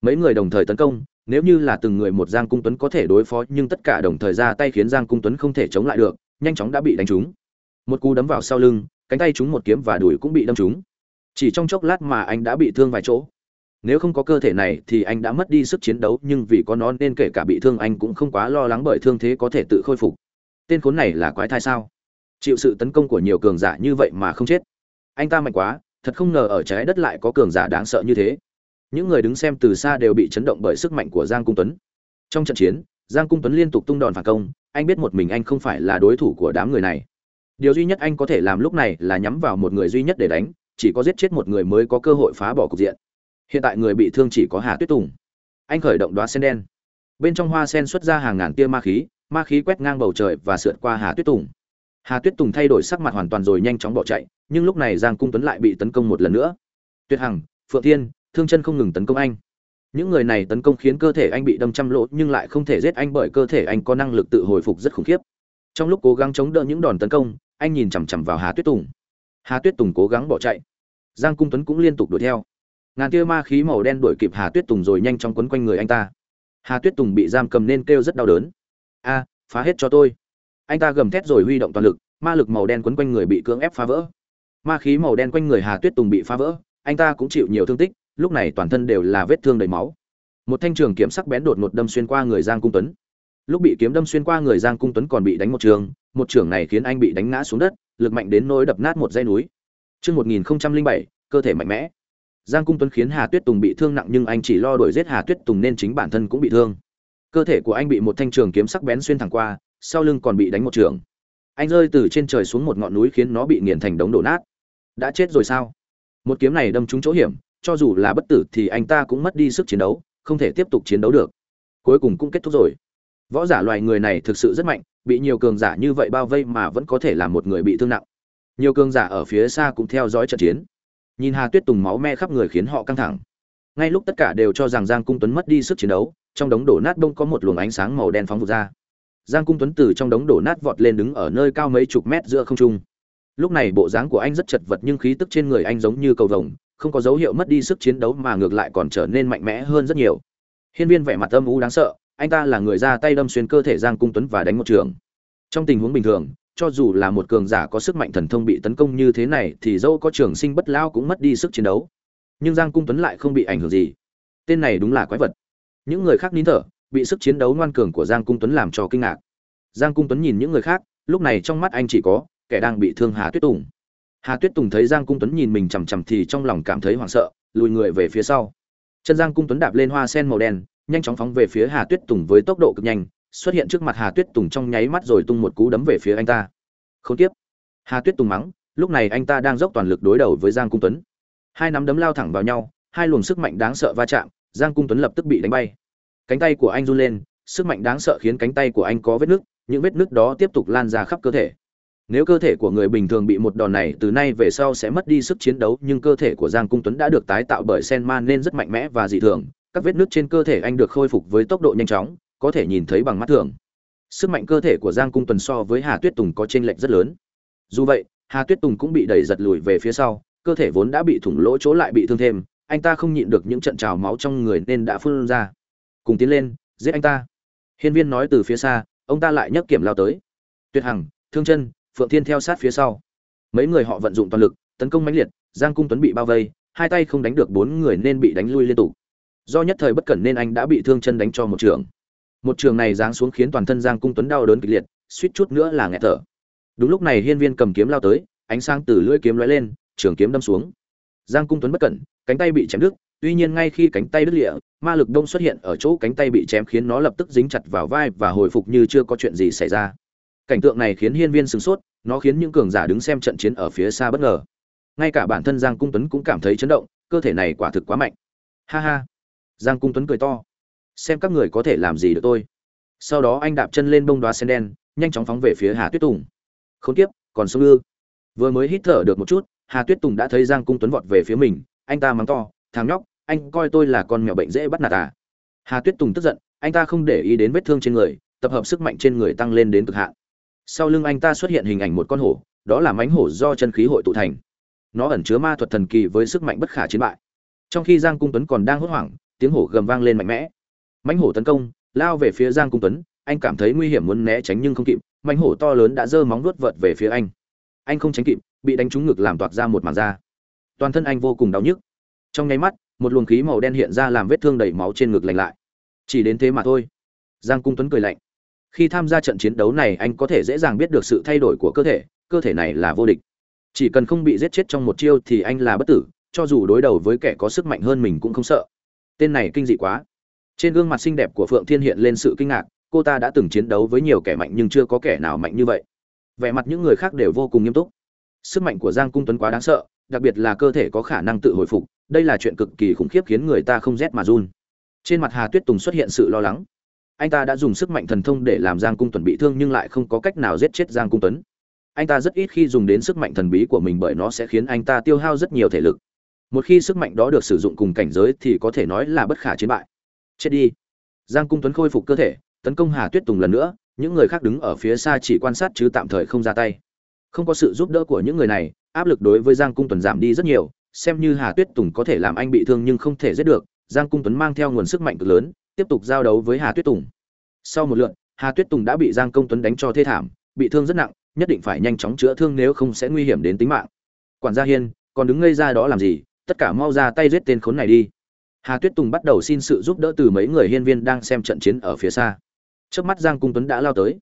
Mấy người đồng thời tấn công, nếu như là từng người một giang cung tuấn có thể đối phó, nhưng tất cả đồng thời ra tay khiến giang cung tuấn không thể chống lại được, nhanh chóng đã bị đánh trúng. Một cú đấm vào sau lưng, cánh tay trúng một kiếm và đùi cũng bị đâm trúng. Chỉ trong chốc lát mà anh đã bị thương vài chỗ nếu không có cơ thể này thì anh đã mất đi sức chiến đấu, nhưng vì có nó nên kể cả bị thương anh cũng không quá lo lắng bởi thương thế có thể tự khôi phục. Tên khốn này là quái thai sao? Chịu sự tấn công của nhiều cường giả như vậy mà không chết. Anh ta mạnh quá, thật không ngờ ở trái đất lại có cường giả đáng sợ như thế. Những người đứng xem từ xa đều bị chấn động bởi sức mạnh của giang cung tuấn. Trong trận chiến, giang cung tuấn liên tục tung đòn phản công, anh biết một mình anh không phải là đối thủ của đám người này. Điều duy nhất anh có thể làm lúc này là nhắm vào một người duy nhất để đánh, chỉ có giết chết một người mới có cơ hội phá bỏ cục diện hiện tại người bị thương chỉ có hà tuyết tùng. Anh khởi động đoá sen đen. Bên trong hoa sen xuất ra hàng ngàn tia ma khí ma khí quét ngang bầu trời và sượt qua hà tuyết tùng. Hà tuyết tùng thay đổi sắc mặt hoàn toàn rồi nhanh chóng bỏ chạy, nhưng lúc này giang cung tuấn lại bị tấn công một lần nữa. Tuyệt hằng, phượng thiên, thương chân không ngừng tấn công anh. Những người này tấn công khiến cơ thể anh bị đâm trăm lỗ, nhưng lại không thể giết anh bởi cơ thể anh có năng lực tự hồi phục rất khủng khiếp. Trong lúc cố gắng chống đỡ những đòn tấn công, anh nhìn chằm chằm vào hà tuyết tùng. Hà tuyết tùng cố gắng bỏ chạy. Giang cung tuấn cũng liên tục đuổi theo ngàn tia ma khí màu đen đuổi kịp hà tuyết tùng rồi nhanh chóng quấn quanh người anh ta. Hà tuyết tùng bị giam cầm nên kêu rất đau đớn. A phá hết cho tôi. Anh ta gầm thét rồi huy động toàn lực ma lực màu đen quấn quanh người bị cưỡng ép phá vỡ. Ma khí màu đen quanh người hà tuyết tùng bị phá vỡ anh ta cũng chịu nhiều thương tích lúc này toàn thân đều là vết thương đầy máu. Một thanh trường kiếm sắc bén đột ngột đâm xuyên qua người giang cung tuấn. Lúc bị kiếm đâm xuyên qua người giang cung tuấn còn bị đánh một trường một trường này khiến anh bị đánh ngã xuống đất lực mạnh đến nỗi đập nát một dây núi. Trước 1007, cơ thể mạnh mẽ. Giang Cung Tuấn khiến Hà Tuyết Tùng bị thương nặng nhưng anh chỉ lo đuổi giết Hà Tuyết Tùng nên chính bản thân cũng bị thương. Cơ thể của anh bị một thanh trường kiếm sắc bén xuyên thẳng qua, sau lưng còn bị đánh một trường. Anh rơi từ trên trời xuống một ngọn núi khiến nó bị nghiền thành đống đổ nát. Đã chết rồi sao? Một kiếm này đâm trúng chỗ hiểm, cho dù là bất tử thì anh ta cũng mất đi sức chiến đấu, không thể tiếp tục chiến đấu được. Cuối cùng cũng kết thúc rồi. Võ giả loài người này thực sự rất mạnh, bị nhiều cường giả như vậy bao vây mà vẫn có thể làm một người bị thương nặng. Nhiều cường giả ở phía xa cũng theo dõi trận chiến nhìn hà tuyết tùng máu me khắp người khiến họ căng thẳng. Ngay lúc tất cả đều cho rằng giang cung tuấn mất đi sức chiến đấu, trong đống đổ nát đông có một luồng ánh sáng màu đen phóng vụt ra. Giang cung tuấn từ trong đống đổ nát vọt lên đứng ở nơi cao mấy chục mét giữa không trung. Lúc này bộ dáng của anh rất chật vật nhưng khí tức trên người anh giống như cầu vồng, không có dấu hiệu mất đi sức chiến đấu mà ngược lại còn trở nên mạnh mẽ hơn rất nhiều. Hiên viên vẻ mặt âm u đáng sợ, anh ta là người ra tay đâm xuyên cơ thể giang cung tuấn và đánh một trường. Trong tình huống bình thường cho dù là một cường giả có sức mạnh thần thông bị tấn công như thế này thì dẫu có trường sinh bất lao cũng mất đi sức chiến đấu. Nhưng giang cung tuấn lại không bị ảnh hưởng gì. Tên này đúng là quái vật. Những người khác nín thở, bị sức chiến đấu ngoan cường của giang cung tuấn làm cho kinh ngạc. Giang cung tuấn nhìn những người khác, lúc này trong mắt anh chỉ có, kẻ đang bị thương hà tuyết tùng. Hà tuyết tùng thấy giang cung tuấn nhìn mình chằm chằm thì trong lòng cảm thấy hoảng sợ, lùi người về phía sau. Chân giang cung tuấn đạp lên hoa sen màu đen, nhanh chóng phóng về phía hà tuyết tùng với tốc độ cực nhanh xuất hiện trước mặt Hà Tuyết Tùng trong nháy mắt rồi tung một cú đấm về phía anh ta. Không tiếp. Hà Tuyết Tùng mắng, lúc này anh ta đang dốc toàn lực đối đầu với Giang Cung Tuấn. Hai nắm đấm lao thẳng vào nhau, hai luồng sức mạnh đáng sợ va chạm, Giang Cung Tuấn lập tức bị đánh bay. Cánh tay của anh run lên, sức mạnh đáng sợ khiến cánh tay của anh có vết nứt, những vết nứt đó tiếp tục lan ra khắp cơ thể. nếu cơ thể của người bình thường bị một đòn này từ nay về sau sẽ mất đi sức chiến đấu nhưng cơ thể của giang cung tuấn đã được tái tạo bởi Senman nên rất mạnh mẽ và dị thường các vết nứt trên cơ thể anh được khôi phục với tốc độ nhanh chóng có thể nhìn thấy bằng mắt thường. Sức mạnh cơ thể của giang cung Tuần so với hà tuyết tùng có chênh lệch rất lớn. Dù vậy, hà tuyết tùng cũng bị đẩy giật lùi về phía sau, cơ thể vốn đã bị thủng lỗ chỗ lại bị thương thêm, anh ta không nhịn được những trận trào máu trong người nên đã phun ra. Cùng tiến lên, giết anh ta. Hiên viên nói từ phía xa, ông ta lại nhấc kiểm lao tới. Tuyệt hằng, thương chân, phượng thiên theo sát phía sau. Mấy người họ vận dụng toàn lực, tấn công mãnh liệt, giang cung tuấn bị bao vây, hai tay không đánh được bốn người nên bị đánh lui liên tục. Do nhất thời bất cẩn nên anh đã bị thương chân đánh cho một trường một trường này giáng xuống khiến toàn thân giang cung tuấn đau đớn kịch liệt, suýt chút nữa là nghẹt thở. Đúng lúc này hiên viên cầm kiếm lao tới, ánh sáng từ lưỡi kiếm lóe lên, trường kiếm đâm xuống. Giang cung tuấn bất cẩn, cánh tay bị chém đứt, tuy nhiên ngay khi cánh tay đứt lịa ma lực đông xuất hiện ở chỗ cánh tay bị chém khiến nó lập tức dính chặt vào vai và hồi phục như chưa có chuyện gì xảy ra. Cảnh tượng này khiến hiên viên sửng sốt, nó khiến những cường giả đứng xem trận chiến ở phía xa bất ngờ. Ngay cả bản thân giang cung tuấn cũng cảm thấy chấn động, cơ thể này quả thực quá mạnh. Ha ha. Giang cung tuấn cười to xem các người có thể làm gì được tôi. Sau đó anh đạp chân lên bông đoá sen đen, nhanh chóng phóng về phía hà tuyết tùng. Không tiếp còn sông ư? Vừa mới hít thở được một chút, hà tuyết tùng đã thấy giang cung tuấn vọt về phía mình, anh ta mắng to, thằng nhóc, anh coi tôi là con mèo bệnh dễ bắt nạt à? Hà tuyết tùng tức giận, anh ta không để ý đến vết thương trên người, tập hợp sức mạnh trên người tăng lên đến cực hạn. Sau lưng anh ta xuất hiện hình ảnh một con hổ, đó là mánh hổ do chân khí hội tụ thành. Nó ẩn chứa ma thuật thần kỳ với sức mạnh bất khả chiến bại. Trong khi giang cung tuấn còn đang hốt hoảng, tiếng hổ gầm vang lên mạnh mẽ mãnh hổ tấn công, lao về phía giang cung tuấn, anh cảm thấy nguy hiểm muốn né tránh nhưng không kịp, mãnh hổ to lớn đã giơ móng nuốt vợt về phía anh. Anh không tránh kịp, bị đánh trúng ngực làm toạc ra một màn da. Toàn thân anh vô cùng đau nhức. Trong nháy mắt, một luồng khí màu đen hiện ra làm vết thương đầy máu trên ngực lành lại. Chỉ đến thế mà thôi. Giang cung tuấn cười lạnh. Khi tham gia trận chiến đấu này, anh có thể dễ dàng biết được sự thay đổi của cơ thể cơ thể này là vô địch. Chỉ cần không bị giết chết trong một chiêu thì anh là bất tử, cho dù đối đầu với kẻ có sức mạnh hơn mình cũng không sợ. Tên này kinh dị quá trên gương mặt xinh đẹp của phượng thiên hiện lên sự kinh ngạc, cô ta đã từng chiến đấu với nhiều kẻ mạnh nhưng chưa có kẻ nào mạnh như vậy. Vẻ mặt những người khác đều vô cùng nghiêm túc. Sức mạnh của giang cung tuấn quá đáng sợ, đặc biệt là cơ thể có khả năng tự hồi phục, đây là chuyện cực kỳ khủng khiếp khiến người ta không rét mà run. Trên mặt hà tuyết tùng xuất hiện sự lo lắng. Anh ta đã dùng sức mạnh thần thông để làm giang cung tuấn bị thương nhưng lại không có cách nào giết chết giang cung tuấn. Anh ta rất ít khi dùng đến sức mạnh thần bí của mình bởi nó sẽ khiến anh ta tiêu hao rất nhiều thể lực. Một khi sức mạnh đó được sử dụng cùng cảnh giới thì có thể nói là bất khả chiến bại chết đi. Giang cung tuấn khôi phục cơ thể, tấn công hà tuyết tùng lần nữa, những người khác đứng ở phía xa chỉ quan sát chứ tạm thời không ra tay. Không có sự giúp đỡ của những người này, áp lực đối với giang cung tuấn giảm đi rất nhiều, xem như hà tuyết tùng có thể làm anh bị thương nhưng không thể giết được, giang cung tuấn mang theo nguồn sức mạnh cực lớn, tiếp tục giao đấu với hà tuyết tùng. Sau một lượt, hà tuyết tùng đã bị giang công tuấn đánh cho thê thảm, bị thương rất nặng, nhất định phải nhanh chóng chữa thương nếu không sẽ nguy hiểm đến tính mạng. Quản gia hiên, còn đứng ngây ra đó làm gì? Tất cả mau ra tay giết tên khốn này đi hà tuyết tùng bắt đầu xin sự giúp đỡ từ mấy người hiên viên đang xem trận chiến ở phía xa. Chớp mắt giang cung tuấn đã lao tới.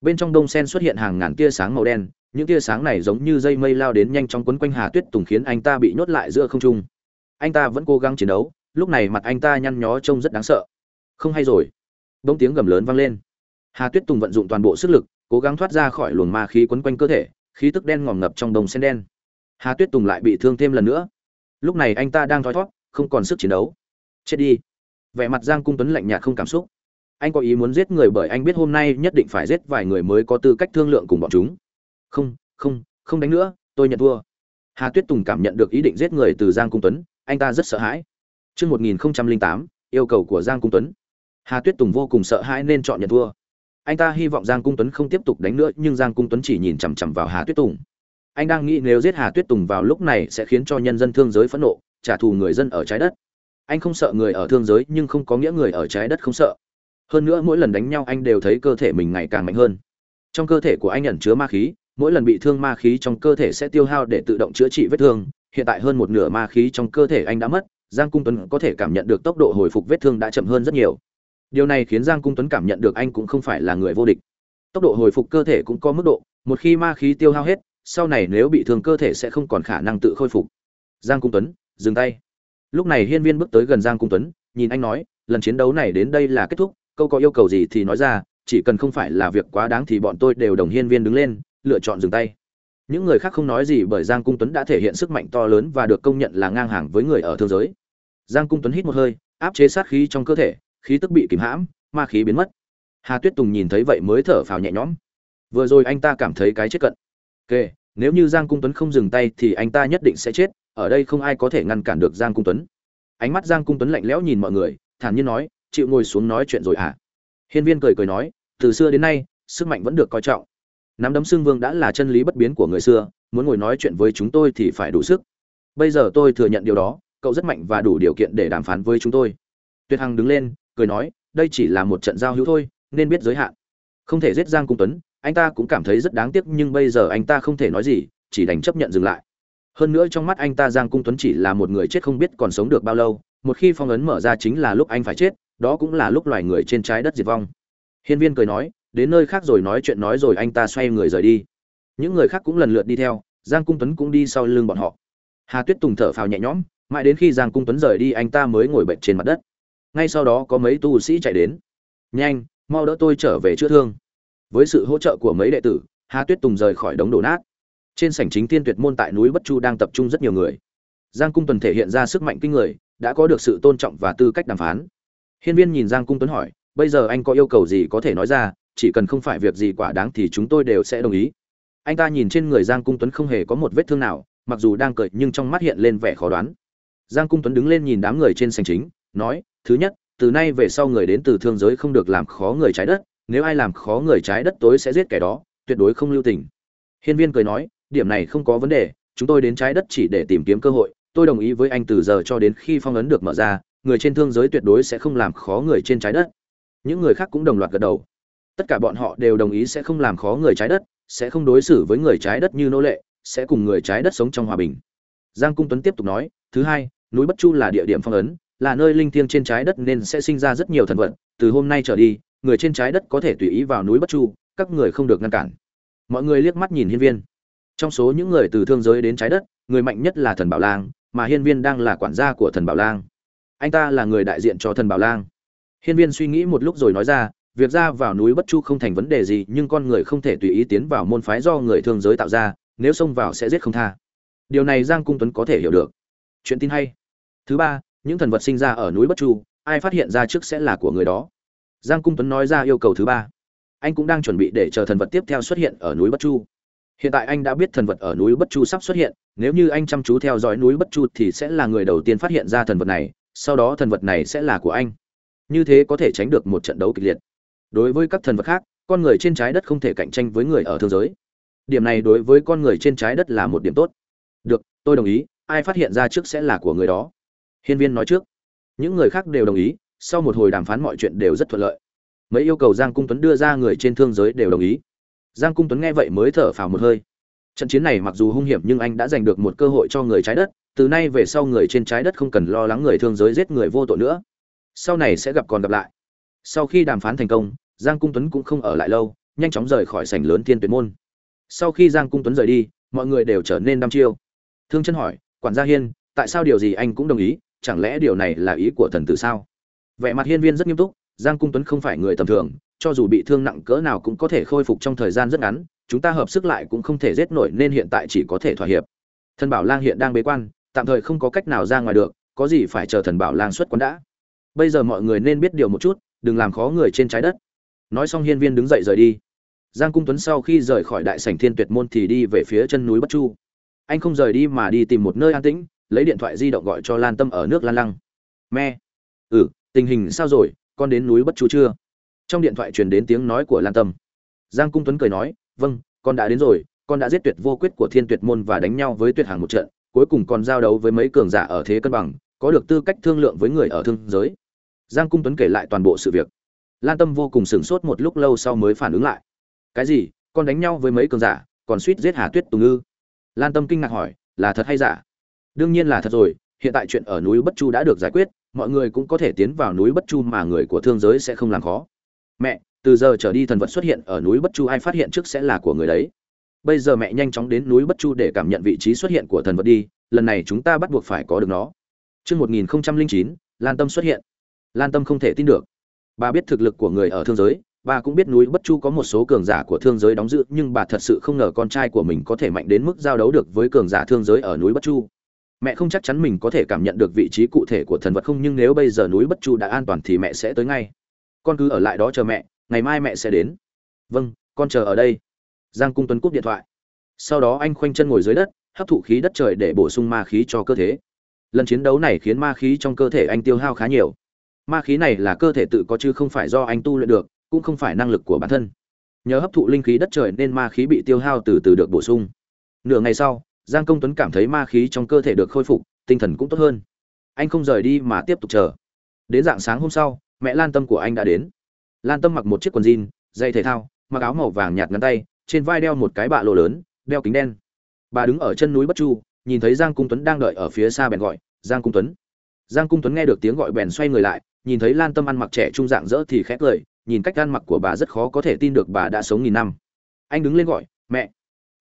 Bên trong đông sen xuất hiện hàng ngàn tia sáng màu đen, những tia sáng này giống như dây mây lao đến nhanh chóng quấn quanh hà tuyết tùng khiến anh ta bị nhốt lại giữa không trung. Anh ta vẫn cố gắng chiến đấu, lúc này mặt anh ta nhăn nhó trông rất đáng sợ. Không hay rồi. Bỗng tiếng gầm lớn vang lên. Hà tuyết tùng vận dụng toàn bộ sức lực, cố gắng thoát ra khỏi luồng ma khí quấn quanh cơ thể, khí tức đen ngòm ngập trong đồng sen đen. Hà tuyết tùng lại bị thương thêm lần nữa. Lúc này anh ta đang thoi thoát không còn sức chiến đấu. Chết đi. Vẻ mặt giang cung tuấn lạnh nhạt không cảm xúc. Anh có ý muốn giết người bởi anh biết hôm nay nhất định phải giết vài người mới có tư cách thương lượng cùng bọn chúng. Không không không đánh nữa tôi nhận thua. Hà tuyết tùng cảm nhận được ý định giết người từ giang cung tuấn anh ta rất sợ hãi. Trước 1008, yêu cầu của giang cung tuấn. Hà tuyết tùng vô cùng sợ hãi nên chọn nhận thua. Anh ta hy vọng giang cung tuấn không tiếp tục đánh nữa nhưng giang cung tuấn chỉ nhìn chằm chằm vào hà tuyết tùng. Anh đang nghĩ nếu giết hà tuyết tùng vào lúc này sẽ khiến cho nhân dân thương giới phẫn nộ trả thù người dân ở trái đất. Anh không sợ người ở thương giới, nhưng không có nghĩa người ở trái đất không sợ. Hơn nữa mỗi lần đánh nhau, anh đều thấy cơ thể mình ngày càng mạnh hơn. Trong cơ thể của anh ẩn chứa ma khí, mỗi lần bị thương ma khí trong cơ thể sẽ tiêu hao để tự động chữa trị vết thương. Hiện tại hơn một nửa ma khí trong cơ thể anh đã mất, giang cung tuấn có thể cảm nhận được tốc độ hồi phục vết thương đã chậm hơn rất nhiều. Điều này khiến giang cung tuấn cảm nhận được anh cũng không phải là người vô địch. Tốc độ hồi phục cơ thể cũng có mức độ, một khi ma khí tiêu hao hết, sau này nếu bị thương cơ thể sẽ không còn khả năng tự khôi phục. Giang cung tuấn dừng tay. Lúc này hiên viên bước tới gần giang cung tuấn, nhìn anh nói, lần chiến đấu này đến đây là kết thúc, câu có yêu cầu gì thì nói ra, chỉ cần không phải là việc quá đáng thì bọn tôi đều đồng hiên viên đứng lên, lựa chọn dừng tay. Những người khác không nói gì bởi giang cung tuấn đã thể hiện sức mạnh to lớn và được công nhận là ngang hàng với người ở thương giới. Giang cung tuấn hít một hơi, áp chế sát khí trong cơ thể, khí tức bị kìm hãm, ma khí biến mất. Hà tuyết tùng nhìn thấy vậy mới thở phào nhẹ nhõm. Vừa rồi anh ta cảm thấy cái chết cận. Kệ, nếu như giang cung tuấn không dừng tay thì anh ta nhất định sẽ chết ở đây không ai có thể ngăn cản được giang cung tuấn. Ánh mắt giang cung tuấn lạnh lẽo nhìn mọi người, thản nhiên nói, chịu ngồi xuống nói chuyện rồi hả? Hiên viên cười cười nói, từ xưa đến nay, sức mạnh vẫn được coi trọng. Nắm đấm xương vương đã là chân lý bất biến của người xưa, muốn ngồi nói chuyện với chúng tôi thì phải đủ sức. Bây giờ tôi thừa nhận điều đó, cậu rất mạnh và đủ điều kiện để đàm phán với chúng tôi. Tuyệt hằng đứng lên, cười nói, đây chỉ là một trận giao hữu thôi, nên biết giới hạn. Không thể giết giang cung tuấn, anh ta cũng cảm thấy rất đáng tiếc nhưng bây giờ anh ta không thể nói gì, chỉ đành chấp nhận dừng lại hơn nữa trong mắt anh ta giang cung tuấn chỉ là một người chết không biết còn sống được bao lâu, một khi phong ấn mở ra chính là lúc anh phải chết, đó cũng là lúc loài người trên trái đất diệt vong. Hiên viên cười nói, đến nơi khác rồi nói chuyện nói rồi anh ta xoay người rời đi. Những người khác cũng lần lượt đi theo, giang cung tuấn cũng đi sau lưng bọn họ. Hà tuyết tùng thở phào nhẹ nhõm, mãi đến khi giang cung tuấn rời đi anh ta mới ngồi bệnh trên mặt đất. Ngay sau đó có mấy tu sĩ chạy đến. Nhanh, mau đỡ tôi trở về chữa thương. Với sự hỗ trợ của mấy đệ tử, hà tuyết tùng rời khỏi đống đổ nát trên sảnh chính tiên tuyệt môn tại núi bất chu đang tập trung rất nhiều người. Giang cung Tuần thể hiện ra sức mạnh kinh người, đã có được sự tôn trọng và tư cách đàm phán. Hiên viên nhìn giang cung tuấn hỏi, bây giờ anh có yêu cầu gì có thể nói ra, chỉ cần không phải việc gì quả đáng thì chúng tôi đều sẽ đồng ý. Anh ta nhìn trên người giang cung tuấn không hề có một vết thương nào, mặc dù đang cười nhưng trong mắt hiện lên vẻ khó đoán. Giang cung tuấn đứng lên nhìn đám người trên sành chính, nói, thứ nhất, từ nay về sau người đến từ thương giới không được làm khó người trái đất, nếu ai làm khó người trái đất tối sẽ giết kẻ đó, tuyệt đối không lưu tình. Hiên viên cười nói điểm này không có vấn đề, chúng tôi đến trái đất chỉ để tìm kiếm cơ hội. Tôi đồng ý với anh từ giờ cho đến khi phong ấn được mở ra, người trên thương giới tuyệt đối sẽ không làm khó người trên trái đất. Những người khác cũng đồng loạt gật đầu. Tất cả bọn họ đều đồng ý sẽ không làm khó người trái đất, sẽ không đối xử với người trái đất như nô lệ, sẽ cùng người trái đất sống trong hòa bình. Giang cung tuấn tiếp tục nói, thứ hai, núi bất chu là địa điểm phong ấn, là nơi linh thiêng trên trái đất nên sẽ sinh ra rất nhiều thần vật. Từ hôm nay trở đi, người trên trái đất có thể tùy ý vào núi bất chu, các người không được ngăn cản. Mọi người liếc mắt nhìn hiên viên trong số những người từ thương giới đến trái đất, người mạnh nhất là thần bảo lang, mà hiên viên đang là quản gia của thần bảo lang. Anh ta là người đại diện cho thần bảo lang. Hiên viên suy nghĩ một lúc rồi nói ra, việc ra vào núi bất chu không thành vấn đề gì, nhưng con người không thể tùy ý tiến vào môn phái do người thương giới tạo ra, nếu xông vào sẽ giết không tha. Điều này giang cung tuấn có thể hiểu được. Chuyện tin hay. Thứ ba, những thần vật sinh ra ở núi bất chu, ai phát hiện ra trước sẽ là của người đó? Giang cung tuấn nói ra yêu cầu thứ ba. Anh cũng đang chuẩn bị để chờ thần vật tiếp theo xuất hiện ở núi bất chu hiện tại anh đã biết thần vật ở núi bất chu sắp xuất hiện, nếu như anh chăm chú theo dõi núi bất chu thì sẽ là người đầu tiên phát hiện ra thần vật này, sau đó thần vật này sẽ là của anh. Như thế có thể tránh được một trận đấu kịch liệt. Đối với các thần vật khác, con người trên trái đất không thể cạnh tranh với người ở thương giới. Điểm này đối với con người trên trái đất là một điểm tốt. Được, tôi đồng ý, ai phát hiện ra trước sẽ là của người đó. Hiên viên nói trước. Những người khác đều đồng ý, sau một hồi đàm phán mọi chuyện đều rất thuận lợi. Mấy yêu cầu giang cung tuấn đưa ra người trên thương giới đều đồng ý giang cung tuấn nghe vậy mới thở phào một hơi. Trận chiến này mặc dù hung hiểm nhưng anh đã giành được một cơ hội cho người trái đất, từ nay về sau người trên trái đất không cần lo lắng người thương giới giết người vô tội nữa. Sau này sẽ gặp còn gặp lại. Sau khi đàm phán thành công, giang cung tuấn cũng không ở lại lâu, nhanh chóng rời khỏi sảnh lớn thiên tuyệt môn. Sau khi giang cung tuấn rời đi, mọi người đều trở nên đăm chiêu. Thương chân hỏi, quản gia hiên, tại sao điều gì anh cũng đồng ý? Chẳng lẽ điều này là ý của thần tử sao? Vẻ mặt hiên viên rất nghiêm túc giang cung tuấn không phải người tầm thường, cho dù bị thương nặng cỡ nào cũng có thể khôi phục trong thời gian rất ngắn, chúng ta hợp sức lại cũng không thể giết nổi nên hiện tại chỉ có thể thỏa hiệp. Thần bảo lang hiện đang bế quan, tạm thời không có cách nào ra ngoài được, có gì phải chờ thần bảo lang xuất quán đã. Bây giờ mọi người nên biết điều một chút, đừng làm khó người trên trái đất. Nói xong hiên viên đứng dậy rời đi. Giang cung tuấn sau khi rời khỏi đại sảnh thiên tuyệt môn thì đi về phía chân núi bất chu. Anh không rời đi mà đi tìm một nơi an tĩnh, lấy điện thoại di động gọi cho lan tâm ở nước lan lăng. Me ừ tình hình sao rồi? Con đến núi bất chu chưa? Trong điện thoại truyền đến tiếng nói của lan tâm. Giang cung tuấn cười nói vâng con đã đến rồi, con đã giết tuyệt vô quyết của thiên tuyệt môn và đánh nhau với tuyệt hàng một trận, cuối cùng còn giao đấu với mấy cường giả ở thế cân bằng, có được tư cách thương lượng với người ở thương giới. Giang cung tuấn kể lại toàn bộ sự việc. Lan tâm vô cùng sửng sốt một lúc lâu sau mới phản ứng lại. Cái gì? Con đánh nhau với mấy cường giả, còn suýt giết hà tuyết tùng ư? Lan tâm kinh ngạc hỏi, là thật hay giả? Đương nhiên là thật rồi hiện tại chuyện ở núi bất chu đã được giải quyết mọi người cũng có thể tiến vào núi bất chu mà người của thương giới sẽ không làm khó mẹ từ giờ trở đi thần vật xuất hiện ở núi bất chu ai phát hiện trước sẽ là của người đấy bây giờ mẹ nhanh chóng đến núi bất chu để cảm nhận vị trí xuất hiện của thần vật đi lần này chúng ta bắt buộc phải có được nó Trước 1009, Lan Tâm xuất hiện. Lan Tâm không thể tin được. Bà biết thực lực của người ở thương giới, bà cũng biết núi Bất Chu có một số cường giả của thương giới đóng giữ, nhưng bà thật sự không ngờ con trai của mình có thể mạnh đến mức giao đấu được với cường giả thương giới ở núi Bất Chu. Mẹ không chắc chắn mình có thể cảm nhận được vị trí cụ thể của thần vật không, nhưng nếu bây giờ núi Bất Chu đã an toàn thì mẹ sẽ tới ngay. Con cứ ở lại đó chờ mẹ, ngày mai mẹ sẽ đến. Vâng, con chờ ở đây. Giang Cung Tuấn cúp điện thoại. sau đó anh khoanh chân ngồi dưới đất hấp thụ khí đất trời để bổ sung ma khí cho cơ thể lần chiến đấu này khiến ma khí trong cơ thể anh tiêu hao khá nhiều ma khí này là cơ thể tự có chứ không phải do anh tu luyện được cũng không phải năng lực của bản thân nhờ hấp thụ linh khí đất trời nên ma khí bị tiêu hao từ từ được bổ sung nửa ngày sau giang công tuấn cảm thấy ma khí trong cơ thể được khôi phục, tinh thần cũng tốt hơn. Anh không rời đi mà tiếp tục chờ. Đến dạng sáng hôm sau, mẹ lan tâm của anh đã đến. Lan tâm mặc một chiếc quần jean dây thể thao, mặc áo màu vàng nhạt ngắn tay, trên vai đeo một cái bạ lộ lớn, đeo kính đen. Bà đứng ở chân núi bất chu, nhìn thấy giang cung tuấn đang đợi ở phía xa bèn gọi, giang cung tuấn. Giang cung tuấn nghe được tiếng gọi bèn xoay người lại, nhìn thấy lan tâm ăn mặc trẻ trung dạng dỡ thì khét cười, nhìn cách ăn mặc của bà rất khó có thể tin được bà đã sống nghìn năm. Anh đứng lên gọi, mẹ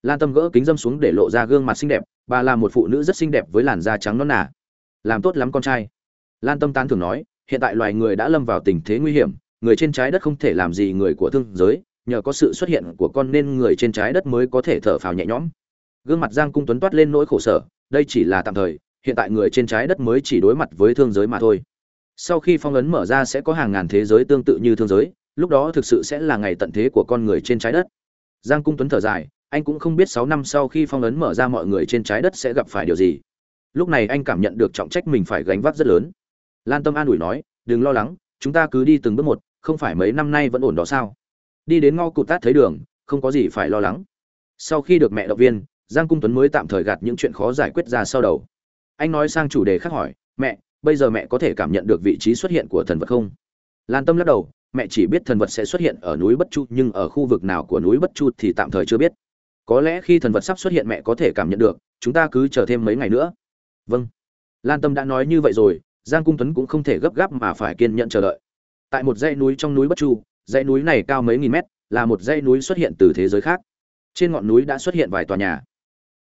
lan tâm gỡ kính dâm xuống để lộ ra gương mặt xinh đẹp, bà là một phụ nữ rất xinh đẹp với làn da trắng non nà. Làm tốt lắm con trai. Lan tâm tán thường nói, hiện tại loài người đã lâm vào tình thế nguy hiểm, người trên trái đất không thể làm gì người của thương giới, nhờ có sự xuất hiện của con nên người trên trái đất mới có thể thở phào nhẹ nhõm. Gương mặt giang cung tuấn toát lên nỗi khổ sở, đây chỉ là tạm thời, hiện tại người trên trái đất mới chỉ đối mặt với thương giới mà thôi. Sau khi phong ấn mở ra sẽ có hàng ngàn thế giới tương tự như thương giới, lúc đó thực sự sẽ là ngày tận thế của con người trên trái đất. Giang cung tuấn thở dài anh cũng không biết sáu năm sau khi phong ấn mở ra mọi người trên trái đất sẽ gặp phải điều gì. Lúc này anh cảm nhận được trọng trách mình phải gánh vác rất lớn. Lan tâm an ủi nói, đừng lo lắng, chúng ta cứ đi từng bước một, không phải mấy năm nay vẫn ổn đó sao? Đi đến ngõ cụt tát thấy đường, không có gì phải lo lắng. Sau khi được mẹ động viên, giang cung tuấn mới tạm thời gạt những chuyện khó giải quyết ra sau đầu. Anh nói sang chủ đề khác hỏi, mẹ, bây giờ mẹ có thể cảm nhận được vị trí xuất hiện của thần vật không? Lan tâm lắc đầu, mẹ chỉ biết thần vật sẽ xuất hiện ở núi bất chu, nhưng ở khu vực nào của núi bất chu thì tạm thời chưa biết có lẽ khi thần vật sắp xuất hiện mẹ có thể cảm nhận được, chúng ta cứ chờ thêm mấy ngày nữa. Vâng. Lan tâm đã nói như vậy rồi, giang cung tuấn cũng không thể gấp gáp mà phải kiên nhẫn chờ đợi. Tại một dãy núi trong núi bất chu, dãy núi này cao mấy nghìn mét, là một dãy núi xuất hiện từ thế giới khác. Trên ngọn núi đã xuất hiện vài tòa nhà.